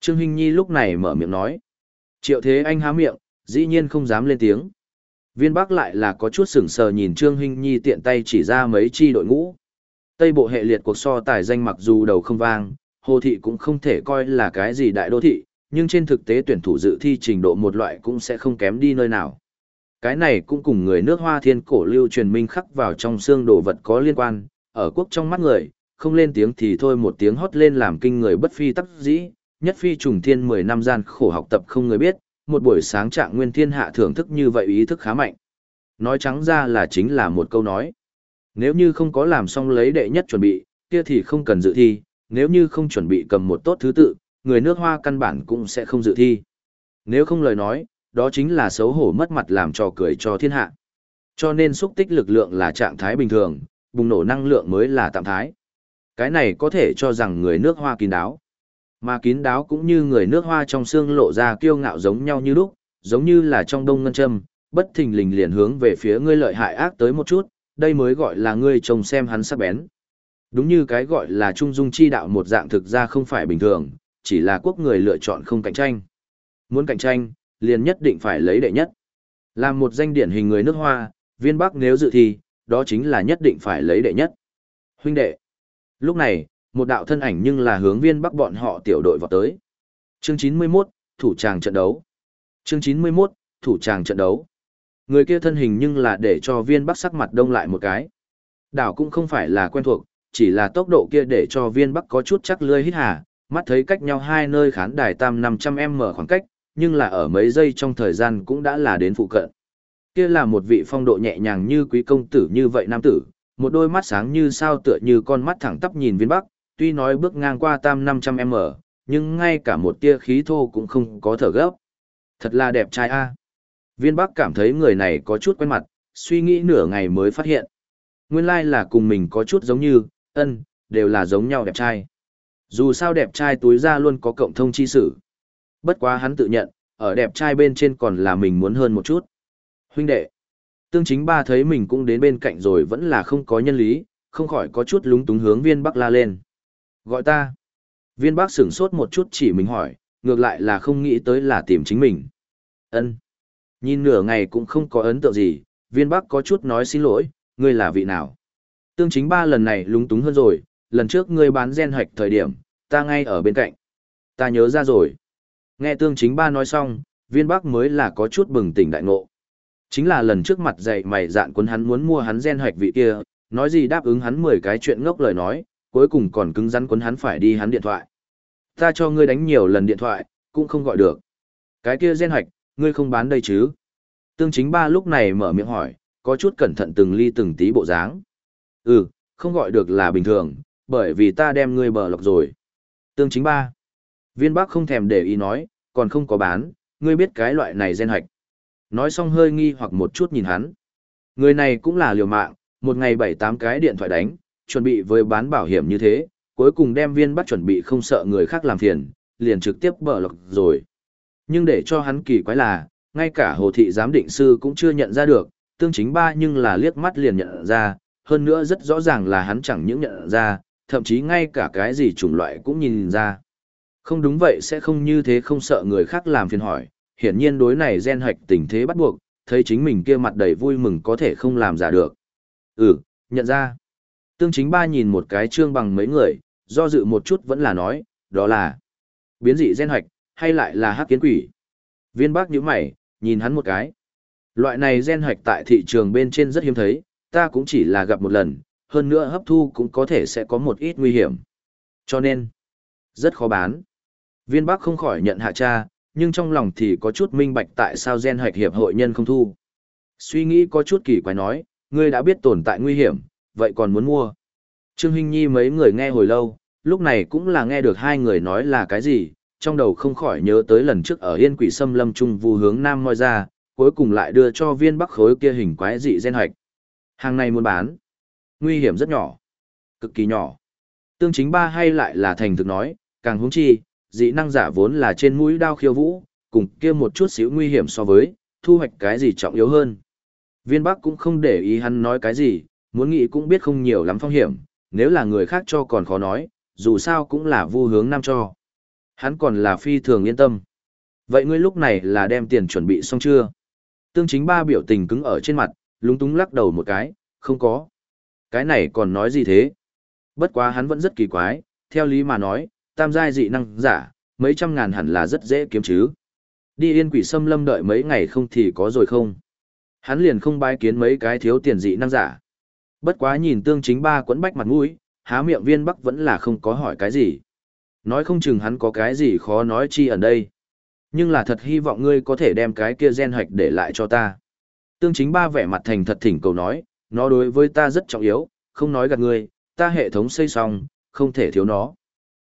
Trương Hinh Nhi lúc này mở miệng nói. Triệu Thế Anh há miệng, dĩ nhiên không dám lên tiếng. Viên Bắc lại là có chút sững sờ nhìn Trương Hinh Nhi tiện tay chỉ ra mấy chi đội ngũ. Tây bộ hệ liệt cuộc so tài danh mặc dù đầu không vang, Hồ Thị cũng không thể coi là cái gì đại đô thị, nhưng trên thực tế tuyển thủ dự thi trình độ một loại cũng sẽ không kém đi nơi nào. Cái này cũng cùng người nước hoa thiên cổ lưu truyền minh khắc vào trong xương đồ vật có liên quan, ở quốc trong mắt người, không lên tiếng thì thôi một tiếng hót lên làm kinh người bất phi tắc dĩ, nhất phi trùng thiên 10 năm gian khổ học tập không người biết, một buổi sáng trạng nguyên thiên hạ thưởng thức như vậy ý thức khá mạnh. Nói trắng ra là chính là một câu nói. Nếu như không có làm xong lấy đệ nhất chuẩn bị, kia thì không cần dự thi, nếu như không chuẩn bị cầm một tốt thứ tự, người nước hoa căn bản cũng sẽ không dự thi. Nếu không lời nói, đó chính là xấu hổ mất mặt làm trò cười cho thiên hạ. Cho nên xúc tích lực lượng là trạng thái bình thường, bùng nổ năng lượng mới là tạm thái. Cái này có thể cho rằng người nước hoa kín đáo. Mà kín đáo cũng như người nước hoa trong xương lộ ra kiêu ngạo giống nhau như lúc, giống như là trong đông ngân châm, bất thình lình liền hướng về phía ngươi lợi hại ác tới một chút, đây mới gọi là ngươi trông xem hắn sắc bén. Đúng như cái gọi là trung dung chi đạo một dạng thực ra không phải bình thường, chỉ là quốc người lựa chọn không cạnh tranh. Muốn cạnh tranh, liền nhất định phải lấy đệ nhất. Làm một danh điển hình người nước hoa, viên bắc nếu dự thi, đó chính là nhất định phải lấy đệ nhất. Huynh đệ. Lúc này, một đạo thân ảnh nhưng là hướng viên bắc bọn họ tiểu đội vào tới. Chương 91, thủ tràng trận đấu. Chương 91, thủ tràng trận đấu. Người kia thân hình nhưng là để cho viên bắc sắc mặt đông lại một cái. Đảo cũng không phải là quen thuộc, chỉ là tốc độ kia để cho viên bắc có chút chắc lươi hít hà, mắt thấy cách nhau hai nơi khán đài tam 500m khoảng cách, nhưng là ở mấy giây trong thời gian cũng đã là đến phụ cận. Kia là một vị phong độ nhẹ nhàng như quý công tử như vậy nam tử, một đôi mắt sáng như sao tựa như con mắt thẳng tắp nhìn viên bắc, tuy nói bước ngang qua tam 500m, nhưng ngay cả một tia khí thô cũng không có thở gấp. Thật là đẹp trai a. Viên Bắc cảm thấy người này có chút quen mặt, suy nghĩ nửa ngày mới phát hiện. Nguyên lai like là cùng mình có chút giống như, ân, đều là giống nhau đẹp trai. Dù sao đẹp trai túi ra luôn có cộng thông chi sử. Bất quá hắn tự nhận, ở đẹp trai bên trên còn là mình muốn hơn một chút. Huynh đệ, tương chính ba thấy mình cũng đến bên cạnh rồi vẫn là không có nhân lý, không khỏi có chút lúng túng hướng viên bắc la lên. Gọi ta. Viên bắc sửng sốt một chút chỉ mình hỏi, ngược lại là không nghĩ tới là tìm chính mình. ân Nhìn nửa ngày cũng không có ấn tượng gì, viên bắc có chút nói xin lỗi, ngươi là vị nào. Tương chính ba lần này lúng túng hơn rồi, lần trước ngươi bán gen hoạch thời điểm, ta ngay ở bên cạnh. Ta nhớ ra rồi. Nghe tương chính ba nói xong, viên bắc mới là có chút bừng tỉnh đại ngộ. Chính là lần trước mặt dạy mày dạn quân hắn muốn mua hắn gen hoạch vị kia, nói gì đáp ứng hắn 10 cái chuyện ngốc lời nói, cuối cùng còn cứng rắn quân hắn phải đi hắn điện thoại. Ta cho ngươi đánh nhiều lần điện thoại, cũng không gọi được. Cái kia gen hoạch, ngươi không bán đây chứ? Tương chính ba lúc này mở miệng hỏi, có chút cẩn thận từng ly từng tí bộ dáng. Ừ, không gọi được là bình thường, bởi vì ta đem ngươi bờ lọc rồi. Tương chính ba. Viên bác không thèm để ý nói, còn không có bán, ngươi biết cái loại này gen hạch. Nói xong hơi nghi hoặc một chút nhìn hắn. Người này cũng là liều mạng, một ngày bảy tám cái điện thoại đánh, chuẩn bị với bán bảo hiểm như thế, cuối cùng đem viên bắt chuẩn bị không sợ người khác làm phiền, liền trực tiếp bờ lọc rồi. Nhưng để cho hắn kỳ quái là, ngay cả hồ thị giám định sư cũng chưa nhận ra được, tương chính ba nhưng là liếc mắt liền nhận ra, hơn nữa rất rõ ràng là hắn chẳng những nhận ra, thậm chí ngay cả cái gì chủng loại cũng nhìn ra. Không đúng vậy sẽ không như thế không sợ người khác làm phiền hỏi, hiển nhiên đối này gen hạch tình thế bắt buộc, thấy chính mình kia mặt đầy vui mừng có thể không làm giả được. Ừ, nhận ra. Tương chính ba nhìn một cái trương bằng mấy người, do dự một chút vẫn là nói, đó là biến dị gen hoạch, hay lại là hắc kiến quỷ. Viên bác nhíu mày, nhìn hắn một cái. Loại này gen hoạch tại thị trường bên trên rất hiếm thấy, ta cũng chỉ là gặp một lần, hơn nữa hấp thu cũng có thể sẽ có một ít nguy hiểm. Cho nên, rất khó bán. Viên bác không khỏi nhận hạ cha, nhưng trong lòng thì có chút minh bạch tại sao gen hoạch hiệp hội nhân không thu. Suy nghĩ có chút kỳ quái nói, ngươi đã biết tồn tại nguy hiểm, vậy còn muốn mua. Trương Hinh Nhi mấy người nghe hồi lâu, lúc này cũng là nghe được hai người nói là cái gì, trong đầu không khỏi nhớ tới lần trước ở Yên Quỷ Sâm Lâm Trung vu hướng Nam ngoi ra, cuối cùng lại đưa cho viên bắc khối kia hình quái dị gen hoạch. Hàng này muốn bán. Nguy hiểm rất nhỏ. Cực kỳ nhỏ. Tương chính ba hay lại là thành thực nói, càng húng chi, dị năng giả vốn là trên mũi đao khiêu vũ, cùng kia một chút xíu nguy hiểm so với, thu hoạch cái gì trọng yếu hơn. Viên Bắc cũng không để ý hắn nói cái gì, muốn nghĩ cũng biết không nhiều lắm phong hiểm, nếu là người khác cho còn khó nói, dù sao cũng là vu hướng nam cho. Hắn còn là phi thường yên tâm. Vậy ngươi lúc này là đem tiền chuẩn bị xong chưa? Tương chính ba biểu tình cứng ở trên mặt, lúng túng lắc đầu một cái, không có. Cái này còn nói gì thế? Bất quá hắn vẫn rất kỳ quái, theo lý mà nói, tam giai dị năng giả, mấy trăm ngàn hẳn là rất dễ kiếm chứ. Đi yên quỷ xâm lâm đợi mấy ngày không thì có rồi không? Hắn liền không bái kiến mấy cái thiếu tiền dị năng giả. Bất quá nhìn tương chính ba quấn bách mặt mũi, há miệng viên bắc vẫn là không có hỏi cái gì. Nói không chừng hắn có cái gì khó nói chi ở đây. Nhưng là thật hy vọng ngươi có thể đem cái kia gen hoạch để lại cho ta. Tương chính ba vẻ mặt thành thật thỉnh cầu nói, nó đối với ta rất trọng yếu, không nói gạt ngươi, ta hệ thống xây xong, không thể thiếu nó.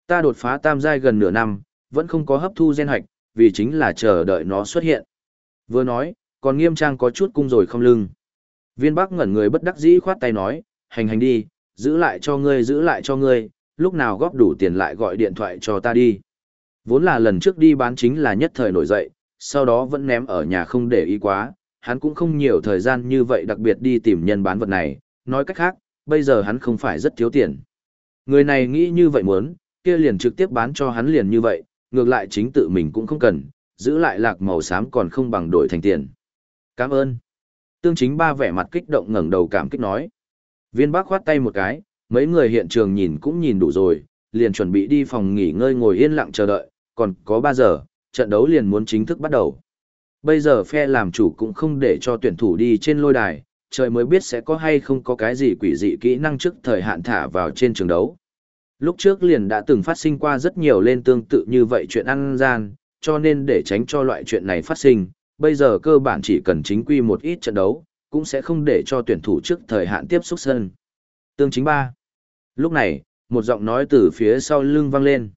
Ta đột phá tam giai gần nửa năm, vẫn không có hấp thu gen hoạch, vì chính là chờ đợi nó xuất hiện. Vừa nói, còn nghiêm trang có chút cung rồi không lưng. Viên Bắc ngẩn người bất đắc dĩ khoát tay nói, hành hành đi, giữ lại cho ngươi giữ lại cho ngươi, lúc nào góp đủ tiền lại gọi điện thoại cho ta đi. Vốn là lần trước đi bán chính là nhất thời nổi dậy, sau đó vẫn ném ở nhà không để ý quá, hắn cũng không nhiều thời gian như vậy đặc biệt đi tìm nhân bán vật này, nói cách khác, bây giờ hắn không phải rất thiếu tiền. Người này nghĩ như vậy muốn, kia liền trực tiếp bán cho hắn liền như vậy, ngược lại chính tự mình cũng không cần, giữ lại lạc màu xám còn không bằng đổi thành tiền. Cảm ơn. Tương chính ba vẻ mặt kích động ngẩng đầu cảm kích nói. Viên bác khoát tay một cái, mấy người hiện trường nhìn cũng nhìn đủ rồi, liền chuẩn bị đi phòng nghỉ ngơi ngồi yên lặng chờ đợi, còn có 3 giờ, trận đấu liền muốn chính thức bắt đầu. Bây giờ phe làm chủ cũng không để cho tuyển thủ đi trên lôi đài, trời mới biết sẽ có hay không có cái gì quỷ dị kỹ năng trước thời hạn thả vào trên trường đấu. Lúc trước liền đã từng phát sinh qua rất nhiều lên tương tự như vậy chuyện ăn gian, cho nên để tránh cho loại chuyện này phát sinh, bây giờ cơ bản chỉ cần chính quy một ít trận đấu, cũng sẽ không để cho tuyển thủ trước thời hạn tiếp xúc sân. Tương chính ba. Lúc này, một giọng nói từ phía sau lưng vang lên.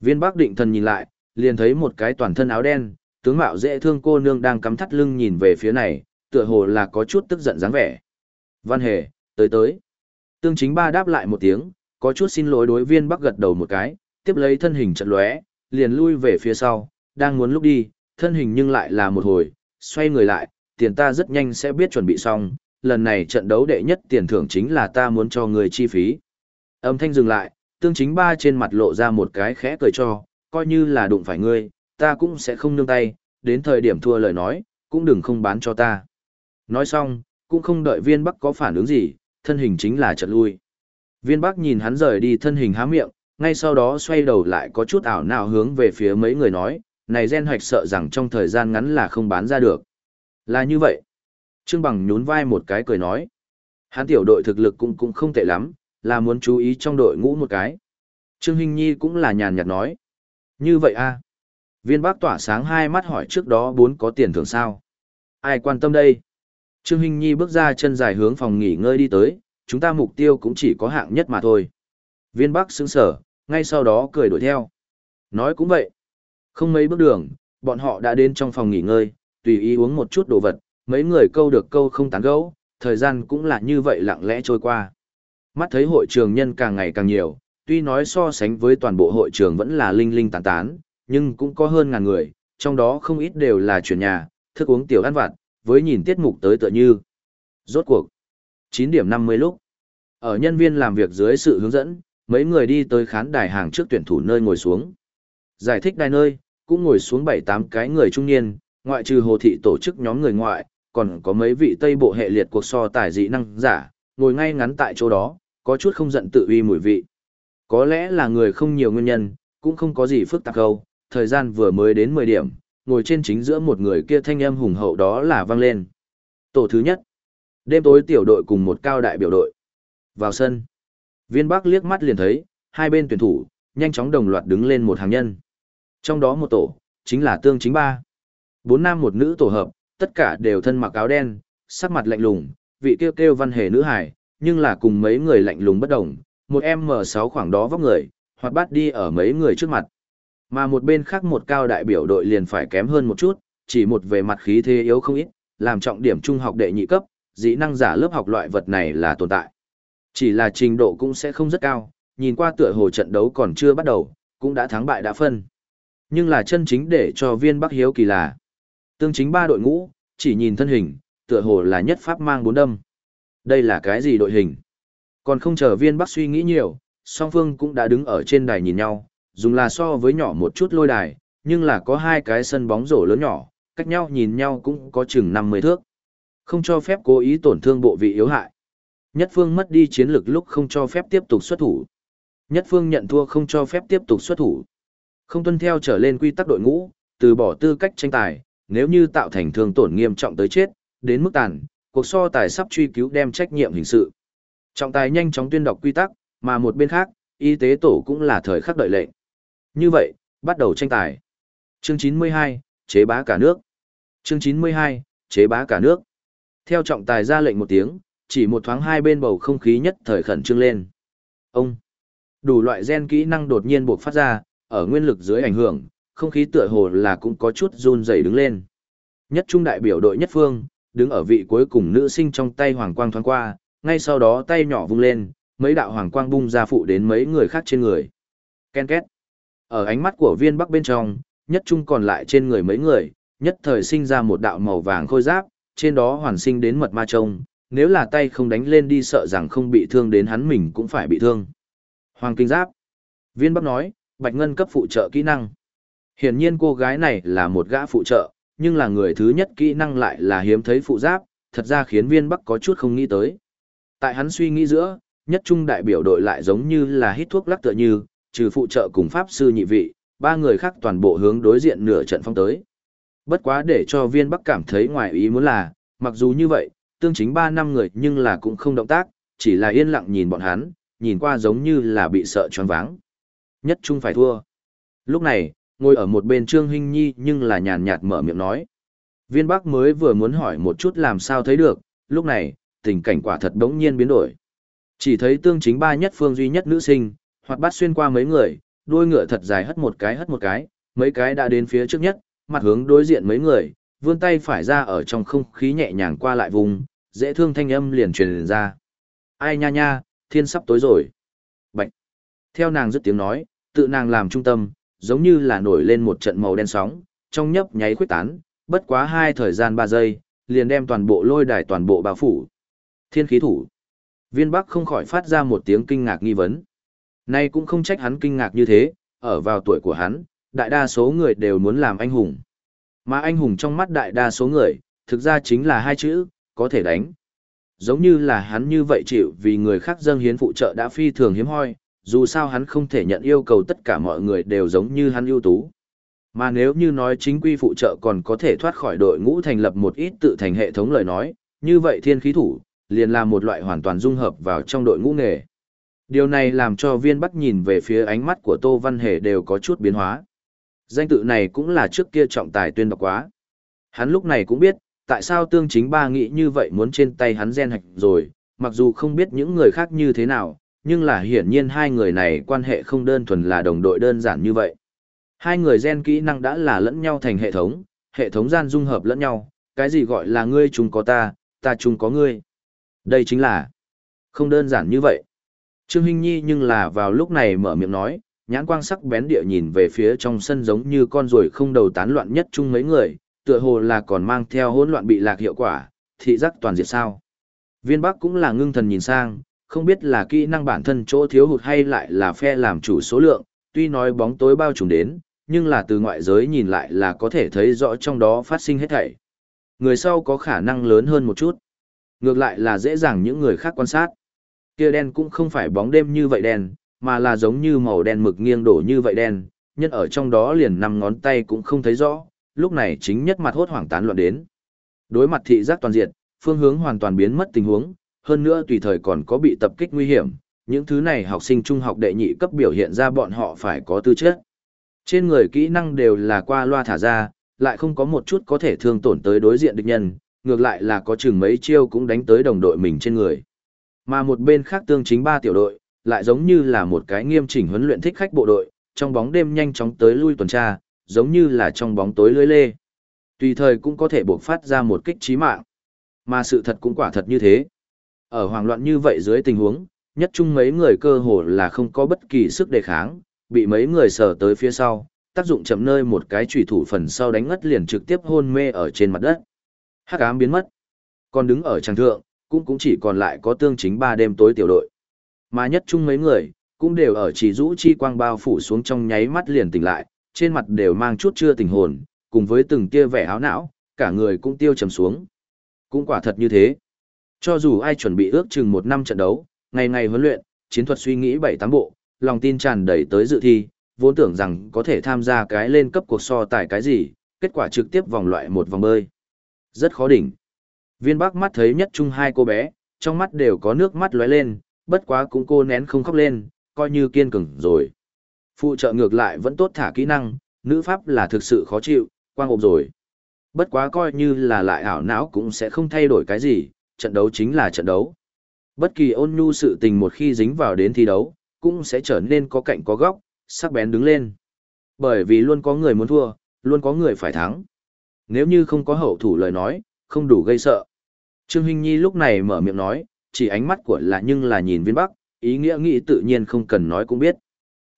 Viên Bắc định thần nhìn lại, liền thấy một cái toàn thân áo đen, tướng mạo dễ thương cô nương đang cắm thắt lưng nhìn về phía này, tựa hồ là có chút tức giận dáng vẻ. Văn hề, tới tới. Tương chính ba đáp lại một tiếng, có chút xin lỗi đối viên Bắc gật đầu một cái, tiếp lấy thân hình chật lóe, liền lui về phía sau, đang muốn lúc đi, thân hình nhưng lại là một hồi, xoay người lại, tiền ta rất nhanh sẽ biết chuẩn bị xong, lần này trận đấu đệ nhất tiền thưởng chính là ta muốn cho người chi phí. Âm thanh dừng lại, tương chính ba trên mặt lộ ra một cái khẽ cười cho, coi như là đụng phải ngươi, ta cũng sẽ không nương tay, đến thời điểm thua lời nói, cũng đừng không bán cho ta. Nói xong, cũng không đợi viên bắc có phản ứng gì, thân hình chính là chợt lui. Viên bắc nhìn hắn rời đi thân hình há miệng, ngay sau đó xoay đầu lại có chút ảo nào hướng về phía mấy người nói, này gen hoạch sợ rằng trong thời gian ngắn là không bán ra được. Là như vậy. Trương Bằng nhún vai một cái cười nói. Hắn tiểu đội thực lực cũng cũng không tệ lắm, là muốn chú ý trong đội ngũ một cái. Trương Hinh Nhi cũng là nhàn nhạt nói. Như vậy a Viên bác tỏa sáng hai mắt hỏi trước đó bốn có tiền thưởng sao. Ai quan tâm đây? Trương Hinh Nhi bước ra chân dài hướng phòng nghỉ ngơi đi tới, chúng ta mục tiêu cũng chỉ có hạng nhất mà thôi. Viên bác sững sở, ngay sau đó cười đuổi theo. Nói cũng vậy. Không mấy bước đường, bọn họ đã đến trong phòng nghỉ ngơi, tùy ý uống một chút đồ vật, mấy người câu được câu không tán gẫu, thời gian cũng là như vậy lặng lẽ trôi qua. Mắt thấy hội trường nhân càng ngày càng nhiều, tuy nói so sánh với toàn bộ hội trường vẫn là linh linh tán tán, nhưng cũng có hơn ngàn người, trong đó không ít đều là chuyển nhà, thức uống tiểu ăn vặt, với nhìn tiết mục tới tựa như. Rốt cuộc. 9 điểm 50 lúc. Ở nhân viên làm việc dưới sự hướng dẫn, mấy người đi tới khán đài hàng trước tuyển thủ nơi ngồi xuống. Giải thích đài nơi, cũng ngồi xuống 7-8 cái người trung niên, ngoại trừ hồ thị tổ chức nhóm người ngoại, còn có mấy vị Tây Bộ hệ liệt cuộc so tài dị năng giả, ngồi ngay ngắn tại chỗ đó, có chút không giận tự uy mùi vị. Có lẽ là người không nhiều nguyên nhân, cũng không có gì phức tạp đâu, thời gian vừa mới đến 10 điểm, ngồi trên chính giữa một người kia thanh âm hùng hậu đó là vang lên. Tổ thứ nhất. Đêm tối tiểu đội cùng một cao đại biểu đội. Vào sân. Viên Bắc liếc mắt liền thấy, hai bên tuyển thủ, nhanh chóng đồng loạt đứng lên một hàng nhân. Trong đó một tổ, chính là tương chính ba. Bốn nam một nữ tổ hợp, tất cả đều thân mặc áo đen, sắc mặt lạnh lùng, vị kêu kêu văn hề nữ hải, nhưng là cùng mấy người lạnh lùng bất đồng, một em M6 khoảng đó vóc người, hoặc bắt đi ở mấy người trước mặt. Mà một bên khác một cao đại biểu đội liền phải kém hơn một chút, chỉ một về mặt khí thế yếu không ít, làm trọng điểm trung học đệ nhị cấp, dĩ năng giả lớp học loại vật này là tồn tại. Chỉ là trình độ cũng sẽ không rất cao, nhìn qua tựa hồ trận đấu còn chưa bắt đầu, cũng đã thắng bại đã phân. Nhưng là chân chính để cho viên Bắc Hiếu kỳ là tương chính ba đội ngũ, chỉ nhìn thân hình, tựa hồ là nhất pháp mang bốn đâm. Đây là cái gì đội hình? Còn không chờ viên Bắc suy nghĩ nhiều, song phương cũng đã đứng ở trên đài nhìn nhau, dùng là so với nhỏ một chút lôi đài, nhưng là có hai cái sân bóng rổ lớn nhỏ, cách nhau nhìn nhau cũng có chừng 50 thước. Không cho phép cố ý tổn thương bộ vị yếu hại. Nhất phương mất đi chiến lược lúc không cho phép tiếp tục xuất thủ. Nhất phương nhận thua không cho phép tiếp tục xuất thủ. Không tuân theo trở lên quy tắc đội ngũ, từ bỏ tư cách tranh tài, nếu như tạo thành thương tổn nghiêm trọng tới chết, đến mức tàn, cuộc so tài sắp truy cứu đem trách nhiệm hình sự. Trọng tài nhanh chóng tuyên đọc quy tắc, mà một bên khác, y tế tổ cũng là thời khắc đợi lệnh. Như vậy, bắt đầu tranh tài. Chương 92, chế bá cả nước. Chương 92, chế bá cả nước. Theo trọng tài ra lệnh một tiếng, chỉ một thoáng hai bên bầu không khí nhất thời khẩn trương lên. Ông, đủ loại gen kỹ năng đột nhiên buộc phát ra, ở nguyên lực dưới ảnh hưởng, không khí tựa hồ là cũng có chút run rẩy đứng lên. Nhất trung đại biểu đội nhất phương, đứng ở vị cuối cùng nữ sinh trong tay hoàng quang thoáng qua, ngay sau đó tay nhỏ vung lên, mấy đạo hoàng quang bung ra phụ đến mấy người khác trên người. Ken két. Ở ánh mắt của viên bắc bên trong, nhất trung còn lại trên người mấy người, nhất thời sinh ra một đạo màu vàng khôi giáp, trên đó hoàn sinh đến mật ma trông, nếu là tay không đánh lên đi sợ rằng không bị thương đến hắn mình cũng phải bị thương. Hoàng kinh giáp. Viên bắc nói, bạch ngân cấp phụ trợ kỹ năng. Hiển nhiên cô gái này là một gã phụ trợ, nhưng là người thứ nhất kỹ năng lại là hiếm thấy phụ giáp, thật ra khiến viên bắc có chút không nghĩ tới. Tại hắn suy nghĩ giữa, nhất trung đại biểu đội lại giống như là hít thuốc lắc tựa như, trừ phụ trợ cùng pháp sư nhị vị, ba người khác toàn bộ hướng đối diện nửa trận phong tới. Bất quá để cho viên bắc cảm thấy ngoài ý muốn là, mặc dù như vậy, tương chính ba năm người nhưng là cũng không động tác, chỉ là yên lặng nhìn bọn hắn, nhìn qua giống như là bị sợ choáng váng. Nhất trung phải thua. Lúc này, ngồi ở một bên Trương Hinh Nhi nhưng là nhàn nhạt mở miệng nói. Viên Bắc mới vừa muốn hỏi một chút làm sao thấy được, lúc này, tình cảnh quả thật đống nhiên biến đổi. Chỉ thấy tương chính ba nhất phương duy nhất nữ sinh, hoặc bắt xuyên qua mấy người, đuôi ngựa thật dài hất một cái hất một cái, mấy cái đã đến phía trước nhất, mặt hướng đối diện mấy người, vươn tay phải ra ở trong không khí nhẹ nhàng qua lại vùng, dễ thương thanh âm liền truyền ra. Ai nha nha, thiên sắp tối rồi. Bạch. Theo nàng dứt tiếng nói, tự nàng làm trung tâm, giống như là nổi lên một trận màu đen sóng, trong nhấp nháy khuyết tán, bất quá hai thời gian ba giây, liền đem toàn bộ lôi đài toàn bộ bao phủ. Thiên khí thủ. Viên Bắc không khỏi phát ra một tiếng kinh ngạc nghi vấn. Nay cũng không trách hắn kinh ngạc như thế, ở vào tuổi của hắn, đại đa số người đều muốn làm anh hùng. Mà anh hùng trong mắt đại đa số người, thực ra chính là hai chữ, có thể đánh. Giống như là hắn như vậy chịu vì người khác dâng hiến phụ trợ đã phi thường hiếm hoi, dù sao hắn không thể nhận yêu cầu tất cả mọi người đều giống như hắn ưu tú. Mà nếu như nói chính quy phụ trợ còn có thể thoát khỏi đội ngũ thành lập một ít tự thành hệ thống lời nói, như vậy thiên khí thủ, liền là một loại hoàn toàn dung hợp vào trong đội ngũ nghề. Điều này làm cho viên bắc nhìn về phía ánh mắt của Tô Văn Hề đều có chút biến hóa. Danh tự này cũng là trước kia trọng tài tuyên đọc quá. Hắn lúc này cũng biết, tại sao tương chính ba nghĩ như vậy muốn trên tay hắn gen hạch rồi, mặc dù không biết những người khác như thế nào, nhưng là hiển nhiên hai người này quan hệ không đơn thuần là đồng đội đơn giản như vậy. Hai người gen kỹ năng đã là lẫn nhau thành hệ thống, hệ thống gian dung hợp lẫn nhau, cái gì gọi là ngươi chúng có ta, ta chúng có ngươi. Đây chính là không đơn giản như vậy. Trương Hinh Nhi nhưng là vào lúc này mở miệng nói, nhãn quang sắc bén địa nhìn về phía trong sân giống như con ruồi không đầu tán loạn nhất chung mấy người, tựa hồ là còn mang theo hỗn loạn bị lạc hiệu quả, thị giác toàn diệt sao. Viên Bắc cũng là ngưng thần nhìn sang, không biết là kỹ năng bản thân chỗ thiếu hụt hay lại là phe làm chủ số lượng, tuy nói bóng tối bao trùm đến, nhưng là từ ngoại giới nhìn lại là có thể thấy rõ trong đó phát sinh hết thảy. Người sau có khả năng lớn hơn một chút. Ngược lại là dễ dàng những người khác quan sát. Kia đen cũng không phải bóng đêm như vậy đen, mà là giống như màu đen mực nghiêng đổ như vậy đen, nhân ở trong đó liền năm ngón tay cũng không thấy rõ, lúc này chính nhất mặt hốt hoảng tán loạn đến. Đối mặt thị giác toàn diện, phương hướng hoàn toàn biến mất tình huống, hơn nữa tùy thời còn có bị tập kích nguy hiểm, những thứ này học sinh trung học đệ nhị cấp biểu hiện ra bọn họ phải có tư chất. Trên người kỹ năng đều là qua loa thả ra, lại không có một chút có thể thương tổn tới đối diện địch nhân, ngược lại là có chừng mấy chiêu cũng đánh tới đồng đội mình trên người. Mà một bên khác tương chính ba tiểu đội, lại giống như là một cái nghiêm chỉnh huấn luyện thích khách bộ đội, trong bóng đêm nhanh chóng tới lui tuần tra, giống như là trong bóng tối lưới lê. Tùy thời cũng có thể buộc phát ra một kích trí mạng. Mà sự thật cũng quả thật như thế. Ở hoảng loạn như vậy dưới tình huống, nhất chung mấy người cơ hồ là không có bất kỳ sức đề kháng, bị mấy người sờ tới phía sau, tác dụng chậm nơi một cái chủy thủ phần sau đánh ngất liền trực tiếp hôn mê ở trên mặt đất. Hắc ám biến mất. Còn đứng ở trang thượng, cũng cũng chỉ còn lại có tương chính ba đêm tối tiểu đội. Mà nhất chung mấy người, cũng đều ở chỉ rũ chi quang bao phủ xuống trong nháy mắt liền tỉnh lại, trên mặt đều mang chút chưa tỉnh hồn, cùng với từng kia vẻ áo não, cả người cũng tiêu trầm xuống. Cũng quả thật như thế. Cho dù ai chuẩn bị ước chừng một năm trận đấu, ngày ngày huấn luyện, chiến thuật suy nghĩ bảy tám bộ, lòng tin tràn đầy tới dự thi, vốn tưởng rằng có thể tham gia cái lên cấp cuộc so tài cái gì, kết quả trực tiếp vòng loại một vòng bơi. Rất khó đỉnh. Viên Bắc mắt thấy nhất chung hai cô bé, trong mắt đều có nước mắt lóe lên, bất quá cũng cô nén không khóc lên, coi như kiên cường rồi. Phụ trợ ngược lại vẫn tốt thả kỹ năng, nữ pháp là thực sự khó chịu, quang ộp rồi. Bất quá coi như là lại ảo não cũng sẽ không thay đổi cái gì, trận đấu chính là trận đấu. Bất kỳ ôn nhu sự tình một khi dính vào đến thi đấu, cũng sẽ trở nên có cạnh có góc, sắc bén đứng lên. Bởi vì luôn có người muốn thua, luôn có người phải thắng. Nếu như không có hậu thủ lời nói, không đủ gây sợ. Trương Hinh Nhi lúc này mở miệng nói, chỉ ánh mắt của là nhưng là nhìn viên bắc, ý nghĩa nghĩ tự nhiên không cần nói cũng biết.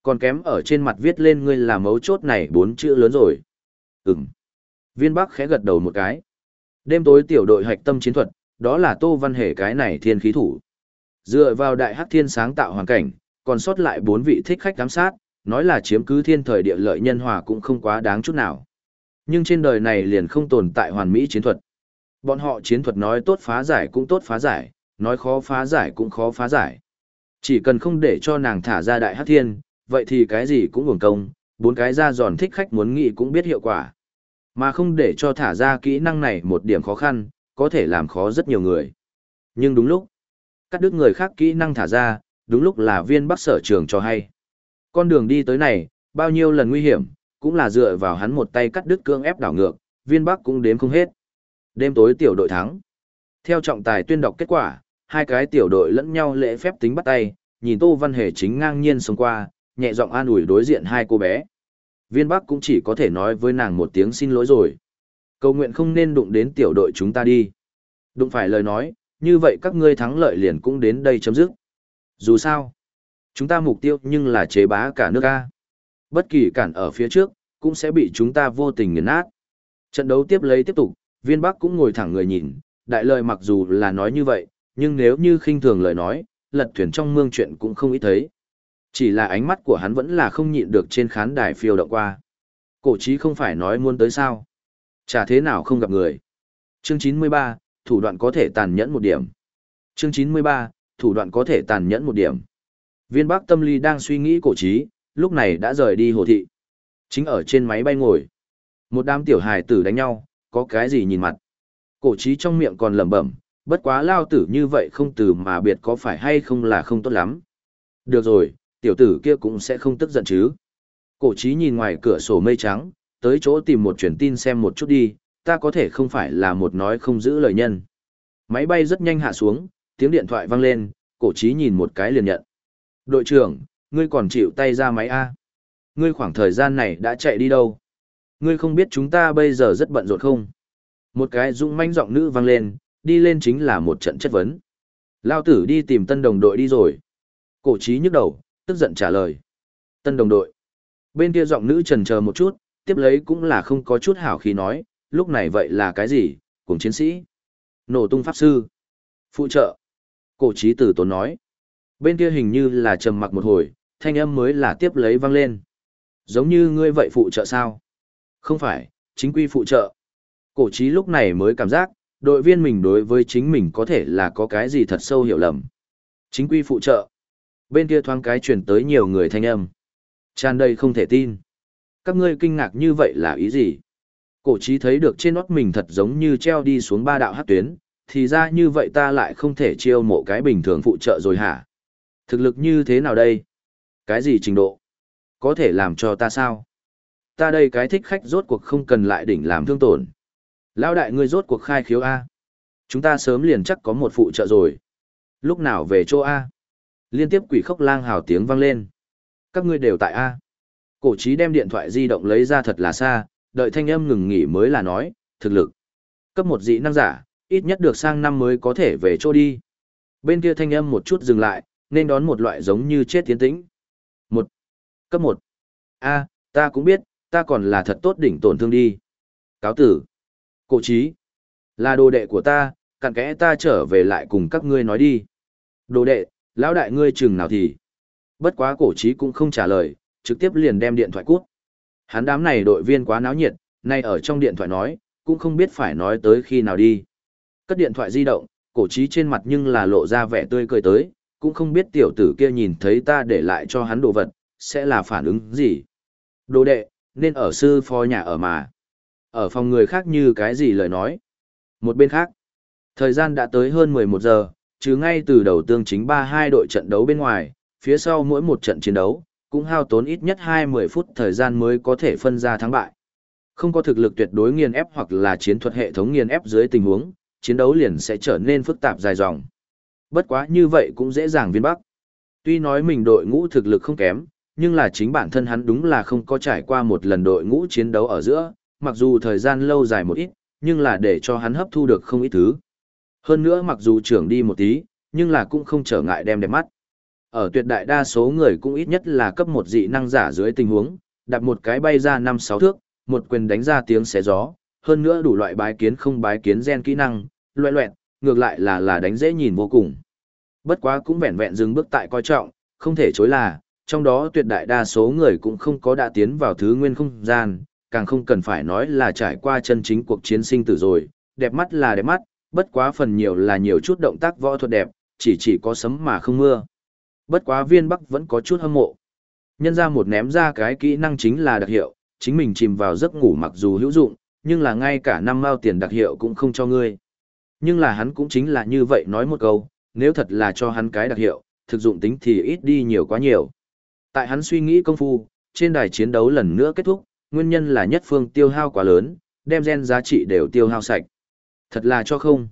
Còn kém ở trên mặt viết lên ngươi là mấu chốt này bốn chữ lớn rồi. Ừm. Viên bắc khẽ gật đầu một cái. Đêm tối tiểu đội hạch tâm chiến thuật, đó là Tô Văn Hề cái này thiên khí thủ. Dựa vào đại hắc thiên sáng tạo hoàn cảnh, còn sót lại bốn vị thích khách giám sát, nói là chiếm cứ thiên thời địa lợi nhân hòa cũng không quá đáng chút nào. Nhưng trên đời này liền không tồn tại hoàn mỹ chiến thuật. Bọn họ chiến thuật nói tốt phá giải cũng tốt phá giải, nói khó phá giải cũng khó phá giải. Chỉ cần không để cho nàng thả ra đại hắc thiên, vậy thì cái gì cũng hưởng công, bốn cái ra giòn thích khách muốn nghĩ cũng biết hiệu quả. Mà không để cho thả ra kỹ năng này một điểm khó khăn, có thể làm khó rất nhiều người. Nhưng đúng lúc, cắt đứt người khác kỹ năng thả ra, đúng lúc là viên bắc sở trường cho hay. Con đường đi tới này, bao nhiêu lần nguy hiểm, cũng là dựa vào hắn một tay cắt đứt cương ép đảo ngược, viên bắc cũng đếm không hết. Đêm tối tiểu đội thắng. Theo trọng tài tuyên đọc kết quả, hai cái tiểu đội lẫn nhau lễ phép tính bắt tay, nhìn Tô Văn Hề chính ngang nhiên xông qua, nhẹ giọng an ủi đối diện hai cô bé. Viên Bắc cũng chỉ có thể nói với nàng một tiếng xin lỗi rồi. Cầu nguyện không nên đụng đến tiểu đội chúng ta đi. Đụng phải lời nói, như vậy các ngươi thắng lợi liền cũng đến đây chấm dứt. Dù sao, chúng ta mục tiêu nhưng là chế bá cả nước A. Bất kỳ cản ở phía trước, cũng sẽ bị chúng ta vô tình nghiền nát. Trận đấu tiếp lấy tiếp tục, viên bắc cũng ngồi thẳng người nhìn, đại lời mặc dù là nói như vậy, nhưng nếu như khinh thường lời nói, lật thuyền trong mương chuyện cũng không ít thấy. Chỉ là ánh mắt của hắn vẫn là không nhịn được trên khán đài phiêu động qua. Cổ chí không phải nói muốn tới sao. Chả thế nào không gặp người. Chương 93, thủ đoạn có thể tàn nhẫn một điểm. Chương 93, thủ đoạn có thể tàn nhẫn một điểm. Viên Bắc Tâm lý đang suy nghĩ cổ chí, lúc này đã rời đi hồ thị. Chính ở trên máy bay ngồi. Một đám tiểu hài tử đánh nhau, có cái gì nhìn mặt. Cổ trí trong miệng còn lẩm bẩm, bất quá lao tử như vậy không từ mà biệt có phải hay không là không tốt lắm. Được rồi, tiểu tử kia cũng sẽ không tức giận chứ. Cổ trí nhìn ngoài cửa sổ mây trắng, tới chỗ tìm một truyền tin xem một chút đi, ta có thể không phải là một nói không giữ lời nhân. Máy bay rất nhanh hạ xuống, tiếng điện thoại vang lên, cổ trí nhìn một cái liền nhận. Đội trưởng, ngươi còn chịu tay ra máy A. Ngươi khoảng thời gian này đã chạy đi đâu? Ngươi không biết chúng ta bây giờ rất bận rộn không? Một cái rung manh giọng nữ vang lên, đi lên chính là một trận chất vấn. Lao tử đi tìm tân đồng đội đi rồi. Cổ trí nhức đầu, tức giận trả lời. Tân đồng đội. Bên kia giọng nữ trần chờ một chút, tiếp lấy cũng là không có chút hảo khí nói, lúc này vậy là cái gì, cùng chiến sĩ. Nổ tung pháp sư. Phụ trợ. Cổ trí tử tốn nói. Bên kia hình như là trầm mặc một hồi, thanh âm mới là tiếp lấy vang lên. Giống như ngươi vậy phụ trợ sao? Không phải, chính quy phụ trợ. Cổ trí lúc này mới cảm giác, Đội viên mình đối với chính mình có thể là có cái gì thật sâu hiểu lầm. Chính quy phụ trợ. Bên kia thoáng cái truyền tới nhiều người thanh âm. Tràn đầy không thể tin. Các ngươi kinh ngạc như vậy là ý gì? Cổ trí thấy được trên nót mình thật giống như treo đi xuống ba đạo hát tuyến, thì ra như vậy ta lại không thể chiêu mộ cái bình thường phụ trợ rồi hả? Thực lực như thế nào đây? Cái gì trình độ? Có thể làm cho ta sao? Ta đây cái thích khách rốt cuộc không cần lại đỉnh làm thương tổn. Lão đại ngươi rốt cuộc khai khiếu A. Chúng ta sớm liền chắc có một phụ trợ rồi. Lúc nào về chỗ A? Liên tiếp quỷ khóc lang hào tiếng vang lên. Các ngươi đều tại A. Cổ trí đem điện thoại di động lấy ra thật là xa, đợi thanh âm ngừng nghỉ mới là nói, thực lực. Cấp một dị năng giả, ít nhất được sang năm mới có thể về chỗ đi. Bên kia thanh âm một chút dừng lại, nên đón một loại giống như chết tiến tĩnh. Một. Cấp một. A, ta cũng biết, ta còn là thật tốt đỉnh tổn thương đi. Cáo tử. Cổ trí. Là đồ đệ của ta, cặn kẽ ta trở về lại cùng các ngươi nói đi. Đồ đệ, lão đại ngươi chừng nào thì. Bất quá cổ trí cũng không trả lời, trực tiếp liền đem điện thoại cút. Hắn đám này đội viên quá náo nhiệt, nay ở trong điện thoại nói, cũng không biết phải nói tới khi nào đi. Cất điện thoại di động, cổ trí trên mặt nhưng là lộ ra vẻ tươi cười tới, cũng không biết tiểu tử kia nhìn thấy ta để lại cho hắn đồ vật, sẽ là phản ứng gì. Đồ đệ, nên ở sư phó nhà ở mà. Ở phòng người khác như cái gì lời nói. Một bên khác, thời gian đã tới hơn 11 giờ, chứ ngay từ đầu tương chính 3-2 đội trận đấu bên ngoài, phía sau mỗi một trận chiến đấu, cũng hao tốn ít nhất 20 phút thời gian mới có thể phân ra thắng bại. Không có thực lực tuyệt đối nghiền ép hoặc là chiến thuật hệ thống nghiền ép dưới tình huống, chiến đấu liền sẽ trở nên phức tạp dài dòng. Bất quá như vậy cũng dễ dàng viên bắc. Tuy nói mình đội ngũ thực lực không kém, nhưng là chính bản thân hắn đúng là không có trải qua một lần đội ngũ chiến đấu ở giữa, mặc dù thời gian lâu dài một ít, nhưng là để cho hắn hấp thu được không ít thứ. Hơn nữa mặc dù trưởng đi một tí, nhưng là cũng không trở ngại đem đẹp mắt. Ở tuyệt đại đa số người cũng ít nhất là cấp một dị năng giả dưới tình huống, đặt một cái bay ra 5-6 thước, một quyền đánh ra tiếng xé gió, hơn nữa đủ loại bái kiến không bái kiến gen kỹ năng, loẹ loẹt, ngược lại là là đánh dễ nhìn vô cùng. Bất quá cũng vẹn vẹn dừng bước tại coi trọng, không thể chối là, trong đó tuyệt đại đa số người cũng không có đã tiến vào thứ nguyên không gian, càng không cần phải nói là trải qua chân chính cuộc chiến sinh tử rồi, đẹp mắt là đẹp mắt, bất quá phần nhiều là nhiều chút động tác võ thuật đẹp, chỉ chỉ có sấm mà không mưa. Bất quá viên bắc vẫn có chút hâm mộ. Nhân ra một ném ra cái kỹ năng chính là đặc hiệu, chính mình chìm vào giấc ngủ mặc dù hữu dụng, nhưng là ngay cả năm mao tiền đặc hiệu cũng không cho ngươi. Nhưng là hắn cũng chính là như vậy nói một câu, nếu thật là cho hắn cái đặc hiệu, thực dụng tính thì ít đi nhiều quá nhiều. Tại hắn suy nghĩ công phu, trên đài chiến đấu lần nữa kết thúc, nguyên nhân là nhất phương tiêu hao quá lớn, đem gen giá trị đều tiêu hao sạch. Thật là cho không.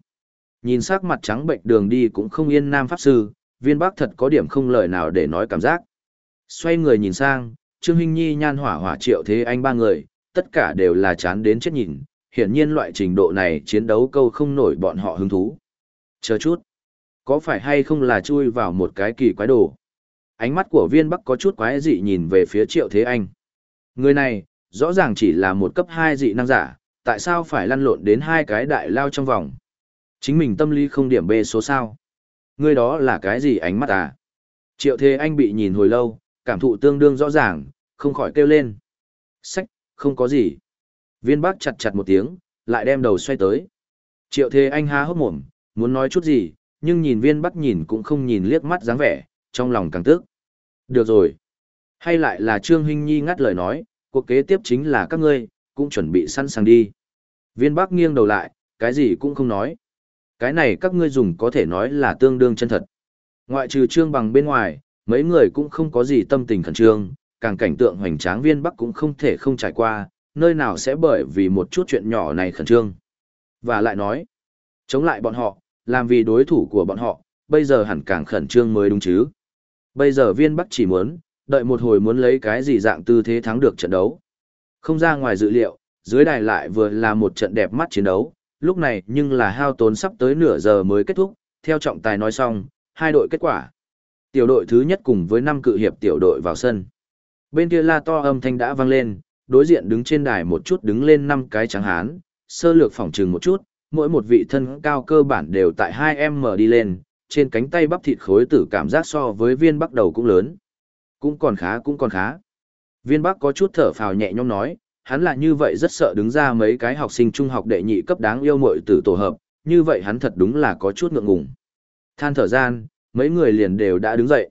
Nhìn sắc mặt trắng bệnh đường đi cũng không yên nam pháp sư, viên bác thật có điểm không lời nào để nói cảm giác. Xoay người nhìn sang, Trương Hinh Nhi nhan hỏa hỏa triệu thế anh ba người, tất cả đều là chán đến chết nhìn, hiển nhiên loại trình độ này chiến đấu câu không nổi bọn họ hứng thú. Chờ chút, có phải hay không là chui vào một cái kỳ quái đồ? Ánh mắt của viên bắc có chút quái dị nhìn về phía triệu thế anh. Người này, rõ ràng chỉ là một cấp 2 dị năng giả, tại sao phải lăn lộn đến hai cái đại lao trong vòng? Chính mình tâm lý không điểm B số sao? Người đó là cái gì ánh mắt à? Triệu thế anh bị nhìn hồi lâu, cảm thụ tương đương rõ ràng, không khỏi kêu lên. Sách, không có gì. Viên Bắc chặt chặt một tiếng, lại đem đầu xoay tới. Triệu thế anh há hốc mồm, muốn nói chút gì, nhưng nhìn viên bắc nhìn cũng không nhìn liếc mắt dáng vẻ, trong lòng càng tức. Được rồi. Hay lại là Trương Hinh Nhi ngắt lời nói, cuộc kế tiếp chính là các ngươi, cũng chuẩn bị sẵn sàng đi. Viên bắc nghiêng đầu lại, cái gì cũng không nói. Cái này các ngươi dùng có thể nói là tương đương chân thật. Ngoại trừ trương bằng bên ngoài, mấy người cũng không có gì tâm tình khẩn trương, càng cảnh tượng hoành tráng viên bắc cũng không thể không trải qua, nơi nào sẽ bởi vì một chút chuyện nhỏ này khẩn trương. Và lại nói, chống lại bọn họ, làm vì đối thủ của bọn họ, bây giờ hẳn càng khẩn trương mới đúng chứ. Bây giờ viên bắc chỉ muốn, đợi một hồi muốn lấy cái gì dạng tư thế thắng được trận đấu. Không ra ngoài dự liệu, dưới đài lại vừa là một trận đẹp mắt chiến đấu, lúc này nhưng là hao tốn sắp tới nửa giờ mới kết thúc, theo trọng tài nói xong, hai đội kết quả. Tiểu đội thứ nhất cùng với năm cự hiệp tiểu đội vào sân. Bên kia la to âm thanh đã vang lên, đối diện đứng trên đài một chút đứng lên năm cái trắng hán, sơ lược phỏng trừng một chút, mỗi một vị thân cao cơ bản đều tại 2M đi lên, trên cánh tay bắp thịt khối tử cảm giác so với viên bắc đầu cũng lớn. Cũng còn khá cũng còn khá. Viên bắc có chút thở phào nhẹ nhõm nói, hắn là như vậy rất sợ đứng ra mấy cái học sinh trung học đệ nhị cấp đáng yêu muội tử tổ hợp, như vậy hắn thật đúng là có chút ngượng ngùng. Than thở gian, mấy người liền đều đã đứng dậy.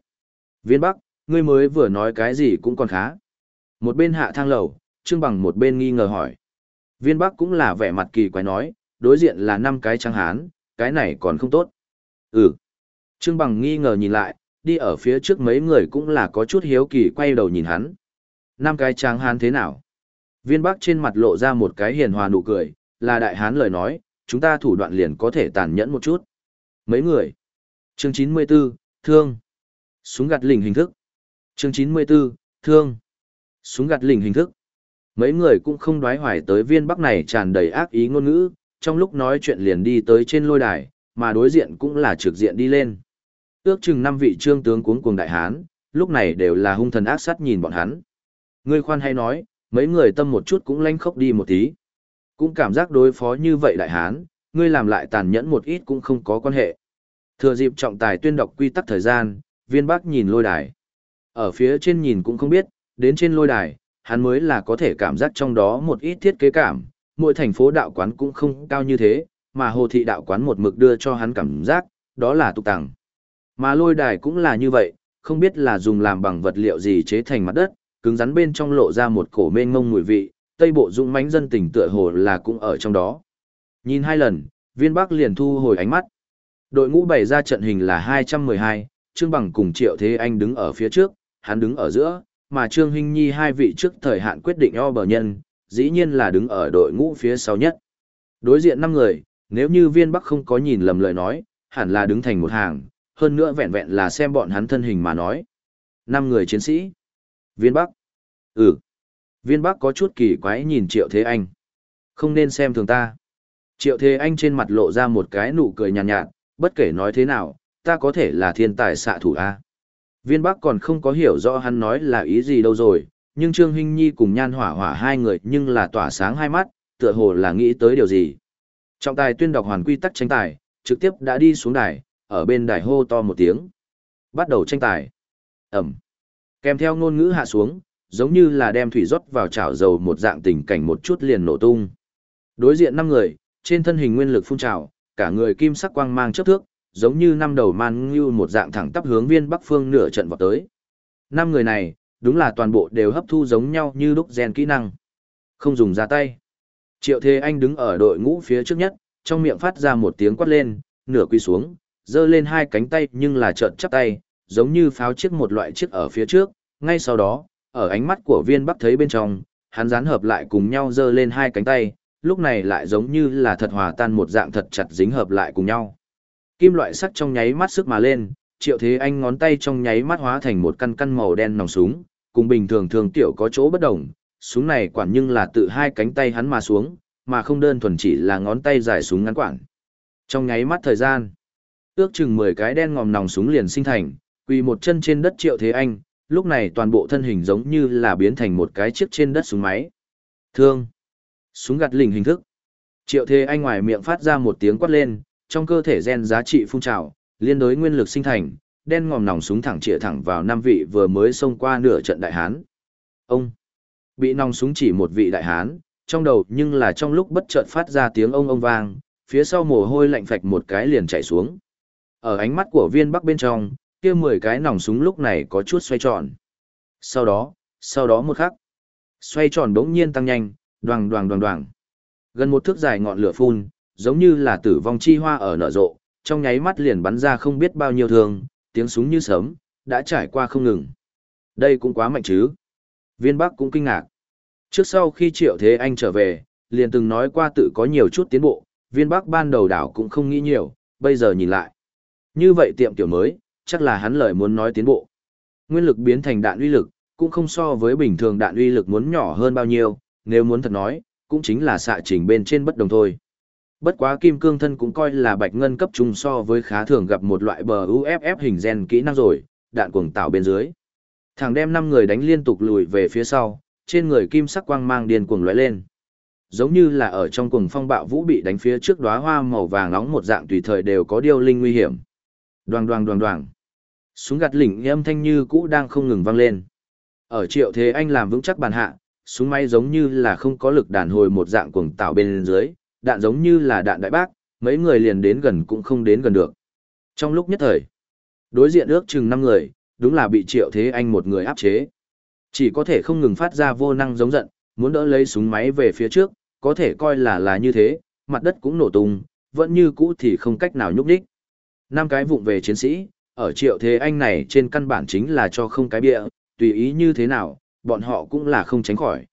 Viên Bắc, ngươi mới vừa nói cái gì cũng còn khá. Một bên hạ thang lầu, Trương Bằng một bên nghi ngờ hỏi. Viên Bắc cũng là vẻ mặt kỳ quái nói, đối diện là năm cái trắng hán, cái này còn không tốt. Ừ. Trương Bằng nghi ngờ nhìn lại, đi ở phía trước mấy người cũng là có chút hiếu kỳ quay đầu nhìn hắn. Năm cái tráng hán thế nào? Viên Bắc trên mặt lộ ra một cái hiền hòa nụ cười, là đại hán lời nói, chúng ta thủ đoạn liền có thể tàn nhẫn một chút. Mấy người. Chương 94, Thương. Súng gạt lình hình thức. Chương 94, Thương. Súng gạt lình hình thức. Mấy người cũng không đoái hoài tới viên bắc này tràn đầy ác ý ngôn ngữ, trong lúc nói chuyện liền đi tới trên lôi đài, mà đối diện cũng là trực diện đi lên. Ước chừng năm vị trương tướng cuống cuồng đại hán, lúc này đều là hung thần ác sát nhìn bọn hắn. Ngươi khoan hay nói, mấy người tâm một chút cũng lanh khốc đi một tí. Cũng cảm giác đối phó như vậy đại hán, ngươi làm lại tàn nhẫn một ít cũng không có quan hệ. Thừa dịp trọng tài tuyên đọc quy tắc thời gian, viên bác nhìn lôi đài. Ở phía trên nhìn cũng không biết, đến trên lôi đài, hắn mới là có thể cảm giác trong đó một ít thiết kế cảm, mỗi thành phố đạo quán cũng không cao như thế, mà hồ thị đạo quán một mực đưa cho hắn cảm giác, đó là tục tàng. Mà lôi đài cũng là như vậy, không biết là dùng làm bằng vật liệu gì chế thành mặt đất, cứng rắn bên trong lộ ra một cổ mênh ngông mùi vị, tây bộ dũng mãnh dân tỉnh tựa hồ là cũng ở trong đó. Nhìn hai lần, viên bắc liền thu hồi ánh mắt. Đội ngũ bày ra trận hình là 212, Trương Bằng cùng Triệu Thế Anh đứng ở phía trước, hắn đứng ở giữa, mà Trương Hinh Nhi hai vị trước thời hạn quyết định o bờ nhân, dĩ nhiên là đứng ở đội ngũ phía sau nhất. Đối diện năm người, nếu như viên bắc không có nhìn lầm lời nói, hẳn là đứng thành một hàng, hơn nữa vẹn vẹn là xem bọn hắn thân hình mà nói. Năm người chiến sĩ. Viên bắc. Ừ. Viên bắc có chút kỳ quái nhìn Triệu Thế Anh. Không nên xem thường ta. Triệu Thế Anh trên mặt lộ ra một cái nụ cười nhàn nhạt, nhạt, bất kể nói thế nào, ta có thể là thiên tài xạ thủ A. Viên Bắc còn không có hiểu rõ hắn nói là ý gì đâu rồi, nhưng Trương Hinh Nhi cùng Nhan Hỏa Hỏa hai người nhưng là tỏa sáng hai mắt, tựa hồ là nghĩ tới điều gì. Trọng tài tuyên đọc hoàn quy tắc tranh tài, trực tiếp đã đi xuống đài, ở bên đài hô to một tiếng. Bắt đầu tranh tài. Ẩm. Kèm theo ngôn ngữ hạ xuống, giống như là đem thủy rót vào chảo dầu một dạng tình cảnh một chút liền nổ tung. Đối diện năm người, trên thân hình nguyên lực phun trào, cả người kim sắc quang mang chớp thước, giống như năm đầu man như một dạng thẳng tắp hướng viên bắc phương nửa trận vọt tới. Năm người này, đúng là toàn bộ đều hấp thu giống nhau như đúc gen kỹ năng. Không dùng ra tay. Triệu Thế Anh đứng ở đội ngũ phía trước nhất, trong miệng phát ra một tiếng quát lên, nửa quy xuống, giơ lên hai cánh tay nhưng là trợn chắp tay, giống như pháo chiếc một loại chiếc ở phía trước, ngay sau đó, ở ánh mắt của viên bắc thấy bên trong, hắn dán hợp lại cùng nhau giơ lên hai cánh tay, lúc này lại giống như là thật hòa tan một dạng thật chặt dính hợp lại cùng nhau. Kim loại sắt trong nháy mắt sức mà lên, triệu thế anh ngón tay trong nháy mắt hóa thành một căn căn màu đen nòng súng, cùng bình thường thường tiểu có chỗ bất đồng, súng này quản nhưng là tự hai cánh tay hắn mà xuống, mà không đơn thuần chỉ là ngón tay dài súng ngắn quản. Trong nháy mắt thời gian, ước chừng 10 cái đen ngòm nòng súng liền sinh thành, quỳ một chân trên đất triệu thế anh, lúc này toàn bộ thân hình giống như là biến thành một cái chiếc trên đất súng máy. Thương. Súng gạt lình hình thức. Triệu thế anh ngoài miệng phát ra một tiếng quát lên, trong cơ thể gen giá trị phun trào, liên đối nguyên lực sinh thành, đen ngòm nòng súng thẳng chĩa thẳng vào năm vị vừa mới xông qua nửa trận đại hán. Ông bị nòng súng chỉ một vị đại hán, trong đầu nhưng là trong lúc bất chợt phát ra tiếng ông ông vang, phía sau mồ hôi lạnh phạch một cái liền chảy xuống. Ở ánh mắt của viên bắc bên trong, kia mười cái nòng súng lúc này có chút xoay tròn. Sau đó, sau đó một khắc, xoay tròn bỗng nhiên tăng nhanh, đoàng đoàng đoàng đoàng. Gần một thước dài ngọn lửa phun, giống như là tử vong chi hoa ở nở rộ, trong nháy mắt liền bắn ra không biết bao nhiêu thương, tiếng súng như sớm, đã trải qua không ngừng. Đây cũng quá mạnh chứ. Viên Bắc cũng kinh ngạc. Trước sau khi Triệu Thế Anh trở về, liền từng nói qua tự có nhiều chút tiến bộ, viên Bắc ban đầu đảo cũng không nghĩ nhiều, bây giờ nhìn lại. Như vậy tiệm tiểu mới, chắc là hắn lời muốn nói tiến bộ. Nguyên lực biến thành đạn uy lực, cũng không so với bình thường đạn uy lực muốn nhỏ hơn bao nhiêu, nếu muốn thật nói, cũng chính là xạ trình bên trên bất đồng thôi. Bất quá kim cương thân cũng coi là bạch ngân cấp trung so với khá thường gặp một loại bờ UFF hình gen kỹ năng rồi, đạn cuồng tạo bên dưới. Thằng đem 5 người đánh liên tục lùi về phía sau, trên người kim sắc quang mang điên cuồng lóe lên. Giống như là ở trong cuồng phong bạo vũ bị đánh phía trước đóa hoa màu vàng nóng một dạng tùy thời đều có điêu linh nguy hiểm. Đoàng đoàng đoàng đoàng. Súng gạt lỉnh âm thanh như cũ đang không ngừng vang lên. Ở triệu thế anh làm vững chắc bàn hạ, súng máy giống như là không có lực đàn hồi một dạng cuồng tạo bên dưới, đạn giống như là đạn đại bác, mấy người liền đến gần cũng không đến gần được. Trong lúc nhất thời, đối diện ước chừng 5 người, đúng là bị Triệu Thế Anh một người áp chế. Chỉ có thể không ngừng phát ra vô năng giống giận, muốn đỡ lấy súng máy về phía trước, có thể coi là là như thế, mặt đất cũng nổ tung, vẫn như cũ thì không cách nào nhúc đích. Năm cái vụng về chiến sĩ, ở Triệu Thế Anh này trên căn bản chính là cho không cái bịa, tùy ý như thế nào, bọn họ cũng là không tránh khỏi.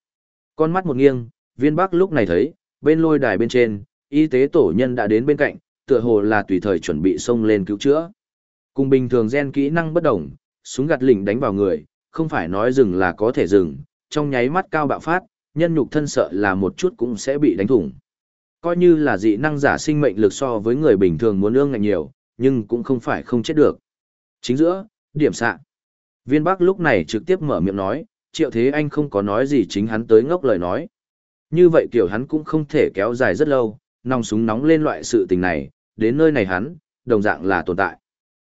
Con mắt một nghiêng, viên bắc lúc này thấy, bên lôi đài bên trên, y tế tổ nhân đã đến bên cạnh, tựa hồ là tùy thời chuẩn bị xông lên cứu chữa. Cùng bình thường gen kỹ năng bất đồng, súng gạt lỉnh đánh vào người, không phải nói dừng là có thể dừng, trong nháy mắt cao bạo phát, nhân nhục thân sợ là một chút cũng sẽ bị đánh thủng. Coi như là dị năng giả sinh mệnh lực so với người bình thường muốn ương ngạnh nhiều, nhưng cũng không phải không chết được. Chính giữa, điểm xạ. Viên Bắc lúc này trực tiếp mở miệng nói, Triệu Thế Anh không có nói gì chính hắn tới ngốc lời nói. Như vậy kiểu hắn cũng không thể kéo dài rất lâu, nòng súng nóng lên loại sự tình này, đến nơi này hắn, đồng dạng là tồn tại.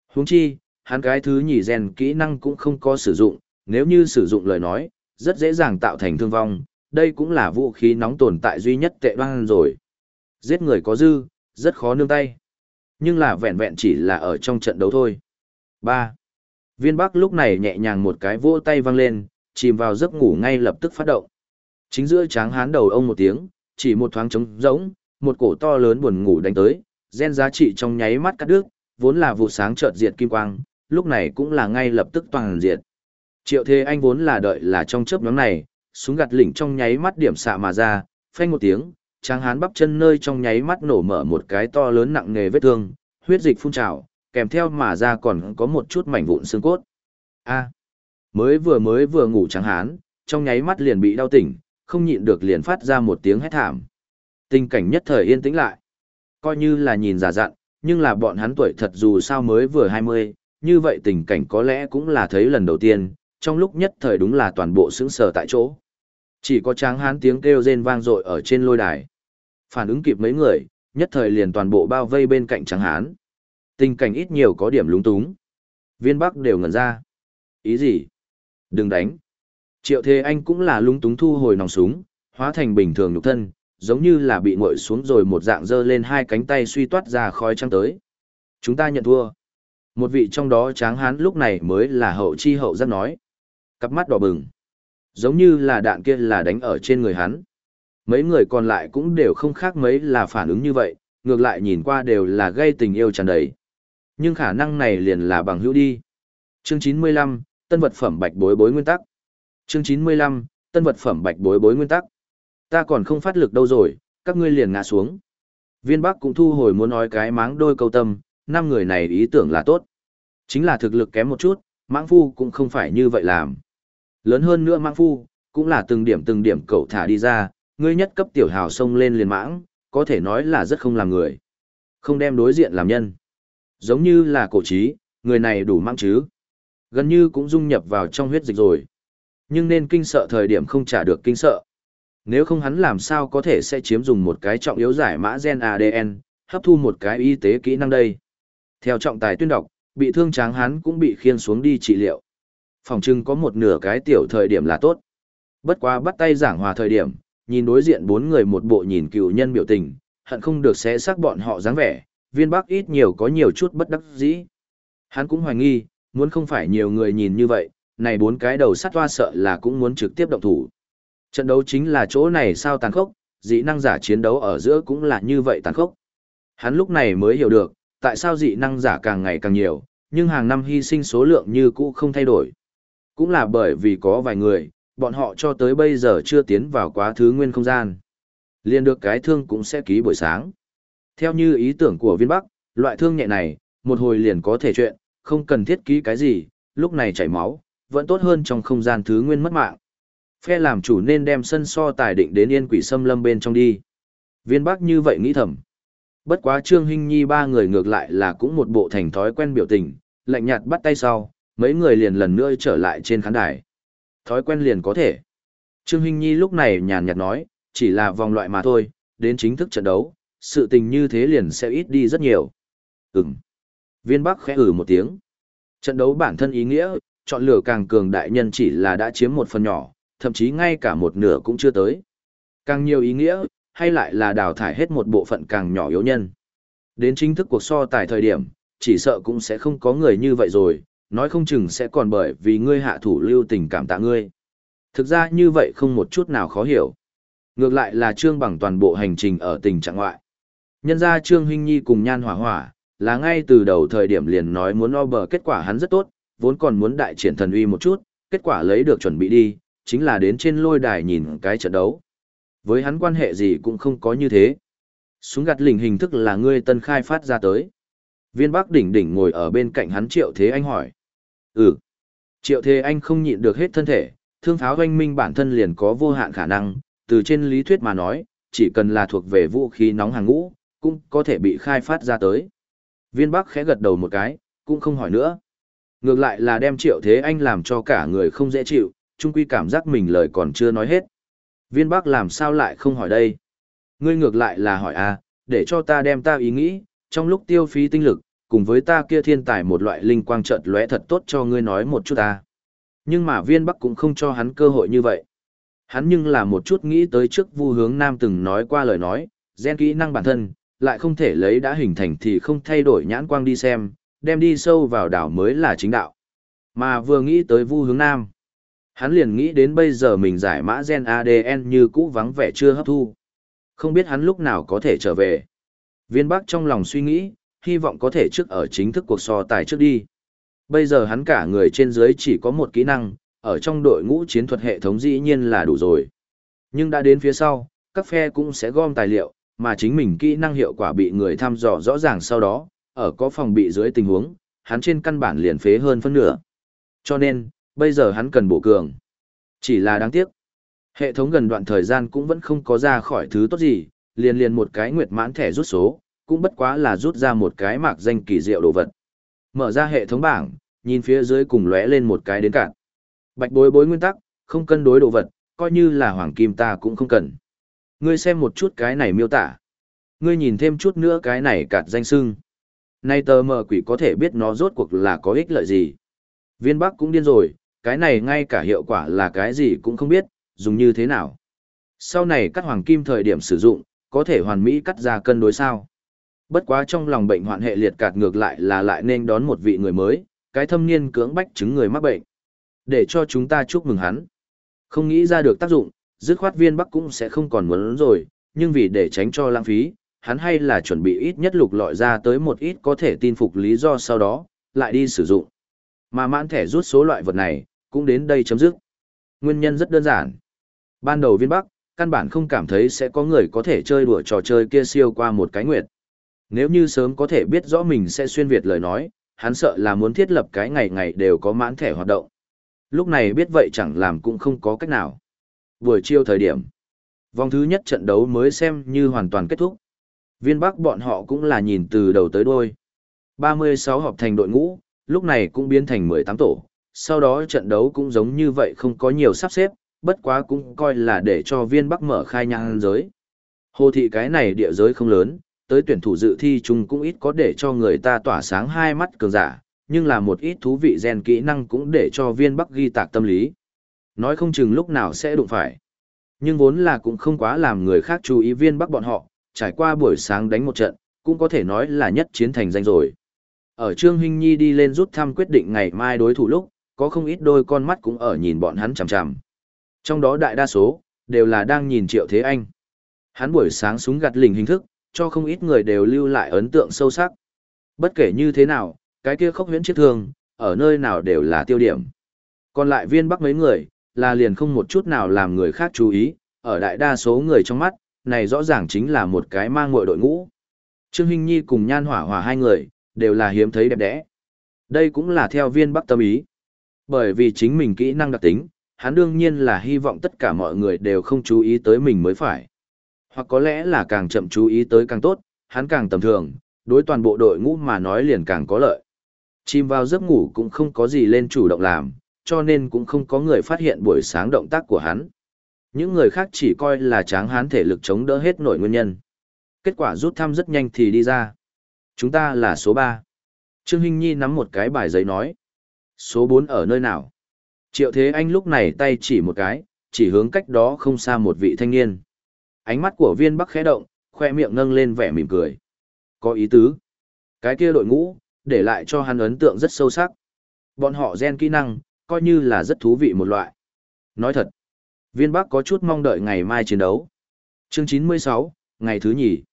Huống chi, hắn cái thứ nhì rèn kỹ năng cũng không có sử dụng, nếu như sử dụng lời nói, rất dễ dàng tạo thành thương vong, đây cũng là vũ khí nóng tồn tại duy nhất tệ đoan rồi. Giết người có dư, rất khó nương tay. Nhưng là vẹn vẹn chỉ là ở trong trận đấu thôi. 3. Viên Bắc lúc này nhẹ nhàng một cái vỗ tay văng lên, chìm vào giấc ngủ ngay lập tức phát động. Chính giữa tráng hán đầu ông một tiếng, chỉ một thoáng trống rỗng, một cổ to lớn buồn ngủ đánh tới, gen giá trị trong nháy mắt cắt đứt, vốn là vụ sáng chợt diệt kim quang, lúc này cũng là ngay lập tức toàn diệt. Triệu Thế Anh vốn là đợi là trong chớp nhóm này, súng gạt lỉnh trong nháy mắt điểm xạ mà ra, phanh một tiếng, tráng hán bắp chân nơi trong nháy mắt nổ mở một cái to lớn nặng nề vết thương, huyết dịch phun trào, kèm theo mà ra còn có một chút mảnh vụn xương cốt. A. mới vừa mới vừa ngủ tráng hán, trong nháy mắt liền bị đau tỉnh, không nhịn được liền phát ra một tiếng hét thảm. Tình cảnh nhất thời yên tĩnh lại. Coi như là nhìn giả dặn, nhưng là bọn hắn tuổi thật dù sao mới vừa 20, như vậy tình cảnh có lẽ cũng là thấy lần đầu tiên, trong lúc nhất thời đúng là toàn bộ sững sờ tại chỗ. Chỉ có tráng hán tiếng kêu rên vang dội ở trên lôi đài. Phản ứng kịp mấy người, nhất thời liền toàn bộ bao vây bên cạnh tráng hán. Tình cảnh ít nhiều có điểm lúng túng. Viên Bắc đều ngẩn ra. Ý gì? Đừng đánh. Triệu Thế Anh cũng là lúng túng thu hồi nòng súng, hóa thành bình thường nhục thân, giống như là bị ngội xuống rồi một dạng dơ lên hai cánh tay suy toát ra khói trăng tới. Chúng ta nhận thua. Một vị trong đó tráng hán lúc này mới là hậu chi hậu giác nói. Cặp mắt đỏ bừng. Giống như là đạn kia là đánh ở trên người hắn. Mấy người còn lại cũng đều không khác mấy là phản ứng như vậy, ngược lại nhìn qua đều là gây tình yêu tràn đầy. Nhưng khả năng này liền là bằng hữu đi. Chương 95, tân vật phẩm bạch bối bối nguyên tắc. Chương 95, tân vật phẩm bạch bối bối nguyên tắc. Ta còn không phát lực đâu rồi, các ngươi liền ngã xuống. Viên Bắc cũng thu hồi muốn nói cái máng đôi câu tâm, năm người này ý tưởng là tốt. Chính là thực lực kém một chút, mãng phu cũng không phải như vậy làm. Lớn hơn nữa mãng phu, cũng là từng điểm từng điểm cậu thả đi ra, ngươi nhất cấp tiểu hào xông lên liền mãng, có thể nói là rất không làm người. Không đem đối diện làm nhân. Giống như là cổ trí, người này đủ mãng chứ. Gần như cũng dung nhập vào trong huyết dịch rồi. Nhưng nên kinh sợ thời điểm không trả được kinh sợ. Nếu không hắn làm sao có thể sẽ chiếm dùng một cái trọng yếu giải mã gen ADN, hấp thu một cái y tế kỹ năng đây. Theo trọng tài tuyên đọc, bị thương tráng hắn cũng bị khiên xuống đi trị liệu. Phòng trưng có một nửa cái tiểu thời điểm là tốt. Bất quá bắt tay giảng hòa thời điểm, nhìn đối diện bốn người một bộ nhìn cựu nhân biểu tình, hận không được xé xác bọn họ dáng vẻ, viên bắc ít nhiều có nhiều chút bất đắc dĩ. Hắn cũng hoài nghi, muốn không phải nhiều người nhìn như vậy, này bốn cái đầu sắt toa sợ là cũng muốn trực tiếp động thủ. Trận đấu chính là chỗ này sao tàn khốc, dị năng giả chiến đấu ở giữa cũng là như vậy tàn khốc. Hắn lúc này mới hiểu được, tại sao dị năng giả càng ngày càng nhiều, nhưng hàng năm hy sinh số lượng như cũ không thay đổi. Cũng là bởi vì có vài người, bọn họ cho tới bây giờ chưa tiến vào quá thứ nguyên không gian. Liên được cái thương cũng sẽ ký buổi sáng. Theo như ý tưởng của viên bắc, loại thương nhẹ này, một hồi liền có thể chuyện, không cần thiết ký cái gì, lúc này chảy máu, vẫn tốt hơn trong không gian thứ nguyên mất mạng. Phe làm chủ nên đem sân so tài định đến yên quỷ xâm lâm bên trong đi. Viên Bắc như vậy nghĩ thầm. Bất quá Trương Hinh Nhi ba người ngược lại là cũng một bộ thành thói quen biểu tình, lạnh nhạt bắt tay sau, mấy người liền lần nữa trở lại trên khán đài. Thói quen liền có thể. Trương Hinh Nhi lúc này nhàn nhạt nói, chỉ là vòng loại mà thôi, đến chính thức trận đấu, sự tình như thế liền sẽ ít đi rất nhiều. Ừm. Viên Bắc khẽ ử ừ một tiếng. Trận đấu bản thân ý nghĩa, chọn lựa càng cường đại nhân chỉ là đã chiếm một phần nhỏ, thậm chí ngay cả một nửa cũng chưa tới. Càng nhiều ý nghĩa, hay lại là đào thải hết một bộ phận càng nhỏ yếu nhân. Đến chính thức cuộc so tài thời điểm, chỉ sợ cũng sẽ không có người như vậy rồi, nói không chừng sẽ còn bởi vì ngươi hạ thủ lưu tình cảm tạ ngươi. Thực ra như vậy không một chút nào khó hiểu. Ngược lại là Trương Bằng toàn bộ hành trình ở tình trạng ngoại. Nhân ra Trương Hinh Nhi cùng Nhan Hỏa Hỏa, là ngay từ đầu thời điểm liền nói muốn o bờ kết quả hắn rất tốt, vốn còn muốn đại triển thần uy một chút, kết quả lấy được chuẩn bị đi, chính là đến trên lôi đài nhìn cái trận đấu. Với hắn quan hệ gì cũng không có như thế. Súng gạt lình hình thức là ngươi tân khai phát ra tới. Viên Bắc đỉnh đỉnh ngồi ở bên cạnh hắn Triệu Thế Anh hỏi. Ừ. Triệu Thế Anh không nhịn được hết thân thể, thương pháo doanh minh bản thân liền có vô hạn khả năng, từ trên lý thuyết mà nói, chỉ cần là thuộc về vũ khí nóng hàng ngũ, cũng có thể bị khai phát ra tới. Viên Bắc khẽ gật đầu một cái, cũng không hỏi nữa. Ngược lại là đem Triệu Thế Anh làm cho cả người không dễ chịu, chung quy cảm giác mình lời còn chưa nói hết. Viên Bắc làm sao lại không hỏi đây? Ngươi ngược lại là hỏi a, à, để cho ta đem ta ý nghĩ, trong lúc tiêu phí tinh lực, cùng với ta kia thiên tài một loại linh quang chợt lóe thật tốt cho ngươi nói một chút ta. Nhưng mà viên bắc cũng không cho hắn cơ hội như vậy. Hắn nhưng là một chút nghĩ tới trước vu hướng nam từng nói qua lời nói, gen kỹ năng bản thân, lại không thể lấy đã hình thành thì không thay đổi nhãn quang đi xem, đem đi sâu vào đảo mới là chính đạo. Mà vừa nghĩ tới vu hướng nam, hắn liền nghĩ đến bây giờ mình giải mã gen ADN như cũ vắng vẻ chưa hấp thu. Không biết hắn lúc nào có thể trở về. Viên Bắc trong lòng suy nghĩ, hy vọng có thể trước ở chính thức cuộc so tài trước đi. Bây giờ hắn cả người trên dưới chỉ có một kỹ năng, ở trong đội ngũ chiến thuật hệ thống dĩ nhiên là đủ rồi. Nhưng đã đến phía sau, các phe cũng sẽ gom tài liệu, mà chính mình kỹ năng hiệu quả bị người thăm dò rõ ràng sau đó, ở có phòng bị dưới tình huống, hắn trên căn bản liền phế hơn phân nửa. Cho nên, bây giờ hắn cần bổ cường. Chỉ là đáng tiếc. Hệ thống gần đoạn thời gian cũng vẫn không có ra khỏi thứ tốt gì, liền liền một cái nguyệt mãn thẻ rút số, cũng bất quá là rút ra một cái mạc danh kỳ diệu đồ vật. Mở ra hệ thống bảng, nhìn phía dưới cùng lóe lên một cái đến cạn. Bạch bối bối nguyên tắc, không cân đối đồ vật, coi như là hoàng kim ta cũng không cần. Ngươi xem một chút cái này miêu tả. Ngươi nhìn thêm chút nữa cái này cạt danh sưng. Nay tờ mờ quỷ có thể biết nó rốt cuộc là có ích lợi gì. Viên Bắc cũng điên rồi, cái này ngay cả hiệu quả là cái gì cũng không biết, dùng như thế nào. Sau này cắt hoàng kim thời điểm sử dụng, có thể hoàn mỹ cắt ra cân đối sao. Bất quá trong lòng bệnh hoạn hệ liệt cạt ngược lại là lại nên đón một vị người mới, cái thâm niên cưỡng bách chứng người mắc bệnh. Để cho chúng ta chúc mừng hắn. Không nghĩ ra được tác dụng, dứt khoát viên bắc cũng sẽ không còn muốn rồi, nhưng vì để tránh cho lãng phí, hắn hay là chuẩn bị ít nhất lục lọi ra tới một ít có thể tin phục lý do sau đó, lại đi sử dụng. Mà mãn thẻ rút số loại vật này, cũng đến đây chấm dứt. Nguyên nhân rất đơn giản. Ban đầu viên bắc, căn bản không cảm thấy sẽ có người có thể chơi đùa trò chơi kia siêu qua một cái nguyệt. Nếu như sớm có thể biết rõ mình sẽ xuyên Việt lời nói, hắn sợ là muốn thiết lập cái ngày ngày đều có mãn thẻ hoạt động. Lúc này biết vậy chẳng làm cũng không có cách nào. Buổi chiều thời điểm, vòng thứ nhất trận đấu mới xem như hoàn toàn kết thúc. Viên Bắc bọn họ cũng là nhìn từ đầu tới đuôi. 36 họp thành đội ngũ, lúc này cũng biến thành 18 tổ. Sau đó trận đấu cũng giống như vậy không có nhiều sắp xếp, bất quá cũng coi là để cho viên Bắc mở khai nhang giới. Hồ thị cái này địa giới không lớn, tới tuyển thủ dự thi chung cũng ít có để cho người ta tỏa sáng hai mắt cường giả, nhưng là một ít thú vị gen kỹ năng cũng để cho viên bắc ghi tạc tâm lý. Nói không chừng lúc nào sẽ đụng phải. Nhưng vốn là cũng không quá làm người khác chú ý viên bắc bọn họ, trải qua buổi sáng đánh một trận, cũng có thể nói là nhất chiến thành danh rồi. Ở Trương Hinh Nhi đi lên rút thăm quyết định ngày mai đối thủ lúc, có không ít đôi con mắt cũng ở nhìn bọn hắn chằm chằm. Trong đó đại đa số, đều là đang nhìn Triệu Thế Anh. Hắn buổi sáng súng gạt lình hình thức, cho không ít người đều lưu lại ấn tượng sâu sắc. Bất kể như thế nào, cái kia khốc huyễn chiếc thương, ở nơi nào đều là tiêu điểm. Còn lại viên bắc mấy người, là liền không một chút nào làm người khác chú ý, ở đại đa số người trong mắt, này rõ ràng chính là một cái mang ngội đội ngũ. Trương Hinh Nhi cùng Nhan Hỏa Hỏa hai người, đều là hiếm thấy đẹp đẽ. Đây cũng là theo viên bắc tâm ý. Bởi vì chính mình kỹ năng đặc tính, hắn đương nhiên là hy vọng tất cả mọi người đều không chú ý tới mình mới phải. Hoặc có lẽ là càng chậm chú ý tới càng tốt, hắn càng tầm thường, đối toàn bộ đội ngũ mà nói liền càng có lợi. Chìm vào giấc ngủ cũng không có gì lên chủ động làm, cho nên cũng không có người phát hiện buổi sáng động tác của hắn. Những người khác chỉ coi là tráng hán thể lực chống đỡ hết nổi nguyên nhân. Kết quả rút thăm rất nhanh thì đi ra. Chúng ta là số 3. Trương Hinh Nhi nắm một cái bài giấy nói. Số 4 ở nơi nào? Triệu Thế Anh lúc này tay chỉ một cái, chỉ hướng cách đó không xa một vị thanh niên. Ánh mắt của viên bắc khẽ động, khoe miệng nâng lên vẻ mỉm cười. có ý tứ. Cái kia đội ngũ, để lại cho hắn ấn tượng rất sâu sắc. Bọn họ gen kỹ năng, coi như là rất thú vị một loại. Nói thật, viên bắc có chút mong đợi ngày mai chiến đấu. Chương 96, ngày thứ nhì.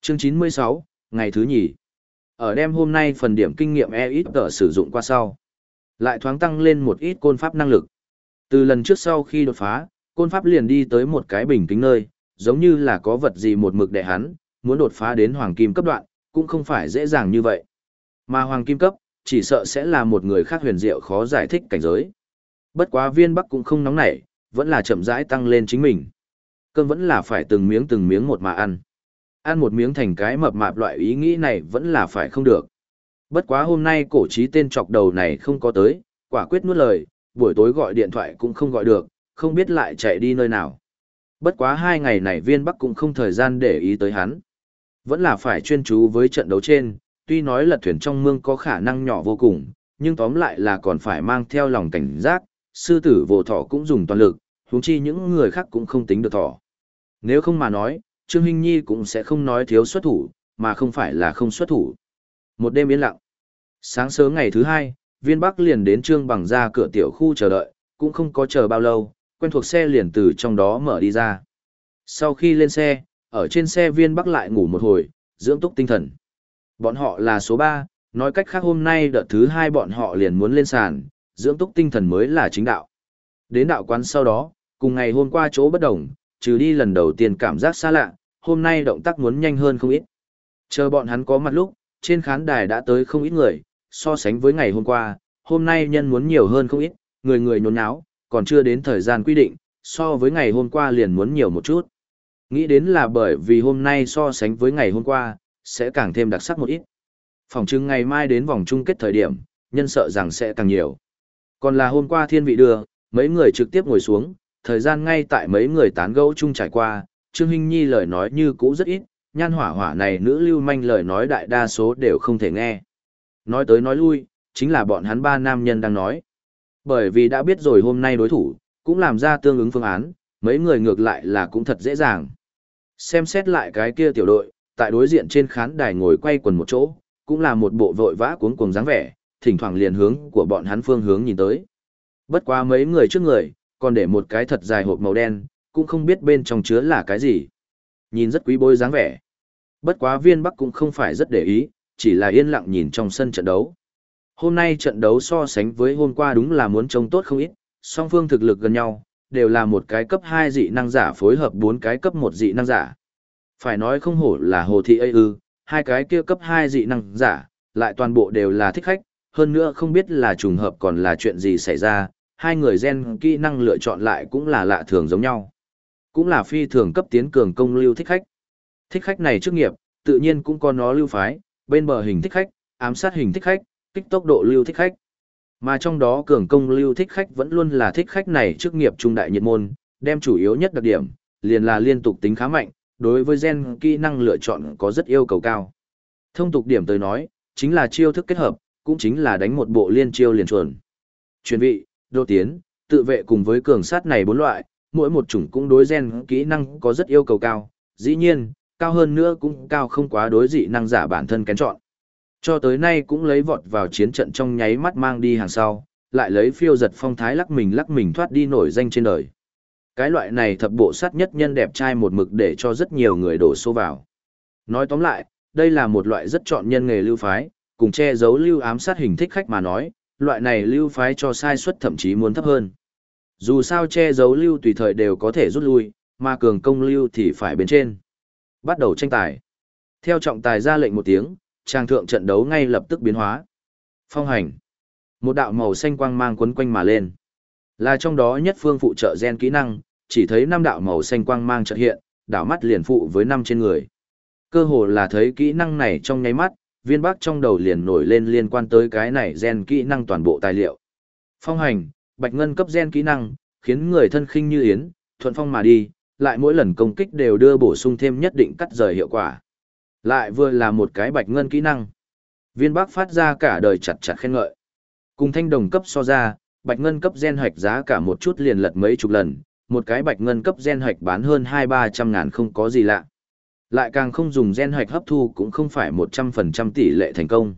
Chương 96, ngày thứ nhì. Ở đêm hôm nay phần điểm kinh nghiệm e ít tờ sử dụng qua sau. Lại thoáng tăng lên một ít côn pháp năng lực. Từ lần trước sau khi đột phá, côn pháp liền đi tới một cái bình tĩnh nơi, giống như là có vật gì một mực đè hắn, muốn đột phá đến hoàng kim cấp đoạn, cũng không phải dễ dàng như vậy. Mà hoàng kim cấp, chỉ sợ sẽ là một người khác huyền diệu khó giải thích cảnh giới. Bất quá viên bắc cũng không nóng nảy, vẫn là chậm rãi tăng lên chính mình. Cơn vẫn là phải từng miếng từng miếng một mà ăn. Ăn một miếng thành cái mập mạp loại ý nghĩ này vẫn là phải không được. Bất quá hôm nay cổ trí tên chọc đầu này không có tới, quả quyết nuốt lời, buổi tối gọi điện thoại cũng không gọi được, không biết lại chạy đi nơi nào. Bất quá hai ngày này viên bắc cũng không thời gian để ý tới hắn. Vẫn là phải chuyên chú với trận đấu trên, tuy nói lật thuyền trong mương có khả năng nhỏ vô cùng, nhưng tóm lại là còn phải mang theo lòng cảnh giác, sư tử vô thọ cũng dùng toàn lực, huống chi những người khác cũng không tính được thọ. Nếu không mà nói, Trương Hinh Nhi cũng sẽ không nói thiếu xuất thủ, mà không phải là không xuất thủ. Một đêm yên lặng. Sáng sớm ngày thứ hai, viên bắc liền đến Trương bằng ra cửa tiểu khu chờ đợi, cũng không có chờ bao lâu, quen thuộc xe liền từ trong đó mở đi ra. Sau khi lên xe, ở trên xe viên bắc lại ngủ một hồi, dưỡng túc tinh thần. Bọn họ là số 3, nói cách khác hôm nay đợt thứ hai bọn họ liền muốn lên sàn, dưỡng túc tinh thần mới là chính đạo. Đến đạo quán sau đó, cùng ngày hôm qua chỗ bất đồng, trừ đi lần đầu tiên cảm giác xa lạ, hôm nay động tác muốn nhanh hơn không ít. Chờ bọn hắn có mặt lúc, trên khán đài đã tới không ít người, so sánh với ngày hôm qua, hôm nay nhân muốn nhiều hơn không ít, người người nhốn nháo, còn chưa đến thời gian quy định, so với ngày hôm qua liền muốn nhiều một chút. Nghĩ đến là bởi vì hôm nay so sánh với ngày hôm qua, sẽ càng thêm đặc sắc một ít. Phòng trưng ngày mai đến vòng chung kết thời điểm, nhân sợ rằng sẽ càng nhiều. Còn là hôm qua thiên vị đưa, mấy người trực tiếp ngồi xuống, thời gian ngay tại mấy người tán gẫu chung trải qua, Trương Hinh Nhi lời nói như cũ rất ít, nhan hỏa hỏa này nữ lưu manh lời nói đại đa số đều không thể nghe. Nói tới nói lui, chính là bọn hắn ba nam nhân đang nói. Bởi vì đã biết rồi hôm nay đối thủ, cũng làm ra tương ứng phương án, mấy người ngược lại là cũng thật dễ dàng. Xem xét lại cái kia tiểu đội, tại đối diện trên khán đài ngồi quay quần một chỗ, cũng là một bộ vội vã cuống cuồng dáng vẻ, thỉnh thoảng liền hướng của bọn hắn phương hướng nhìn tới. Bất quá mấy người trước người, còn để một cái thật dài hộp màu đen, cũng không biết bên trong chứa là cái gì. Nhìn rất quý bối dáng vẻ. Bất quá viên bắc cũng không phải rất để ý, chỉ là yên lặng nhìn trong sân trận đấu. Hôm nay trận đấu so sánh với hôm qua đúng là muốn trông tốt không ít, song phương thực lực gần nhau, đều là một cái cấp 2 dị năng giả phối hợp bốn cái cấp 1 dị năng giả. Phải nói không hổ là hồ thị ấy ư, hai cái kia cấp 2 dị năng giả, lại toàn bộ đều là thích khách, hơn nữa không biết là trùng hợp còn là chuyện gì xảy ra, hai người gen kỹ năng lựa chọn lại cũng là lạ thường giống nhau. Cũng là phi thường cấp tiến cường công lưu thích khách. Thích khách này chức nghiệp, tự nhiên cũng có nó lưu phái, bên bờ hình thích khách, ám sát hình thích khách, kích tốc độ lưu thích khách. Mà trong đó cường công lưu thích khách vẫn luôn là thích khách này chức nghiệp trung đại nhiệt môn, đem chủ yếu nhất đặc điểm, liền là liên tục tính khá mạnh, đối với gen kỹ năng lựa chọn có rất yêu cầu cao. Thông tục điểm tới nói, chính là chiêu thức kết hợp, cũng chính là đánh một bộ liên chiêu liền chuẩn. Chuyển vị, đô tiến, tự vệ cùng với cường sát này bốn loại, mỗi một chủng cũng đối gen kỹ năng có rất yêu cầu cao, dĩ nhiên, cao hơn nữa cũng cao không quá đối dị năng giả bản thân kén chọn. Cho tới nay cũng lấy vọt vào chiến trận trong nháy mắt mang đi hàng sau, lại lấy phiêu giật phong thái lắc mình lắc mình thoát đi nổi danh trên đời. Cái loại này thập bộ sát nhất nhân đẹp trai một mực để cho rất nhiều người đổ xô vào. Nói tóm lại, đây là một loại rất chọn nhân nghề lưu phái, cùng che giấu lưu ám sát hình thích khách mà nói, loại này lưu phái cho sai suất thậm chí muốn thấp hơn. Dù sao che giấu lưu tùy thời đều có thể rút lui, mà cường công lưu thì phải bên trên. Bắt đầu tranh tài. Theo trọng tài ra lệnh một tiếng, trang thượng trận đấu ngay lập tức biến hóa. Phong hành. Một đạo màu xanh quang mang quấn quanh mà lên. Là trong đó nhất phương phụ trợ gen kỹ năng, chỉ thấy năm đạo màu xanh quang mang chợt hiện, đảo mắt liền phụ với năm trên người. Cơ hồ là thấy kỹ năng này trong nháy mắt, viên bác trong đầu liền nổi lên liên quan tới cái này gen kỹ năng toàn bộ tài liệu. Phong hành, bạch ngân cấp gen kỹ năng, khiến người thân khinh như yến, thuận phong mà đi, lại mỗi lần công kích đều đưa bổ sung thêm nhất định cắt rời hiệu quả. Lại vừa là một cái bạch ngân kỹ năng. Viên bác phát ra cả đời chặt chặt khen ngợi. Cùng thanh đồng cấp so ra, bạch ngân cấp gen hoạch giá cả một chút liền lật mấy chục lần, một cái bạch ngân cấp gen hoạch bán hơn hai ba trăm ngàn không có gì lạ. Lại càng không dùng gen hoạch hấp thu cũng không phải 100% tỷ lệ thành công.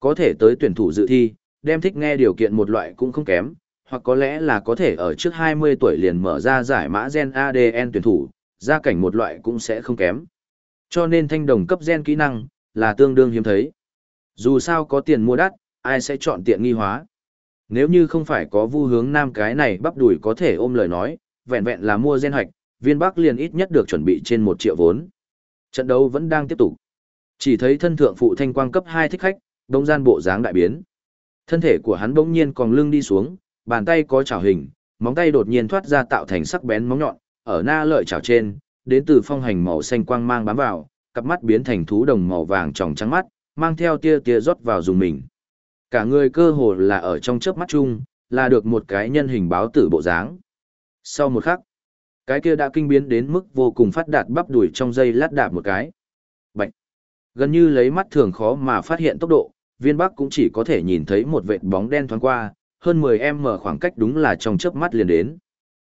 Có thể tới tuyển thủ dự thi, đem thích nghe điều kiện một loại cũng không kém, hoặc có lẽ là có thể ở trước 20 tuổi liền mở ra giải mã gen ADN tuyển thủ, gia cảnh một loại cũng sẽ không kém. Cho nên thanh đồng cấp gen kỹ năng, là tương đương hiếm thấy. Dù sao có tiền mua đắt, ai sẽ chọn tiện nghi hóa. Nếu như không phải có vu hướng nam cái này bắp đùi có thể ôm lời nói, vẹn vẹn là mua gen hoạch, viên bắc liền ít nhất được chuẩn bị trên một triệu vốn. Trận đấu vẫn đang tiếp tục. Chỉ thấy thân thượng phụ thanh quang cấp 2 thích khách, đông gian bộ dáng đại biến. Thân thể của hắn bỗng nhiên còn lưng đi xuống, bàn tay có chảo hình, móng tay đột nhiên thoát ra tạo thành sắc bén móng nhọn, ở na lợi chảo trên, đến từ phong hành màu xanh quang mang bám vào, cặp mắt biến thành thú đồng màu vàng tròng trắng mắt, mang theo tia tia rót vào dùng mình. Cả người cơ hồ là ở trong chớp mắt chung, là được một cái nhân hình báo tử bộ dáng. Sau một khắc, cái kia đã kinh biến đến mức vô cùng phát đạt bắp đuổi trong dây lát đạp một cái. Bạch. Gần như lấy mắt thường khó mà phát hiện tốc độ, viên bắc cũng chỉ có thể nhìn thấy một vệt bóng đen thoáng qua, hơn 10 mở khoảng cách đúng là trong chớp mắt liền đến.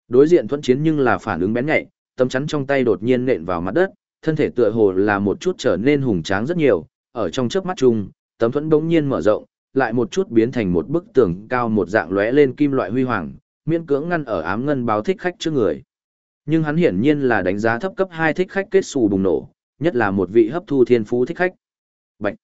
Đối diện thuẫn chiến nhưng là phản ứng bén nhạy, tấm chắn trong tay đột nhiên nện vào mặt đất, thân thể tựa hồ là một chút trở nên hùng tráng rất nhiều, ở trong chớp mắt chung, tấm thuẫn đống nhiên mở rộng, lại một chút biến thành một bức tường cao một dạng lóe lên kim loại huy hoàng, miễn cưỡng ngăn ở ám ngân báo thích khách trước người. Nhưng hắn hiển nhiên là đánh giá thấp cấp 2 thích khách kết xù bùng nổ, nhất là một vị hấp thu thiên phú thích khách. Bạch.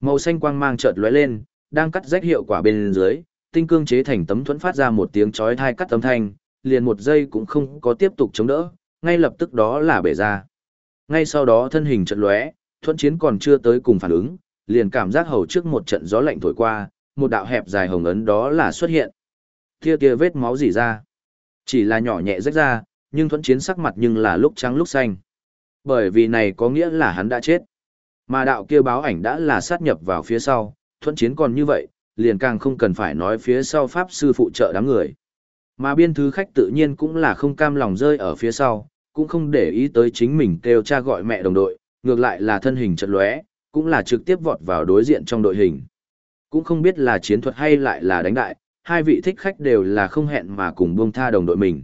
Màu xanh quang mang chợt lóe lên, đang cắt rách hiệu quả bên dưới, tinh cương chế thành tấm thuẫn phát ra một tiếng chói tai cắt tấm thanh, liền một giây cũng không có tiếp tục chống đỡ, ngay lập tức đó là bể ra. Ngay sau đó thân hình chợt lóe, thuẫn chiến còn chưa tới cùng phản ứng, liền cảm giác hầu trước một trận gió lạnh thổi qua, một đạo hẹp dài hồng ấn đó là xuất hiện. Kia kia vết máu rỉ ra. Chỉ là nhỏ nhẹ rách ra, nhưng thuẫn chiến sắc mặt nhưng là lúc trắng lúc xanh. Bởi vì này có nghĩa là hắn đã chết. Mà đạo kia báo ảnh đã là sát nhập vào phía sau, thuẫn chiến còn như vậy, liền càng không cần phải nói phía sau pháp sư phụ trợ đám người. Mà biên thứ khách tự nhiên cũng là không cam lòng rơi ở phía sau, cũng không để ý tới chính mình kêu cha gọi mẹ đồng đội, ngược lại là thân hình chật lóe, cũng là trực tiếp vọt vào đối diện trong đội hình. Cũng không biết là chiến thuật hay lại là đánh đại, hai vị thích khách đều là không hẹn mà cùng buông tha đồng đội mình.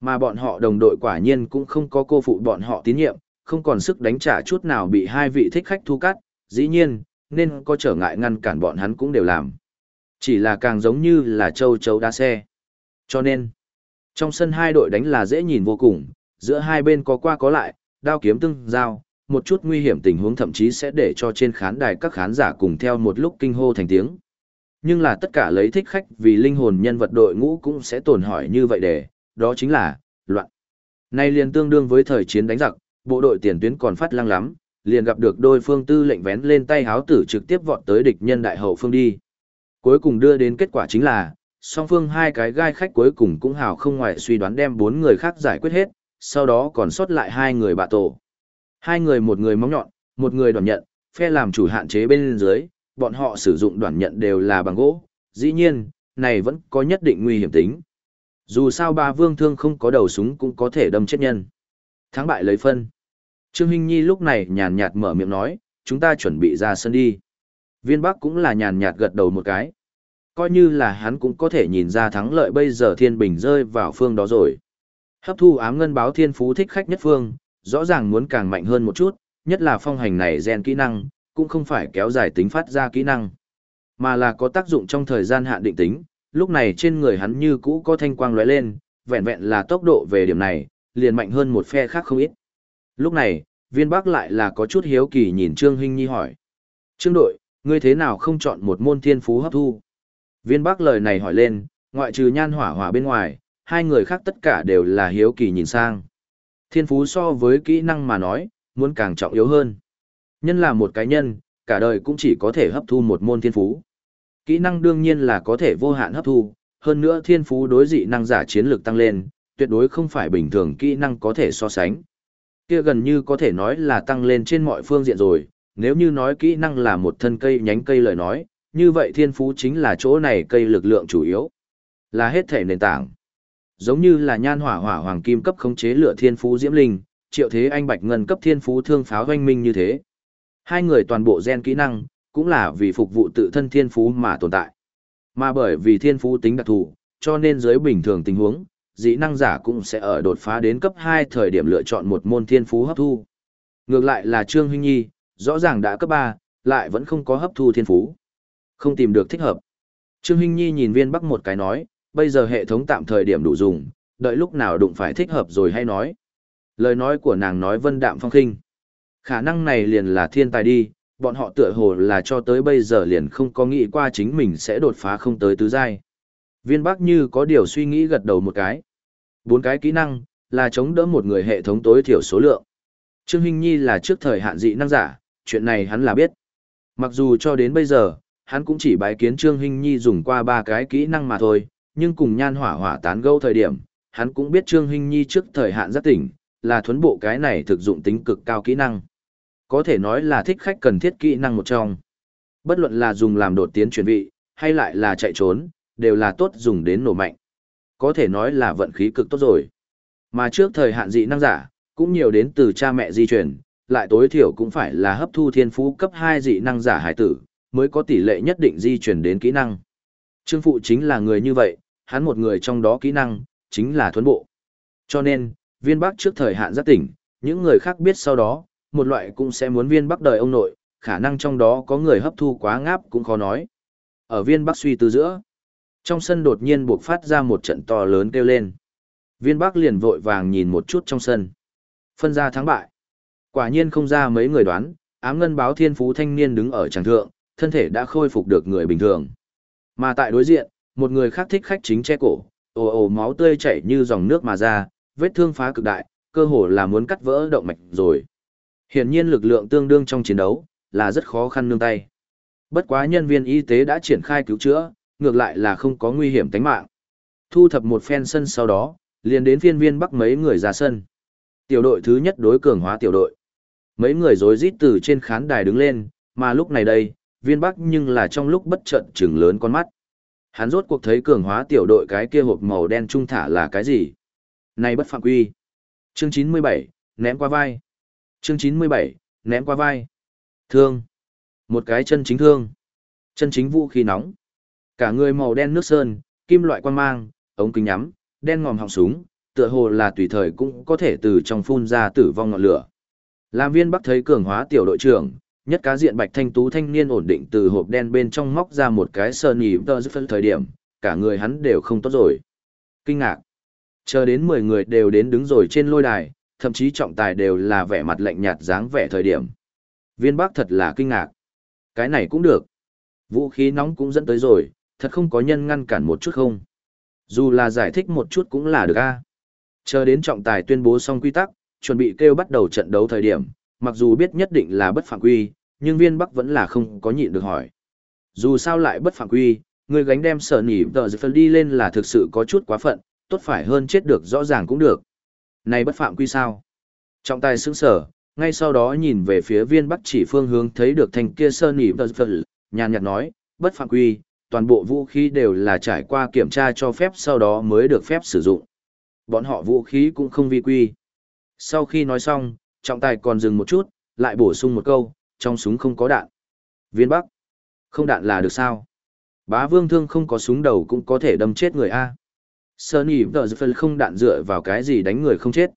Mà bọn họ đồng đội quả nhiên cũng không có cô phụ bọn họ tín nhiệm, không còn sức đánh trả chút nào bị hai vị thích khách thu cắt, dĩ nhiên, nên có trở ngại ngăn cản bọn hắn cũng đều làm. Chỉ là càng giống như là châu chấu đa xe. Cho nên, trong sân hai đội đánh là dễ nhìn vô cùng, giữa hai bên có qua có lại, đao kiếm tương giao, một chút nguy hiểm tình huống thậm chí sẽ để cho trên khán đài các khán giả cùng theo một lúc kinh hô thành tiếng. Nhưng là tất cả lấy thích khách vì linh hồn nhân vật đội ngũ cũng sẽ tổn hỏi như vậy để, đó chính là, loạn. Nay liền tương đương với thời chiến đánh giặc, bộ đội tiền tuyến còn phát lăng lắm, liền gặp được đôi phương tư lệnh vén lên tay háo tử trực tiếp vọt tới địch nhân đại hậu phương đi. Cuối cùng đưa đến kết quả chính là, song phương hai cái gai khách cuối cùng cũng hào không ngoại suy đoán đem bốn người khác giải quyết hết, sau đó còn sót lại hai người bạ tổ. Hai người một người móng nhọn, một người đoàn nhận, phe làm chủ hạn chế bên dưới, bọn họ sử dụng đoàn nhận đều là bằng gỗ, dĩ nhiên, này vẫn có nhất định nguy hiểm tính. Dù sao ba vương thương không có đầu súng cũng có thể đâm chết nhân. Thắng bại lấy phân. Trương Hinh Nhi lúc này nhàn nhạt mở miệng nói, chúng ta chuẩn bị ra sân đi. Viên Bắc cũng là nhàn nhạt gật đầu một cái. Coi như là hắn cũng có thể nhìn ra thắng lợi bây giờ thiên bình rơi vào phương đó rồi. Hấp thu ám ngân báo thiên phú thích khách nhất phương, rõ ràng muốn càng mạnh hơn một chút, nhất là phong hành này gen kỹ năng, cũng không phải kéo dài tính phát ra kỹ năng, mà là có tác dụng trong thời gian hạn định tính, lúc này trên người hắn như cũ có thanh quang lóe lên, vẹn vẹn là tốc độ về điểm này, liền mạnh hơn một phe khác không ít. Lúc này, viên bác lại là có chút hiếu kỳ nhìn Trương Hinh Nhi hỏi. Trương đội, ngươi thế nào không chọn một môn thiên phú hấp thu? Viên bác lời này hỏi lên, ngoại trừ nhan hỏa hỏa bên ngoài, hai người khác tất cả đều là hiếu kỳ nhìn sang. Thiên phú so với kỹ năng mà nói, muốn càng trọng yếu hơn. Nhân là một cái nhân, cả đời cũng chỉ có thể hấp thu một môn thiên phú. Kỹ năng đương nhiên là có thể vô hạn hấp thu, hơn nữa thiên phú đối dị năng giả chiến lược tăng lên, tuyệt đối không phải bình thường kỹ năng có thể so sánh. Kia gần như có thể nói là tăng lên trên mọi phương diện rồi, nếu như nói kỹ năng là một thân cây nhánh cây lời nói, như vậy thiên phú chính là chỗ này cây lực lượng chủ yếu, là hết thể nền tảng. Giống như là nhan hỏa hỏa hoàng kim cấp khống chế lửa thiên phú diễm linh, triệu thế anh bạch ngân cấp thiên phú thương pháo doanh minh như thế. Hai người toàn bộ gen kỹ năng, cũng là vì phục vụ tự thân thiên phú mà tồn tại. Mà bởi vì thiên phú tính đặc thù, cho nên dưới bình thường tình huống, dĩ năng giả cũng sẽ ở đột phá đến cấp 2 thời điểm lựa chọn một môn thiên phú hấp thu. Ngược lại là Trương Huynh Nhi, rõ ràng đã cấp 3, lại vẫn không có hấp thu thiên phú. Không tìm được thích hợp. Trương Huynh Nhi nhìn viên bắc một cái nói, bây giờ hệ thống tạm thời điểm đủ dùng, đợi lúc nào đụng phải thích hợp rồi hay nói. Lời nói của nàng nói vân đạm phong khinh. Khả năng này liền là thiên tài đi, bọn họ tựa hồ là cho tới bây giờ liền không có nghĩ qua chính mình sẽ đột phá không tới tứ giai. Viên Bắc như có điều suy nghĩ gật đầu một cái. Bốn cái kỹ năng, là chống đỡ một người hệ thống tối thiểu số lượng. Trương Hinh Nhi là trước thời hạn dị năng giả, chuyện này hắn là biết. Mặc dù cho đến bây giờ, hắn cũng chỉ bái kiến Trương Hinh Nhi dùng qua ba cái kỹ năng mà thôi, nhưng cùng nhan hỏa hỏa tán gẫu thời điểm, hắn cũng biết Trương Hinh Nhi trước thời hạn rất tỉnh, là thuấn bộ cái này thực dụng tính cực cao kỹ năng. Có thể nói là thích khách cần thiết kỹ năng một trong. Bất luận là dùng làm đột tiến chuyển vị, hay lại là chạy trốn, đều là tốt dùng đến nổ mạnh. Có thể nói là vận khí cực tốt rồi. Mà trước thời hạn dị năng giả, cũng nhiều đến từ cha mẹ di truyền, lại tối thiểu cũng phải là hấp thu thiên phú cấp 2 dị năng giả hải tử, mới có tỷ lệ nhất định di truyền đến kỹ năng. Trương Phụ chính là người như vậy, hắn một người trong đó kỹ năng, chính là thuấn bộ. Cho nên, viên bắc trước thời hạn giác tỉnh, những người khác biết sau đó, một loại cũng sẽ muốn viên bắc đời ông nội, khả năng trong đó có người hấp thu quá ngáp cũng khó nói. Ở viên bắc suy tư giữa, trong sân đột nhiên buộc phát ra một trận to lớn kêu lên. Viên bắc liền vội vàng nhìn một chút trong sân. Phân ra thắng bại. Quả nhiên không ra mấy người đoán, ám ngân báo thiên phú thanh niên đứng ở tràng thượng, thân thể đã khôi phục được người bình thường. Mà tại đối diện, một người khác thích khách chính che cổ, ồ ồ máu tươi chảy như dòng nước mà ra, vết thương phá cực đại, cơ hồ là muốn cắt vỡ động mạch rồi. Hiển nhiên lực lượng tương đương trong chiến đấu, là rất khó khăn nương tay. Bất quá nhân viên y tế đã triển khai cứu chữa, ngược lại là không có nguy hiểm tính mạng. Thu thập một phen sân sau đó, liền đến phiên viên bắc mấy người ra sân. Tiểu đội thứ nhất đối cường hóa tiểu đội. Mấy người rối rít từ trên khán đài đứng lên, mà lúc này đây, viên bắc nhưng là trong lúc bất trận trừng lớn con mắt. Hắn rốt cuộc thấy cường hóa tiểu đội cái kia hộp màu đen trung thả là cái gì? Này bất phạm quy. Chương 97, ném qua vai. Chương 97, ném qua vai. Thương. Một cái chân chính thương. Chân chính vũ khí nóng. Cả người màu đen nước sơn, kim loại quan mang, ống kính nhắm, đen ngòm họng súng, tựa hồ là tùy thời cũng có thể từ trong phun ra tử vong ngọn lửa. Làm viên bắc thấy cường hóa tiểu đội trưởng, nhất cá diện bạch thanh tú thanh niên ổn định từ hộp đen bên trong móc ra một cái sơn nhì tơ phân thời điểm, cả người hắn đều không tốt rồi. Kinh ngạc. Chờ đến 10 người đều đến đứng rồi trên lôi đài, thậm chí trọng tài đều là vẻ mặt lạnh nhạt dáng vẻ thời điểm. Viên Bắc thật là kinh ngạc. Cái này cũng được. Vũ khí nóng cũng dẫn tới rồi, thật không có nhân ngăn cản một chút không. Dù là giải thích một chút cũng là được a. Chờ đến trọng tài tuyên bố xong quy tắc, chuẩn bị kêu bắt đầu trận đấu thời điểm, mặc dù biết nhất định là bất phạm quy, nhưng viên Bắc vẫn là không có nhịn được hỏi. Dù sao lại bất phạm quy, người gánh đem sở nỉ tờ phân đi lên là thực sự có chút quá phận, tốt phải hơn chết được rõ ràng cũng được. Này bất phạm quy sao? Trọng tài sững sở, ngay sau đó nhìn về phía viên bắc chỉ phương hướng thấy được thành kia sơn nỉ tờ vật, nhàn nhạt nói, bất phạm quy, toàn bộ vũ khí đều là trải qua kiểm tra cho phép sau đó mới được phép sử dụng. Bọn họ vũ khí cũng không vi quy. Sau khi nói xong, trọng tài còn dừng một chút, lại bổ sung một câu, trong súng không có đạn. Viên bắc, không đạn là được sao? Bá vương thương không có súng đầu cũng có thể đâm chết người A. Sunny phân không đạn dựa vào cái gì đánh người không chết.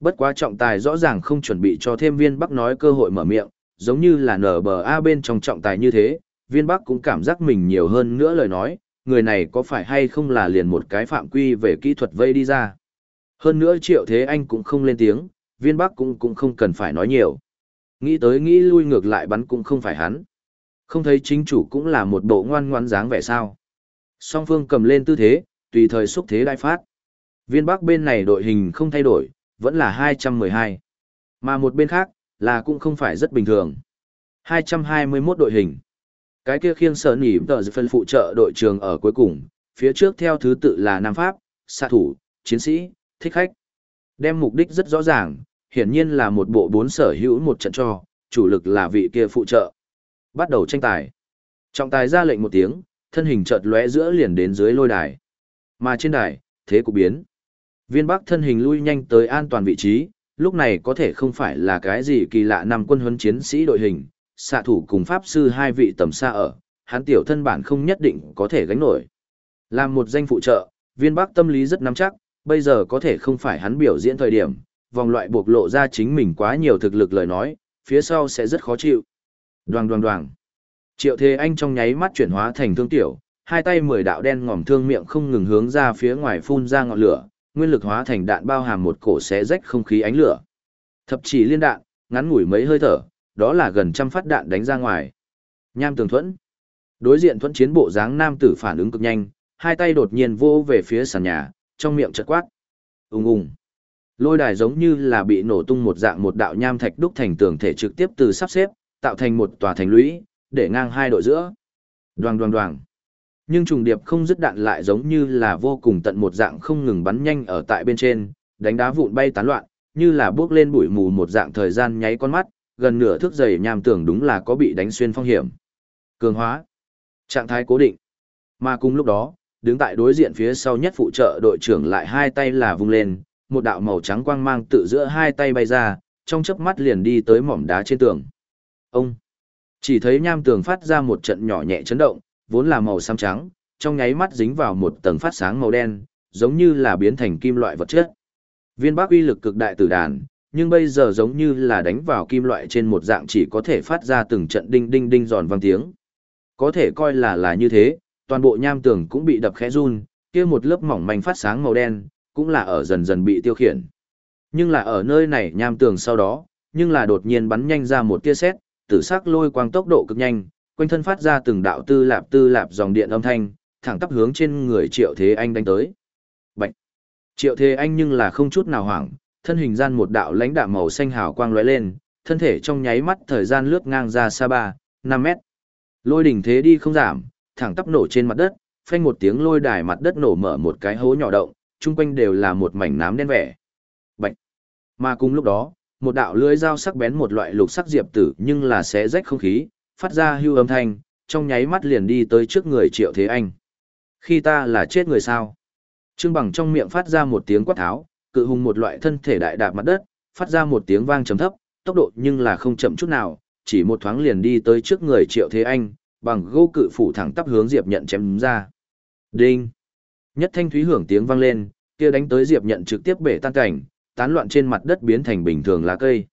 Bất quá trọng tài rõ ràng không chuẩn bị cho thêm viên bắc nói cơ hội mở miệng, giống như là nở bờ A bên trong trọng tài như thế, viên bắc cũng cảm giác mình nhiều hơn nữa lời nói, người này có phải hay không là liền một cái phạm quy về kỹ thuật vây đi ra. Hơn nữa triệu thế anh cũng không lên tiếng, viên bắc cũng cũng không cần phải nói nhiều. Nghĩ tới nghĩ lui ngược lại bắn cũng không phải hắn. Không thấy chính chủ cũng là một bộ ngoan ngoan dáng vẻ sao. Song phương cầm lên tư thế, tùy thời xúc thế đại phát. Viên Bắc bên này đội hình không thay đổi, vẫn là 212. Mà một bên khác, là cũng không phải rất bình thường. 221 đội hình. Cái kia khiêng sở nỉ tờ phân phụ trợ đội trường ở cuối cùng, phía trước theo thứ tự là Nam Pháp, xạ thủ, chiến sĩ, thích khách. Đem mục đích rất rõ ràng, hiển nhiên là một bộ bốn sở hữu một trận cho, chủ lực là vị kia phụ trợ. Bắt đầu tranh tài. Trọng tài ra lệnh một tiếng, thân hình chợt lóe giữa liền đến dưới lôi đài. Mà trên đài, thế cục biến. Viên Bắc thân hình lui nhanh tới an toàn vị trí, lúc này có thể không phải là cái gì kỳ lạ nằm quân huấn chiến sĩ đội hình, xạ thủ cùng pháp sư hai vị tầm xa ở, hắn tiểu thân bản không nhất định có thể gánh nổi. Làm một danh phụ trợ, viên Bắc tâm lý rất nắm chắc, bây giờ có thể không phải hắn biểu diễn thời điểm, vòng loại buộc lộ ra chính mình quá nhiều thực lực lời nói, phía sau sẽ rất khó chịu. Đoàng đoàng đoàng. Triệu Thế Anh trong nháy mắt chuyển hóa thành thương tiểu, hai tay mười đạo đen ngòm thương miệng không ngừng hướng ra phía ngoài phun ra ngọn lửa, nguyên lực hóa thành đạn bao hàm một cổ xé rách không khí ánh lửa. Thập chỉ liên đạn, ngắn ngủi mấy hơi thở, đó là gần trăm phát đạn đánh ra ngoài. Nham tường thuẫn. Đối diện thuẫn chiến bộ dáng nam tử phản ứng cực nhanh, hai tay đột nhiên vô về phía sàn nhà, trong miệng chợt quát. Úng ủng. Lôi đài giống như là bị nổ tung một dạng một đạo nham thạch đúc thành tường thể trực tiếp từ sắp xếp, tạo thành một tòa thành lũy, để ngang hai đội giữa. Đoàng đoàng đoàng. Nhưng trùng điệp không dứt đạn lại giống như là vô cùng tận một dạng không ngừng bắn nhanh ở tại bên trên, đánh đá vụn bay tán loạn, như là bước lên bụi mù một dạng thời gian nháy con mắt, gần nửa thước dày nham tưởng đúng là có bị đánh xuyên phong hiểm. Cường hóa. Trạng thái cố định. Mà cùng lúc đó, đứng tại đối diện phía sau nhất phụ trợ đội trưởng lại hai tay là vung lên, một đạo màu trắng quang mang tự giữa hai tay bay ra, trong chớp mắt liền đi tới mỏm đá trên tường. Ông chỉ thấy nham tường phát ra một trận nhỏ nhẹ chấn động, vốn là màu xám trắng, trong nháy mắt dính vào một tầng phát sáng màu đen, giống như là biến thành kim loại vật chất. Viên bác uy lực cực đại tử đàn, nhưng bây giờ giống như là đánh vào kim loại trên một dạng chỉ có thể phát ra từng trận đinh đinh đinh giòn vang tiếng. Có thể coi là là như thế, toàn bộ nham tường cũng bị đập khẽ run, kia một lớp mỏng manh phát sáng màu đen, cũng là ở dần dần bị tiêu khiển. Nhưng là ở nơi này nham tường sau đó, nhưng là đột nhiên bắn nhanh ra một tia sét, tử sắc lôi quang tốc độ cực nhanh, quanh thân phát ra từng đạo tư lạp tư lạp dòng điện âm thanh, thẳng tắp hướng trên người Triệu Thế Anh đánh tới. Bạch! Triệu Thế Anh nhưng là không chút nào hoảng, thân hình gian một đạo lãnh đạm màu xanh hào quang lóe lên, thân thể trong nháy mắt thời gian lướt ngang ra xa 3, 5 mét. Lôi đỉnh thế đi không giảm, thẳng tắp nổ trên mặt đất, phanh một tiếng lôi đài mặt đất nổ mở một cái hố nhỏ động, chung quanh đều là một mảnh nám đen vẻ. Bạch! Mà cùng lúc đó, một đạo lưới dao sắc bén một loại lục sắc diệp tử nhưng là xé rách không khí, phát ra hưu âm thanh, trong nháy mắt liền đi tới trước người Triệu Thế Anh. Khi ta là chết người sao? Trương Bằng trong miệng phát ra một tiếng quát tháo, cự hùng một loại thân thể đại đạp mặt đất, phát ra một tiếng vang trầm thấp, tốc độ nhưng là không chậm chút nào, chỉ một thoáng liền đi tới trước người Triệu Thế Anh, bằng gỗ cự phủ thẳng tắp hướng Diệp Nhận chém ra. Đinh! Nhất thanh thúy hưởng tiếng vang lên, kia đánh tới Diệp Nhận trực tiếp bể tan cảnh, tán loạn trên mặt đất biến thành bình thường lá cây.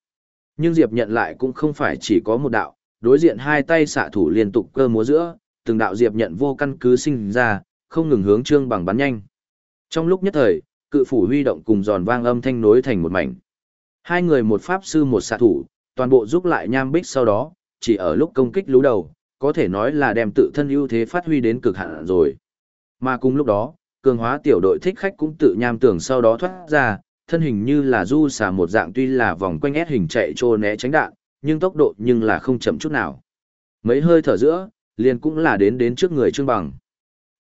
Nhưng Diệp Nhận lại cũng không phải chỉ có một đạo, đối diện hai tay xạ thủ liên tục cơ múa giữa, từng đạo Diệp Nhận vô căn cứ sinh ra, không ngừng hướng Trương Bằng bắn nhanh. Trong lúc nhất thời, cự phủ huy động cùng giòn vang âm thanh nối thành một mảnh. Hai người một pháp sư một xạ thủ, toàn bộ giúp lại nham bích sau đó, chỉ ở lúc công kích lú đầu, có thể nói là đem tự thân ưu thế phát huy đến cực hạn rồi. Mà cùng lúc đó, cường hóa tiểu đội thích khách cũng tự nham tưởng sau đó thoát ra, thân hình như là du xà một dạng tuy là vòng quanh ép hình chạy trô né tránh đạn, nhưng tốc độ nhưng là không chậm chút nào. Mấy hơi thở giữa, liền cũng là đến đến trước người Trương Bằng.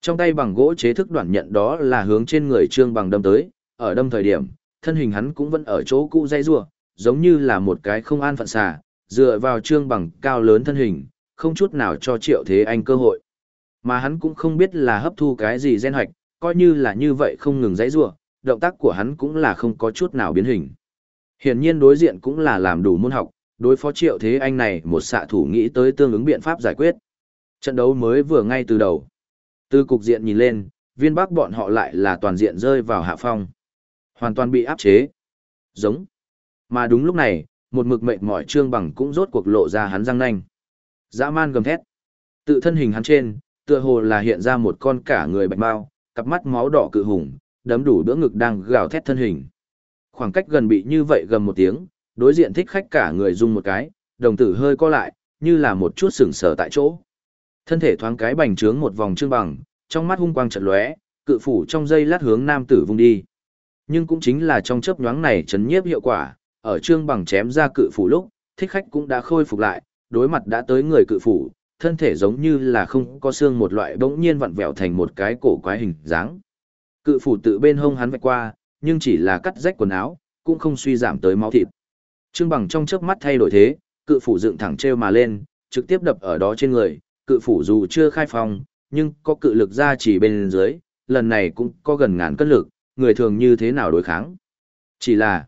Trong tay bằng gỗ chế thức đoạn nhận đó là hướng trên người Trương Bằng đâm tới, ở đâm thời điểm, thân hình hắn cũng vẫn ở chỗ cũ dây rua, giống như là một cái không an phận xà, dựa vào Trương Bằng cao lớn thân hình, không chút nào cho Triệu Thế Anh cơ hội. Mà hắn cũng không biết là hấp thu cái gì gen hoạch, coi như là như vậy không ngừng dãy rua, động tác của hắn cũng là không có chút nào biến hình. Hiển nhiên đối diện cũng là làm đủ môn học, đối phó Triệu Thế Anh này một xạ thủ nghĩ tới tương ứng biện pháp giải quyết. Trận đấu mới vừa ngay từ đầu. Từ cục diện nhìn lên, viên bắc bọn họ lại là toàn diện rơi vào hạ phong. Hoàn toàn bị áp chế. Giống. Mà đúng lúc này, một mực mệt mỏi trương bằng cũng rốt cuộc lộ ra hắn răng nanh. Dã man gầm thét. Tự thân hình hắn trên, tựa hồ là hiện ra một con cả người bạch bao, cặp mắt máu đỏ cự hùng, đấm đủ bữa ngực đang gào thét thân hình. Khoảng cách gần bị như vậy gầm một tiếng, đối diện thích khách cả người rung một cái, đồng tử hơi co lại, như là một chút sừng sờ tại chỗ. Thân thể thoáng cái bành trướng một vòng trương bằng, trong mắt hung quang chợt lóe, cự phủ trong dây lát hướng nam tử vung đi. Nhưng cũng chính là trong chớp nhoáng này chấn nhiếp hiệu quả, ở trương bằng chém ra cự phủ lúc, thích khách cũng đã khôi phục lại, đối mặt đã tới người cự phủ, thân thể giống như là không có xương một loại bỗng nhiên vặn vẹo thành một cái cổ quái hình dáng. Cự phủ tự bên hông hắn vạch qua, nhưng chỉ là cắt rách quần áo, cũng không suy giảm tới máu thịt. Trương Bằng trong chớp mắt thay đổi thế, cự phủ dựng thẳng treo mà lên, trực tiếp đập ở đó trên người, cự phủ dù chưa khai phong, nhưng có cự lực ra chỉ bên dưới, lần này cũng có gần ngàn cân lực, người thường như thế nào đối kháng. Chỉ là,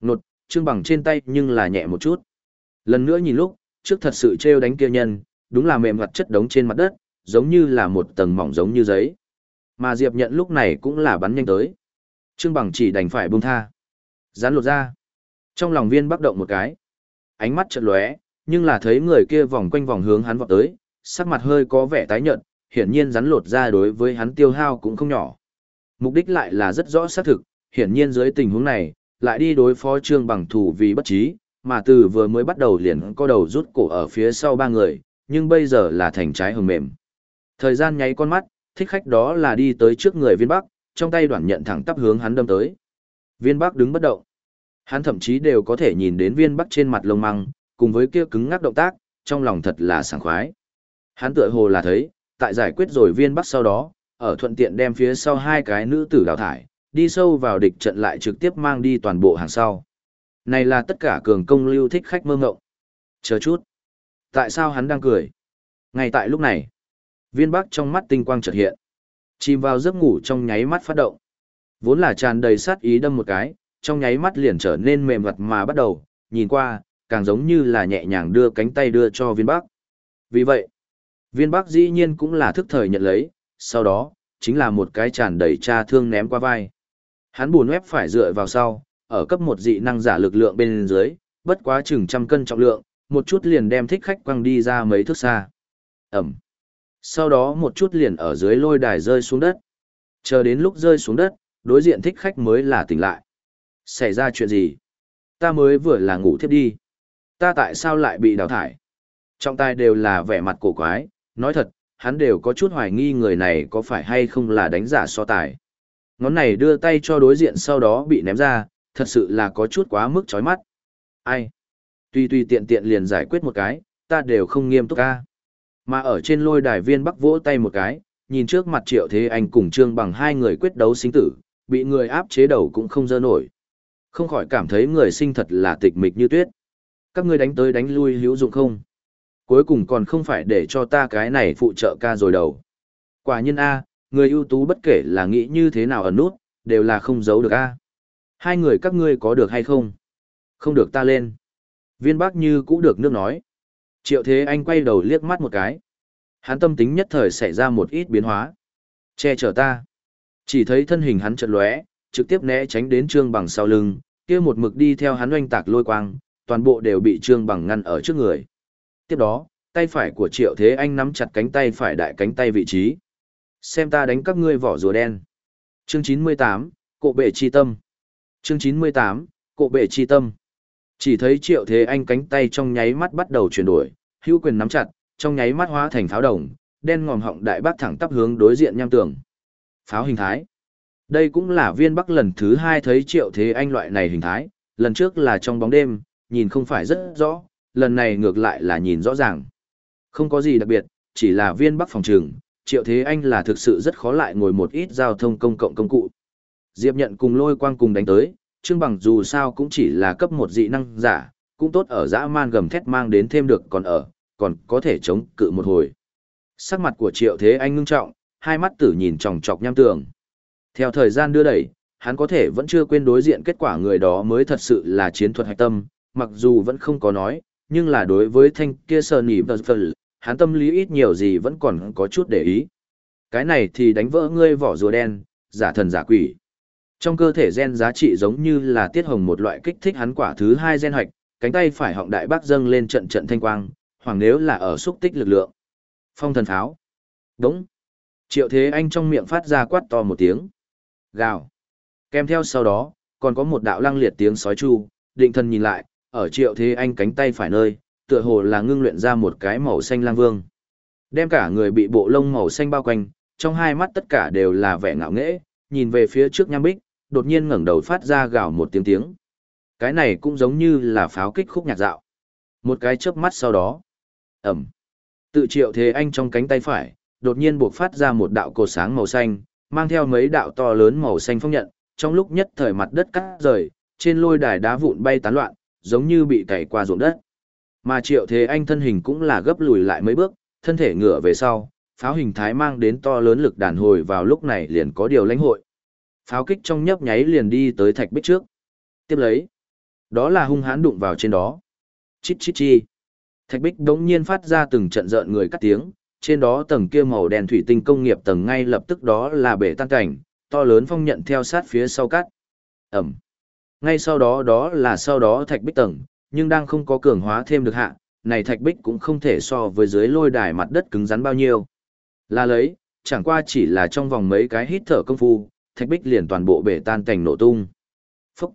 nột, Trương Bằng trên tay nhưng là nhẹ một chút. Lần nữa nhìn lúc, trước thật sự treo đánh kia nhân, đúng là mềm mặt chất đống trên mặt đất, giống như là một tầng mỏng giống như giấy. Mà Diệp nhận lúc này cũng là bắn nhanh tới. Trương Bằng chỉ đành phải buông tha. Rắn lột ra. Trong lòng viên bắc động một cái. Ánh mắt chợt lóe, nhưng là thấy người kia vòng quanh vòng hướng hắn vọt tới, sắc mặt hơi có vẻ tái nhợt, hiển nhiên rắn lột ra đối với hắn tiêu hao cũng không nhỏ. Mục đích lại là rất rõ xác thực, hiển nhiên dưới tình huống này, lại đi đối phó trương bằng thủ vì bất trí, mà từ vừa mới bắt đầu liền có đầu rút cổ ở phía sau ba người, nhưng bây giờ là thành trái hồng mềm. Thời gian nháy con mắt, thích khách đó là đi tới trước người viên bắc, trong tay đoạn nhận thẳng tắp hướng hắn đâm tới. Viên bắc đứng bất động. Hắn thậm chí đều có thể nhìn đến viên bắc trên mặt lông măng, cùng với kia cứng ngắc động tác, trong lòng thật là sảng khoái. Hắn tựa hồ là thấy, tại giải quyết rồi viên bắc sau đó, ở thuận tiện đem phía sau hai cái nữ tử đào thải, đi sâu vào địch trận lại trực tiếp mang đi toàn bộ hàng sau. Này là tất cả cường công lưu thích khách mơ ngộng. Chờ chút. Tại sao hắn đang cười? Ngay tại lúc này, viên bắc trong mắt tinh quang chợt hiện. Chìm vào giấc ngủ trong nháy mắt phát động. Vốn là tràn đầy sát ý đâm một cái, trong nháy mắt liền trở nên mềm vật mà bắt đầu, nhìn qua, càng giống như là nhẹ nhàng đưa cánh tay đưa cho viên bắc. Vì vậy, viên bắc dĩ nhiên cũng là thức thời nhận lấy, sau đó, chính là một cái tràn đầy tra thương ném qua vai. Hắn buồn ép phải dựa vào sau, ở cấp một dị năng giả lực lượng bên dưới, bất quá chừng trăm cân trọng lượng, một chút liền đem thích khách quăng đi ra mấy thước xa. Ẩm. Sau đó một chút liền ở dưới lôi đài rơi xuống đất. Chờ đến lúc rơi xuống đất, đối diện thích khách mới là tỉnh lại. Xảy ra chuyện gì? Ta mới vừa là ngủ thiếp đi. Ta tại sao lại bị đào thải? Trọng tài đều là vẻ mặt cổ quái, nói thật, hắn đều có chút hoài nghi người này có phải hay không là đánh giả so tài. Ngón này đưa tay cho đối diện sau đó bị ném ra, thật sự là có chút quá mức chói mắt. Ai? Tuy tuy tiện tiện liền giải quyết một cái, ta đều không nghiêm túc ca. Mà ở trên lôi đài viên bắc vỗ tay một cái, nhìn trước mặt triệu thế anh cùng trương bằng hai người quyết đấu sinh tử, bị người áp chế đầu cũng không dơ nổi. Không khỏi cảm thấy người sinh thật là tịch mịch như tuyết. Các ngươi đánh tới đánh lui hữu dụng không? Cuối cùng còn không phải để cho ta cái này phụ trợ ca rồi đầu. Quả nhiên A, người ưu tú bất kể là nghĩ như thế nào ở nút, đều là không giấu được A. Hai người các ngươi có được hay không? Không được ta lên. Viên bác như cũng được nước nói. Triệu Thế Anh quay đầu liếc mắt một cái. Hắn tâm tính nhất thời xảy ra một ít biến hóa. Che chở ta. Chỉ thấy thân hình hắn chợt lóe, trực tiếp né tránh đến Trương Bằng sau lưng, kia một mực đi theo hắn oanh tạc lôi quang, toàn bộ đều bị Trương Bằng ngăn ở trước người. Tiếp đó, tay phải của Triệu Thế Anh nắm chặt cánh tay phải đại cánh tay vị trí. Xem ta đánh các ngươi vỏ rùa đen. Chương 98, Cộ bệ chi tâm. Chương 98, Cộ bệ chi tâm. Chỉ thấy Triệu Thế Anh cánh tay trong nháy mắt bắt đầu chuyển đổi, hữu quyền nắm chặt, trong nháy mắt hóa thành pháo đồng, đen ngòm họng đại bác thẳng tắp hướng đối diện nham tường. Pháo hình thái. Đây cũng là viên bắc lần thứ hai thấy Triệu Thế Anh loại này hình thái, lần trước là trong bóng đêm, nhìn không phải rất rõ, lần này ngược lại là nhìn rõ ràng. Không có gì đặc biệt, chỉ là viên bắc phòng trường, Triệu Thế Anh là thực sự rất khó lại ngồi một ít giao thông công cộng công cụ. Diệp nhận cùng lôi quang cùng đánh tới, Trương Bằng dù sao cũng chỉ là cấp một dị năng giả, cũng tốt ở dã man gầm thét mang đến thêm được còn ở, còn có thể chống cự một hồi. Sắc mặt của Triệu Thế Anh ngưng trọng, hai mắt tử nhìn tròng trọc nham tường. Theo thời gian đưa đẩy, hắn có thể vẫn chưa quên đối diện kết quả người đó mới thật sự là chiến thuật hạch tâm, mặc dù vẫn không có nói, nhưng là đối với thanh kia sờ nỉ bật phật, hắn tâm lý ít nhiều gì vẫn còn có chút để ý. Cái này thì đánh vỡ ngươi vỏ rùa đen, giả thần giả quỷ. Trong cơ thể gen giá trị giống như là tiết hồng một loại kích thích hắn quả thứ hai gen hoạch, cánh tay phải họng đại bác dâng lên trận trận thanh quang, hoặc nếu là ở xúc tích lực lượng. Phong thần pháo. Đúng. Triệu Thế Anh trong miệng phát ra quát to một tiếng. Gào. Kèm theo sau đó, còn có một đạo lăng liệt tiếng sói chu, định thần nhìn lại, ở Triệu Thế Anh cánh tay phải nơi, tựa hồ là ngưng luyện ra một cái màu xanh lang vương. Đem cả người bị bộ lông màu xanh bao quanh, trong hai mắt tất cả đều là vẻ ngạo nghễ, nhìn về phía trước nham bích, đột nhiên ngẩng đầu phát ra gào một tiếng tiếng. Cái này cũng giống như là pháo kích khúc nhạc dạo. Một cái chớp mắt sau đó. Ẩm. Tự triệu thế anh trong cánh tay phải, đột nhiên buộc phát ra một đạo cột sáng màu xanh, mang theo mấy đạo to lớn màu xanh phong nhận, trong lúc nhất thời mặt đất cắt rời, trên lôi đài đá vụn bay tán loạn, giống như bị cày qua ruộng đất. Mà triệu thế anh thân hình cũng là gấp lùi lại mấy bước, thân thể ngửa về sau, pháo hình thái mang đến to lớn lực đàn hồi vào lúc này liền có điều lãnh hội. Pháo kích trong nhấp nháy liền đi tới thạch bích trước. Tiếp lấy. Đó là hung hãn đụng vào trên đó. Chít chít chi. Thạch bích đống nhiên phát ra từng trận rợn người cắt tiếng, trên đó tầng kia màu đen thủy tinh công nghiệp tầng ngay lập tức đó là bể tan cảnh, to lớn phong nhận theo sát phía sau cắt. Ẩm. Ngay sau đó đó là sau đó thạch bích tầng, nhưng đang không có cường hóa thêm được hạ, này thạch bích cũng không thể so với dưới lôi đài mặt đất cứng rắn bao nhiêu. Là lấy, chẳng qua chỉ là trong vòng mấy cái hít thở công phu, thạch bích liền toàn bộ bể tan tành nổ tung. Phúc!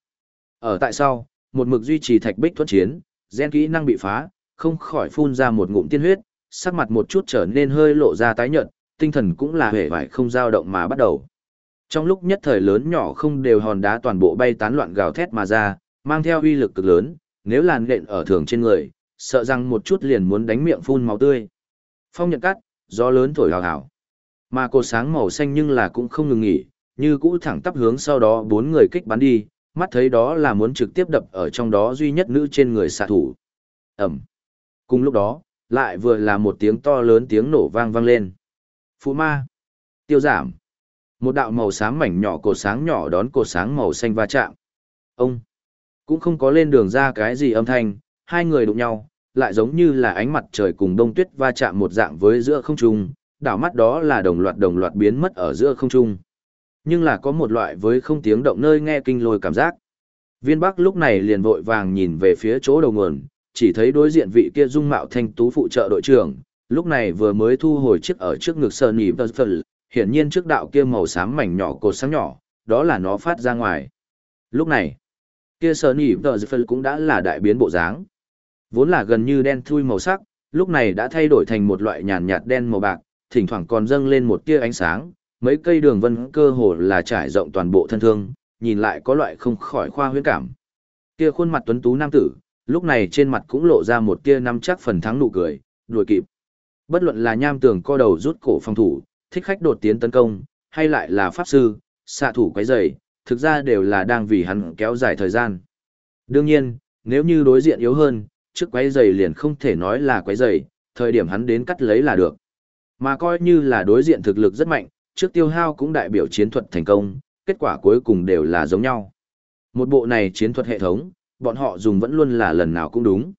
Ở tại sau, một mực duy trì thạch bích thuận chiến, gen kỹ năng bị phá, không khỏi phun ra một ngụm tiên huyết, sắc mặt một chút trở nên hơi lộ ra tái nhợt, tinh thần cũng là hề vải không dao động mà bắt đầu. Trong lúc nhất thời lớn nhỏ không đều hòn đá toàn bộ bay tán loạn gào thét mà ra, mang theo uy lực cực lớn, nếu làn nện ở thường trên người, sợ rằng một chút liền muốn đánh miệng phun máu tươi. Phong nhận cắt, gió lớn thổi hào hào. Mà cột sáng màu xanh nhưng là cũng không ngừng nghỉ, như cũ thẳng tắp hướng sau đó bốn người kích bắn đi, mắt thấy đó là muốn trực tiếp đập ở trong đó duy nhất nữ trên người xạ thủ. Ẩm. Cùng lúc đó, lại vừa là một tiếng to lớn tiếng nổ vang vang lên. Phú ma. Tiêu giảm. Một đạo màu xám mảnh nhỏ cột sáng nhỏ đón cột sáng màu xanh va chạm. Ông. Cũng không có lên đường ra cái gì âm thanh, hai người đụng nhau, lại giống như là ánh mặt trời cùng đông tuyết va chạm một dạng với giữa không trung, đảo mắt đó là đồng loạt đồng loạt biến mất ở giữa không trung. Nhưng là có một loại với không tiếng động nơi nghe kinh lôi cảm giác. Viên Bắc lúc này liền vội vàng nhìn về phía chỗ đầu nguồn, chỉ thấy đối diện vị kia dung mạo thanh tú phụ trợ đội trưởng, lúc này vừa mới thu hồi chiếc ở trước ngực sờ nhỉ tờ phật, hiển nhiên trước đạo kia màu xám mảnh nhỏ cột sáng nhỏ, đó là nó phát ra ngoài. Lúc này, kia sờ nỉ tờ phật cũng đã là đại biến bộ dáng. Vốn là gần như đen thui màu sắc, lúc này đã thay đổi thành một loại nhàn nhạt đen màu bạc, thỉnh thoảng còn dâng lên một tia ánh sáng, mấy cây đường vân cơ hồ là trải rộng toàn bộ thân thương, nhìn lại có loại không khỏi khoa huyễn cảm. Kia khuôn mặt tuấn tú nam tử, lúc này trên mặt cũng lộ ra một tia năm chắc phần thắng nụ cười, đuổi kịp. Bất luận là nham tường co đầu rút cổ phòng thủ, thích khách đột tiến tấn công, hay lại là pháp sư, xạ thủ quấy rầy, thực ra đều là đang vì hắn kéo dài thời gian. Đương nhiên, nếu như đối diện yếu hơn, trước quấy rầy liền không thể nói là quấy rầy, thời điểm hắn đến cắt lấy là được. Mà coi như là đối diện thực lực rất mạnh, trước tiêu hao cũng đại biểu chiến thuật thành công, kết quả cuối cùng đều là giống nhau. Một bộ này chiến thuật hệ thống, bọn họ dùng vẫn luôn là lần nào cũng đúng.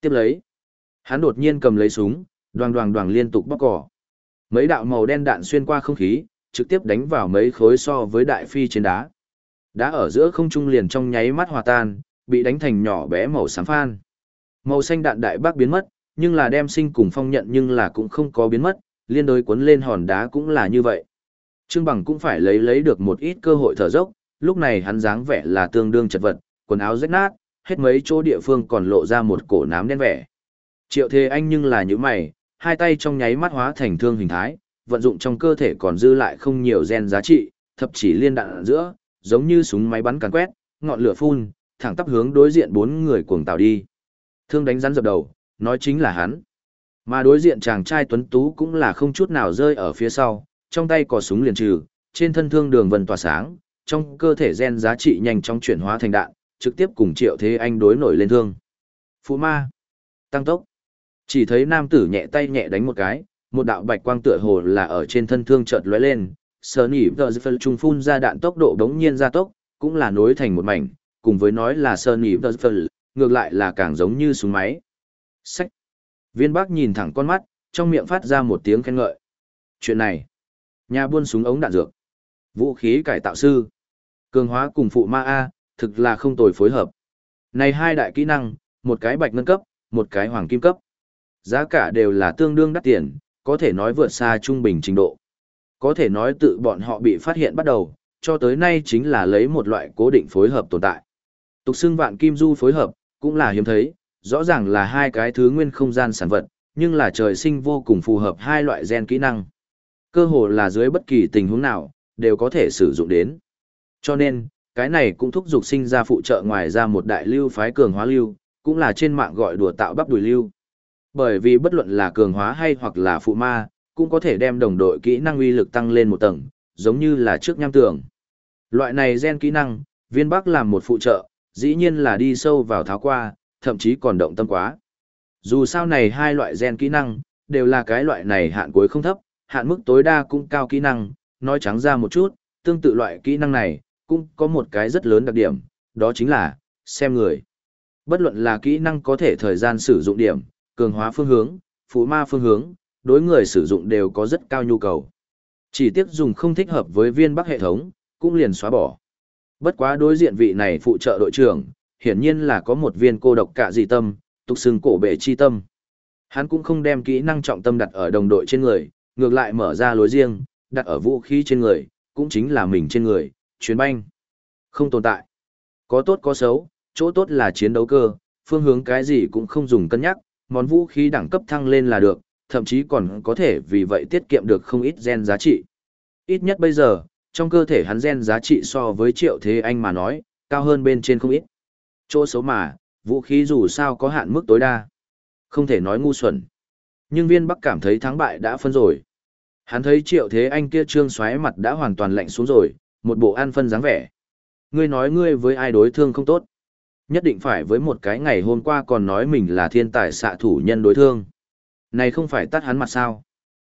Tiếp lấy, hắn đột nhiên cầm lấy súng, đoàng đoàng đoàng liên tục bóc cỏ. Mấy đạo màu đen đạn xuyên qua không khí, trực tiếp đánh vào mấy khối so với đại phi trên đá. Đá ở giữa không trung liền trong nháy mắt hòa tan, bị đánh thành nhỏ bé màu xám phan. Màu xanh đạn đại bác biến mất, nhưng là đem sinh cùng phong nhận nhưng là cũng không có biến mất, liên đối cuốn lên hòn đá cũng là như vậy. Trương Bằng cũng phải lấy lấy được một ít cơ hội thở dốc, lúc này hắn dáng vẻ là tương đương chật vật, quần áo rách nát, hết mấy chỗ địa phương còn lộ ra một cổ nám đen vẻ. Triệu Thế Anh nhưng là những mày, hai tay trong nháy mắt hóa thành thương hình thái, vận dụng trong cơ thể còn dư lại không nhiều gen giá trị, thậm chí liên đạn ở giữa, giống như súng máy bắn càn quét, ngọn lửa phun, thẳng tắp hướng đối diện bốn người cuồng tạo đi. Thương đánh rắn dập đầu, nói chính là hắn. Mà đối diện chàng trai tuấn tú cũng là không chút nào rơi ở phía sau, trong tay có súng liền trừ, trên thân thương đường vần tỏa sáng, trong cơ thể gen giá trị nhanh chóng chuyển hóa thành đạn, trực tiếp cùng Triệu Thế Anh đối nổi lên thương. Phụ ma, tăng tốc. Chỉ thấy nam tử nhẹ tay nhẹ đánh một cái, một đạo bạch quang tựa hồ là ở trên thân thương chợt lóe lên, sờ nỉ Giật phân trung phun ra đạn tốc độ đống nhiên ra tốc, cũng là nối thành một mảnh, cùng với nói là sờ nỉ Giật phân, ngược lại là càng giống như súng máy. Sách. Viên Bắc nhìn thẳng con mắt, trong miệng phát ra một tiếng khen ngợi. Chuyện này, nhà buôn súng ống đạn dược, vũ khí cải tạo sư, cường hóa cùng phụ ma A, thực là không tồi phối hợp. Này hai đại kỹ năng, một cái bạch ngân cấp, một cái hoàng kim cấp. Giá cả đều là tương đương đắt tiền, có thể nói vượt xa trung bình trình độ. Có thể nói tự bọn họ bị phát hiện bắt đầu, cho tới nay chính là lấy một loại cố định phối hợp tồn tại. Tục xưng vạn kim du phối hợp, cũng là hiếm thấy, rõ ràng là hai cái thứ nguyên không gian sản vật, nhưng là trời sinh vô cùng phù hợp hai loại gen kỹ năng. Cơ hồ là dưới bất kỳ tình huống nào, đều có thể sử dụng đến. Cho nên, cái này cũng thúc giục sinh ra phụ trợ ngoài ra một đại lưu phái cường hóa lưu, cũng là trên mạng gọi đùa tạo bắp đùi lưu. Bởi vì bất luận là cường hóa hay hoặc là phụ ma, cũng có thể đem đồng đội kỹ năng uy lực tăng lên một tầng, giống như là trước nham tường. Loại này gen kỹ năng, viên bắc làm một phụ trợ, dĩ nhiên là đi sâu vào tháo qua, thậm chí còn động tâm quá. Dù sao này hai loại gen kỹ năng, đều là cái loại này hạn cuối không thấp, hạn mức tối đa cũng cao kỹ năng, nói trắng ra một chút, tương tự loại kỹ năng này, cũng có một cái rất lớn đặc điểm, đó chính là, xem người. Bất luận là kỹ năng có thể thời gian sử dụng điểm, cường hóa phương hướng, phụ ma phương hướng, đối người sử dụng đều có rất cao nhu cầu. Chỉ tiếc dùng không thích hợp với viên bắc hệ thống, cũng liền xóa bỏ. Bất quá đối diện vị này phụ trợ đội trưởng, hiển nhiên là có một viên cô độc cả dị tâm, tục xưng cổ bệ chi tâm. Hắn cũng không đem kỹ năng trọng tâm đặt ở đồng đội trên người, ngược lại mở ra lối riêng, đặt ở vũ khí trên người, cũng chính là mình trên người, chuyến banh. Không tồn tại. Có tốt có xấu, chỗ tốt là chiến đấu cơ, phương hướng cái gì cũng không dùng cân nhắc, món vũ khí đẳng cấp thăng lên là được, thậm chí còn có thể vì vậy tiết kiệm được không ít gen giá trị. Ít nhất bây giờ, trong cơ thể hắn gen giá trị so với triệu thế anh mà nói, cao hơn bên trên không ít. Chỗ xấu mà, vũ khí dù sao có hạn mức tối đa. Không thể nói ngu xuẩn. Nhưng viên bắc cảm thấy thắng bại đã phân rồi. Hắn thấy triệu thế anh kia trương xoáy mặt đã hoàn toàn lạnh xuống rồi, một bộ an phân dáng vẻ. Ngươi nói ngươi với ai đối thương không tốt. Nhất định phải với một cái ngày hôm qua còn nói mình là thiên tài xạ thủ nhân đối thương. Này không phải tắt hắn mặt sao.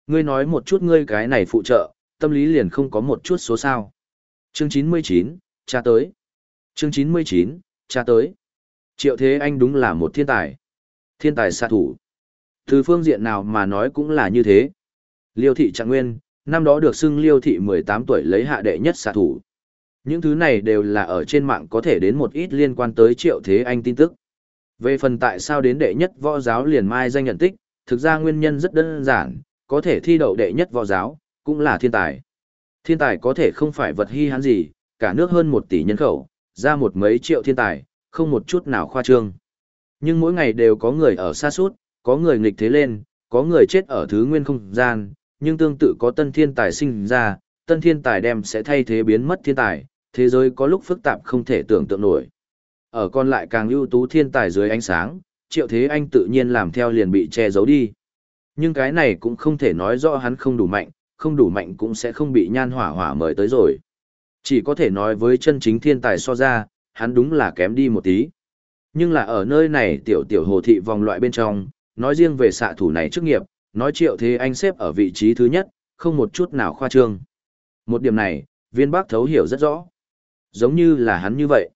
Ngươi nói một chút ngươi cái này phụ trợ, tâm lý liền không có một chút số sao. Chương 99, cha tới. Chương 99, cha tới. Triệu Thế Anh đúng là một thiên tài. Thiên tài xạ thủ. Từ phương diện nào mà nói cũng là như thế. Liêu thị Trạng Nguyên, năm đó được xưng Liêu thị 18 tuổi lấy hạ đệ nhất xạ thủ. Những thứ này đều là ở trên mạng có thể đến một ít liên quan tới Triệu Thế Anh tin tức. Về phần tại sao đến đệ nhất võ giáo liền mai danh nhận tích, thực ra nguyên nhân rất đơn giản, có thể thi đậu đệ nhất võ giáo, cũng là thiên tài. Thiên tài có thể không phải vật hy hán gì, cả nước hơn một tỷ nhân khẩu, ra một mấy triệu thiên tài, không một chút nào khoa trương. Nhưng mỗi ngày đều có người ở xa suốt, có người nghịch thế lên, có người chết ở thứ nguyên không gian, nhưng tương tự có tân thiên tài sinh ra, tân thiên tài đem sẽ thay thế biến mất thiên tài, thế giới có lúc phức tạp không thể tưởng tượng nổi. Ở còn lại càng ưu tú thiên tài dưới ánh sáng, triệu thế anh tự nhiên làm theo liền bị che giấu đi. Nhưng cái này cũng không thể nói rõ hắn không đủ mạnh, không đủ mạnh cũng sẽ không bị nhan hỏa hỏa mời tới rồi. Chỉ có thể nói với chân chính thiên tài so ra, hắn đúng là kém đi một tí. Nhưng là ở nơi này tiểu tiểu hồ thị vòng loại bên trong, nói riêng về xạ thủ này chức nghiệp, nói triệu thế anh xếp ở vị trí thứ nhất, không một chút nào khoa trương. Một điểm này, viên bác thấu hiểu rất rõ. Giống như là hắn như vậy.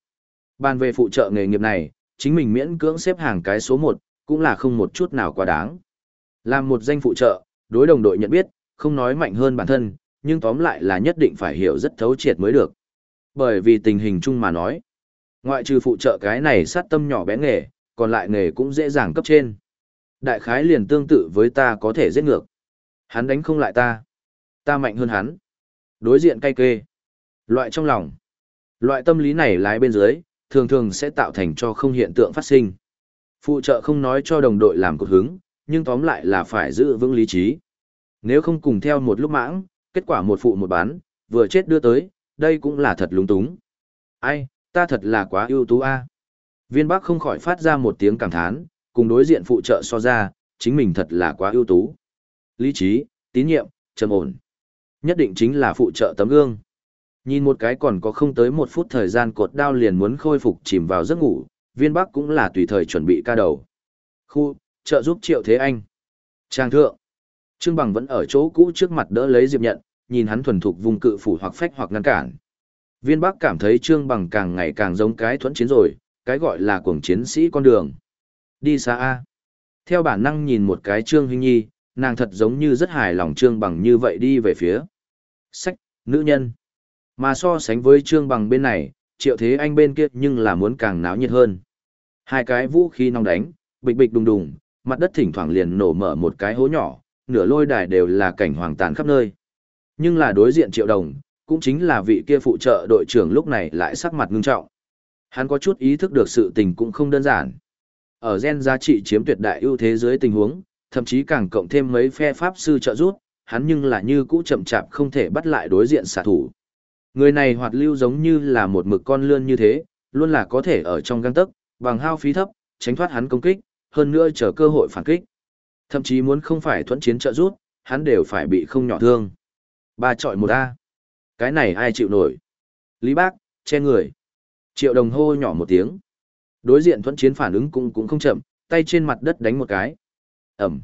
Bàn về phụ trợ nghề nghiệp này, chính mình miễn cưỡng xếp hàng cái số một, cũng là không một chút nào quá đáng. Làm một danh phụ trợ, đối đồng đội nhận biết, không nói mạnh hơn bản thân, nhưng tóm lại là nhất định phải hiểu rất thấu triệt mới được. Bởi vì tình hình chung mà nói, ngoại trừ phụ trợ cái này sát tâm nhỏ bé nghề, còn lại nghề cũng dễ dàng cấp trên. Đại khái liền tương tự với ta có thể giết ngược. Hắn đánh không lại ta. Ta mạnh hơn hắn. Đối diện cay kê. Loại trong lòng. Loại tâm lý này lái bên dưới, thường thường sẽ tạo thành cho không hiện tượng phát sinh. Phụ trợ không nói cho đồng đội làm cột hứng, nhưng tóm lại là phải giữ vững lý trí. Nếu không cùng theo một lúc mãng, kết quả một phụ một bán, vừa chết đưa tới, đây cũng là thật lúng túng. Ai, ta thật là quá ưu tú a. Viên Bắc không khỏi phát ra một tiếng cảm thán, cùng đối diện phụ trợ so ra, chính mình thật là quá ưu tú. Lý trí, tín nhiệm, trầm ổn. Nhất định chính là phụ trợ tấm gương. Nhìn một cái còn có không tới một phút thời gian cột đao liền muốn khôi phục chìm vào giấc ngủ, viên bắc cũng là tùy thời chuẩn bị ca đầu. Khu, trợ giúp triệu thế anh. Trang thượng. Trương Bằng vẫn ở chỗ cũ trước mặt đỡ lấy Diệp Nhận, nhìn hắn thuần thục vùng cự phủ hoặc phách hoặc ngăn cản. Viên Bắc cảm thấy Trương Bằng càng ngày càng giống cái thuẫn chiến rồi, cái gọi là cuồng chiến sĩ con đường. Đi xa A. Theo bản năng nhìn một cái Trương Hinh Nhi, nàng thật giống như rất hài lòng Trương Bằng như vậy đi về phía. Sách, nữ nhân. Mà so sánh với Trương Bằng bên này, Triệu Thế Anh bên kia nhưng là muốn càng náo nhiệt hơn. Hai cái vũ khí nóng đánh, bịch bịch đùng đùng, mặt đất thỉnh thoảng liền nổ mở một cái hố nhỏ, nửa lôi đài đều là cảnh hoàng tàn khắp nơi. Nhưng là đối diện Triệu Đồng, cũng chính là vị kia phụ trợ đội trưởng lúc này lại sắc mặt ngưng trọng. Hắn có chút ý thức được sự tình cũng không đơn giản. Ở gen giá trị chiếm tuyệt đại ưu thế dưới tình huống, thậm chí càng cộng thêm mấy phe pháp sư trợ giúp, hắn nhưng là như cũ chậm chạp không thể bắt lại đối diện xạ thủ. Người này hoạt lưu giống như là một mực con lươn như thế, luôn là có thể ở trong găng tấc, bằng hao phí thấp, tránh thoát hắn công kích, hơn nữa chờ cơ hội phản kích. Thậm chí muốn không phải thuẫn chiến trợ rút, hắn đều phải bị không nhỏ thương. Ba trọi một A. Cái này ai chịu nổi? Lý Bác, che người. Triệu đồng hô nhỏ một tiếng. Đối diện thuẫn chiến phản ứng cũng cũng không chậm, tay trên mặt đất đánh một cái. Ẩm.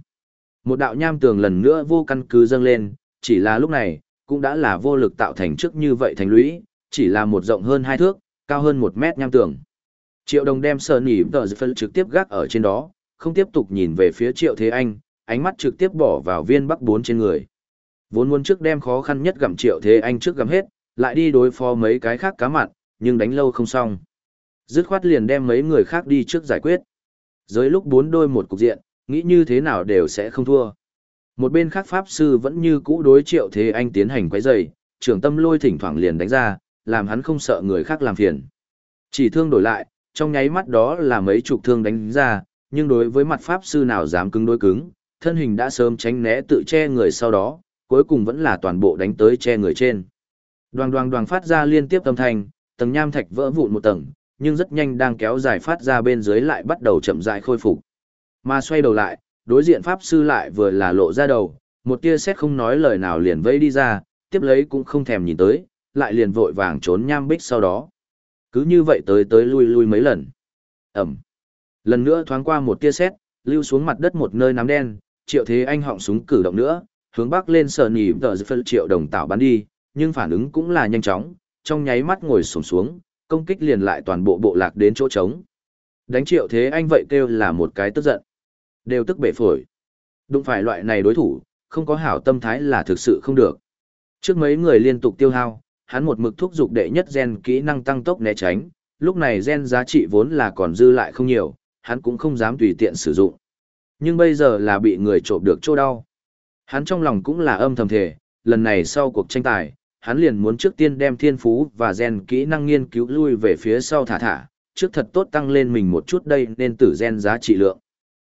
Một đạo nham tường lần nữa vô căn cứ dâng lên, chỉ là lúc này, cũng đã là vô lực tạo thành trước như vậy thành lũy, chỉ là một rộng hơn hai thước, cao hơn một mét nham tường. Triệu đồng đem sờ nỉ tờ phân trực tiếp gác ở trên đó, không tiếp tục nhìn về phía triệu thế anh, ánh mắt trực tiếp bỏ vào viên bắc bốn trên người. Vốn muốn trước đem khó khăn nhất gặm triệu thế anh trước gặm hết, lại đi đối phó mấy cái khác cá mặn, nhưng đánh lâu không xong. Dứt khoát liền đem mấy người khác đi trước giải quyết. Dưới lúc bốn đôi một cục diện, nghĩ như thế nào đều sẽ không thua. Một bên khác Pháp Sư vẫn như cũ đối triệu thế anh tiến hành quấy rầy, trưởng tâm lôi thỉnh thoảng liền đánh ra, làm hắn không sợ người khác làm phiền. Chỉ thương đổi lại, trong nháy mắt đó là mấy chục thương đánh ra, nhưng đối với mặt Pháp Sư nào dám cứng đối cứng, thân hình đã sớm tránh né tự che người sau đó, cuối cùng vẫn là toàn bộ đánh tới che người trên. Đoàn đoàn đoàn phát ra liên tiếp âm thanh, tầng nham thạch vỡ vụn một tầng, nhưng rất nhanh đang kéo dài phát ra bên dưới lại bắt đầu chậm rãi khôi phục. Mà xoay đầu lại, đối diện pháp sư lại vừa là lộ ra đầu, một tia xét không nói lời nào liền vây đi ra, tiếp lấy cũng không thèm nhìn tới, lại liền vội vàng trốn nham bích sau đó. Cứ như vậy tới tới lui lui mấy lần. Ẩm. Lần nữa thoáng qua một tia xét, lưu xuống mặt đất một nơi nám đen, triệu thế anh họng súng cử động nữa, hướng bắc lên sờ nhỉ tờ phân triệu đồng tạo bắn đi, nhưng phản ứng cũng là nhanh chóng, trong nháy mắt ngồi sổm xuống, công kích liền lại toàn bộ bộ lạc đến chỗ trống. Đánh triệu thế anh vậy kêu là một cái tức giận. Đều tức bể phổi. Đụng phải loại này đối thủ, không có hảo tâm thái là thực sự không được. Trước mấy người liên tục tiêu hao, hắn một mực thúc dục đệ nhất gen kỹ năng tăng tốc né tránh, lúc này gen giá trị vốn là còn dư lại không nhiều, hắn cũng không dám tùy tiện sử dụng. Nhưng bây giờ là bị người trộm được chỗ đau. Hắn trong lòng cũng là âm thầm thể, lần này sau cuộc tranh tài, hắn liền muốn trước tiên đem thiên phú và gen kỹ năng nghiên cứu lui về phía sau thả thả, trước thật tốt tăng lên mình một chút đây nên tử gen giá trị lượng.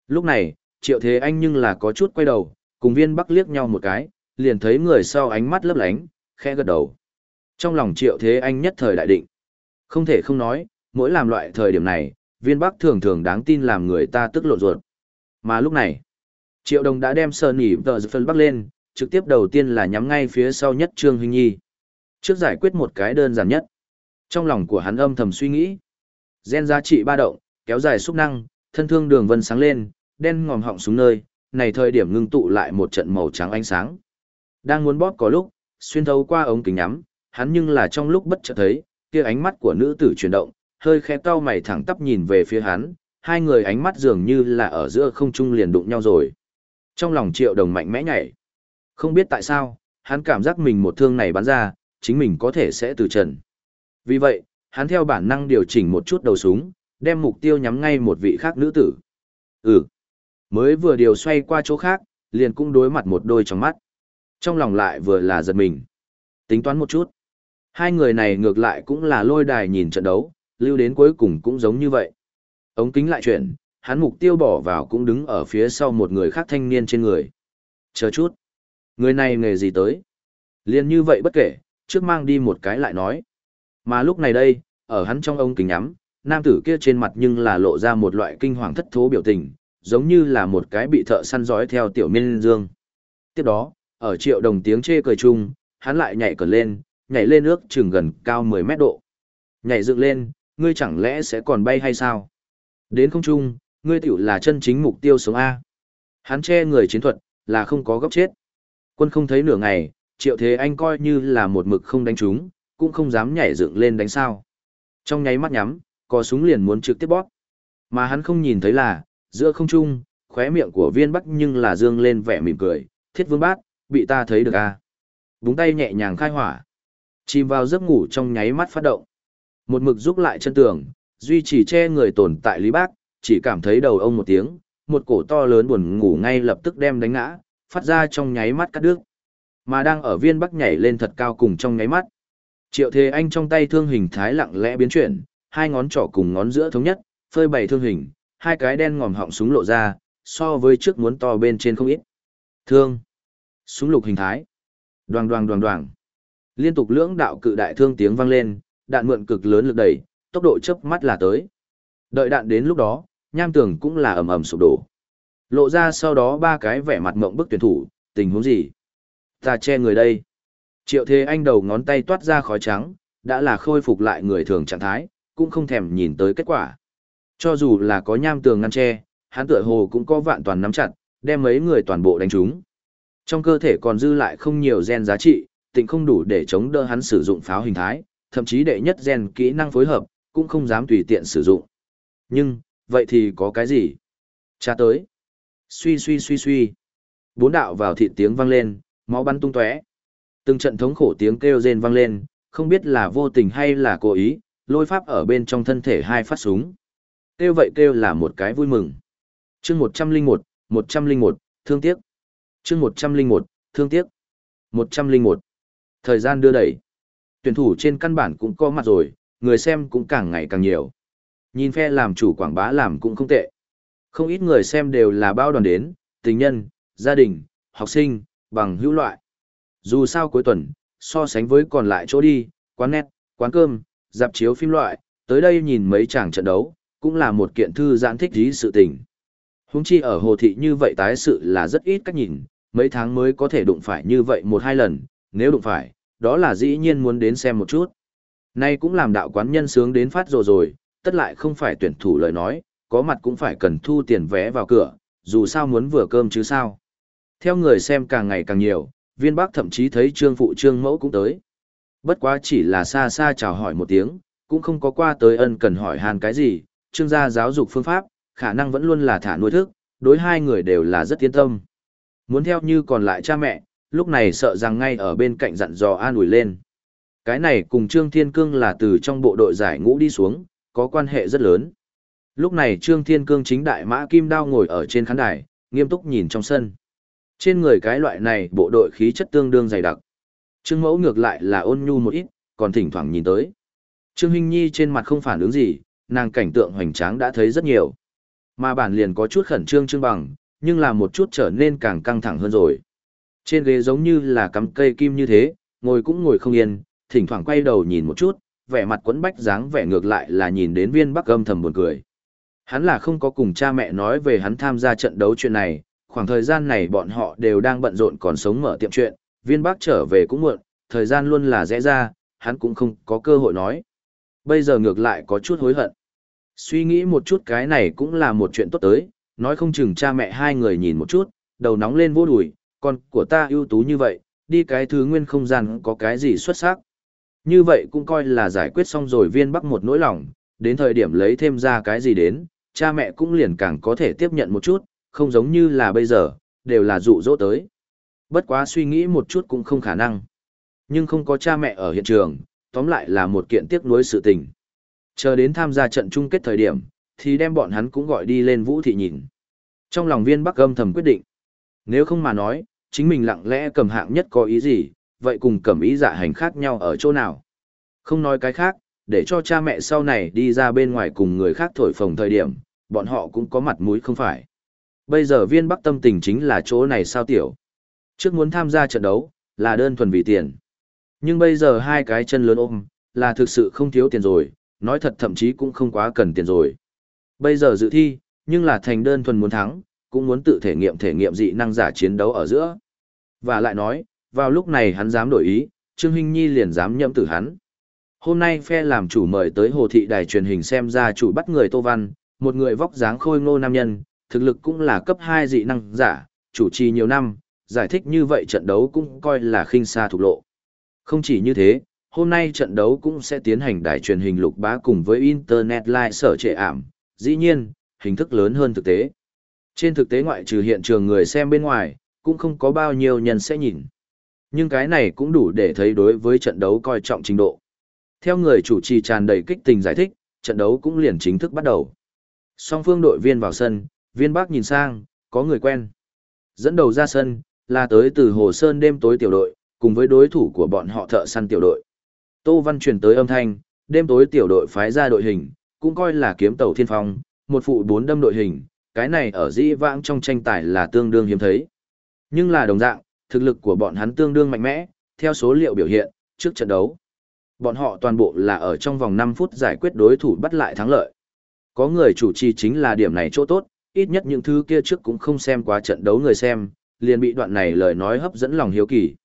Lúc này, Triệu Thế Anh nhưng là có chút quay đầu, cùng viên bắc liếc nhau một cái, liền thấy người sau ánh mắt lấp lánh, khẽ gật đầu. Trong lòng Triệu Thế Anh nhất thời đại định. Không thể không nói, mỗi làm loại thời điểm này, viên bắc thường thường đáng tin làm người ta tức lộn ruột. Mà lúc này, Triệu Đồng đã đem sờ nỉ tờ phân bắc lên, trực tiếp đầu tiên là nhắm ngay phía sau nhất Trương Hình Nhi. Trước giải quyết một cái đơn giản nhất. Trong lòng của hắn âm thầm suy nghĩ. Gen giá trị ba động, kéo dài xúc năng, thân thương đường vân sáng lên, đen ngòm họng xuống nơi, này thời điểm ngưng tụ lại một trận màu trắng ánh sáng. Đang muốn bóp có lúc, xuyên thấu qua ống kính nhắm, hắn nhưng là trong lúc bất chợt thấy, kia ánh mắt của nữ tử chuyển động, hơi khẽ cau mày thẳng tắp nhìn về phía hắn, hai người ánh mắt dường như là ở giữa không trung liền đụng nhau rồi. Trong lòng triệu đồng mạnh mẽ nhảy. Không biết tại sao, hắn cảm giác mình một thương này bắn ra, chính mình có thể sẽ từ trần. Vì vậy, hắn theo bản năng điều chỉnh một chút đầu súng, đem mục tiêu nhắm ngay một vị khác nữ tử. Ừ. Mới vừa điều xoay qua chỗ khác, liền cũng đối mặt một đôi trong mắt. Trong lòng lại vừa là giật mình. Tính toán một chút. Hai người này ngược lại cũng là lôi đài nhìn trận đấu, lưu đến cuối cùng cũng giống như vậy. Ống kính lại chuyển, hắn mục tiêu bỏ vào cũng đứng ở phía sau một người khác thanh niên trên người. Chờ chút. Người này nghề gì tới? Liên như vậy bất kể, trước mang đi một cái lại nói. Mà lúc này đây, ở hắn trong ống kính nhắm, nam tử kia trên mặt nhưng là lộ ra một loại kinh hoàng thất thố biểu tình, giống như là một cái bị thợ săn dõi theo tiểu miên dương. Tiếp đó, ở triệu đồng tiếng chê cười chung, hắn lại nhảy cờ lên, nhảy lên nước chừng gần cao 10 mét độ. Nhảy dựng lên, ngươi chẳng lẽ sẽ còn bay hay sao? Đến không trung, ngươi tiểu là chân chính mục tiêu sống A. Hắn che người chiến thuật, là không có góc chết. Quân không thấy nửa ngày, triệu thế anh coi như là một mực không đánh chúng, cũng không dám nhảy dựng lên đánh sao. Trong nháy mắt nhắm, có súng liền muốn trực tiếp bóp. Mà hắn không nhìn thấy là, giữa không trung, khóe miệng của viên bắc nhưng là dương lên vẻ mỉm cười, thiết vương bát, bị ta thấy được à. Búng tay nhẹ nhàng khai hỏa. Chìm vào giấc ngủ trong nháy mắt phát động. Một mực giúp lại chân tường, duy trì che người tồn tại Lý Bác, chỉ cảm thấy đầu ông một tiếng, một cổ to lớn buồn ngủ ngay lập tức đem đánh ngã, phát ra trong nháy mắt cắt đứt. Mà đang ở viên bắc nhảy lên thật cao cùng trong nháy mắt. Triệu Thế Anh trong tay thương hình thái lặng lẽ biến chuyển, hai ngón trỏ cùng ngón giữa thống nhất, phơi bày thương hình, hai cái đen ngòm họng súng lộ ra, so với trước muốn to bên trên không ít. Thương. Súng lục hình thái. Đoàng đoàng đoàng đoàng. Liên tục lưỡng đạo cự đại thương tiếng vang lên, đạn mượn cực lớn lực đẩy, tốc độ chớp mắt là tới. Đợi đạn đến lúc đó, nham tường cũng là ầm ầm sụp đổ. Lộ ra sau đó ba cái vẻ mặt mộng bức tuyển thủ, tình huống gì? Ta che người đây. Triệu Thế Anh đầu ngón tay toát ra khói trắng, đã là khôi phục lại người thường trạng thái, cũng không thèm nhìn tới kết quả. Cho dù là có nham tường ngăn tre, hắn tựa hồ cũng có vạn toàn nắm chặt, đem mấy người toàn bộ đánh trúng. Trong cơ thể còn dư lại không nhiều gen giá trị, tịnh không đủ để chống đỡ hắn sử dụng pháo hình thái, thậm chí đệ nhất gen kỹ năng phối hợp, cũng không dám tùy tiện sử dụng. Nhưng, vậy thì có cái gì? Cha tới. Suy suy suy suy. Bốn đạo vào thịt tiếng vang lên, máu bắn tung tóe. Từng trận thống khổ tiếng kêu rên vang lên, không biết là vô tình hay là cố ý, lôi pháp ở bên trong thân thể hai phát súng. Kêu vậy kêu là một cái vui mừng. chương 101, 101, thương tiếc. chương 101, thương tiếc. 101. Thời gian đưa đẩy. Tuyển thủ trên căn bản cũng có mặt rồi, người xem cũng càng ngày càng nhiều. Nhìn phe làm chủ quảng bá làm cũng không tệ. Không ít người xem đều là bao đoàn đến, tình nhân, gia đình, học sinh, bằng hữu loại. Dù sao cuối tuần, so sánh với còn lại chỗ đi, quán net, quán cơm, dạp chiếu phim loại, tới đây nhìn mấy chàng trận đấu, cũng là một kiện thư giãn thích dí sự tình. Húng chi ở hồ thị như vậy tái sự là rất ít cách nhìn, mấy tháng mới có thể đụng phải như vậy một hai lần, nếu đụng phải, đó là dĩ nhiên muốn đến xem một chút. Nay cũng làm đạo quán nhân sướng đến phát rồi rồi, tất lại không phải tuyển thủ lời nói, có mặt cũng phải cần thu tiền vé vào cửa, dù sao muốn vừa cơm chứ sao. Theo người xem càng ngày càng nhiều, viên bác thậm chí thấy trương phụ trương mẫu cũng tới. Bất quá chỉ là xa xa chào hỏi một tiếng, cũng không có qua tới ân cần hỏi hàn cái gì, trương gia giáo dục phương pháp, khả năng vẫn luôn là thả nuôi thức, đối hai người đều là rất yên tâm. Muốn theo như còn lại cha mẹ, lúc này sợ rằng ngay ở bên cạnh dặn dò an ủi lên. Cái này cùng Trương Thiên Cương là từ trong bộ đội giải ngũ đi xuống, có quan hệ rất lớn. Lúc này Trương Thiên Cương chính đại mã kim đao ngồi ở trên khán đài, nghiêm túc nhìn trong sân. Trên người cái loại này bộ đội khí chất tương đương dày đặc. Trương Mẫu ngược lại là ôn nhu một ít, còn thỉnh thoảng nhìn tới. Trương Hinh Nhi trên mặt không phản ứng gì, nàng cảnh tượng hoành tráng đã thấy rất nhiều. Mà bản liền có chút khẩn trương trương bằng, nhưng là một chút trở nên càng căng thẳng hơn rồi. Trên ghế giống như là cắm cây kim như thế, ngồi cũng ngồi không yên, thỉnh thoảng quay đầu nhìn một chút, vẻ mặt quấn bách dáng vẻ ngược lại là nhìn đến viên bắc âm thầm buồn cười. Hắn là không có cùng cha mẹ nói về hắn tham gia trận đấu chuyện này, khoảng thời gian này bọn họ đều đang bận rộn còn sống mở tiệm chuyện, viên bắc trở về cũng muộn, thời gian luôn là rẽ ra, hắn cũng không có cơ hội nói. Bây giờ ngược lại có chút hối hận. Suy nghĩ một chút cái này cũng là một chuyện tốt tới, nói không chừng cha mẹ hai người nhìn một chút, đầu nóng lên vô đùi, con của ta ưu tú như vậy, đi cái thứ nguyên không gian có cái gì xuất sắc. Như vậy cũng coi là giải quyết xong rồi viên bắc một nỗi lòng, đến thời điểm lấy thêm ra cái gì đến, cha mẹ cũng liền càng có thể tiếp nhận một chút, không giống như là bây giờ, đều là dụ dỗ tới. Bất quá suy nghĩ một chút cũng không khả năng. Nhưng không có cha mẹ ở hiện trường, tóm lại là một kiện tiếc nuối sự tình. Chờ đến tham gia trận chung kết thời điểm, thì đem bọn hắn cũng gọi đi lên vũ thị nhìn. Trong lòng viên bắc âm thầm quyết định. Nếu không mà nói, chính mình lặng lẽ cầm hạng nhất có ý gì, vậy cùng cầm ý dạ hành khác nhau ở chỗ nào. Không nói cái khác, để cho cha mẹ sau này đi ra bên ngoài cùng người khác thổi phồng thời điểm, bọn họ cũng có mặt mũi không phải. Bây giờ viên bắc tâm tình chính là chỗ này sao tiểu. Trước muốn tham gia trận đấu, là đơn thuần vì tiền. Nhưng bây giờ hai cái chân lớn ôm, là thực sự không thiếu tiền rồi, nói thật thậm chí cũng không quá cần tiền rồi. Bây giờ dự thi, nhưng là thành đơn thuần muốn thắng, cũng muốn tự thể nghiệm thể nghiệm dị năng giả chiến đấu ở giữa. Và lại nói, vào lúc này hắn dám đổi ý, Trương Hinh Nhi liền dám nhậm tử hắn. Hôm nay phe làm chủ mời tới hồ thị đài truyền hình xem ra chủ bắt người Tô Văn, một người vóc dáng khôi ngô nam nhân, thực lực cũng là cấp 2 dị năng giả, chủ trì nhiều năm, giải thích như vậy trận đấu cũng coi là khinh xa thuộc lộ. Không chỉ như thế, hôm nay trận đấu cũng sẽ tiến hành đài truyền hình lục bá cùng với Internet Live sở trệ ảm, dĩ nhiên, hình thức lớn hơn thực tế. Trên thực tế ngoại trừ hiện trường người xem bên ngoài, cũng không có bao nhiêu nhân sẽ nhìn. Nhưng cái này cũng đủ để thấy đối với trận đấu coi trọng trình độ. Theo người chủ trì tràn đầy kích tình giải thích, trận đấu cũng liền chính thức bắt đầu. Song phương đội viên vào sân, viên bác nhìn sang, có người quen. Dẫn đầu ra sân, là tới từ Hồ Sơn đêm tối tiểu đội, cùng với đối thủ của bọn họ thợ săn tiểu đội. Tô Văn truyền tới âm thanh, đêm tối tiểu đội phái ra đội hình, cũng coi là kiếm tàu thiên phong, một phụ bốn đâm đội hình, cái này ở dĩ vãng trong tranh tài là tương đương hiếm thấy. Nhưng là đồng dạng, thực lực của bọn hắn tương đương mạnh mẽ, theo số liệu biểu hiện, trước trận đấu. Bọn họ toàn bộ là ở trong vòng 5 phút giải quyết đối thủ bắt lại thắng lợi. Có người chủ trì chính là điểm này chỗ tốt, ít nhất những thứ kia trước cũng không xem quá trận đấu người xem, liền bị đoạn này lời nói hấp dẫn lòng hiếu kỳ.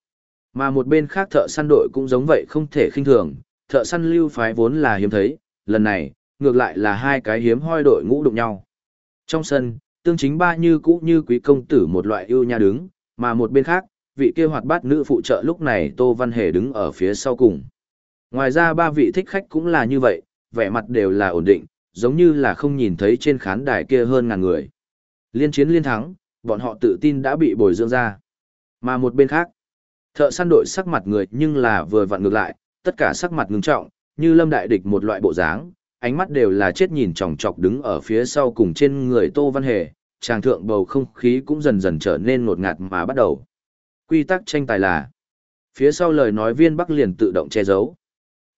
Mà một bên khác thợ săn đội cũng giống vậy không thể khinh thường, thợ săn lưu phái vốn là hiếm thấy, lần này, ngược lại là hai cái hiếm hoi đội ngũ đụng nhau. Trong sân, tương chính ba như cũ như quý công tử một loại yêu nha đứng, mà một bên khác, vị kia hoạt bát nữ phụ trợ lúc này Tô Văn Hề đứng ở phía sau cùng. Ngoài ra ba vị thích khách cũng là như vậy, vẻ mặt đều là ổn định, giống như là không nhìn thấy trên khán đài kia hơn ngàn người. Liên chiến liên thắng, bọn họ tự tin đã bị bồi dưỡng ra. Mà một bên khác, thợ săn đội sắc mặt người nhưng là vừa vặn ngược lại, tất cả sắc mặt ngưng trọng, như lâm đại địch một loại bộ dáng, ánh mắt đều là chết nhìn chòng chọc đứng ở phía sau cùng trên người Tô Văn Hề, tràng thượng bầu không khí cũng dần dần trở nên ngột ngạt mà bắt đầu. Quy tắc tranh tài là, phía sau lời nói viên Bắc liền tự động che giấu.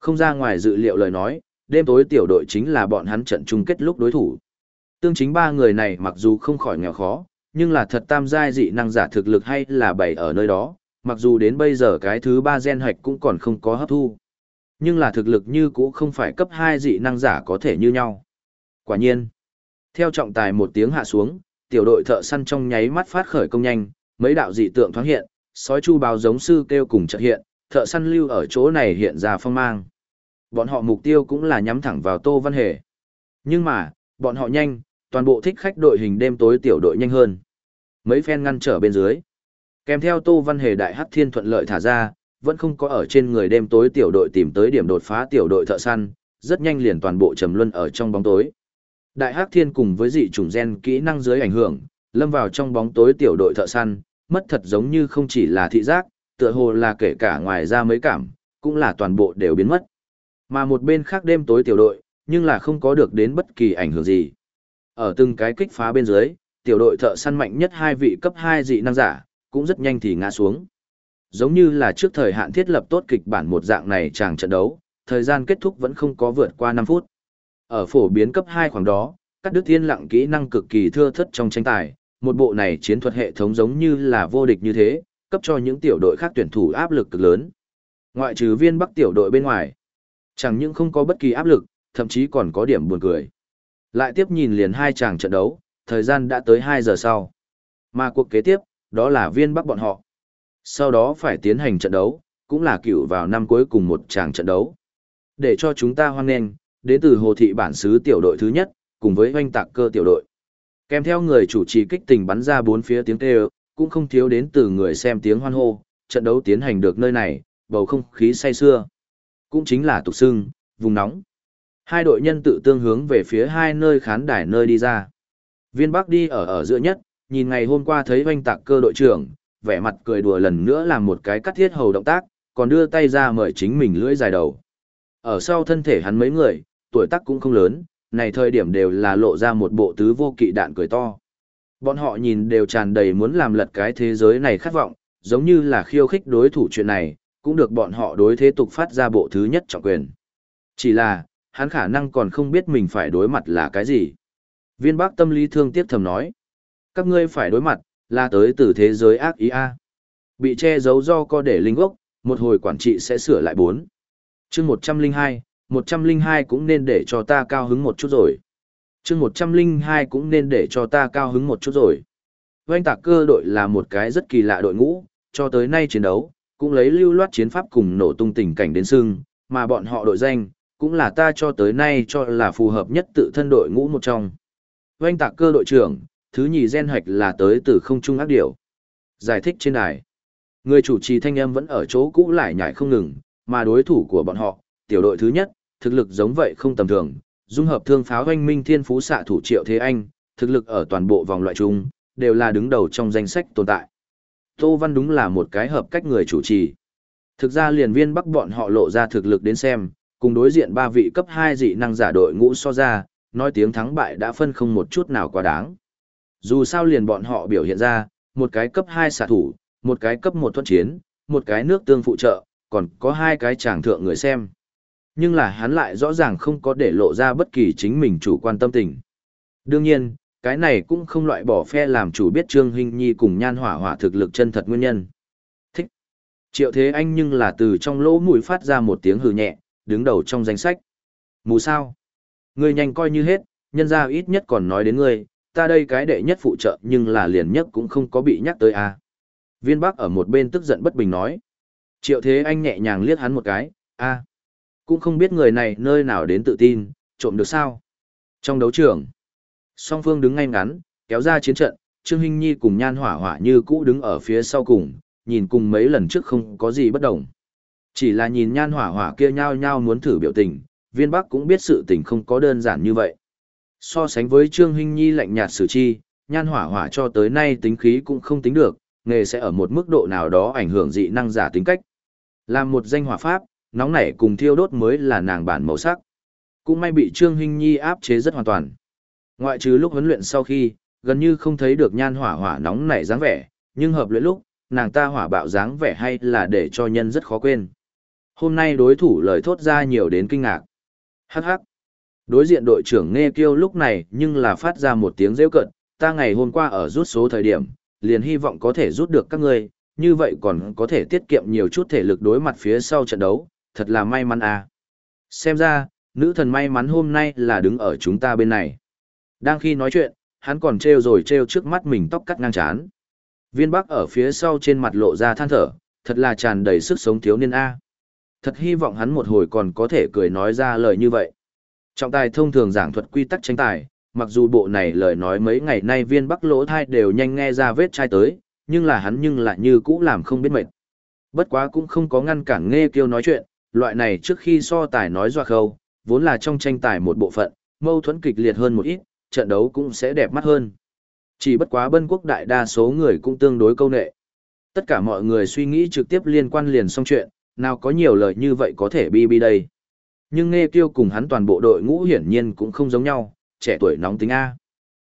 Không ra ngoài dự liệu lời nói, đêm tối tiểu đội chính là bọn hắn trận chung kết lúc đối thủ. Tương chính ba người này mặc dù không khỏi nghèo khó, nhưng là thật tam giai dị năng giả thực lực hay là bày ở nơi đó, mặc dù đến bây giờ cái thứ ba gen hạch cũng còn không có hấp thu. Nhưng là thực lực như cũ không phải cấp hai dị năng giả có thể như nhau. Quả nhiên, theo trọng tài một tiếng hạ xuống, tiểu đội thợ săn trong nháy mắt phát khởi công nhanh, mấy đạo dị tượng thoáng hiện, sói chu báo giống sư kêu cùng chợt hiện, thợ săn lưu ở chỗ này hiện ra phong mang. Bọn họ mục tiêu cũng là nhắm thẳng vào Tô Văn Hề. Nhưng mà, bọn họ nhanh, toàn bộ thích khách đội hình đêm tối tiểu đội nhanh hơn. Mấy phen ngăn trở bên dưới. Kèm theo Tô Văn Hề đại hắc thiên thuận lợi thả ra, vẫn không có ở trên người đêm tối tiểu đội tìm tới điểm đột phá tiểu đội thợ săn, rất nhanh liền toàn bộ trầm luân ở trong bóng tối. Đại hắc thiên cùng với dị chủng gen kỹ năng dưới ảnh hưởng, lâm vào trong bóng tối tiểu đội thợ săn, mất thật giống như không chỉ là thị giác, tựa hồ là kể cả ngoài ra mấy cảm, cũng là toàn bộ đều biến mất. Mà một bên khác đêm tối tiểu đội, nhưng là không có được đến bất kỳ ảnh hưởng gì. Ở từng cái kích phá bên dưới, tiểu đội thợ săn mạnh nhất hai vị cấp 2 dị năng giả, cũng rất nhanh thì ngã xuống. Giống như là trước thời hạn thiết lập tốt kịch bản một dạng này chàng trận đấu, thời gian kết thúc vẫn không có vượt qua 5 phút. Ở phổ biến cấp 2 khoảng đó, các đức thiên lặng kỹ năng cực kỳ thưa thất trong tranh tài, một bộ này chiến thuật hệ thống giống như là vô địch như thế, cấp cho những tiểu đội khác tuyển thủ áp lực cực lớn. Ngoại trừ viên bắc tiểu đội bên ngoài, chẳng những không có bất kỳ áp lực, thậm chí còn có điểm buồn cười. Lại tiếp nhìn liền hai chàng trận đấu, thời gian đã tới 2 giờ sau. Mà cuộc kế tiếp, đó là viên bắc bọn họ. Sau đó phải tiến hành trận đấu, cũng là cựu vào năm cuối cùng một tràng trận đấu. Để cho chúng ta hoan nghênh, đến từ hồ thị bản xứ tiểu đội thứ nhất, cùng với hoanh tạc cơ tiểu đội. Kèm theo người chủ trì kích tình bắn ra bốn phía tiếng kêu, cũng không thiếu đến từ người xem tiếng hoan hô, trận đấu tiến hành được nơi này, bầu không khí say xưa. Cũng chính là tục sưng, vùng nóng. Hai đội nhân tự tương hướng về phía hai nơi khán đài nơi đi ra. Viên Bắc đi ở ở giữa nhất, nhìn ngày hôm qua thấy oanh tạc cơ đội trưởng, vẻ mặt cười đùa lần nữa làm một cái cắt thiết hầu động tác, còn đưa tay ra mời chính mình lưỡi dài đầu. Ở sau thân thể hắn mấy người, tuổi tác cũng không lớn, này thời điểm đều là lộ ra một bộ tứ vô kỵ đạn cười to. Bọn họ nhìn đều tràn đầy muốn làm lật cái thế giới này khát vọng, giống như là khiêu khích đối thủ chuyện này, cũng được bọn họ đối thế tục phát ra bộ thứ nhất trọng quyền. Chỉ là, hắn khả năng còn không biết mình phải đối mặt là cái gì. Viên bác tâm lý thương tiếc thầm nói. Các ngươi phải đối mặt, là tới từ thế giới ác ý A. Bị che giấu do co để linh gốc, một hồi quản trị sẽ sửa lại bốn. chương 102, 102 cũng nên để cho ta cao hứng một chút rồi. chương 102 cũng nên để cho ta cao hứng một chút rồi. Doanh tạc cơ đội là một cái rất kỳ lạ đội ngũ, cho tới nay chiến đấu, cũng lấy lưu loát chiến pháp cùng nổ tung tình cảnh đến sưng, mà bọn họ đội danh, cũng là ta cho tới nay cho là phù hợp nhất tự thân đội ngũ một trong. Doanh tạc cơ đội trưởng, thứ nhì gen hạch là tới từ không trung ác điểu. Giải thích trên đài. Người chủ trì thanh âm vẫn ở chỗ cũ lại nhảy không ngừng, mà đối thủ của bọn họ, tiểu đội thứ nhất, thực lực giống vậy không tầm thường, dung hợp thương pháo hoanh minh thiên phú xạ thủ triệu thế anh, thực lực ở toàn bộ vòng loại chung, đều là đứng đầu trong danh sách tồn tại. Tô Văn đúng là một cái hợp cách người chủ trì. Thực ra liền viên bắc bọn họ lộ ra thực lực đến xem, cùng đối diện ba vị cấp 2 dị năng giả đội ngũ so ra, nói tiếng thắng bại đã phân không một chút nào quá đáng. Dù sao liền bọn họ biểu hiện ra, một cái cấp 2 xạ thủ, một cái cấp 1 thuận chiến, một cái nước tương phụ trợ, còn có hai cái chàng thượng người xem. Nhưng là hắn lại rõ ràng không có để lộ ra bất kỳ chính mình chủ quan tâm tình. Đương nhiên, cái này cũng không loại bỏ phe làm chủ biết Trương Hinh Nhi cùng nhan hỏa hỏa thực lực chân thật nguyên nhân. Thích. Triệu Thế Anh nhưng là từ trong lỗ mũi phát ra một tiếng hừ nhẹ, đứng đầu trong danh sách. Mù sao? Ngươi nhanh coi như hết, nhân ra ít nhất còn nói đến ngươi, ta đây cái đệ nhất phụ trợ nhưng là liền nhất cũng không có bị nhắc tới a. À. Viên Bắc ở một bên tức giận bất bình nói. Triệu Thế Anh nhẹ nhàng liếc hắn một cái, a, cũng không biết người này nơi nào đến tự tin, trộm được sao. Trong đấu trường, song phương đứng ngay ngắn, kéo ra chiến trận, Trương Hinh Nhi cùng Nhan Hỏa Hỏa như cũ đứng ở phía sau cùng, nhìn cùng mấy lần trước không có gì bất đồng. Chỉ là nhìn Nhan Hỏa Hỏa kia nhao nhao muốn thử biểu tình, Viên Bắc cũng biết sự tình không có đơn giản như vậy. So sánh với Trương Hinh Nhi lạnh nhạt xử chi, nhan hỏa hỏa cho tới nay tính khí cũng không tính được, nghề sẽ ở một mức độ nào đó ảnh hưởng dị năng giả tính cách. Làm một danh hỏa pháp, nóng nảy cùng thiêu đốt mới là nàng bản màu sắc. Cũng may bị Trương Hinh Nhi áp chế rất hoàn toàn. Ngoại trừ lúc huấn luyện sau khi, gần như không thấy được nhan hỏa hỏa nóng nảy dáng vẻ, nhưng hợp luyện lúc, nàng ta hỏa bạo dáng vẻ hay là để cho nhân rất khó quên. Hôm nay đối thủ lời thốt ra nhiều đến kinh ngạc. Hắc hắc. Đối diện đội trưởng nghe kêu lúc này nhưng là phát ra một tiếng rêu cận, ta ngày hôm qua ở rút số thời điểm, liền hy vọng có thể rút được các ngươi, như vậy còn có thể tiết kiệm nhiều chút thể lực đối mặt phía sau trận đấu, thật là may mắn à. Xem ra, nữ thần may mắn hôm nay là đứng ở chúng ta bên này. Đang khi nói chuyện, hắn còn treo rồi treo trước mắt mình tóc cắt ngang chán. Viên Bắc ở phía sau trên mặt lộ ra than thở, thật là tràn đầy sức sống thiếu niên A. Thật hy vọng hắn một hồi còn có thể cười nói ra lời như vậy. Trọng tài thông thường giảng thuật quy tắc tranh tài, mặc dù bộ này lời nói mấy ngày nay viên Bắc lỗ thai đều nhanh nghe ra vết chai tới, nhưng là hắn nhưng lại như cũ làm không biết mệt. Bất quá cũng không có ngăn cản nghe kêu nói chuyện, loại này trước khi so tài nói doa khâu, vốn là trong tranh tài một bộ phận, mâu thuẫn kịch liệt hơn một ít, trận đấu cũng sẽ đẹp mắt hơn. Chỉ bất quá bân quốc đại đa số người cũng tương đối câu nệ. Tất cả mọi người suy nghĩ trực tiếp liên quan liền xong chuyện, nào có nhiều lời như vậy có thể bi bi đây. Nhưng nghe tiêu cùng hắn toàn bộ đội ngũ hiển nhiên cũng không giống nhau, trẻ tuổi nóng tính A.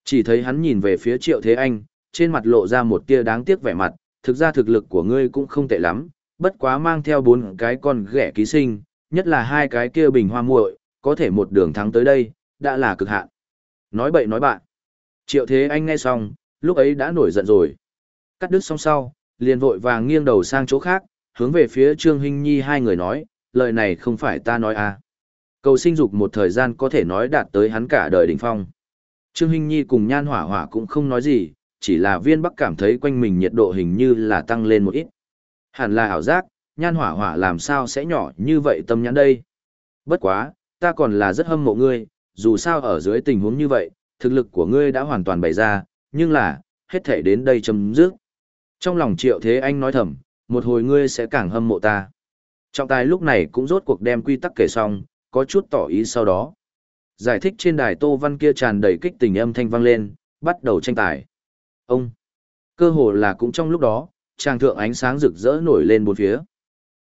Chỉ thấy hắn nhìn về phía triệu thế anh, trên mặt lộ ra một tia đáng tiếc vẻ mặt, thực ra thực lực của ngươi cũng không tệ lắm, bất quá mang theo bốn cái con ghẻ ký sinh, nhất là hai cái kia bình hoa muội, có thể một đường thắng tới đây, đã là cực hạn. Nói bậy nói bạn. Triệu Thế Anh nghe xong, lúc ấy đã nổi giận rồi. Cắt đứt xong sau, liền vội vàng nghiêng đầu sang chỗ khác, hướng về phía Trương Hinh Nhi hai người nói, lời này không phải ta nói à. Cầu sinh dục một thời gian có thể nói đạt tới hắn cả đời đỉnh phong. Trương Hinh Nhi cùng Nhan Hỏa Hỏa cũng không nói gì, chỉ là viên bắc cảm thấy quanh mình nhiệt độ hình như là tăng lên một ít. Hẳn là ảo giác, Nhan Hỏa Hỏa làm sao sẽ nhỏ như vậy tâm nhãn đây. Bất quá, ta còn là rất hâm mộ ngươi, dù sao ở dưới tình huống như vậy, thực lực của ngươi đã hoàn toàn bày ra, nhưng là, hết thể đến đây chấm dứt. Trong lòng triệu thế anh nói thầm, một hồi ngươi sẽ càng hâm mộ ta. Trọng tài lúc này cũng rốt cuộc đem quy tắc kể xong, có chút tỏ ý sau đó. Giải thích trên đài Tô Văn kia tràn đầy kích tình âm thanh vang lên, bắt đầu tranh tài. Ông! Cơ hồ là cũng trong lúc đó, tràng thượng ánh sáng rực rỡ nổi lên bốn phía.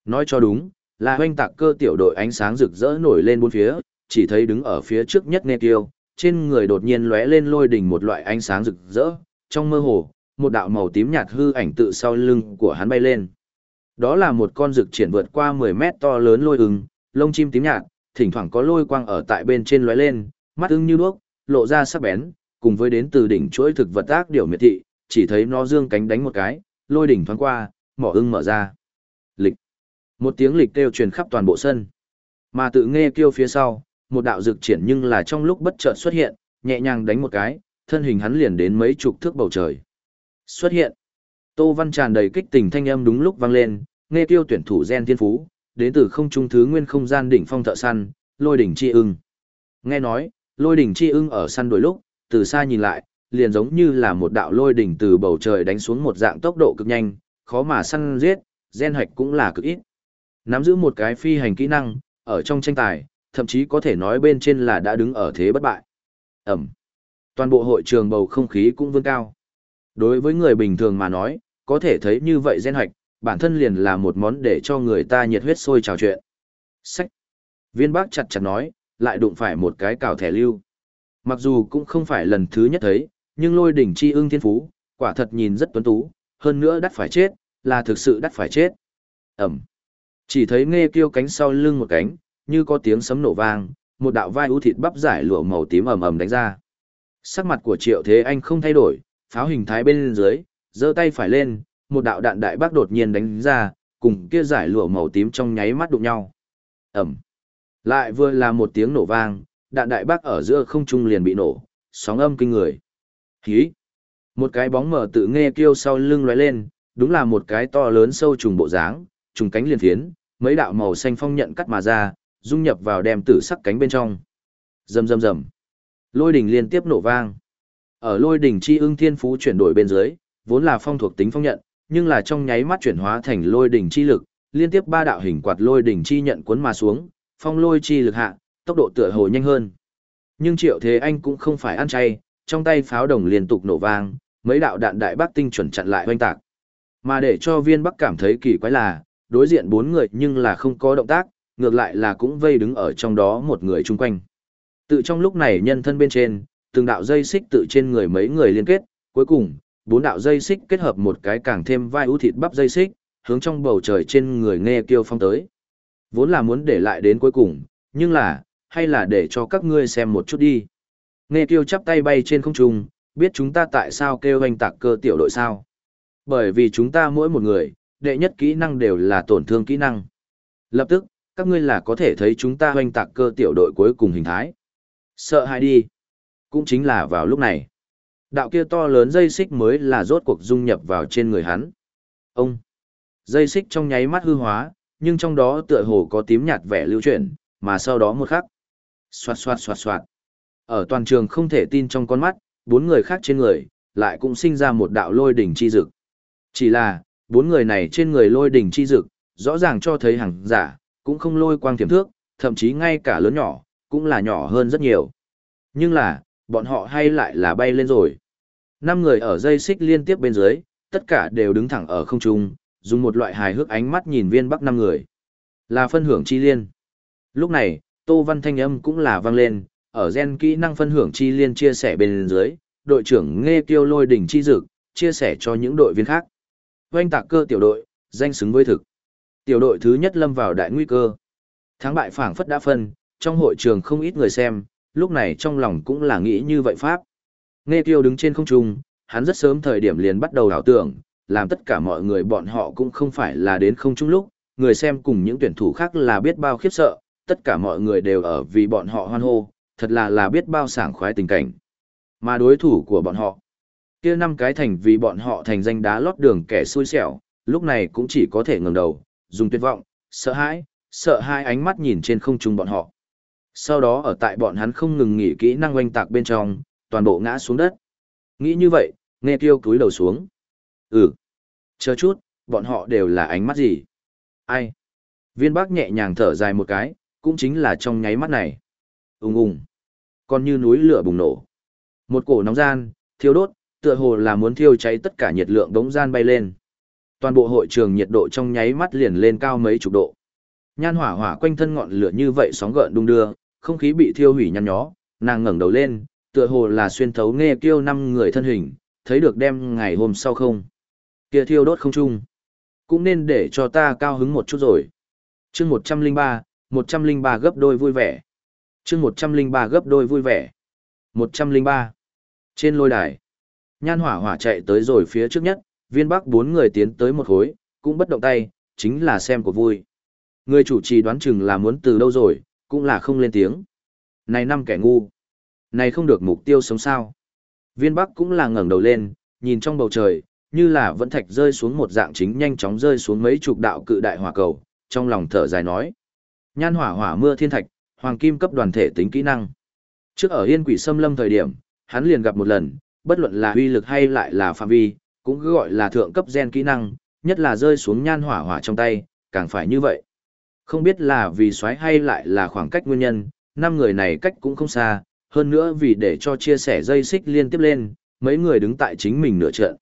Nói cho đúng, là hoanh tạc cơ tiểu đội ánh sáng rực rỡ nổi lên bốn phía, chỉ thấy đứng ở phía trước nhất nghe tiêu, trên người đột nhiên lóe lên lôi đỉnh một loại ánh sáng rực rỡ, trong mơ hồ, một đạo màu tím nhạt hư ảnh tự sau lưng của hắn bay lên. Đó là một con rực triển vượt qua 10 mét to lớn lôi ưng, lông chim tím nhạt, thỉnh thoảng có lôi quang ở tại bên trên lóe lên, mắt ưng như đuốc, lộ ra sắc bén, cùng với đến từ đỉnh chuỗi thực vật ác điểu miệt thị, chỉ thấy nó dương cánh đánh một cái, lôi đỉnh thoáng qua, mỏ ưng mở ra. Lịch. Một tiếng lịch kêu truyền khắp toàn bộ sân. Mà tự nghe kêu phía sau, một đạo dược triển nhưng là trong lúc bất chợt xuất hiện, nhẹ nhàng đánh một cái, thân hình hắn liền đến mấy chục thước bầu trời. Xuất hiện. Tô Văn tràn đầy kích tình thanh âm đúng lúc vang lên, nghe tiêu tuyển thủ gen thiên phú, đến từ không trung thứ nguyên không gian đỉnh phong thợ săn, lôi đỉnh chi ưng. Nghe nói, lôi đỉnh chi ưng ở săn đuổi lúc, từ xa nhìn lại, liền giống như là một đạo lôi đỉnh từ bầu trời đánh xuống một dạng tốc độ cực nhanh, khó mà săn giết, gen hoạch cũng là cực ít. Nắm giữ một cái phi hành kỹ năng, ở trong tranh tài, thậm chí có thể nói bên trên là đã đứng ở thế bất bại. Ẩm. Toàn bộ hội trường bầu không khí cũng vươn cao. Đối với người bình thường mà nói, có thể thấy như vậy gen hoạch, bản thân liền là một món để cho người ta nhiệt huyết sôi trào chuyện. Sách. Viên bác chặt chặt nói, lại đụng phải một cái cào thẻ lưu. Mặc dù cũng không phải lần thứ nhất thấy, nhưng lôi đỉnh chi ưng thiên phú, quả thật nhìn rất tuấn tú, hơn nữa đắt phải chết, là thực sự đắt phải chết. Ẩm. Chỉ thấy nghe kêu cánh sau lưng một cánh, như có tiếng sấm nổ vang, một đạo vai ưu thịt bắp giải lụa màu tím ầm ầm đánh ra. Sắc mặt của Triệu Thế Anh không thay đổi, pháo hình thái bên dưới, giơ tay phải lên, một đạo đạn đại bác đột nhiên đánh ra, cùng kia giải lụa màu tím trong nháy mắt đụng nhau. Ầm. Lại vừa là một tiếng nổ vang, đạn đại bác ở giữa không trung liền bị nổ, sóng âm kinh người. Hí. Một cái bóng mở tự nghe kêu sau lưng lóe lên, đúng là một cái to lớn sâu trùng bộ dáng, trùng cánh liền thiến, mấy đạo màu xanh phong nhận cắt mà ra, dung nhập vào đem tử sắc cánh bên trong. Rầm rầm rầm. Lôi đỉnh liên tiếp nổ vang. Ở lôi đỉnh chi ưng thiên phú chuyển đổi bên dưới, vốn là phong thuộc tính phong nhận, nhưng là trong nháy mắt chuyển hóa thành lôi đỉnh chi lực, liên tiếp ba đạo hình quạt lôi đỉnh chi nhận cuốn mà xuống, phong lôi chi lực hạ, tốc độ tựa hồ nhanh hơn. Nhưng Triệu Thế Anh cũng không phải ăn chay, trong tay pháo đồng liên tục nổ vang, mấy đạo đạn đại bác tinh chuẩn chặn lại hoanh tạc. Mà để cho viên bắc cảm thấy kỳ quái là, đối diện bốn người nhưng là không có động tác, ngược lại là cũng vây đứng ở trong đó một người chung quanh. Tự trong lúc này nhân thân bên trên, từng đạo dây xích tự trên người mấy người liên kết, cuối cùng, bốn đạo dây xích kết hợp một cái càng thêm vai ưu thịt bắp dây xích, hướng trong bầu trời trên người nghe kêu phong tới. Vốn là muốn để lại đến cuối cùng, nhưng là, hay là để cho các ngươi xem một chút đi. Nghe kêu chắp tay bay trên không trung, biết chúng ta tại sao kêu hoành tạc cơ tiểu đội sao. Bởi vì chúng ta mỗi một người, đệ nhất kỹ năng đều là tổn thương kỹ năng. Lập tức, các ngươi là có thể thấy chúng ta hoành tạc cơ tiểu đội cuối cùng hình thái. Sợ hãi đi. Cũng chính là vào lúc này. Đạo kia to lớn dây xích mới là rốt cuộc dung nhập vào trên người hắn. Ông. Dây xích trong nháy mắt hư hóa, nhưng trong đó tựa hồ có tím nhạt vẻ lưu chuyển, mà sau đó một khắc. Xoạt xoạt xoạt xoạt. Ở toàn trường không thể tin trong con mắt, bốn người khác trên người, lại cũng sinh ra một đạo lôi đỉnh chi dực. Chỉ là, bốn người này trên người lôi đỉnh chi dực, rõ ràng cho thấy hàng giả, cũng không lôi quang thiểm thước, thậm chí ngay cả lớn nhỏ, cũng là nhỏ hơn rất nhiều. Nhưng là, bọn họ hay lại là bay lên rồi. Năm người ở dây xích liên tiếp bên dưới, tất cả đều đứng thẳng ở không trung, dùng một loại hài hước ánh mắt nhìn viên bắc năm người. Là phân hưởng chi liên. Lúc này, Tô Văn Thanh âm cũng là vang lên, ở gen kỹ năng phân hưởng chi liên chia sẻ bên dưới, đội trưởng nghe kiêu lôi đỉnh chi dực, chia sẻ cho những đội viên khác. Oanh tạc cơ tiểu đội, danh xứng với thực. Tiểu đội thứ nhất lâm vào đại nguy cơ. Thắng bại phảng phất đã phân, trong hội trường không ít người xem, lúc này trong lòng cũng là nghĩ như vậy pháp. Nghe kiêu đứng trên không trung, hắn rất sớm thời điểm liền bắt đầu đảo tưởng, làm tất cả mọi người bọn họ cũng không phải là đến không trung lúc, người xem cùng những tuyển thủ khác là biết bao khiếp sợ, tất cả mọi người đều ở vì bọn họ hoan hô, thật là là biết bao sảng khoái tình cảnh. Mà đối thủ của bọn họ, kia năm cái thành vì bọn họ thành danh đá lót đường kẻ xui xẻo, lúc này cũng chỉ có thể ngẩng đầu, dùng tuyệt vọng, sợ hãi, sợ hai ánh mắt nhìn trên không trung bọn họ. Sau đó ở tại bọn hắn không ngừng nghỉ kỹ năng oanh tạc bên trong, toàn bộ ngã xuống đất. Nghĩ như vậy, nghe kêu cúi đầu xuống. Ừ. Chờ chút, bọn họ đều là ánh mắt gì? Ai? Viên bác nhẹ nhàng thở dài một cái, cũng chính là trong nháy mắt này. Ung ung. Còn như núi lửa bùng nổ. Một cổ nóng gian, thiêu đốt, tựa hồ là muốn thiêu cháy tất cả nhiệt lượng đống gian bay lên. Toàn bộ hội trường nhiệt độ trong nháy mắt liền lên cao mấy chục độ. Nhan hỏa hỏa quanh thân ngọn lửa như vậy sóng gợn đung đưa, không khí bị thiêu hủy nhăn nhó, nàng ngẩng đầu lên, tựa hồ là xuyên thấu nghe kêu năm người thân hình, thấy được đem ngày hôm sau không. Kia thiêu đốt không chung. Cũng nên để cho ta cao hứng một chút rồi. chương 103, 103 gấp đôi vui vẻ. chương 103 gấp đôi vui vẻ. 103. Trên lôi đài, nhan hỏa hỏa chạy tới rồi phía trước nhất, viên bắc bốn người tiến tới một khối, cũng bất động tay, chính là xem của vui. Người chủ trì đoán chừng là muốn từ đâu rồi, cũng là không lên tiếng. Này năm kẻ ngu. Này không được mục tiêu sống sao. Viên bắc cũng là ngẩng đầu lên, nhìn trong bầu trời, như là vẫn thạch rơi xuống một dạng chính nhanh chóng rơi xuống mấy chục đạo cự đại hỏa cầu, trong lòng thở dài nói. Nhan hỏa hỏa mưa thiên thạch, hoàng kim cấp đoàn thể tính kỹ năng. Trước ở Yên Quỷ Xâm Lâm thời điểm, hắn liền gặp một lần, bất luận là uy lực hay lại là phạm vi, cũng cứ gọi là thượng cấp gen kỹ năng, nhất là rơi xuống nhan hỏa hỏa trong tay, càng phải như vậy. Không biết là vì xoáy hay lại là khoảng cách nguyên nhân, năm người này cách cũng không xa, hơn nữa vì để cho chia sẻ dây xích liên tiếp lên, mấy người đứng tại chính mình nửa trận.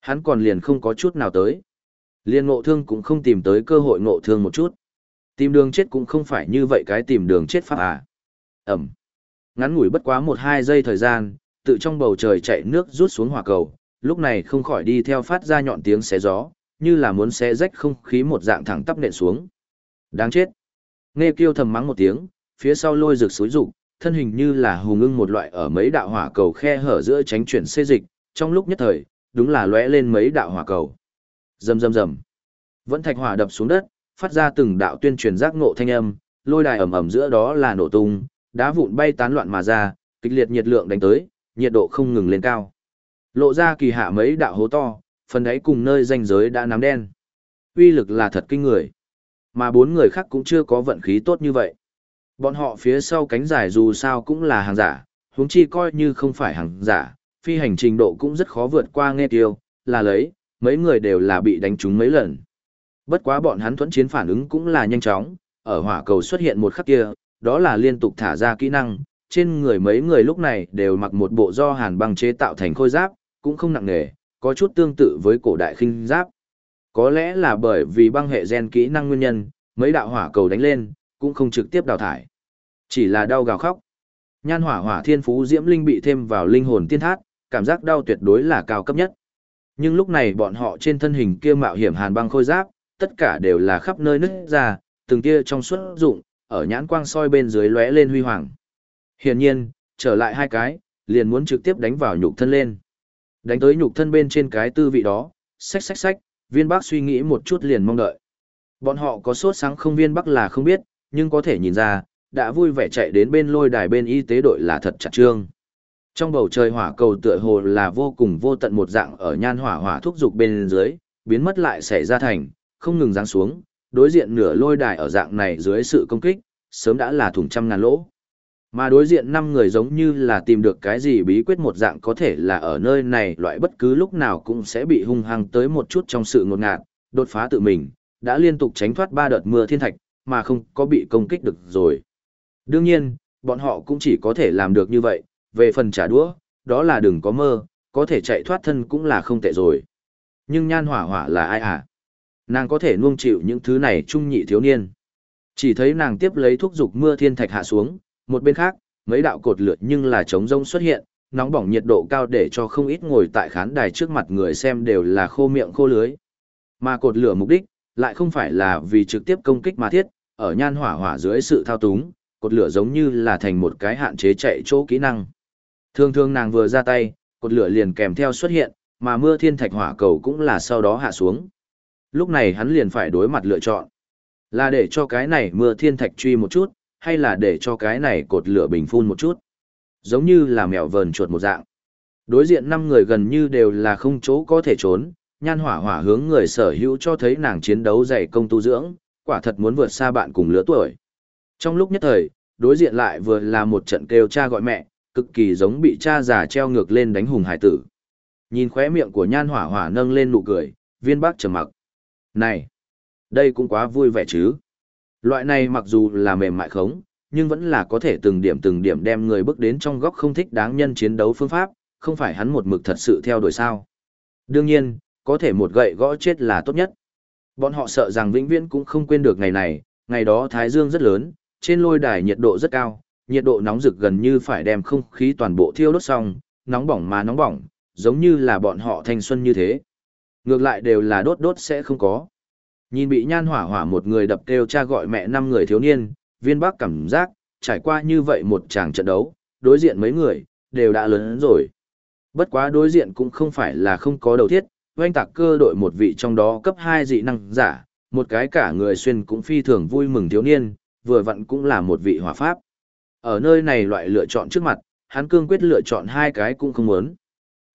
Hắn còn liền không có chút nào tới. Liên ngộ thương cũng không tìm tới cơ hội ngộ thương một chút. Tìm đường chết cũng không phải như vậy cái tìm đường chết pháp à. Ẩm. Ngắn ngủi bất quá một hai giây thời gian, tự trong bầu trời chạy nước rút xuống hỏa cầu, lúc này không khỏi đi theo phát ra nhọn tiếng xé gió, như là muốn xé rách không khí một dạng thẳng tắp nện xuống. Đáng chết. Nghe kêu thầm mắng một tiếng, phía sau lôi rực xối rụng, thân hình như là hùng ưng một loại ở mấy đạo hỏa cầu khe hở giữa tránh chuyển xê dịch, trong lúc nhất thời, đúng là lóe lên mấy đạo hỏa cầu. Rầm rầm rầm. Vẫn thạch hỏa đập xuống đất, phát ra từng đạo tuyên truyền giác ngộ thanh âm, lôi đài ầm ầm giữa đó là nổ tung, đá vụn bay tán loạn mà ra, kịch liệt nhiệt lượng đánh tới, nhiệt độ không ngừng lên cao. Lộ ra kỳ hạ mấy đạo hố to, phần đáy cùng nơi ranh giới đã nắm đen. Uy lực là thật kinh người. Mà bốn người khác cũng chưa có vận khí tốt như vậy. Bọn họ phía sau cánh giải dù sao cũng là hàng giả, huống chi coi như không phải hàng giả, phi hành trình độ cũng rất khó vượt qua nghe tiêu, là lấy, mấy người đều là bị đánh trúng mấy lần. Bất quá bọn hắn thuẫn chiến phản ứng cũng là nhanh chóng, ở hỏa cầu xuất hiện một khắc kia, đó là liên tục thả ra kỹ năng, trên người mấy người lúc này đều mặc một bộ do hàn băng chế tạo thành khôi giáp, cũng không nặng nề, có chút tương tự với cổ đại khinh giáp. Có lẽ là bởi vì băng hệ gen kỹ năng nguyên nhân, mấy đạo hỏa cầu đánh lên, cũng không trực tiếp đào thải. Chỉ là đau gào khóc. Nhan hỏa hỏa thiên phú diễm linh bị thêm vào linh hồn tiên thát, cảm giác đau tuyệt đối là cao cấp nhất. Nhưng lúc này bọn họ trên thân hình kia mạo hiểm hàn băng khôi giáp, tất cả đều là khắp nơi nứt ra, từng kia trong suốt dụng, ở nhãn quang soi bên dưới lóe lên huy hoàng. Hiển nhiên, trở lại hai cái, liền muốn trực tiếp đánh vào nhục thân lên. Đánh tới nhục thân bên trên cái tư vị đó, xách xách xách, viên bác suy nghĩ một chút liền mong đợi. Bọn họ có sốt sáng không viên bắc là không biết, nhưng có thể nhìn ra, đã vui vẻ chạy đến bên lôi đài bên y tế đội là thật chặt trương. Trong bầu trời hỏa cầu tựa hồ là vô cùng vô tận một dạng ở nhan hỏa hỏa thúc dục bên dưới, biến mất lại xảy ra thành, không ngừng giáng xuống, đối diện nửa lôi đài ở dạng này dưới sự công kích, sớm đã là thủng trăm ngàn lỗ. Mà đối diện năm người giống như là tìm được cái gì bí quyết một dạng có thể là ở nơi này loại bất cứ lúc nào cũng sẽ bị hung hăng tới một chút trong sự ngột ngạt, đột phá tự mình, đã liên tục tránh thoát ba đợt mưa thiên thạch, mà không có bị công kích được rồi. Đương nhiên, bọn họ cũng chỉ có thể làm được như vậy, về phần trả đũa, đó là đừng có mơ, có thể chạy thoát thân cũng là không tệ rồi. Nhưng nhan hỏa hỏa là ai à? Nàng có thể nuông chịu những thứ này trung nhị thiếu niên. Chỉ thấy nàng tiếp lấy thuốc dục mưa thiên thạch hạ xuống, một bên khác, mấy đạo cột lượt nhưng là trống rông xuất hiện, nóng bỏng nhiệt độ cao để cho không ít ngồi tại khán đài trước mặt người xem đều là khô miệng khô lưới. Mà cột lửa mục đích, lại không phải là vì trực tiếp công kích mà thiết, ở nhan hỏa hỏa dưới sự thao túng, cột lửa giống như là thành một cái hạn chế chạy chỗ kỹ năng. Thường thường nàng vừa ra tay, cột lửa liền kèm theo xuất hiện, mà mưa thiên thạch hỏa cầu cũng là sau đó hạ xuống. Lúc này hắn liền phải đối mặt lựa chọn. Là để cho cái này mưa thiên thạch truy một chút, hay là để cho cái này cột lửa bình phun một chút. Giống như là mèo vờn chuột một dạng. Đối diện năm người gần như đều là không chỗ có thể trốn, nhan hỏa hỏa hướng người sở hữu cho thấy nàng chiến đấu dày công tu dưỡng, quả thật muốn vượt xa bạn cùng lứa tuổi. Trong lúc nhất thời, đối diện lại vừa là một trận kêu cha gọi mẹ, cực kỳ giống bị cha già treo ngược lên đánh hùng hải tử. Nhìn khóe miệng của nhan hỏa hỏa nâng lên nụ cười, viên bác trầm mặc. Này, đây cũng quá vui vẻ chứ. Loại này mặc dù là mềm mại khống, nhưng vẫn là có thể từng điểm từng điểm đem người bước đến trong góc không thích đáng nhân chiến đấu phương pháp, không phải hắn một mực thật sự theo đuổi sao. Đương nhiên, có thể một gậy gõ chết là tốt nhất. Bọn họ sợ rằng vĩnh viễn cũng không quên được ngày này, ngày đó thái dương rất lớn, trên lôi đài nhiệt độ rất cao, nhiệt độ nóng rực gần như phải đem không khí toàn bộ thiêu đốt xong, nóng bỏng mà nóng bỏng, giống như là bọn họ thanh xuân như thế. Ngược lại đều là đốt đốt sẽ không có. Nhìn bị nhan hỏa hỏa một người đập kêu cha gọi mẹ năm người thiếu niên, viên bác cảm giác, trải qua như vậy một tràng trận đấu, đối diện mấy người, đều đã lớn rồi. Bất quá đối diện cũng không phải là không có đầu thiết, oanh tạc cơ đội một vị trong đó cấp 2 dị năng giả, một cái cả người xuyên cũng phi thường vui mừng thiếu niên, vừa vặn cũng là một vị hỏa pháp. Ở nơi này loại lựa chọn trước mặt, hắn cương quyết lựa chọn hai cái cũng không muốn.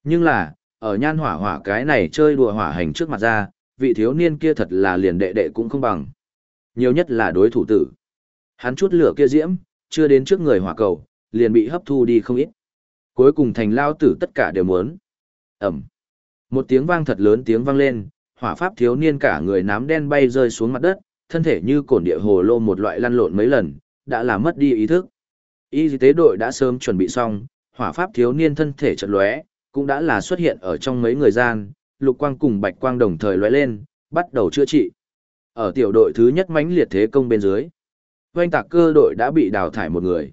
Nhưng là, ở nhan hỏa hỏa cái này chơi đùa hỏa hành trước mặt ra, vị thiếu niên kia thật là liền đệ đệ cũng không bằng. Nhiều nhất là đối thủ tử. Hắn chút lửa kia diễm, chưa đến trước người hỏa cầu, liền bị hấp thu đi không ít. Cuối cùng thành lao tử tất cả đều muốn. Ẩm. Một tiếng vang thật lớn tiếng vang lên, hỏa pháp thiếu niên cả người nám đen bay rơi xuống mặt đất, thân thể như cổn địa hồ lô một loại lăn lộn mấy lần, đã làm mất đi ý thức. Y tế đội đã sớm chuẩn bị xong, hỏa pháp thiếu niên thân thể chật lóe, cũng đã là xuất hiện ở trong mấy người gian, lục quang cùng bạch quang đồng thời lóe lên, bắt đầu chữa trị. Ở tiểu đội thứ nhất mãnh liệt thế công bên dưới, doanh tạc cơ đội đã bị đào thải một người.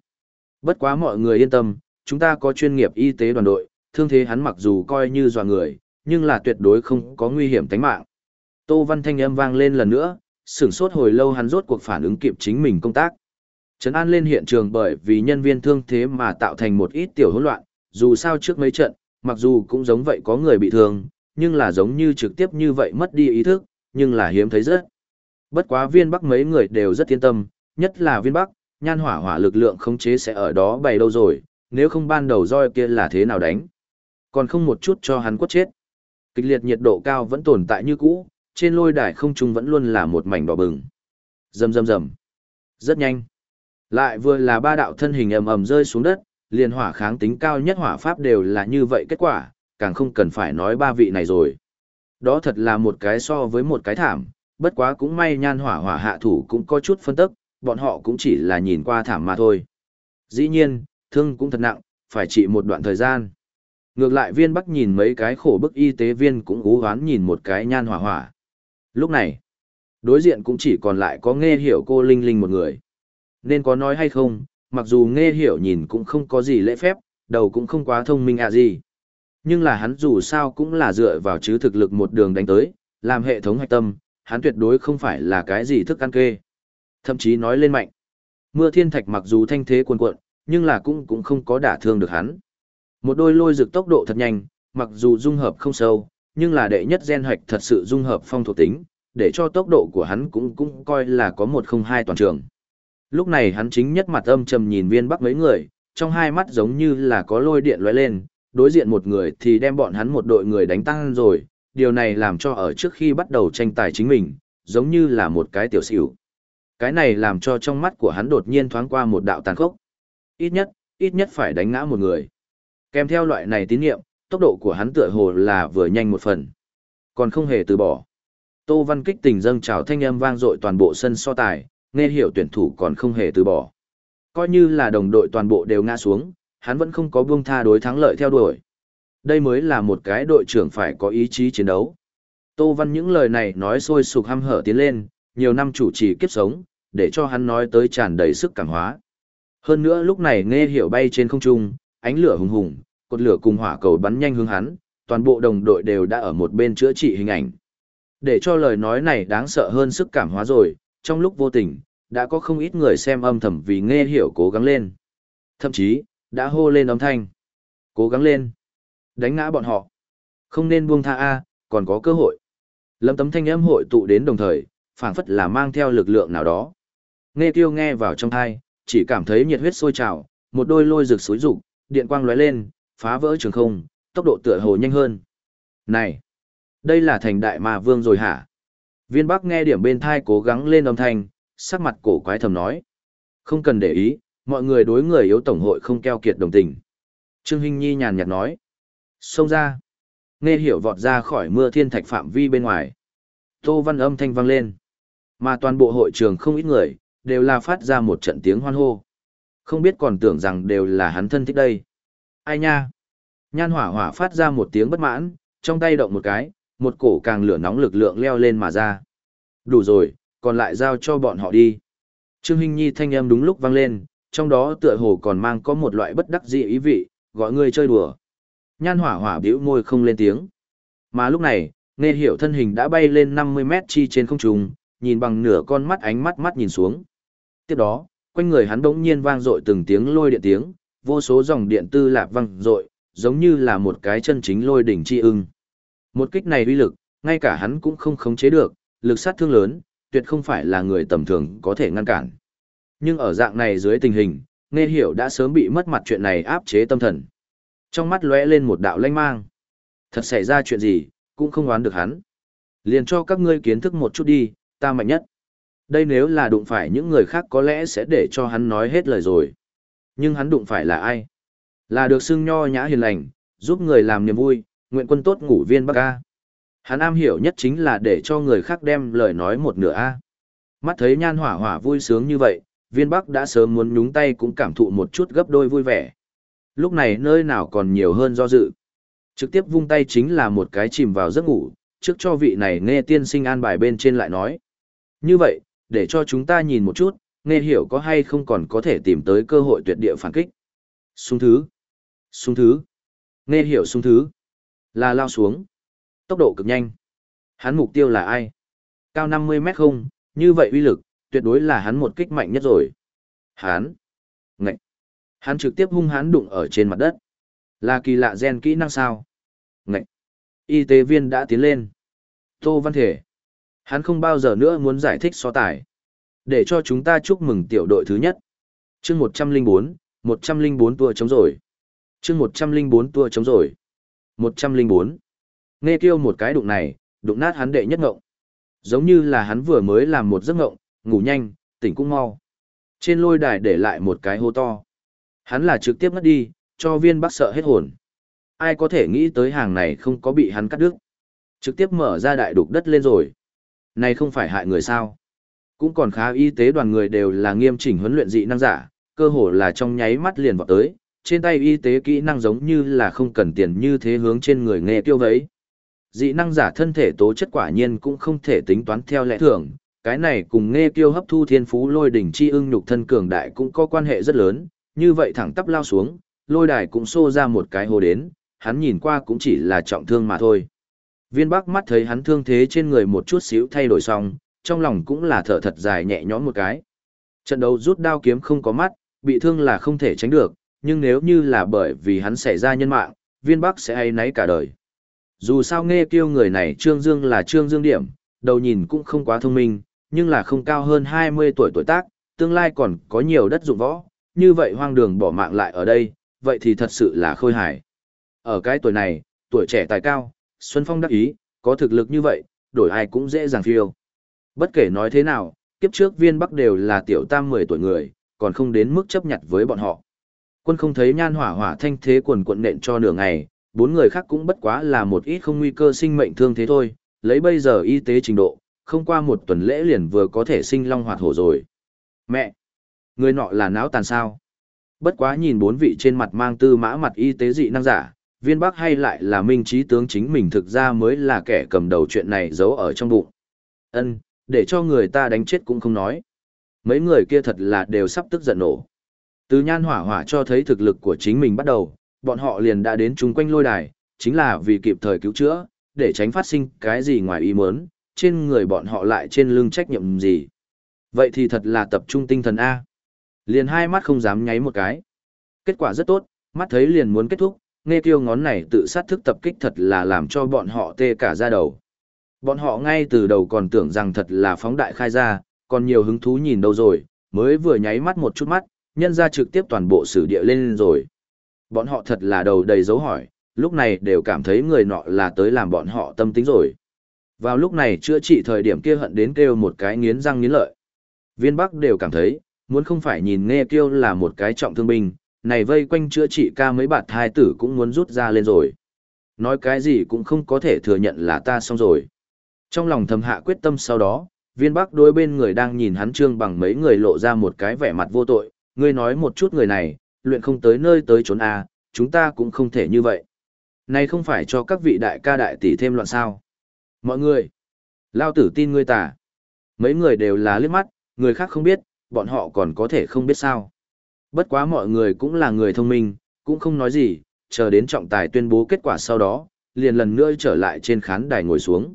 Bất quá mọi người yên tâm, chúng ta có chuyên nghiệp y tế đoàn đội, thương thế hắn mặc dù coi như dọa người, nhưng là tuyệt đối không có nguy hiểm tính mạng. Tô Văn Thanh âm vang lên lần nữa, sửng sốt hồi lâu hắn rốt cuộc phản ứng kịp chính mình công tác. Trấn an lên hiện trường bởi vì nhân viên thương thế mà tạo thành một ít tiểu hỗn loạn, dù sao trước mấy trận, mặc dù cũng giống vậy có người bị thương, nhưng là giống như trực tiếp như vậy mất đi ý thức, nhưng là hiếm thấy rất. Bất quá viên bắc mấy người đều rất yên tâm, nhất là viên bắc, nhan hỏa hỏa lực lượng khống chế sẽ ở đó bày đâu rồi, nếu không ban đầu roi kia là thế nào đánh. Còn không một chút cho hắn quất chết. Kịch liệt nhiệt độ cao vẫn tồn tại như cũ, trên lôi đài không trung vẫn luôn là một mảnh đỏ bừng. Rầm rầm rầm. Rất nhanh. Lại vừa là ba đạo thân hình ầm ầm rơi xuống đất, liền hỏa kháng tính cao nhất hỏa pháp đều là như vậy kết quả, càng không cần phải nói ba vị này rồi. Đó thật là một cái so với một cái thảm, bất quá cũng may nhan hỏa hỏa hạ thủ cũng có chút phân tức, bọn họ cũng chỉ là nhìn qua thảm mà thôi. Dĩ nhiên, thương cũng thật nặng, phải trị một đoạn thời gian. Ngược lại viên bắc nhìn mấy cái khổ bức y tế viên cũng ú hoán nhìn một cái nhan hỏa hỏa. Lúc này, đối diện cũng chỉ còn lại có nghe hiểu cô Linh Linh một người. Nên có nói hay không, mặc dù nghe hiểu nhìn cũng không có gì lễ phép, đầu cũng không quá thông minh à gì. Nhưng là hắn dù sao cũng là dựa vào chứ thực lực một đường đánh tới, làm hệ thống hạch tâm, hắn tuyệt đối không phải là cái gì thức ăn kê. Thậm chí nói lên mạnh. Mưa thiên thạch mặc dù thanh thế cuồn cuộn, nhưng là cũng cũng không có đả thương được hắn. Một đôi lôi rực tốc độ thật nhanh, mặc dù dung hợp không sâu, nhưng là đệ nhất gen hạch thật sự dung hợp phong thuộc tính, để cho tốc độ của hắn cũng cũng coi là có một không hai toàn trường. Lúc này hắn chính nhất mặt âm trầm nhìn viên bắc mấy người, trong hai mắt giống như là có lôi điện lóe lên, đối diện một người thì đem bọn hắn một đội người đánh tăng rồi, điều này làm cho ở trước khi bắt đầu tranh tài chính mình, giống như là một cái tiểu xỉu. Cái này làm cho trong mắt của hắn đột nhiên thoáng qua một đạo tàn khốc. Ít nhất, ít nhất phải đánh ngã một người. Kèm theo loại này tín nhiệm, tốc độ của hắn tựa hồ là vừa nhanh một phần. Còn không hề từ bỏ. Tô Văn kích tình dâng trào thanh âm vang dội toàn bộ sân so tài, nghe hiểu tuyển thủ còn không hề từ bỏ. Coi như là đồng đội toàn bộ đều ngã xuống, hắn vẫn không có buông tha đối thắng lợi theo đuổi. Đây mới là một cái đội trưởng phải có ý chí chiến đấu. Tô Văn những lời này nói sôi sục hăm hở tiến lên, nhiều năm chủ trì kiếp sống, để cho hắn nói tới tràn đầy sức cảm hóa. Hơn nữa lúc này nghe hiểu bay trên không trung, ánh lửa hùng hùng, cột lửa cùng hỏa cầu bắn nhanh hướng hắn, toàn bộ đồng đội đều đã ở một bên chữa trị hình ảnh. Để cho lời nói này đáng sợ hơn sức cảm hóa rồi, trong lúc vô tình, đã có không ít người xem âm thầm vì nghe hiểu cố gắng lên. Thậm chí, đã hô lên âm thanh. Cố gắng lên. Đánh ngã bọn họ. Không nên buông tha A, còn có cơ hội. Lâm tấm thanh âm hội tụ đến đồng thời, phảng phất là mang theo lực lượng nào đó. Nghe tiêu nghe vào trong thai, chỉ cảm thấy nhiệt huyết sôi trào, một đôi lôi rực suối rụng, điện quang lóe lên, phá vỡ trường không, tốc độ tựa hồ nhanh hơn. Này, đây là thành đại ma vương rồi hả? Viên Bắc nghe điểm bên thai cố gắng lên âm thanh, sắc mặt cổ quái thầm nói. Không cần để ý, mọi người đối người yếu tổng hội không keo kiệt đồng tình. Trương Hinh Nhi nhàn nhạt nói. Xông ra. Nghe hiểu vọt ra khỏi mưa thiên thạch phạm vi bên ngoài. Tô văn âm thanh vang lên. Mà toàn bộ hội trường không ít người, đều là phát ra một trận tiếng hoan hô. Không biết còn tưởng rằng đều là hắn thân thích đây. Ai nha? Nhan hỏa hỏa phát ra một tiếng bất mãn, trong tay động một cái, một cổ càng lửa nóng lực lượng leo lên mà ra. Đủ rồi, còn lại giao cho bọn họ đi. Trương Hinh Nhi thanh âm đúng lúc vang lên, trong đó tựa hồ còn mang có một loại bất đắc dĩ ý vị, gọi người chơi đùa. Nhan hỏa hỏa bĩu môi không lên tiếng. Mà lúc này, nghe hiểu thân hình đã bay lên 50 mét chi trên không trung, nhìn bằng nửa con mắt ánh mắt mắt nhìn xuống. Tiếp đó, quanh người hắn đống nhiên vang dội từng tiếng lôi điện tiếng, vô số dòng điện tư lạp văng rội, giống như là một cái chân chính lôi đỉnh chi ưng. Một kích này uy lực, ngay cả hắn cũng không khống chế được, lực sát thương lớn, tuyệt không phải là người tầm thường có thể ngăn cản. Nhưng ở dạng này dưới tình hình, nghe hiểu đã sớm bị mất mặt chuyện này áp chế tâm thần. Trong mắt lóe lên một đạo lanh mang. Thật xảy ra chuyện gì, cũng không oán được hắn. Liền cho các ngươi kiến thức một chút đi, ta mạnh nhất. Đây nếu là đụng phải những người khác có lẽ sẽ để cho hắn nói hết lời rồi. Nhưng hắn đụng phải là ai? Là được xưng nho nhã hiền lành, giúp người làm niềm vui, nguyện quân tốt ngủ viên Bắc A. Hắn am hiểu nhất chính là để cho người khác đem lời nói một nửa A. Mắt thấy nhan hỏa hỏa vui sướng như vậy, viên Bắc đã sớm muốn nhúng tay cũng cảm thụ một chút gấp đôi vui vẻ. Lúc này nơi nào còn nhiều hơn do dự. Trực tiếp vung tay chính là một cái chìm vào giấc ngủ, trước cho vị này nghe tiên sinh an bài bên trên lại nói. Như vậy, để cho chúng ta nhìn một chút, nghe hiểu có hay không còn có thể tìm tới cơ hội tuyệt địa phản kích. Xuống thứ. Xuống thứ. Nghe hiểu xuống thứ. Là lao xuống. Tốc độ cực nhanh. Hắn mục tiêu là ai? Cao 50 mét không, như vậy uy lực, tuyệt đối là hắn một kích mạnh nhất rồi. Hắn. Ngậy. Hắn trực tiếp hung hắn đụng ở trên mặt đất. Là kỳ lạ gen kỹ năng sao? Ngậy. Y tế viên đã tiến lên. Tô Văn Thể. Hắn không bao giờ nữa muốn giải thích so tài. Để cho chúng ta chúc mừng tiểu đội thứ nhất. chương 104, 104 tua chống rồi. chương 104 tua chống rồi. 104. Nghe kêu một cái đụng này, đụng nát hắn đệ nhất ngộng. Giống như là hắn vừa mới làm một giấc ngộng, ngủ nhanh, tỉnh cũng mau. Trên lôi đài để lại một cái hô to. Hắn là trực tiếp ngất đi, cho viên bác sợ hết hồn. Ai có thể nghĩ tới hàng này không có bị hắn cắt đứt. Trực tiếp mở ra đại đục đất lên rồi. Này không phải hại người sao. Cũng còn khá y tế đoàn người đều là nghiêm chỉnh huấn luyện dị năng giả, cơ hồ là trong nháy mắt liền vào tới, trên tay y tế kỹ năng giống như là không cần tiền như thế hướng trên người nghe tiêu vấy. Dị năng giả thân thể tố chất quả nhiên cũng không thể tính toán theo lẽ thường, Cái này cùng nghe tiêu hấp thu thiên phú lôi đỉnh chi ưng nhục thân cường đại cũng có quan hệ rất lớn, như vậy thẳng tắp lao xuống, lôi đài cũng xô ra một cái hồ đến, hắn nhìn qua cũng chỉ là trọng thương mà thôi. Viên Bắc mắt thấy hắn thương thế trên người một chút xíu thay đổi xong, trong lòng cũng là thở thật dài nhẹ nhõm một cái. Trận đấu rút đao kiếm không có mắt, bị thương là không thể tránh được, nhưng nếu như là bởi vì hắn xảy ra nhân mạng, viên bắc sẽ hay nấy cả đời. Dù sao nghe kêu người này Trương Dương là Trương Dương điểm, đầu nhìn cũng không quá thông minh, nhưng là không cao hơn 20 tuổi tuổi tác, tương lai còn có nhiều đất dụng võ, như vậy hoang đường bỏ mạng lại ở đây, vậy thì thật sự là khôi hài. Ở cái tuổi này, tuổi trẻ tài cao, Xuân Phong đắc ý, có thực lực như vậy, đổi ai cũng dễ dàng phiêu. Bất kể nói thế nào, kiếp trước viên bắc đều là tiểu tam 10 tuổi người, còn không đến mức chấp nhận với bọn họ. Quân không thấy nhan hỏa hỏa thanh thế quần quận nện cho nửa ngày, bốn người khác cũng bất quá là một ít không nguy cơ sinh mệnh thương thế thôi, lấy bây giờ y tế trình độ, không qua một tuần lễ liền vừa có thể sinh long hoạt hổ rồi. Mẹ! Người nọ là não tàn sao? Bất quá nhìn bốn vị trên mặt mang tư mã mặt y tế dị năng giả, viên bắc hay lại là minh trí tướng chính mình thực ra mới là kẻ cầm đầu chuyện này giấu ở trong bụng. Ân, để cho người ta đánh chết cũng không nói. Mấy người kia thật là đều sắp tức giận nổ. Từ nhan hỏa hỏa cho thấy thực lực của chính mình bắt đầu, bọn họ liền đã đến chung quanh lôi đài, chính là vì kịp thời cứu chữa, để tránh phát sinh cái gì ngoài ý muốn, trên người bọn họ lại trên lưng trách nhiệm gì. Vậy thì thật là tập trung tinh thần A. Liền hai mắt không dám nháy một cái. Kết quả rất tốt, mắt thấy liền muốn kết thúc, nghe kêu ngón này tự sát thức tập kích thật là làm cho bọn họ tê cả ra đầu. Bọn họ ngay từ đầu còn tưởng rằng thật là phóng đại khai ra, còn nhiều hứng thú nhìn đâu rồi, mới vừa nháy mắt một chút mắt, nhân ra trực tiếp toàn bộ sử địa lên rồi. Bọn họ thật là đầu đầy dấu hỏi, lúc này đều cảm thấy người nọ là tới làm bọn họ tâm tính rồi. Vào lúc này chữa trị thời điểm kia hận đến kêu một cái nghiến răng nghiến lợi. Viên Bắc đều cảm thấy, muốn không phải nhìn nghe kêu là một cái trọng thương binh, này vây quanh chữa trị ca mấy bạt thai tử cũng muốn rút ra lên rồi. Nói cái gì cũng không có thể thừa nhận là ta xong rồi. Trong lòng thầm hạ quyết tâm sau đó, viên bắc đối bên người đang nhìn hắn trương bằng mấy người lộ ra một cái vẻ mặt vô tội, ngươi nói một chút người này, luyện không tới nơi tới trốn a, à, chúng ta cũng không thể như vậy. Này không phải cho các vị đại ca đại tỷ thêm loạn sao. Mọi người, lao tử tin ngươi tả. Mấy người đều là liếc mắt, người khác không biết, bọn họ còn có thể không biết sao. Bất quá mọi người cũng là người thông minh, cũng không nói gì, chờ đến trọng tài tuyên bố kết quả sau đó, liền lần nữa trở lại trên khán đài ngồi xuống.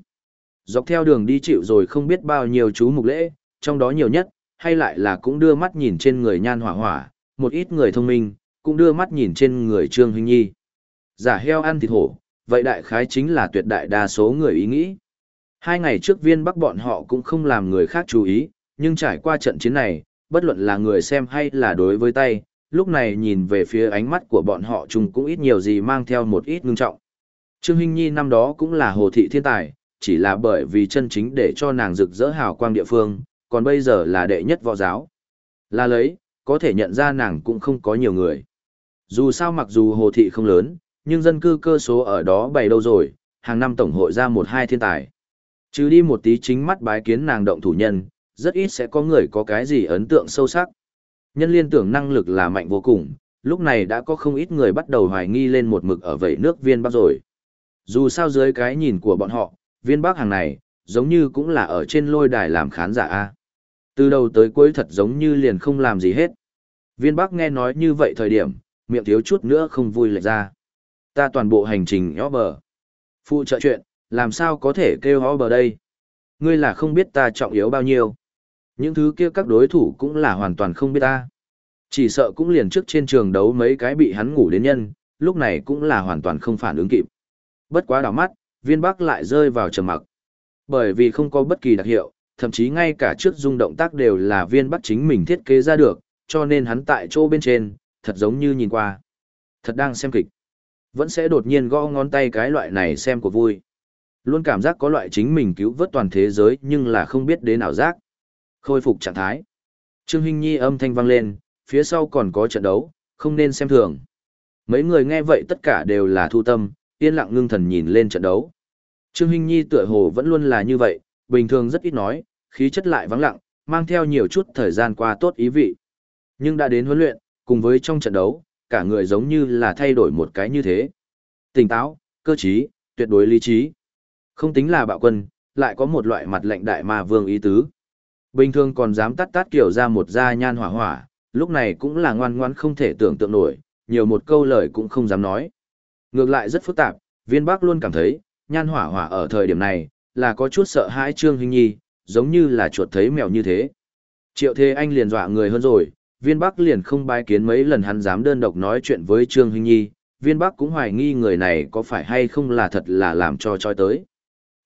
Dọc theo đường đi chịu rồi không biết bao nhiêu chú mục lễ, trong đó nhiều nhất, hay lại là cũng đưa mắt nhìn trên người nhan hỏa hỏa, một ít người thông minh, cũng đưa mắt nhìn trên người Trương Huynh Nhi. Giả heo ăn thịt hổ, vậy đại khái chính là tuyệt đại đa số người ý nghĩ. Hai ngày trước viên bắc bọn họ cũng không làm người khác chú ý, nhưng trải qua trận chiến này, bất luận là người xem hay là đối với tay, lúc này nhìn về phía ánh mắt của bọn họ chung cũng ít nhiều gì mang theo một ít ngưng trọng. Trương Hinh Nhi năm đó cũng là hồ thị thiên tài, chỉ là bởi vì chân chính để cho nàng rực rỡ hào quang địa phương, còn bây giờ là đệ nhất võ giáo. Là lấy, có thể nhận ra nàng cũng không có nhiều người. Dù sao mặc dù hồ thị không lớn, nhưng dân cư cơ số ở đó bày đâu rồi, hàng năm tổng hội ra một hai thiên tài. Chứ đi một tí chính mắt bái kiến nàng động thủ nhân, rất ít sẽ có người có cái gì ấn tượng sâu sắc. Nhân liên tưởng năng lực là mạnh vô cùng, lúc này đã có không ít người bắt đầu hoài nghi lên một mực ở vẩy nước viên bắc rồi. Dù sao dưới cái nhìn của bọn họ, viên bắc hàng này, giống như cũng là ở trên lôi đài làm khán giả A. Từ đầu tới cuối thật giống như liền không làm gì hết. Viên bắc nghe nói như vậy thời điểm, miệng thiếu chút nữa không vui lệch ra. Ta toàn bộ hành trình nhỏ bờ. Phụ trợ chuyện, làm sao có thể kêu ho bờ đây? Ngươi là không biết ta trọng yếu bao nhiêu. Những thứ kia các đối thủ cũng là hoàn toàn không biết ta. Chỉ sợ cũng liền trước trên trường đấu mấy cái bị hắn ngủ đến nhân, lúc này cũng là hoàn toàn không phản ứng kịp. Bất quá đảo mắt, viên bắc lại rơi vào trầm mặc. Bởi vì không có bất kỳ đặc hiệu, thậm chí ngay cả trước dung động tác đều là viên bắc chính mình thiết kế ra được, cho nên hắn tại chỗ bên trên, thật giống như nhìn qua. Thật đang xem kịch. Vẫn sẽ đột nhiên gõ ngón tay cái loại này xem của vui. Luôn cảm giác có loại chính mình cứu vớt toàn thế giới nhưng là không biết đến nào giác. Khôi phục trạng thái. Trương Hinh Nhi âm thanh vang lên, phía sau còn có trận đấu, không nên xem thường. Mấy người nghe vậy tất cả đều là thu tâm, yên lặng ngưng thần nhìn lên trận đấu. Trương Hinh Nhi tựa hồ vẫn luôn là như vậy, bình thường rất ít nói, khí chất lại vắng lặng, mang theo nhiều chút thời gian qua tốt ý vị. Nhưng đã đến huấn luyện, cùng với trong trận đấu, cả người giống như là thay đổi một cái như thế. Tỉnh táo, cơ trí, tuyệt đối lý trí. Không tính là bạo quân, lại có một loại mặt lệnh đại ma vương ý tứ. Bình thường còn dám tắt tắt kiểu ra một da nhan hỏa hỏa, lúc này cũng là ngoan ngoan không thể tưởng tượng nổi, nhiều một câu lời cũng không dám nói. Ngược lại rất phức tạp, viên bắc luôn cảm thấy, nhan hỏa hỏa ở thời điểm này, là có chút sợ hãi Trương Hình Nhi, giống như là chuột thấy mèo như thế. Triệu Thế Anh liền dọa người hơn rồi, viên bắc liền không bái kiến mấy lần hắn dám đơn độc nói chuyện với Trương Hình Nhi, viên bắc cũng hoài nghi người này có phải hay không là thật là làm cho choi tới.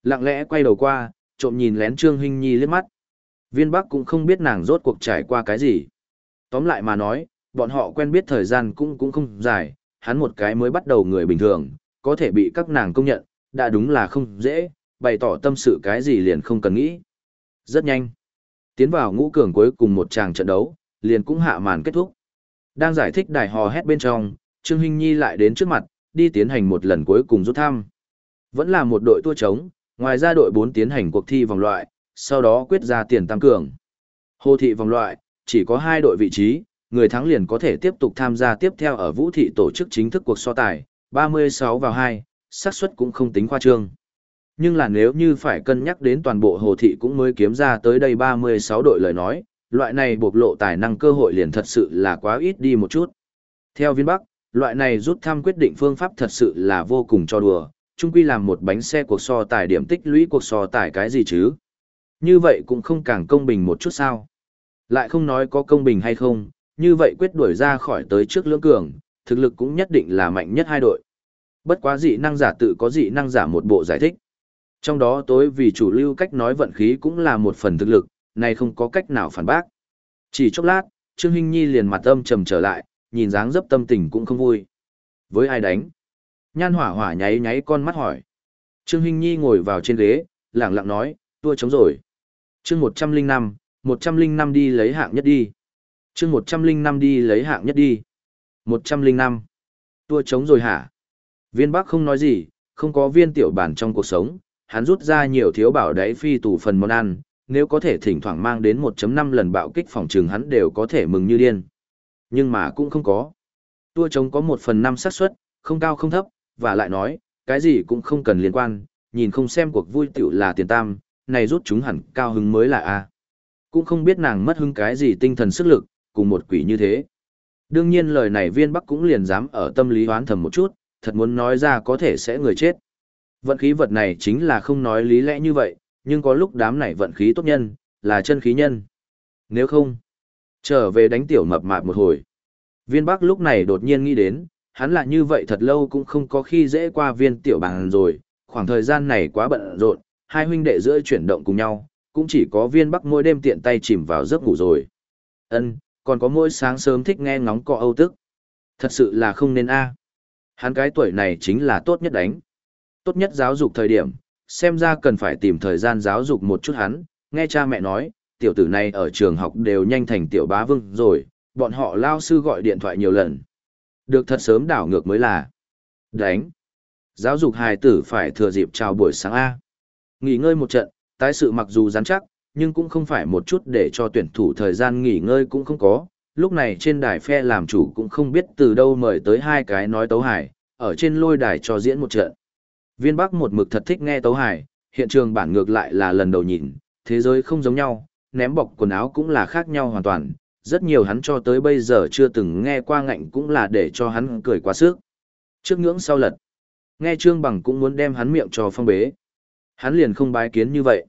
Lặng lẽ quay đầu qua, trộm nhìn lén Trương Hình Nhi liếc mắt. Viên bắc cũng không biết nàng rốt cuộc trải qua cái gì. Tóm lại mà nói, bọn họ quen biết thời gian cũng cũng không dài, hắn một cái mới bắt đầu người bình thường, có thể bị các nàng công nhận, đã đúng là không dễ, bày tỏ tâm sự cái gì liền không cần nghĩ. Rất nhanh. Tiến vào ngũ cường cuối cùng một tràng trận đấu, liền cũng hạ màn kết thúc. Đang giải thích đài hò hét bên trong, Trương Hinh Nhi lại đến trước mặt, đi tiến hành một lần cuối cùng rút thăm. Vẫn là một đội tua trống, ngoài ra đội 4 tiến hành cuộc thi vòng loại, sau đó quyết ra tiền tam cường. Hồ thị vòng loại, chỉ có hai đội vị trí, người thắng liền có thể tiếp tục tham gia tiếp theo ở vũ thị tổ chức chính thức cuộc so tài, 36 vào 2, xác suất cũng không tính khoa trương. Nhưng là nếu như phải cân nhắc đến toàn bộ hồ thị cũng mới kiếm ra tới đây 36 đội lời nói, loại này bộc lộ tài năng cơ hội liền thật sự là quá ít đi một chút. Theo viên bắc, loại này rút thăm quyết định phương pháp thật sự là vô cùng cho đùa, chung quy làm một bánh xe cuộc so tài điểm tích lũy cuộc so tài cái gì chứ. Như vậy cũng không càng công bình một chút sao. Lại không nói có công bình hay không, như vậy quyết đuổi ra khỏi tới trước lưỡng cường, thực lực cũng nhất định là mạnh nhất hai đội. Bất quá dị năng giả tự có dị năng giả một bộ giải thích. Trong đó tối vì chủ lưu cách nói vận khí cũng là một phần thực lực, này không có cách nào phản bác. Chỉ chốc lát, Trương Hinh Nhi liền mặt âm trầm trở lại, nhìn dáng dấp tâm tình cũng không vui. Với ai đánh? Nhan hỏa hỏa nháy nháy con mắt hỏi. Trương Hinh Nhi ngồi vào trên ghế, lặng lặng nói, tua chống rồi. Chương 105, 105 đi lấy hạng nhất đi. Chương 105 đi lấy hạng nhất đi. 105. Tua chống rồi hả? Viên Bắc không nói gì, không có viên tiểu bản trong cuộc sống, hắn rút ra nhiều thiếu bảo đáy phi tủ phần món ăn, nếu có thể thỉnh thoảng mang đến 1.5 lần bạo kích phòng trường hắn đều có thể mừng như điên. Nhưng mà cũng không có. Tua chống có 1 phần 5 xác suất, không cao không thấp, và lại nói, cái gì cũng không cần liên quan, nhìn không xem cuộc vui tiểu là tiền tam, này rút chúng hẳn cao hứng mới là A. Cũng không biết nàng mất hứng cái gì tinh thần sức lực, cùng một quỷ như thế. Đương nhiên lời này viên bắc cũng liền dám ở tâm lý hoán thầm một chút, thật muốn nói ra có thể sẽ người chết. Vận khí vật này chính là không nói lý lẽ như vậy, nhưng có lúc đám này vận khí tốt nhân, là chân khí nhân. Nếu không, trở về đánh tiểu mập mạp một hồi. Viên Bắc lúc này đột nhiên nghĩ đến, hắn là như vậy thật lâu cũng không có khi dễ qua viên tiểu bằng rồi, khoảng thời gian này quá bận rộn, hai huynh đệ giữa chuyển động cùng nhau, cũng chỉ có viên Bắc mỗi đêm tiện tay chìm vào giấc ngủ rồi. Ân, còn có mỗi sáng sớm thích nghe ngóng cọ âu tức. Thật sự là không nên a. À. Hắn cái tuổi này chính là tốt nhất đánh. Tốt nhất giáo dục thời điểm, xem ra cần phải tìm thời gian giáo dục một chút hắn, nghe cha mẹ nói, tiểu tử này ở trường học đều nhanh thành tiểu bá vương rồi, bọn họ lao sư gọi điện thoại nhiều lần. Được thật sớm đảo ngược mới là đánh. Giáo dục hài tử phải thừa dịp chào buổi sáng A. Nghỉ ngơi một trận, tái sự mặc dù rắn chắc, nhưng cũng không phải một chút để cho tuyển thủ thời gian nghỉ ngơi cũng không có. Lúc này trên đài phe làm chủ cũng không biết từ đâu mời tới hai cái nói tấu hải, ở trên lôi đài cho diễn một trận. Viên Bắc một mực thật thích nghe tấu hải, hiện trường bản ngược lại là lần đầu nhìn, thế giới không giống nhau, ném bọc quần áo cũng là khác nhau hoàn toàn, rất nhiều hắn cho tới bây giờ chưa từng nghe qua ngạnh cũng là để cho hắn cười quá sức. Trước ngưỡng sau lật, nghe Trương Bằng cũng muốn đem hắn miệng cho phong bế. Hắn liền không bái kiến như vậy.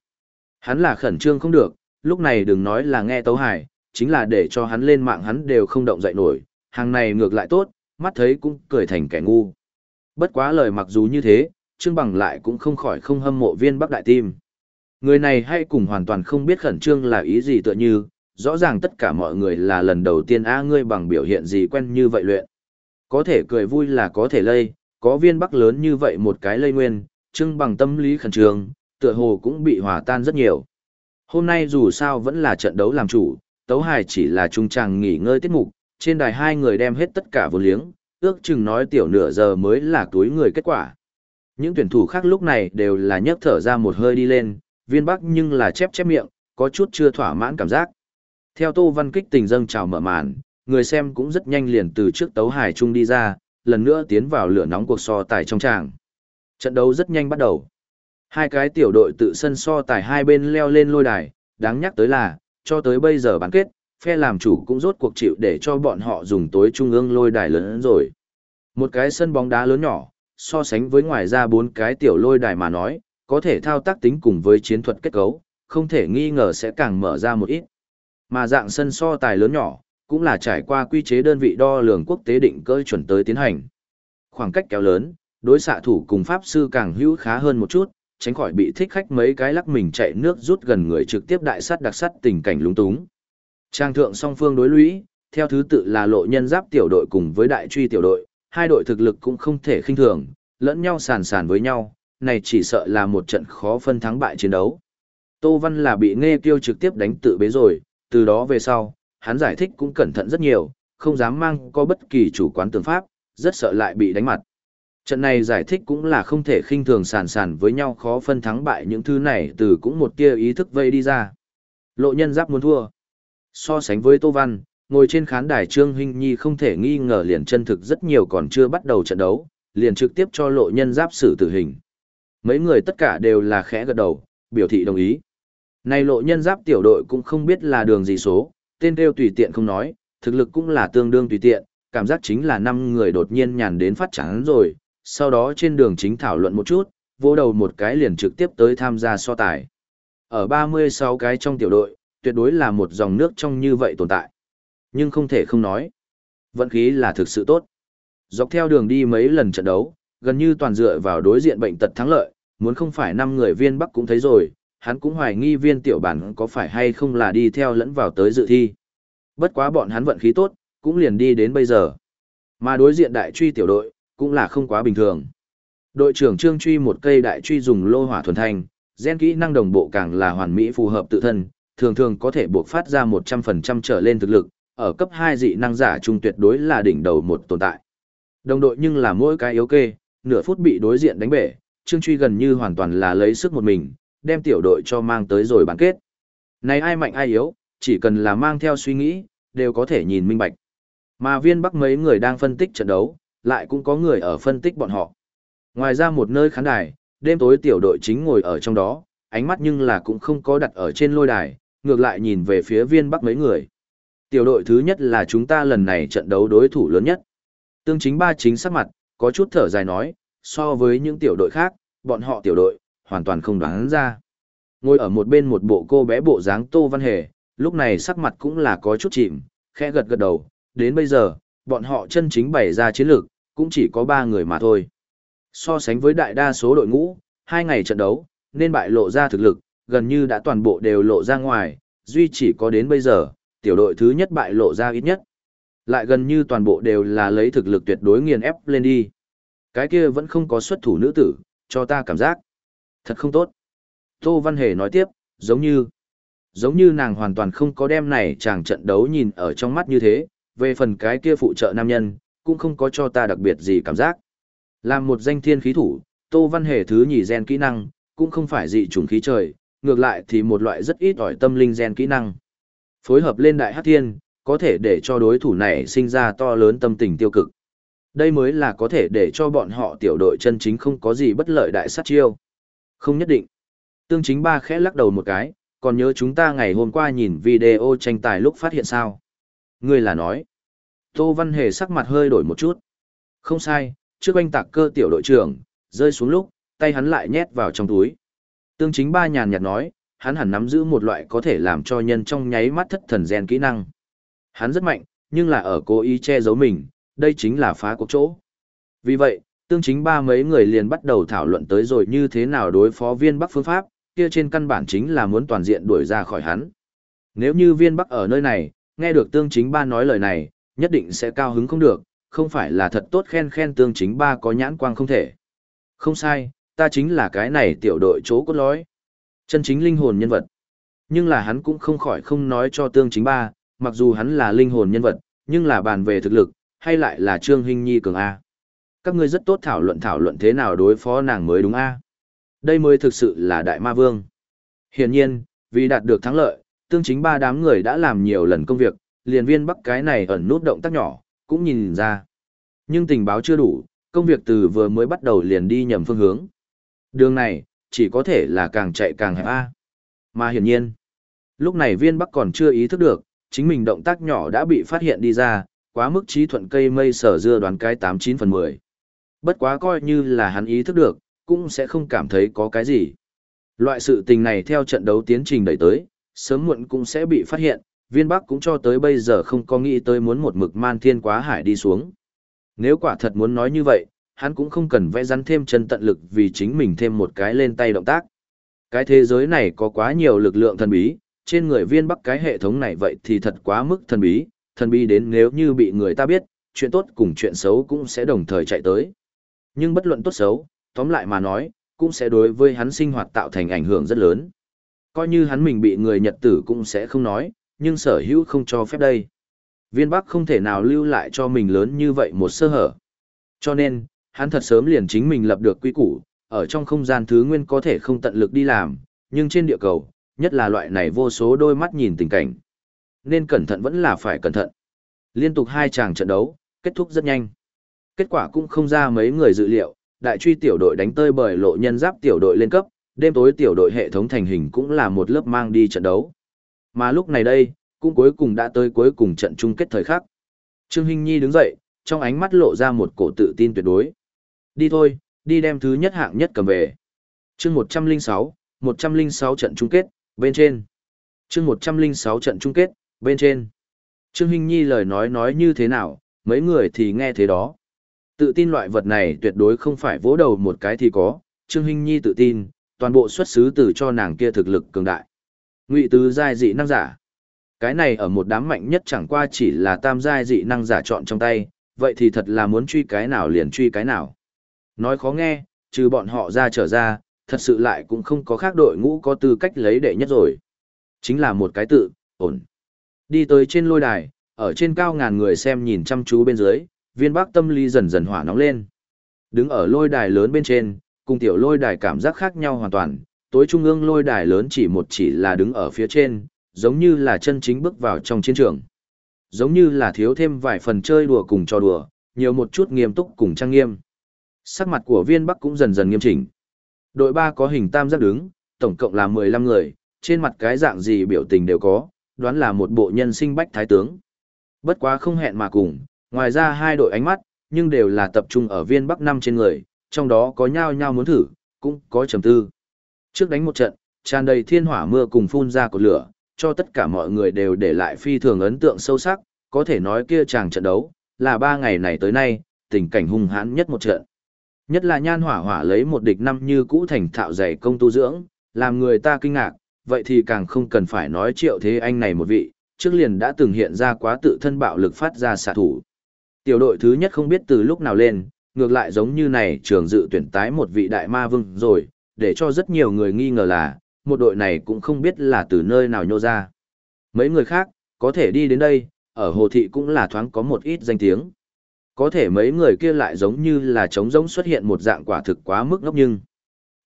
Hắn là khẩn trương không được, lúc này đừng nói là nghe tấu hải, chính là để cho hắn lên mạng hắn đều không động dậy nổi, hàng này ngược lại tốt, mắt thấy cũng cười thành kẻ ngu. Bất quá lời mặc dù như thế, Trương Bằng lại cũng không khỏi không hâm mộ viên Bắc Đại Tim. Người này hay cùng hoàn toàn không biết khẩn trương là ý gì tựa như, rõ ràng tất cả mọi người là lần đầu tiên a ngươi bằng biểu hiện gì quen như vậy luyện. Có thể cười vui là có thể lây, có viên Bắc lớn như vậy một cái lây nguyên, Trương Bằng tâm lý khẩn trương, tựa hồ cũng bị hòa tan rất nhiều. Hôm nay dù sao vẫn là trận đấu làm chủ, Tấu Hải chỉ là trung tràng nghỉ ngơi tiết mục, trên đài hai người đem hết tất cả vô liếng, ước chừng nói tiểu nửa giờ mới là túi người kết quả. Những tuyển thủ khác lúc này đều là nhấc thở ra một hơi đi lên, viên bắc nhưng là chép chép miệng, có chút chưa thỏa mãn cảm giác. Theo Tô Văn Kích tình dâng chào mở màn, người xem cũng rất nhanh liền từ trước tấu hải trung đi ra, lần nữa tiến vào lửa nóng cuộc so tài trong tràng. Trận đấu rất nhanh bắt đầu. Hai cái tiểu đội tự sân so tài hai bên leo lên lôi đài, đáng nhắc tới là, cho tới bây giờ bán kết, phe làm chủ cũng rốt cuộc chịu để cho bọn họ dùng tối trung ương lôi đài lớn rồi. Một cái sân bóng đá lớn nhỏ, so sánh với ngoài ra bốn cái tiểu lôi đài mà nói, có thể thao tác tính cùng với chiến thuật kết cấu, không thể nghi ngờ sẽ càng mở ra một ít. Mà dạng sân so tài lớn nhỏ, cũng là trải qua quy chế đơn vị đo lường quốc tế định cỡ chuẩn tới tiến hành. Khoảng cách kéo lớn, đối xạ thủ cùng pháp sư càng hữu khá hơn một chút, tránh khỏi bị thích khách mấy cái lắc mình chạy nước rút gần người trực tiếp đại sát đặc sát tình cảnh lúng túng. Trang thượng song phương đối lũy, theo thứ tự là lộ nhân giáp tiểu đội cùng với đại truy tiểu đội, hai đội thực lực cũng không thể khinh thường, lẫn nhau sàn sàn với nhau, này chỉ sợ là một trận khó phân thắng bại chiến đấu. Tô Văn là bị nghe tiêu trực tiếp đánh tự bế rồi, từ đó về sau, hắn giải thích cũng cẩn thận rất nhiều, không dám mang có bất kỳ chủ quán tưởng pháp, rất sợ lại bị đánh mặt. Trận này giải thích cũng là không thể khinh thường sàn sàn với nhau khó phân thắng bại những thứ này từ cũng một tia ý thức vây đi ra. Lộ nhân giáp muốn thua. So sánh với Tô Văn, ngồi trên khán đài Trương Hinh Nhi không thể nghi ngờ liền chân thực rất nhiều còn chưa bắt đầu trận đấu, liền trực tiếp cho lộ nhân giáp xử tử hình. Mấy người tất cả đều là khẽ gật đầu, biểu thị đồng ý. Này lộ nhân giáp tiểu đội cũng không biết là đường gì số, tên kêu tùy tiện không nói, thực lực cũng là tương đương tùy tiện, cảm giác chính là năm người đột nhiên nhàn đến phát trắng rồi, sau đó trên đường chính thảo luận một chút, vô đầu một cái liền trực tiếp tới tham gia so tài. Ở 36 cái trong tiểu đội, tuyệt đối là một dòng nước trong như vậy tồn tại. Nhưng không thể không nói. Vận khí là thực sự tốt. Dọc theo đường đi mấy lần trận đấu, gần như toàn dựa vào đối diện bệnh tật thắng lợi, muốn không phải năm người viên Bắc cũng thấy rồi, hắn cũng hoài nghi viên tiểu bản có phải hay không là đi theo lẫn vào tới dự thi. Bất quá bọn hắn vận khí tốt, cũng liền đi đến bây giờ. Mà đối diện đại truy tiểu đội, cũng là không quá bình thường. Đội trưởng Trương Truy một cây đại truy dùng lô hỏa thuần thanh, gen kỹ năng đồng bộ càng là hoàn mỹ phù hợp tự thân, thường thường có thể buộc phát ra 100% trở lên thực lực, ở cấp 2 dị năng giả trung tuyệt đối là đỉnh đầu một tồn tại. Đồng đội nhưng là mỗi cái yếu kê, nửa phút bị đối diện đánh bể, Trương Truy gần như hoàn toàn là lấy sức một mình, đem tiểu đội cho mang tới rồi bán kết. Này ai mạnh ai yếu, chỉ cần là mang theo suy nghĩ, đều có thể nhìn minh bạch. Mà viên bắc mấy người đang phân tích trận đấu, lại cũng có người ở phân tích bọn họ. Ngoài ra một nơi khán đài, đêm tối tiểu đội chính ngồi ở trong đó, ánh mắt nhưng là cũng không có đặt ở trên lôi đài, ngược lại nhìn về phía viên bắc mấy người. Tiểu đội thứ nhất là chúng ta lần này trận đấu đối thủ lớn nhất. Tương chính ba chính sắc mặt, có chút thở dài nói, so với những tiểu đội khác, bọn họ tiểu đội, hoàn toàn không đoán ra. Ngồi ở một bên một bộ cô bé bộ dáng Tô Văn Hề, lúc này sắc mặt cũng là có chút chìm, khẽ gật gật đầu, đến bây giờ, bọn họ chân chính bày ra chiến lược, cũng chỉ có ba người mà thôi. So sánh với đại đa số đội ngũ, hai ngày trận đấu, nên bại lộ ra thực lực, gần như đã toàn bộ đều lộ ra ngoài, duy chỉ có đến bây giờ, tiểu đội thứ nhất bại lộ ra ít nhất. Lại gần như toàn bộ đều là lấy thực lực tuyệt đối nghiền ép lên đi. Cái kia vẫn không có xuất thủ nữ tử, cho ta cảm giác. Thật không tốt. Tô Văn Hề nói tiếp, giống như, giống như nàng hoàn toàn không có đem này chàng trận đấu nhìn ở trong mắt như thế, về phần cái kia phụ trợ nam nhân, cũng không có cho ta đặc biệt gì cảm giác. Làm một danh thiên khí thủ, Tô Văn Hề thứ nhì gen kỹ năng, cũng không phải dị trùng khí trời, ngược lại thì một loại rất ít ỏi tâm linh gen kỹ năng. Phối hợp lên đại hắc thiên, có thể để cho đối thủ này sinh ra to lớn tâm tình tiêu cực. Đây mới là có thể để cho bọn họ tiểu đội chân chính không có gì bất lợi đại sát chiêu. Không nhất định. Tương chính ba khẽ lắc đầu một cái, còn nhớ chúng ta ngày hôm qua nhìn video tranh tài lúc phát hiện sao. Ngươi là nói. Tô Văn Hề sắc mặt hơi đổi một chút. Không sai, trước anh tạc cơ tiểu đội trưởng, rơi xuống lúc, tay hắn lại nhét vào trong túi. Tương chính ba nhàn nhạt nói, hắn hẳn nắm giữ một loại có thể làm cho nhân trong nháy mắt thất thần gen kỹ năng. Hắn rất mạnh, nhưng là ở cố ý che giấu mình, đây chính là phá cuộc chỗ. Vì vậy, tương chính ba mấy người liền bắt đầu thảo luận tới rồi như thế nào đối phó viên bắc phương pháp, kia trên căn bản chính là muốn toàn diện đuổi ra khỏi hắn. Nếu như viên bắc ở nơi này, nghe được tương chính ba nói lời này, nhất định sẽ cao hứng không được, không phải là thật tốt khen khen tương chính ba có nhãn quang không thể. Không sai, ta chính là cái này tiểu đội chỗ cốt lõi. Chân chính linh hồn nhân vật. Nhưng là hắn cũng không khỏi không nói cho tương chính ba, mặc dù hắn là linh hồn nhân vật, nhưng là bàn về thực lực, hay lại là Trương Hinh Nhi cường A. Các ngươi rất tốt thảo luận thảo luận thế nào đối phó nàng mới đúng A. Đây mới thực sự là đại ma vương. Hiển nhiên, vì đạt được thắng lợi, tương chính ba đám người đã làm nhiều lần công việc, liền viên bắc cái này ẩn nút động tác nhỏ, cũng nhìn ra. Nhưng tình báo chưa đủ, công việc từ vừa mới bắt đầu liền đi nhầm phương hướng. Đường này, chỉ có thể là càng chạy càng hẹp A. Mà hiển nhiên, Lúc này viên bắc còn chưa ý thức được, chính mình động tác nhỏ đã bị phát hiện đi ra, quá mức trí thuận cây mây sở dưa đoán cái 89 phần 10. Bất quá coi như là hắn ý thức được, cũng sẽ không cảm thấy có cái gì. Loại sự tình này theo trận đấu tiến trình đẩy tới, sớm muộn cũng sẽ bị phát hiện, viên bắc cũng cho tới bây giờ không có nghĩ tới muốn một mực man thiên quá hải đi xuống. Nếu quả thật muốn nói như vậy, hắn cũng không cần vẽ rắn thêm chân tận lực vì chính mình thêm một cái lên tay động tác. Cái thế giới này có quá nhiều lực lượng thần bí, trên người viên bắc cái hệ thống này vậy thì thật quá mức thần bí, thần bí đến nếu như bị người ta biết, chuyện tốt cùng chuyện xấu cũng sẽ đồng thời chạy tới. Nhưng bất luận tốt xấu, tóm lại mà nói, cũng sẽ đối với hắn sinh hoạt tạo thành ảnh hưởng rất lớn. Coi như hắn mình bị người Nhật tử cũng sẽ không nói, nhưng sở hữu không cho phép đây. Viên Bắc không thể nào lưu lại cho mình lớn như vậy một sơ hở. Cho nên, hắn thật sớm liền chính mình lập được quy củ, ở trong không gian thứ nguyên có thể không tận lực đi làm, nhưng trên địa cầu, nhất là loại này vô số đôi mắt nhìn tình cảnh. Nên cẩn thận vẫn là phải cẩn thận. Liên tục hai chàng trận đấu, kết thúc rất nhanh. Kết quả cũng không ra mấy người dự liệu, đại truy tiểu đội đánh tơi bởi lộ nhân giáp tiểu đội lên cấp, đêm tối tiểu đội hệ thống thành hình cũng là một lớp mang đi trận đấu. Mà lúc này đây, cũng cuối cùng đã tới cuối cùng trận chung kết thời khắc. Trương Hinh Nhi đứng dậy, trong ánh mắt lộ ra một cổ tự tin tuyệt đối. Đi thôi, đi đem thứ nhất hạng nhất cầm về. chương 106, 106 trận chung kết, bên trên. chương 106 trận chung kết, bên trên. Trương Hinh Nhi lời nói nói như thế nào, mấy người thì nghe thế đó. Tự tin loại vật này tuyệt đối không phải vỗ đầu một cái thì có, Trương Hinh Nhi tự tin, toàn bộ xuất xứ từ cho nàng kia thực lực cường đại. Ngụy tứ giai dị năng giả. Cái này ở một đám mạnh nhất chẳng qua chỉ là tam giai dị năng giả chọn trong tay, vậy thì thật là muốn truy cái nào liền truy cái nào. Nói khó nghe, trừ bọn họ ra trở ra, thật sự lại cũng không có khác đội ngũ có tư cách lấy đệ nhất rồi. Chính là một cái tự, ổn. Đi tới trên lôi đài, ở trên cao ngàn người xem nhìn chăm chú bên dưới, viên bác tâm lý dần dần hỏa nóng lên. Đứng ở lôi đài lớn bên trên, cùng tiểu lôi đài cảm giác khác nhau hoàn toàn, tối trung ương lôi đài lớn chỉ một chỉ là đứng ở phía trên, giống như là chân chính bước vào trong chiến trường. Giống như là thiếu thêm vài phần chơi đùa cùng trò đùa, nhiều một chút nghiêm túc cùng trang nghiêm. Sắc mặt của viên bắc cũng dần dần nghiêm chỉnh. Đội ba có hình tam giác đứng, tổng cộng là 15 người, trên mặt cái dạng gì biểu tình đều có, đoán là một bộ nhân sinh bách thái tướng. Bất quá không hẹn mà cùng, ngoài ra hai đội ánh mắt, nhưng đều là tập trung ở viên bắc năm trên người, trong đó có nhao nhao muốn thử, cũng có trầm tư. Trước đánh một trận, tràn đầy thiên hỏa mưa cùng phun ra của lửa, cho tất cả mọi người đều để lại phi thường ấn tượng sâu sắc, có thể nói kia chàng trận đấu, là ba ngày này tới nay, tình cảnh hung hãn nhất một trận. Nhất là nhan hỏa hỏa lấy một địch năm như cũ thành thạo dày công tu dưỡng, làm người ta kinh ngạc, vậy thì càng không cần phải nói triệu thế anh này một vị, trước liền đã từng hiện ra quá tự thân bạo lực phát ra xạ thủ. Tiểu đội thứ nhất không biết từ lúc nào lên, ngược lại giống như này trường dự tuyển tái một vị đại ma vương rồi, để cho rất nhiều người nghi ngờ là, một đội này cũng không biết là từ nơi nào nhô ra. Mấy người khác, có thể đi đến đây, ở hồ thị cũng là thoáng có một ít danh tiếng. Có thể mấy người kia lại giống như là trống rỗng xuất hiện một dạng quả thực quá mức ngốc nhưng.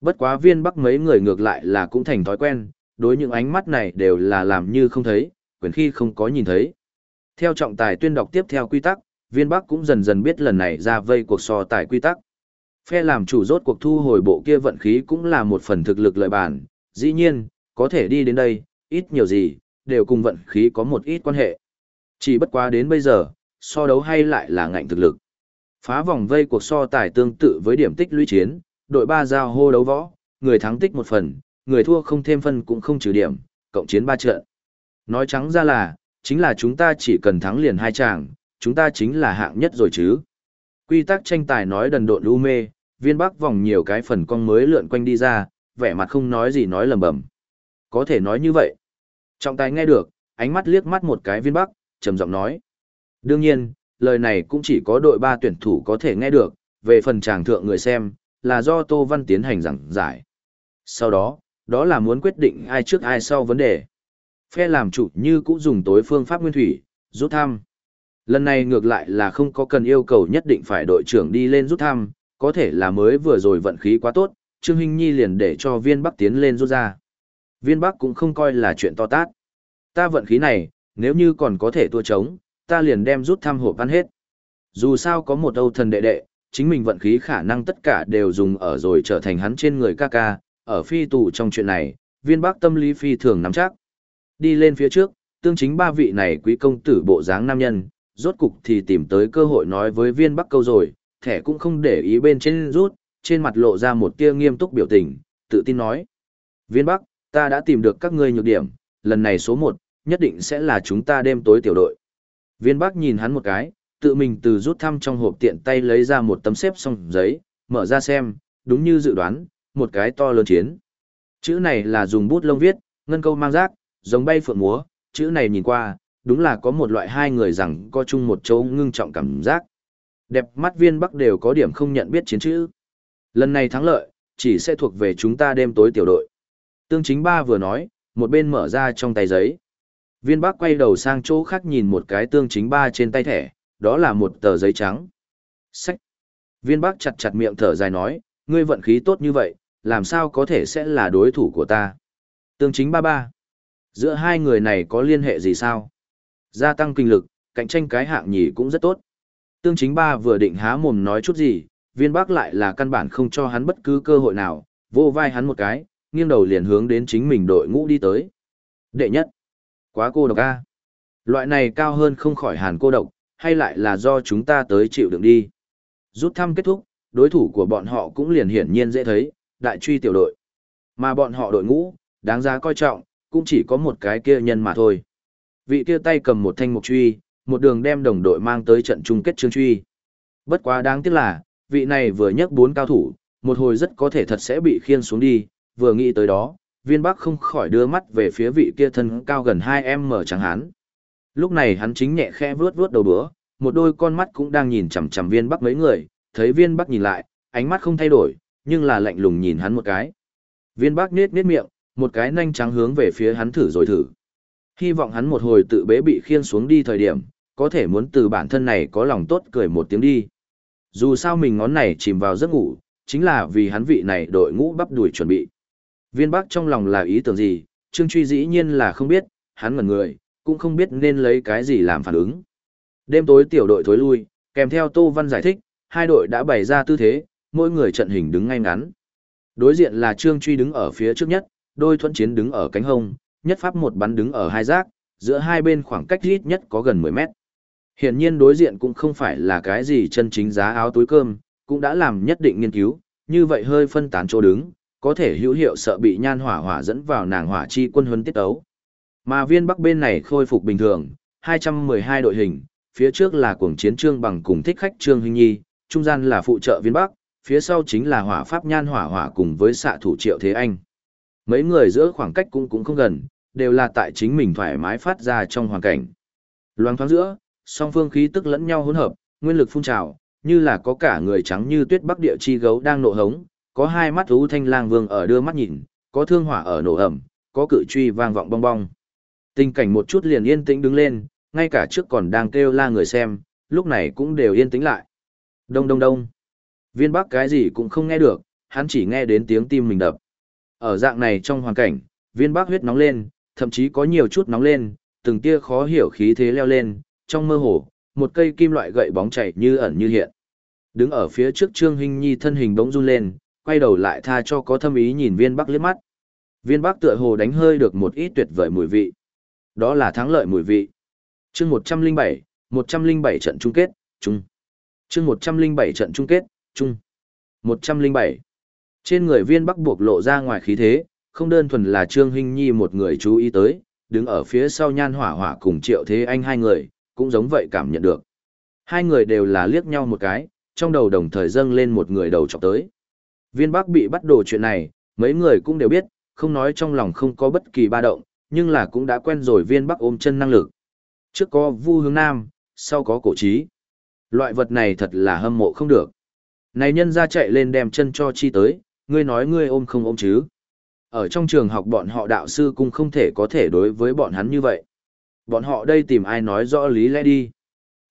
Bất quá viên bắc mấy người ngược lại là cũng thành thói quen, đối những ánh mắt này đều là làm như không thấy, quyền khi không có nhìn thấy. Theo trọng tài tuyên đọc tiếp theo quy tắc, viên bắc cũng dần dần biết lần này ra vây cuộc so tài quy tắc. Phe làm chủ rốt cuộc thu hồi bộ kia vận khí cũng là một phần thực lực lợi bản, dĩ nhiên, có thể đi đến đây, ít nhiều gì, đều cùng vận khí có một ít quan hệ. Chỉ bất quá đến bây giờ, so đấu hay lại là ngạnh thực lực. Phá vòng vây cuộc so tài tương tự với điểm tích lũy chiến, đội ba giao hô đấu võ, người thắng tích một phần, người thua không thêm phân cũng không trừ điểm, cộng chiến ba trận. Nói trắng ra là, chính là chúng ta chỉ cần thắng liền hai chàng, chúng ta chính là hạng nhất rồi chứ. Quy tắc tranh tài nói đần độn u mê, viên bắc vòng nhiều cái phần cong mới lượn quanh đi ra, vẻ mặt không nói gì nói lầm bầm. Có thể nói như vậy. Trọng tài nghe được, ánh mắt liếc mắt một cái viên bắc, trầm giọng nói. Đương nhiên, lời này cũng chỉ có đội ba tuyển thủ có thể nghe được, về phần tràng thượng người xem, là do Tô Văn tiến hành giảng giải. Sau đó, đó là muốn quyết định ai trước ai sau vấn đề. Phe làm chủ như cũng dùng tối phương pháp nguyên thủy, rút thăm. Lần này ngược lại là không có cần yêu cầu nhất định phải đội trưởng đi lên rút thăm, có thể là mới vừa rồi vận khí quá tốt, Trương Hinh Nhi liền để cho viên bắc tiến lên rút ra. Viên bắc cũng không coi là chuyện to tát. Ta vận khí này, nếu như còn có thể tua trống, ta liền đem rút thăm hộp ăn hết. Dù sao có một âu thần đệ đệ, chính mình vận khí khả năng tất cả đều dùng ở rồi trở thành hắn trên người ca ca, ở phi tù trong chuyện này, viên bắc tâm lý phi thường nắm chắc. Đi lên phía trước, tương chính ba vị này quý công tử bộ dáng nam nhân, rốt cục thì tìm tới cơ hội nói với viên bắc câu rồi, thẻ cũng không để ý bên trên rút, trên mặt lộ ra một tia nghiêm túc biểu tình, tự tin nói. Viên bắc, ta đã tìm được các ngươi nhược điểm, lần này số một, nhất định sẽ là chúng ta đêm tối tiểu đội. Viên bắc nhìn hắn một cái, tự mình từ rút thăm trong hộp tiện tay lấy ra một tấm xếp xong giấy, mở ra xem, đúng như dự đoán, một cái to lớn chiến. Chữ này là dùng bút lông viết, ngân câu mang rác, giống bay phượng múa, chữ này nhìn qua, đúng là có một loại hai người rằng có chung một chỗ ngưng trọng cảm giác. Đẹp mắt viên bắc đều có điểm không nhận biết chiến chữ. Lần này thắng lợi, chỉ sẽ thuộc về chúng ta đêm tối tiểu đội. Tương chính ba vừa nói, một bên mở ra trong tay giấy. Viên bắc quay đầu sang chỗ khác nhìn một cái tương chính ba trên tay thẻ, đó là một tờ giấy trắng. Sách. Viên bắc chặt chặt miệng thở dài nói, ngươi vận khí tốt như vậy, làm sao có thể sẽ là đối thủ của ta. Tương chính ba ba. Giữa hai người này có liên hệ gì sao? Gia tăng kinh lực, cạnh tranh cái hạng nhì cũng rất tốt. Tương chính ba vừa định há mồm nói chút gì, viên bác lại là căn bản không cho hắn bất cứ cơ hội nào, vô vai hắn một cái, nghiêng đầu liền hướng đến chính mình đội ngũ đi tới. Đệ nhất, quá cô độc a. Loại này cao hơn không khỏi hàn cô độc, hay lại là do chúng ta tới chịu đựng đi. Rút thăm kết thúc, đối thủ của bọn họ cũng liền hiển nhiên dễ thấy, đại truy tiểu đội. Mà bọn họ đội ngũ, đáng giá coi trọng, cũng chỉ có một cái kia nhân mà thôi. Vị kia tay cầm một thanh mục truy, một đường đem đồng đội mang tới trận chung kết chương truy. Bất quá đáng tiếc là, vị này vừa nhấc bốn cao thủ, một hồi rất có thể thật sẽ bị khiên xuống đi, vừa nghĩ tới đó, viên bắc không khỏi đưa mắt về phía vị kia thân cao gần 2m chẳng hán. Lúc này hắn chính nhẹ khẽ vuốt vuốt đầu bữa, một đôi con mắt cũng đang nhìn chằm chằm viên bắc mấy người, thấy viên bắc nhìn lại, ánh mắt không thay đổi, nhưng là lạnh lùng nhìn hắn một cái. Viên bắc nết nết miệng, một cái nhanh trắng hướng về phía hắn thử rồi thử. Hy vọng hắn một hồi tự bế bị khiên xuống đi thời điểm, có thể muốn từ bản thân này có lòng tốt cười một tiếng đi. Dù sao mình ngón này chìm vào giấc ngủ, chính là vì hắn vị này đội ngũ bắp đuổi chuẩn bị. Viên Bắc trong lòng là ý tưởng gì, Trương Truy dĩ nhiên là không biết, hắn ngẩn người, cũng không biết nên lấy cái gì làm phản ứng. Đêm tối tiểu đội thối lui, kèm theo Tô Văn giải thích, hai đội đã bày ra tư thế, mỗi người trận hình đứng ngay ngắn. Đối diện là Trương Truy đứng ở phía trước nhất, đôi thuẫn chiến đứng ở cánh hông, nhất pháp một bắn đứng ở hai giác, giữa hai bên khoảng cách ít nhất có gần 10 mét. Hiển nhiên đối diện cũng không phải là cái gì chân chính giá áo túi cơm, cũng đã làm nhất định nghiên cứu, như vậy hơi phân tán chỗ đứng, có thể hữu hiệu sợ bị nhan hỏa hỏa dẫn vào nàng hỏa chi quân huấn tiết ấu. Mà viên bắc bên này khôi phục bình thường, 212 đội hình, phía trước là cuồng chiến trương bằng cùng thích khách trương hình nhi, trung gian là phụ trợ viên bắc, phía sau chính là hỏa pháp nhan hỏa hỏa cùng với xạ thủ triệu thế anh. Mấy người giữa khoảng cách cũng cũng không gần, đều là tại chính mình thoải mái phát ra trong hoàn cảnh. Loáng thoáng giữa, song phương khí tức lẫn nhau hỗn hợp, nguyên lực phun trào, như là có cả người trắng như tuyết bắc địa chi gấu đang nộ hống, có hai mắt thú thanh lang vương ở đưa mắt nhìn, có thương hỏa ở nổ ẩm, có cự truy vang vọng bong bong. Tình cảnh một chút liền yên tĩnh đứng lên, ngay cả trước còn đang kêu la người xem, lúc này cũng đều yên tĩnh lại. Đông đông đông. Viên bắc cái gì cũng không nghe được, hắn chỉ nghe đến tiếng tim mình đập. Ở dạng này trong hoàn cảnh, viên bắc huyết nóng lên, thậm chí có nhiều chút nóng lên, từng tia khó hiểu khí thế leo lên, trong mơ hồ, một cây kim loại gậy bóng chảy như ẩn như hiện. Đứng ở phía trước Trương Hinh Nhi thân hình bỗng run lên, quay đầu lại tha cho có thâm ý nhìn viên bắc liếc mắt. Viên bắc tựa hồ đánh hơi được một ít tuyệt vời mùi vị. Đó là thắng lợi mùi vị. Chương 107, 107 trận chung kết, chung. Chương 107 trận chung kết, chung. 107. Trên người viên bắc buộc lộ ra ngoài khí thế, không đơn thuần là Trương Hinh Nhi một người chú ý tới, đứng ở phía sau nhan hỏa hỏa cùng triệu thế anh hai người, cũng giống vậy cảm nhận được. Hai người đều là liếc nhau một cái, trong đầu đồng thời dâng lên một người đầu chọc tới. Viên Bắc bị bắt đồ chuyện này, mấy người cũng đều biết, không nói trong lòng không có bất kỳ ba động, nhưng là cũng đã quen rồi viên Bắc ôm chân năng lực. Trước có vu hướng nam, sau có cổ trí. Loại vật này thật là hâm mộ không được. Này nhân ra chạy lên đem chân cho chi tới, ngươi nói ngươi ôm không ôm chứ. Ở trong trường học bọn họ đạo sư cũng không thể có thể đối với bọn hắn như vậy. Bọn họ đây tìm ai nói rõ lý lẽ đi.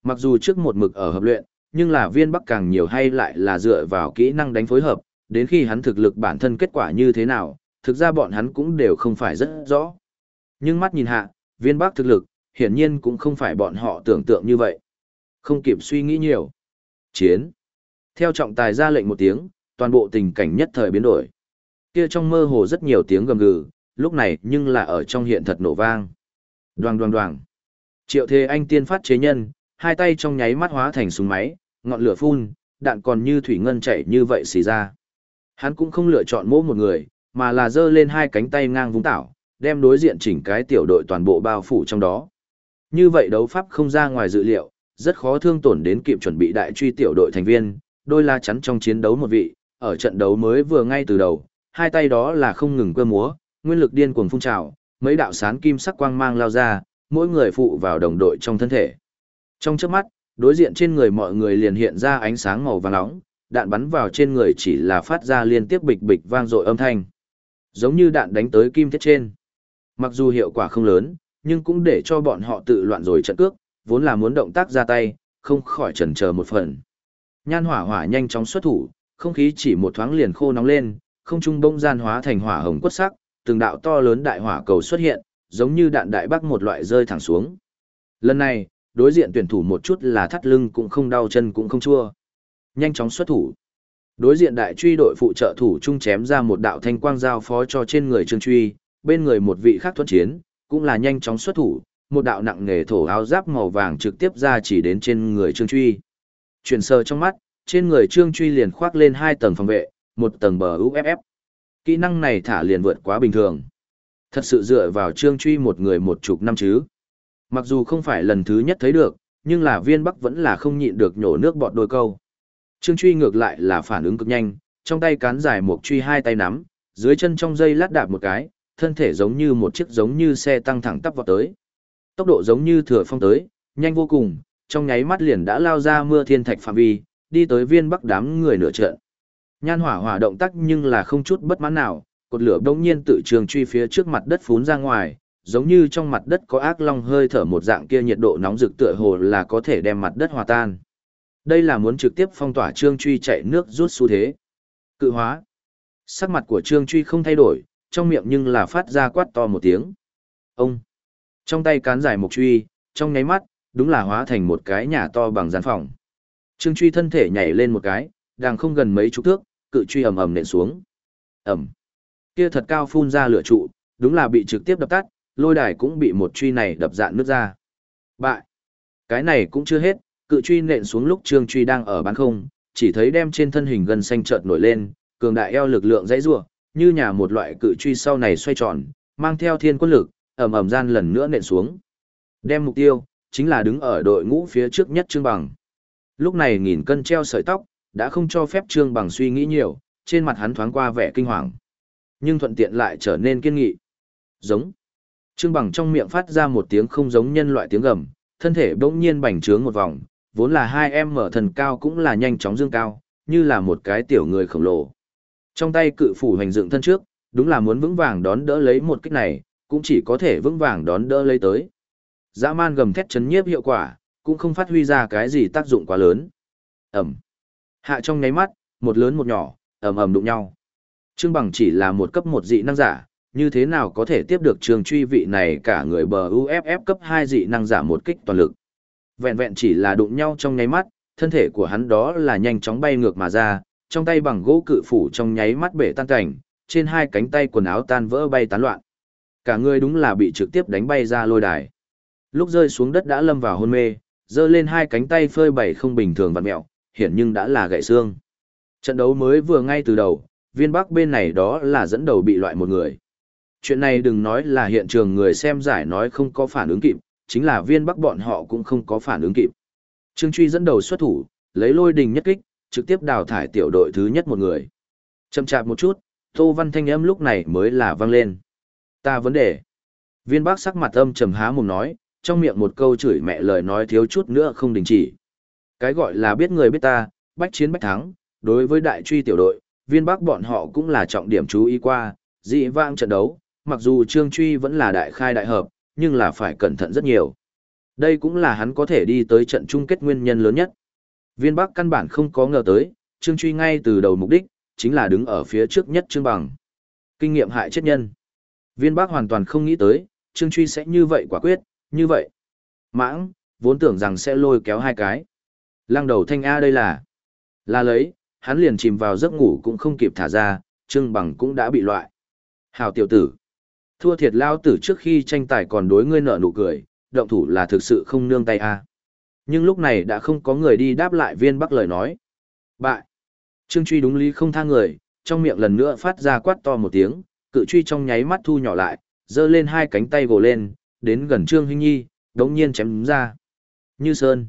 Mặc dù trước một mực ở hợp luyện, nhưng là viên bắc càng nhiều hay lại là dựa vào kỹ năng đánh phối hợp, đến khi hắn thực lực bản thân kết quả như thế nào, thực ra bọn hắn cũng đều không phải rất rõ. Nhưng mắt nhìn hạ, viên bắc thực lực, hiển nhiên cũng không phải bọn họ tưởng tượng như vậy. Không kịp suy nghĩ nhiều. Chiến. Theo trọng tài ra lệnh một tiếng, toàn bộ tình cảnh nhất thời biến đổi. Kia trong mơ hồ rất nhiều tiếng gầm gừ, lúc này nhưng là ở trong hiện thật nổ vang. Đoàng đoàng đoàng. Triệu Thế Anh tiên phát chế nhân, hai tay trong nháy mắt hóa thành súng máy, ngọn lửa phun, đạn còn như thủy ngân chảy như vậy xì ra. Hắn cũng không lựa chọn mỗi một người, mà là giơ lên hai cánh tay ngang vung tảo, đem đối diện chỉnh cái tiểu đội toàn bộ bao phủ trong đó. Như vậy đấu pháp không ra ngoài dự liệu, rất khó thương tổn đến kịp chuẩn bị đại truy tiểu đội thành viên, đôi la chắn trong chiến đấu một vị, ở trận đấu mới vừa ngay từ đầu, hai tay đó là không ngừng cơ múa, nguyên lực điên cuồng phun trào, mấy đạo sán kim sắc quang mang lao ra, mỗi người phụ vào đồng đội trong thân thể. Trong chớp mắt, đối diện trên người mọi người liền hiện ra ánh sáng màu vàng nóng, đạn bắn vào trên người chỉ là phát ra liên tiếp bịch bịch vang dội âm thanh. Giống như đạn đánh tới kim thiết trên. Mặc dù hiệu quả không lớn, nhưng cũng để cho bọn họ tự loạn rồi trận cước, vốn là muốn động tác ra tay, không khỏi chần chờ một phần. Nhan hỏa hỏa nhanh chóng xuất thủ, không khí chỉ một thoáng liền khô nóng lên, không trung bông gian hóa thành hỏa hồng quất sắc, từng đạo to lớn đại hỏa cầu xuất hiện, giống như đạn đại bắc một loại rơi thẳng xuống. Lần này, đối diện tuyển thủ một chút là thắt lưng cũng không đau chân cũng không chua. Nhanh chóng xuất thủ. Đối diện đại truy đội phụ trợ thủ trung chém ra một đạo thanh quang giao phó cho trên người Trương Truy, bên người một vị khác thuận chiến, cũng là nhanh chóng xuất thủ, một đạo nặng nghề thổ áo giáp màu vàng trực tiếp ra chỉ đến trên người Trương Truy. Chuyển sờ trong mắt, trên người Trương Truy liền khoác lên hai tầng phòng vệ, một tầng bờ UFF. Kỹ năng này thả liền vượt quá bình thường. Thật sự dựa vào Trương Truy một người một chục năm chứ. Mặc dù không phải lần thứ nhất thấy được, nhưng là viên bắc vẫn là không nhịn được nhổ nước bọt đôi câu. Trương Truy ngược lại là phản ứng cực nhanh, trong tay cán dài một truy hai tay nắm, dưới chân trong dây lát đạp một cái, thân thể giống như một chiếc giống như xe tăng thẳng tắp vào tới. Tốc độ giống như thừa phong tới, nhanh vô cùng, trong nháy mắt liền đã lao ra mưa thiên thạch phạm vi, đi tới viên bắc đám người nửa trận. Nhan hỏa hỏa động tác nhưng là không chút bất mãn nào, cột lửa đông nhiên tự trường truy phía trước mặt đất phún ra ngoài, giống như trong mặt đất có ác long hơi thở một dạng kia nhiệt độ nóng rực tựa hồ là có thể đem mặt đất hòa tan. Đây là muốn trực tiếp phong tỏa trương truy chạy nước rút xu thế. Cự hóa. Sắc mặt của trương truy không thay đổi, trong miệng nhưng là phát ra quát to một tiếng. Ông. Trong tay cán dài một truy, trong nháy mắt, đúng là hóa thành một cái nhà to bằng gian phòng. Trương truy thân thể nhảy lên một cái, đang không gần mấy chục thước, cự truy ầm ầm nện xuống. Ầm. Kia thật cao phun ra lửa trụ, đúng là bị trực tiếp đập tắt, lôi đài cũng bị một truy này đập dạn nước ra. Bại. Cái này cũng chưa hết, cự truy nện xuống lúc Trương truy đang ở bán không, chỉ thấy đem trên thân hình gần xanh chợt nổi lên, cường đại eo lực lượng dãy rủa, như nhà một loại cự truy sau này xoay tròn, mang theo thiên quân lực, ầm ầm gian lần nữa nện xuống. Đem mục tiêu, chính là đứng ở đội ngũ phía trước nhất Trương Bằng. Lúc này nghìn cân treo sợi tóc, đã không cho phép Trương Bằng suy nghĩ nhiều, trên mặt hắn thoáng qua vẻ kinh hoàng. Nhưng thuận tiện lại trở nên kiên nghị. Giống. Trương Bằng trong miệng phát ra một tiếng không giống nhân loại tiếng gầm, thân thể bỗng nhiên bành trướng một vòng, vốn là hai em mở thần cao cũng là nhanh chóng dương cao, như là một cái tiểu người khổng lồ. Trong tay cự phủ hành dựng thân trước, đúng là muốn vững vàng đón đỡ lấy một kích này, cũng chỉ có thể vững vàng đón đỡ lấy tới. Dã man gầm thét chấn nhiếp hiệu quả, cũng không phát huy ra cái gì tác dụng quá lớn. Ẩm. Hạ trong nháy mắt, một lớn một nhỏ, ầm ầm đụng nhau. Trương Bằng chỉ là một cấp một dị năng giả, như thế nào có thể tiếp được trường truy vị này cả người bờ UFF cấp 2 dị năng giả một kích toàn lực. Vẹn vẹn chỉ là đụng nhau trong nháy mắt, thân thể của hắn đó là nhanh chóng bay ngược mà ra, trong tay bằng gỗ cự phủ trong nháy mắt bể tan cảnh, trên hai cánh tay quần áo tan vỡ bay tán loạn. Cả người đúng là bị trực tiếp đánh bay ra lôi đài. Lúc rơi xuống đất đã lâm vào hôn mê, giơ lên hai cánh tay phơi bày không bình thường vặn mẹo, hiển nhưng đã là gãy xương. Trận đấu mới vừa ngay từ đầu, viên bắc bên này đó là dẫn đầu bị loại một người. Chuyện này đừng nói là hiện trường người xem giải nói không có phản ứng kịp, chính là viên bắc bọn họ cũng không có phản ứng kịp. Trương Truy dẫn đầu xuất thủ, lấy lôi đình nhất kích, trực tiếp đào thải tiểu đội thứ nhất một người. Chậm chạp một chút, Tô Văn thanh âm lúc này mới là vang lên. Ta vấn đề. Viên bác sắc mặt âm trầm há mồm nói, trong miệng một câu chửi mẹ lời nói thiếu chút nữa không đình chỉ. Cái gọi là biết người biết ta, bách chiến bách thắng, đối với đại truy tiểu đội, viên bắc bọn họ cũng là trọng điểm chú ý qua, dị vang trận đấu, mặc dù trương truy vẫn là đại khai đại hợp, nhưng là phải cẩn thận rất nhiều. Đây cũng là hắn có thể đi tới trận chung kết nguyên nhân lớn nhất. Viên Bắc căn bản không có ngờ tới, Trương Truy ngay từ đầu mục đích, chính là đứng ở phía trước nhất Trương Bằng. Kinh nghiệm hại chết nhân. Viên Bắc hoàn toàn không nghĩ tới, Trương Truy sẽ như vậy quả quyết, như vậy. Mãng, vốn tưởng rằng sẽ lôi kéo hai cái. Lăng đầu thanh A đây là. Là lấy, hắn liền chìm vào giấc ngủ cũng không kịp thả ra, Trương Bằng cũng đã bị loại. Hào tiểu tử. Thua thiệt lao tử trước khi tranh tài còn đối ngươi nợ nụ cười, động thủ là thực sự không nương tay a. Nhưng lúc này đã không có người đi đáp lại viên bắc lời nói. Bại. Trương truy đúng lý không tha người, trong miệng lần nữa phát ra quát to một tiếng, cự truy trong nháy mắt thu nhỏ lại, giơ lên hai cánh tay gồ lên, đến gần Trương Hinh Nhi, đống nhiên chém đúng ra. Như sơn.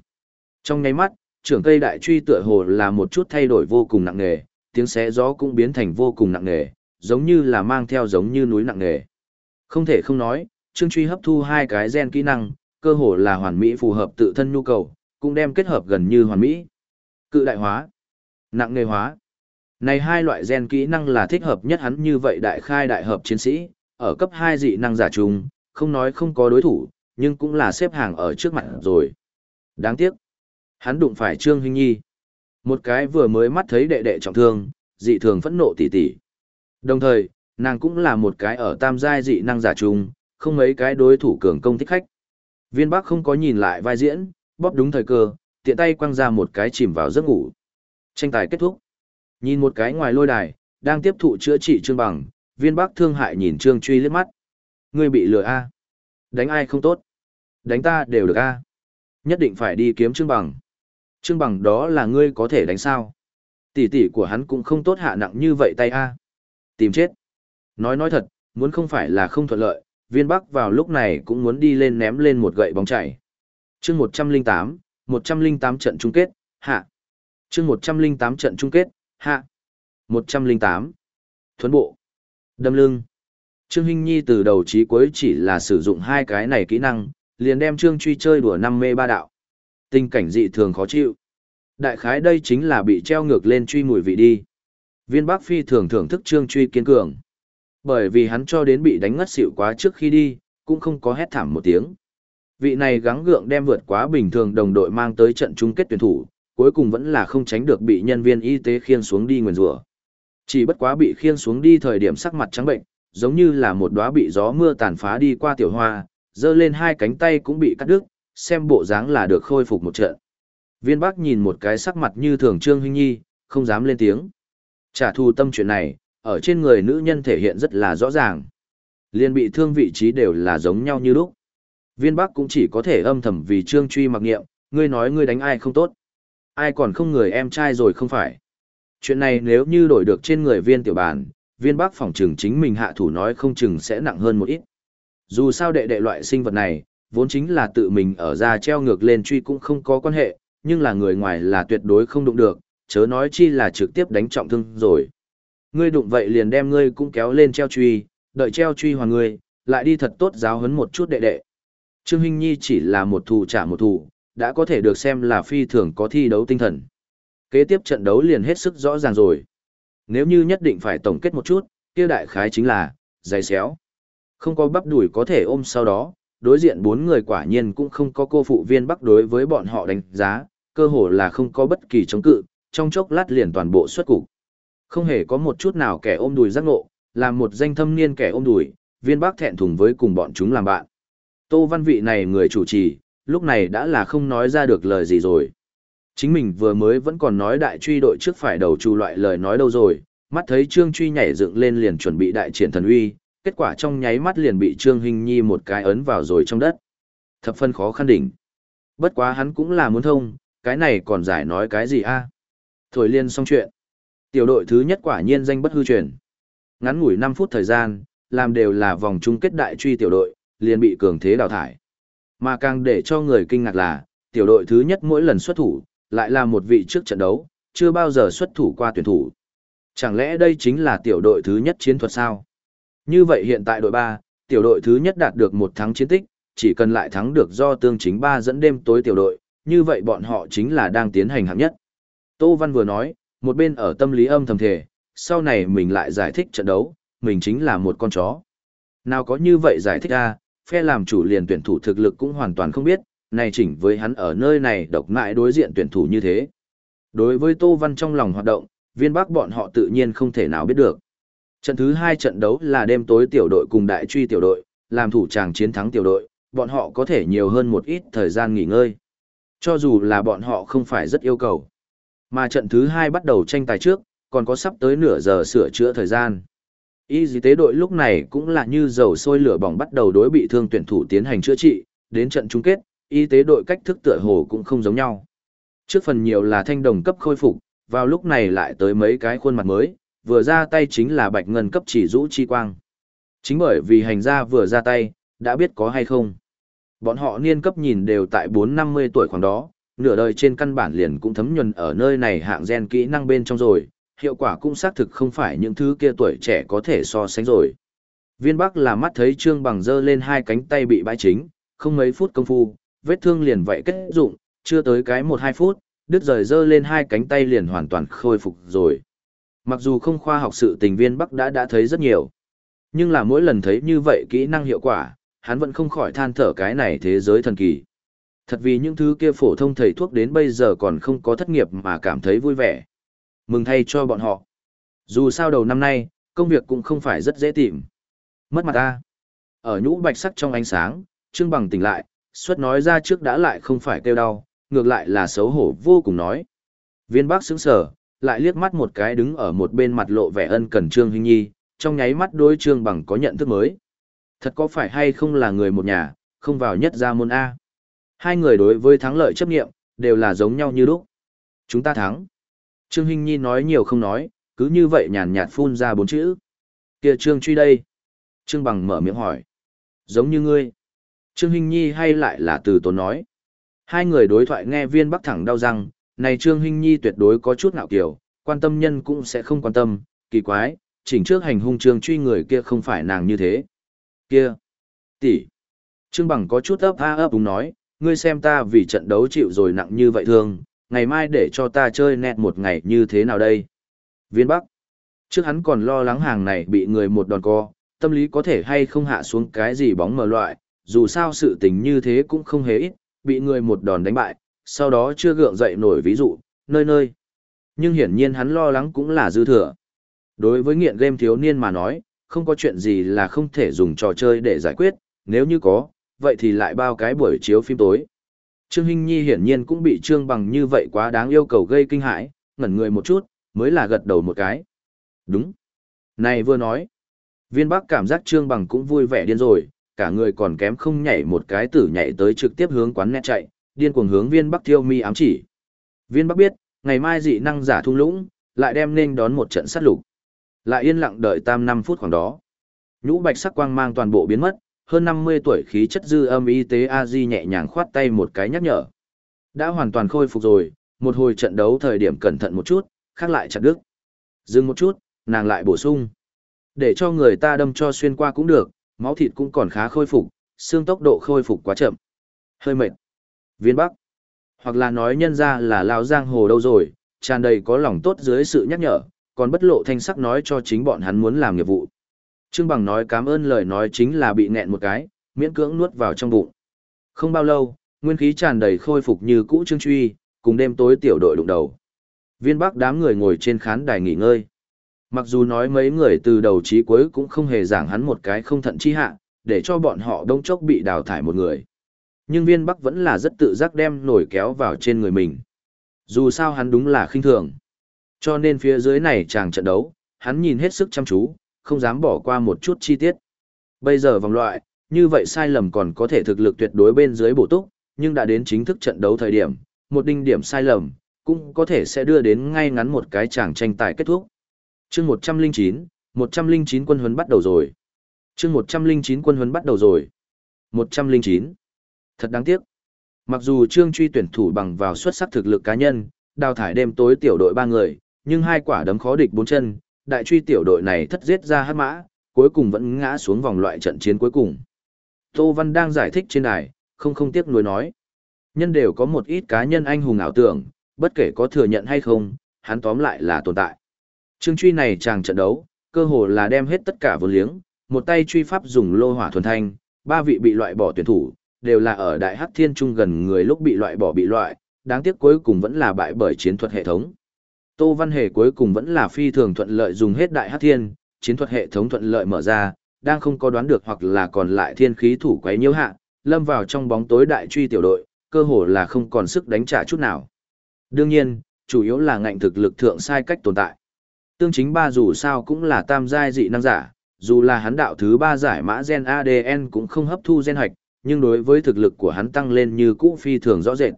Trong nháy mắt, trưởng cây đại truy tựa hồ là một chút thay đổi vô cùng nặng nề, tiếng xé gió cũng biến thành vô cùng nặng nề, giống như là mang theo giống như núi nặng nề. Không thể không nói, Trương Truy hấp thu hai cái gen kỹ năng, cơ hồ là hoàn mỹ phù hợp tự thân nhu cầu, cũng đem kết hợp gần như hoàn mỹ. Cự đại hóa, nặng nề hóa. Này hai loại gen kỹ năng là thích hợp nhất hắn như vậy đại khai đại hợp chiến sĩ, ở cấp 2 dị năng giả trùng, không nói không có đối thủ, nhưng cũng là xếp hàng ở trước mặt rồi. Đáng tiếc, hắn đụng phải Trương Hinh Nhi. Một cái vừa mới mắt thấy đệ đệ trọng thương, dị thường phẫn nộ tỉ tỉ. Đồng thời, nàng cũng là một cái ở tam giai dị năng giả trung không mấy cái đối thủ cường công thích khách. Viên Bắc không có nhìn lại vai diễn, bóp đúng thời cơ, tiện tay quăng ra một cái chìm vào giấc ngủ. Tranh tài kết thúc. Nhìn một cái ngoài lôi đài, đang tiếp thụ chữa trị Trương Bằng, Viên Bắc thương hại nhìn Trương Truy liếc mắt. Ngươi bị lừa a? Đánh ai không tốt? Đánh ta đều được a. Nhất định phải đi kiếm Trương Bằng. Trương Bằng đó là ngươi có thể đánh sao? Tỷ tỷ của hắn cũng không tốt hạ nặng như vậy tay a. Tìm chết. Nói nói thật, muốn không phải là không thuận lợi, viên bắc vào lúc này cũng muốn đi lên ném lên một gậy bóng chảy. chương 108, 108 trận chung kết, hạ. chương 108 trận chung kết, hạ. 108. Thuấn bộ. Đâm lưng. Trương Hinh Nhi từ đầu chí cuối chỉ là sử dụng hai cái này kỹ năng, liền đem Trương Truy chơi đùa năm mê ba đạo. Tình cảnh dị thường khó chịu. Đại khái đây chính là bị treo ngược lên truy mùi vị đi. Viên Bắc Phi thường thưởng thức Trương Truy kiên cường. Bởi vì hắn cho đến bị đánh ngất xỉu quá trước khi đi, cũng không có hét thảm một tiếng. Vị này gắng gượng đem vượt quá bình thường đồng đội mang tới trận chung kết tuyển thủ, cuối cùng vẫn là không tránh được bị nhân viên y tế khiêng xuống đi nguyền rủa. Chỉ bất quá bị khiêng xuống đi thời điểm sắc mặt trắng bệnh, giống như là một đóa bị gió mưa tàn phá đi qua tiểu hoa, dơ lên hai cánh tay cũng bị cắt đứt, xem bộ dáng là được khôi phục một trận. Viên Bắc nhìn một cái sắc mặt như thường Trương huynh Nhi, không dám lên tiếng. Trả thù tâm chuyện này, ở trên người nữ nhân thể hiện rất là rõ ràng. Liên bị thương vị trí đều là giống nhau như lúc. Viên Bắc cũng chỉ có thể âm thầm vì Trương Truy mặc nghiệm, ngươi nói ngươi đánh ai không tốt. Ai còn không người em trai rồi không phải. Chuyện này nếu như đổi được trên người viên tiểu bản, viên Bắc phòng trừng chính mình hạ thủ nói không chừng sẽ nặng hơn một ít. Dù sao đệ đệ loại sinh vật này, vốn chính là tự mình ở ra treo ngược lên truy cũng không có quan hệ, nhưng là người ngoài là tuyệt đối không đụng được, chớ nói chi là trực tiếp đánh trọng thương rồi. Ngươi đụng vậy liền đem ngươi cũng kéo lên treo truy, đợi treo truy hoàn ngươi, lại đi thật tốt giáo huấn một chút đệ đệ. Trương Hinh Nhi chỉ là một thù trả một thù, đã có thể được xem là phi thường có thi đấu tinh thần. Kế tiếp trận đấu liền hết sức rõ ràng rồi. Nếu như nhất định phải tổng kết một chút, kia đại khái chính là, dày xéo. Không có bắp đuổi có thể ôm sau đó, đối diện bốn người quả nhiên cũng không có cô phụ viên bắc đối với bọn họ đánh giá, cơ hồ là không có bất kỳ chống cự, trong chốc lát liền toàn bộ xuất cục. Không hề có một chút nào kẻ ôm đùi giác ngộ, làm một danh thâm niên kẻ ôm đùi, viên bắc thẹn thùng với cùng bọn chúng làm bạn. Tô văn vị này người chủ trì, lúc này đã là không nói ra được lời gì rồi. Chính mình vừa mới vẫn còn nói đại truy đội trước phải đầu trù loại lời nói đâu rồi, mắt thấy Trương Truy nhảy dựng lên liền chuẩn bị đại triển thần uy, kết quả trong nháy mắt liền bị Trương Hình Nhi một cái ấn vào rồi trong đất. Thập phân khó khăn đỉnh. Bất quá hắn cũng là muốn thông, cái này còn giải nói cái gì a? À? Thổi liên xong chuyện. Tiểu đội thứ nhất quả nhiên danh bất hư truyền. Ngắn ngủi 5 phút thời gian, làm đều là vòng chung kết đại truy tiểu đội, liền bị cường thế đào thải. Mà càng để cho người kinh ngạc là, tiểu đội thứ nhất mỗi lần xuất thủ, lại là một vị trước trận đấu, chưa bao giờ xuất thủ qua tuyển thủ. Chẳng lẽ đây chính là tiểu đội thứ nhất chiến thuật sao? Như vậy hiện tại đội 3, tiểu đội thứ nhất đạt được một thắng chiến tích, chỉ cần lại thắng được do tương chính 3 dẫn đêm tối tiểu đội, như vậy bọn họ chính là đang tiến hành hạng nhất. Tô Văn vừa nói, một bên ở tâm lý âm thầm thể, sau này mình lại giải thích trận đấu, mình chính là một con chó. Nào có như vậy giải thích a phe làm chủ liền tuyển thủ thực lực cũng hoàn toàn không biết, này chỉnh với hắn ở nơi này độc ngại đối diện tuyển thủ như thế. Đối với Tô Văn trong lòng hoạt động, viên bắc bọn họ tự nhiên không thể nào biết được. Trận thứ hai trận đấu là đêm tối tiểu đội cùng đại truy tiểu đội, làm thủ tràng chiến thắng tiểu đội, bọn họ có thể nhiều hơn một ít thời gian nghỉ ngơi. Cho dù là bọn họ không phải rất yêu cầu. Mà trận thứ hai bắt đầu tranh tài trước, còn có sắp tới nửa giờ sửa chữa thời gian. Y tế đội lúc này cũng là như dầu sôi lửa bỏng bắt đầu đối bị thương tuyển thủ tiến hành chữa trị, đến trận chung kết, y tế đội cách thức tựa hồ cũng không giống nhau. Trước phần nhiều là thanh đồng cấp khôi phục, vào lúc này lại tới mấy cái khuôn mặt mới, vừa ra tay chính là bạch ngân cấp chỉ rũ chi quang. Chính bởi vì hành gia vừa ra tay, đã biết có hay không. Bọn họ niên cấp nhìn đều tại 4-50 tuổi khoảng đó, nửa đời trên căn bản liền cũng thấm nhuần ở nơi này hạng gen kỹ năng bên trong rồi, hiệu quả cũng xác thực không phải những thứ kia tuổi trẻ có thể so sánh rồi. Viên Bắc là mắt thấy Trương Bằng dơ lên hai cánh tay bị bãi chính, không mấy phút công phu, vết thương liền vậy kết dụng, chưa tới cái 1-2 phút, đứt rời dơ lên hai cánh tay liền hoàn toàn khôi phục rồi. Mặc dù không khoa học sự tình viên Bắc đã đã thấy rất nhiều, nhưng là mỗi lần thấy như vậy kỹ năng hiệu quả, hắn vẫn không khỏi than thở cái này thế giới thần kỳ. Thật vì những thứ kia phổ thông thầy thuốc đến bây giờ còn không có thất nghiệp mà cảm thấy vui vẻ. Mừng thay cho bọn họ. Dù sao đầu năm nay, công việc cũng không phải rất dễ tìm. Mất mặt ta. Ở nhũ bạch sắc trong ánh sáng, Trương Bằng tỉnh lại, suất nói ra trước đã lại không phải kêu đau, ngược lại là xấu hổ vô cùng nói. Viên bác sững sở, lại liếc mắt một cái đứng ở một bên mặt lộ vẻ ân cần Trương Hinh Nhi, trong nháy mắt đối Trương Bằng có nhận thức mới. Thật có phải hay không là người một nhà, không vào nhất gia môn A. Hai người đối với thắng lợi chấp nghiệm, đều là giống nhau như lúc. Chúng ta thắng. Trương Hinh Nhi nói nhiều không nói, cứ như vậy nhàn nhạt phun ra bốn chữ. Kia Trương truy đây. Trương Bằng mở miệng hỏi. Giống như ngươi. Trương Hinh Nhi hay lại là từ tốn nói. Hai người đối thoại nghe viên bắc thẳng đau răng, này Trương Hinh Nhi tuyệt đối có chút ngạo kiểu, quan tâm nhân cũng sẽ không quan tâm, kỳ quái, chỉnh trước hành hung Trương truy người kia không phải nàng như thế. Kia, tỷ. Trương Bằng có chút ấp a ấp đúng nói, ngươi xem ta vì trận đấu chịu rồi nặng như vậy thương, ngày mai để cho ta chơi nẹt một ngày như thế nào đây? Viên Bắc. Trước hắn còn lo lắng hàng này bị người một đòn co, tâm lý có thể hay không hạ xuống cái gì bóng mờ loại, dù sao sự tình như thế cũng không hề ít, bị người một đòn đánh bại, sau đó chưa gượng dậy nổi ví dụ, nơi nơi. Nhưng hiển nhiên hắn lo lắng cũng là dư thừa. Đối với nghiện game thiếu niên mà nói, không có chuyện gì là không thể dùng trò chơi để giải quyết, nếu như có, vậy thì lại bao cái buổi chiếu phim tối. Trương Hinh Nhi hiển nhiên cũng bị Trương Bằng như vậy quá đáng yêu cầu gây kinh hãi, ngẩn người một chút, mới là gật đầu một cái. Đúng. Này vừa nói. Viên Bắc cảm giác Trương Bằng cũng vui vẻ điên rồi, cả người còn kém không nhảy một cái tử nhảy tới trực tiếp hướng quán net chạy, điên cuồng hướng Viên Bắc thiêu mi ám chỉ. Viên Bắc biết, ngày mai dị năng giả thung lũng, lại đem nên đón một trận sát lục. Lại yên lặng đợi tam năm phút khoảng đó. Nhũ bạch sắc quang mang toàn bộ biến mất, hơn 50 tuổi khí chất dư âm y tế a di nhẹ nhàng khoát tay một cái nhắc nhở. Đã hoàn toàn khôi phục rồi, một hồi trận đấu thời điểm cẩn thận một chút, khác lại chặt đứt. Dừng một chút, nàng lại bổ sung. Để cho người ta đâm cho xuyên qua cũng được, máu thịt cũng còn khá khôi phục, xương tốc độ khôi phục quá chậm. Hơi mệt. Viên Bắc. Hoặc là nói nhân ra là lao giang hồ đâu rồi, tràn đầy có lòng tốt dưới sự nhắc nhở, còn bất lộ thanh sắc nói cho chính bọn hắn muốn làm nghiệp vụ. Trương Bằng nói cảm ơn lời nói chính là bị nghẹn một cái, miễn cưỡng nuốt vào trong bụng. Không bao lâu, nguyên khí tràn đầy khôi phục như cũ Trương Truy, cùng đêm tối tiểu đội đụng đầu. Viên Bắc đám người ngồi trên khán đài nghỉ ngơi. Mặc dù nói mấy người từ đầu chí cuối cũng không hề giảng hắn một cái không thận chi hạ, để cho bọn họ đông chốc bị đào thải một người. Nhưng viên Bắc vẫn là rất tự giác đem nổi kéo vào trên người mình. Dù sao hắn đúng là khinh thường. Cho nên phía dưới này chàng trận đấu, hắn nhìn hết sức chăm chú, không dám bỏ qua một chút chi tiết. Bây giờ vòng loại, như vậy sai lầm còn có thể thực lực tuyệt đối bên dưới bổ túc, nhưng đã đến chính thức trận đấu thời điểm, một đinh điểm sai lầm, cũng có thể sẽ đưa đến ngay ngắn một cái chàng tranh tài kết thúc. chương 109, 109 quân huấn bắt đầu rồi. chương 109 quân huấn bắt đầu rồi. 109. Thật đáng tiếc. Mặc dù Trương Truy tuyển thủ bằng vào xuất sắc thực lực cá nhân, đào thải đêm tối tiểu đội ba người, nhưng hai quả đấm khó địch bốn chân, đại truy tiểu đội này thất giết ra hất mã, cuối cùng vẫn ngã xuống vòng loại trận chiến cuối cùng. Tô Văn đang giải thích trên đài, không không tiếc nuối nói. Nhân đều có một ít cá nhân anh hùng ảo tưởng, bất kể có thừa nhận hay không, hắn tóm lại là tồn tại. Trương truy này chàng trận đấu, cơ hồ là đem hết tất cả vốn liếng, một tay truy pháp dùng lô hỏa thuần thanh, ba vị bị loại bỏ tuyển thủ, đều là ở đại hắc thiên trung gần người lúc bị loại bỏ bị loại, đáng tiếc cuối cùng vẫn là bại bởi chiến thuật hệ thống. Tô Văn Hề cuối cùng vẫn là phi thường thuận lợi dùng hết đại hắc thiên, chiến thuật hệ thống thuận lợi mở ra, đang không có đoán được hoặc là còn lại thiên khí thủ quấy nhiễu hạ, lâm vào trong bóng tối đại truy tiểu đội, cơ hồ là không còn sức đánh trả chút nào. Đương nhiên, chủ yếu là ngạnh thực lực thượng sai cách tồn tại. Tương chính ba dù sao cũng là tam giai dị năng giả, dù là hắn đạo thứ ba giải mã gen ADN cũng không hấp thu gen hạch, nhưng đối với thực lực của hắn tăng lên như cũ phi thường rõ rệt.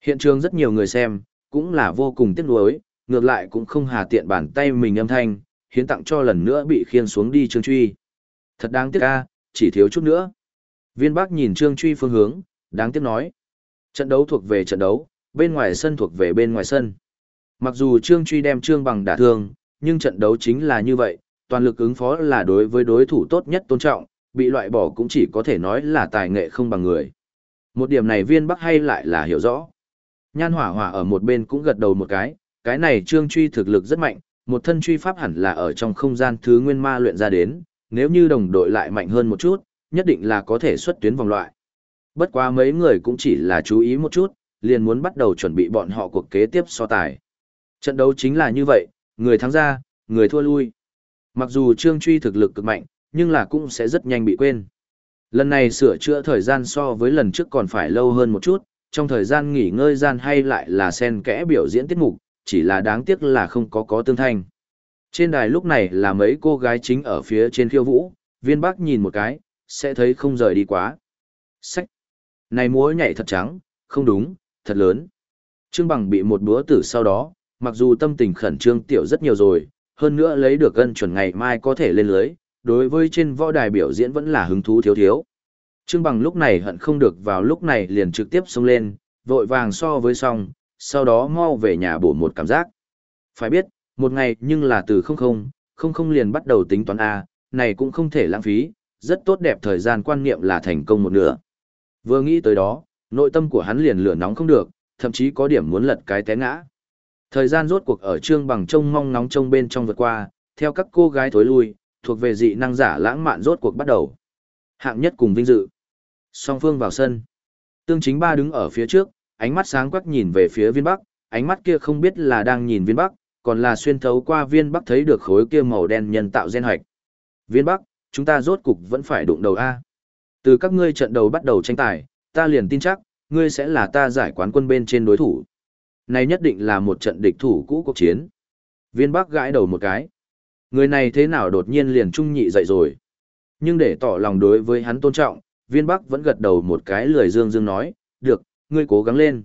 Hiện trường rất nhiều người xem, cũng là vô cùng tiếc nuối, ngược lại cũng không hà tiện bàn tay mình âm thanh, hiến tặng cho lần nữa bị khiên xuống đi Trương Truy. Thật đáng tiếc a, chỉ thiếu chút nữa. Viên Bắc nhìn Trương Truy phương hướng, đáng tiếc nói. Trận đấu thuộc về trận đấu, bên ngoài sân thuộc về bên ngoài sân. Mặc dù Trương Truy đem Trương Bằng đả thương, nhưng trận đấu chính là như vậy, toàn lực ứng phó là đối với đối thủ tốt nhất tôn trọng, bị loại bỏ cũng chỉ có thể nói là tài nghệ không bằng người. Một điểm này viên Bắc hay lại là hiểu rõ. Nhan hỏa hỏa ở một bên cũng gật đầu một cái, cái này Trương Truy thực lực rất mạnh, một thân truy pháp hẳn là ở trong không gian thứ nguyên ma luyện ra đến, nếu như đồng đội lại mạnh hơn một chút, nhất định là có thể xuất tuyến vòng loại. Bất quá mấy người cũng chỉ là chú ý một chút, liền muốn bắt đầu chuẩn bị bọn họ cuộc kế tiếp so tài. Trận đấu chính là như vậy, người thắng ra, người thua lui. Mặc dù Trương Truy thực lực cực mạnh, nhưng là cũng sẽ rất nhanh bị quên. Lần này sửa chữa thời gian so với lần trước còn phải lâu hơn một chút, trong thời gian nghỉ ngơi gian hay lại là sen kẽ biểu diễn tiết mục, chỉ là đáng tiếc là không có có tương thanh. Trên đài lúc này là mấy cô gái chính ở phía trên khiêu vũ, viên bác nhìn một cái, sẽ thấy không rời đi quá. Sách! Này múa nhảy thật trắng, không đúng, thật lớn. Trương Bằng bị một búa tử sau đó, mặc dù tâm tình khẩn trương tiểu rất nhiều rồi, hơn nữa lấy được gân chuẩn ngày mai có thể lên lưới, đối với trên võ đài biểu diễn vẫn là hứng thú thiếu thiếu. Trương Bằng lúc này hận không được vào lúc này liền trực tiếp xông lên, vội vàng so với xong, sau đó mau về nhà bổ một cảm giác. Phải biết, một ngày nhưng là từ không không, không không liền bắt đầu tính toán A, này cũng không thể lãng phí, rất tốt đẹp thời gian quan niệm là thành công một nửa. Vừa nghĩ tới đó, nội tâm của hắn liền lửa nóng không được, thậm chí có điểm muốn lật cái té ngã. Thời gian rốt cuộc ở trương bằng trông mong nóng trông bên trong vượt qua, theo các cô gái thối lui, thuộc về dị năng giả lãng mạn rốt cuộc bắt đầu. Hạng nhất cùng vinh dự. Song phương vào sân. Tương chính ba đứng ở phía trước, ánh mắt sáng quắc nhìn về phía viên bắc, ánh mắt kia không biết là đang nhìn viên bắc, còn là xuyên thấu qua viên bắc thấy được khối kia màu đen nhân tạo gen hoạch. Viên bắc, chúng ta rốt cục vẫn phải đụng đầu A. Từ các ngươi trận đầu bắt đầu tranh tài, ta liền tin chắc, ngươi sẽ là ta giải quán quân bên trên đối thủ. Này nhất định là một trận địch thủ cũ cuộc chiến. Viên bắc gãi đầu một cái. Người này thế nào đột nhiên liền trung nhị dậy rồi. Nhưng để tỏ lòng đối với hắn tôn trọng, viên bắc vẫn gật đầu một cái lười dương dương nói, được, ngươi cố gắng lên.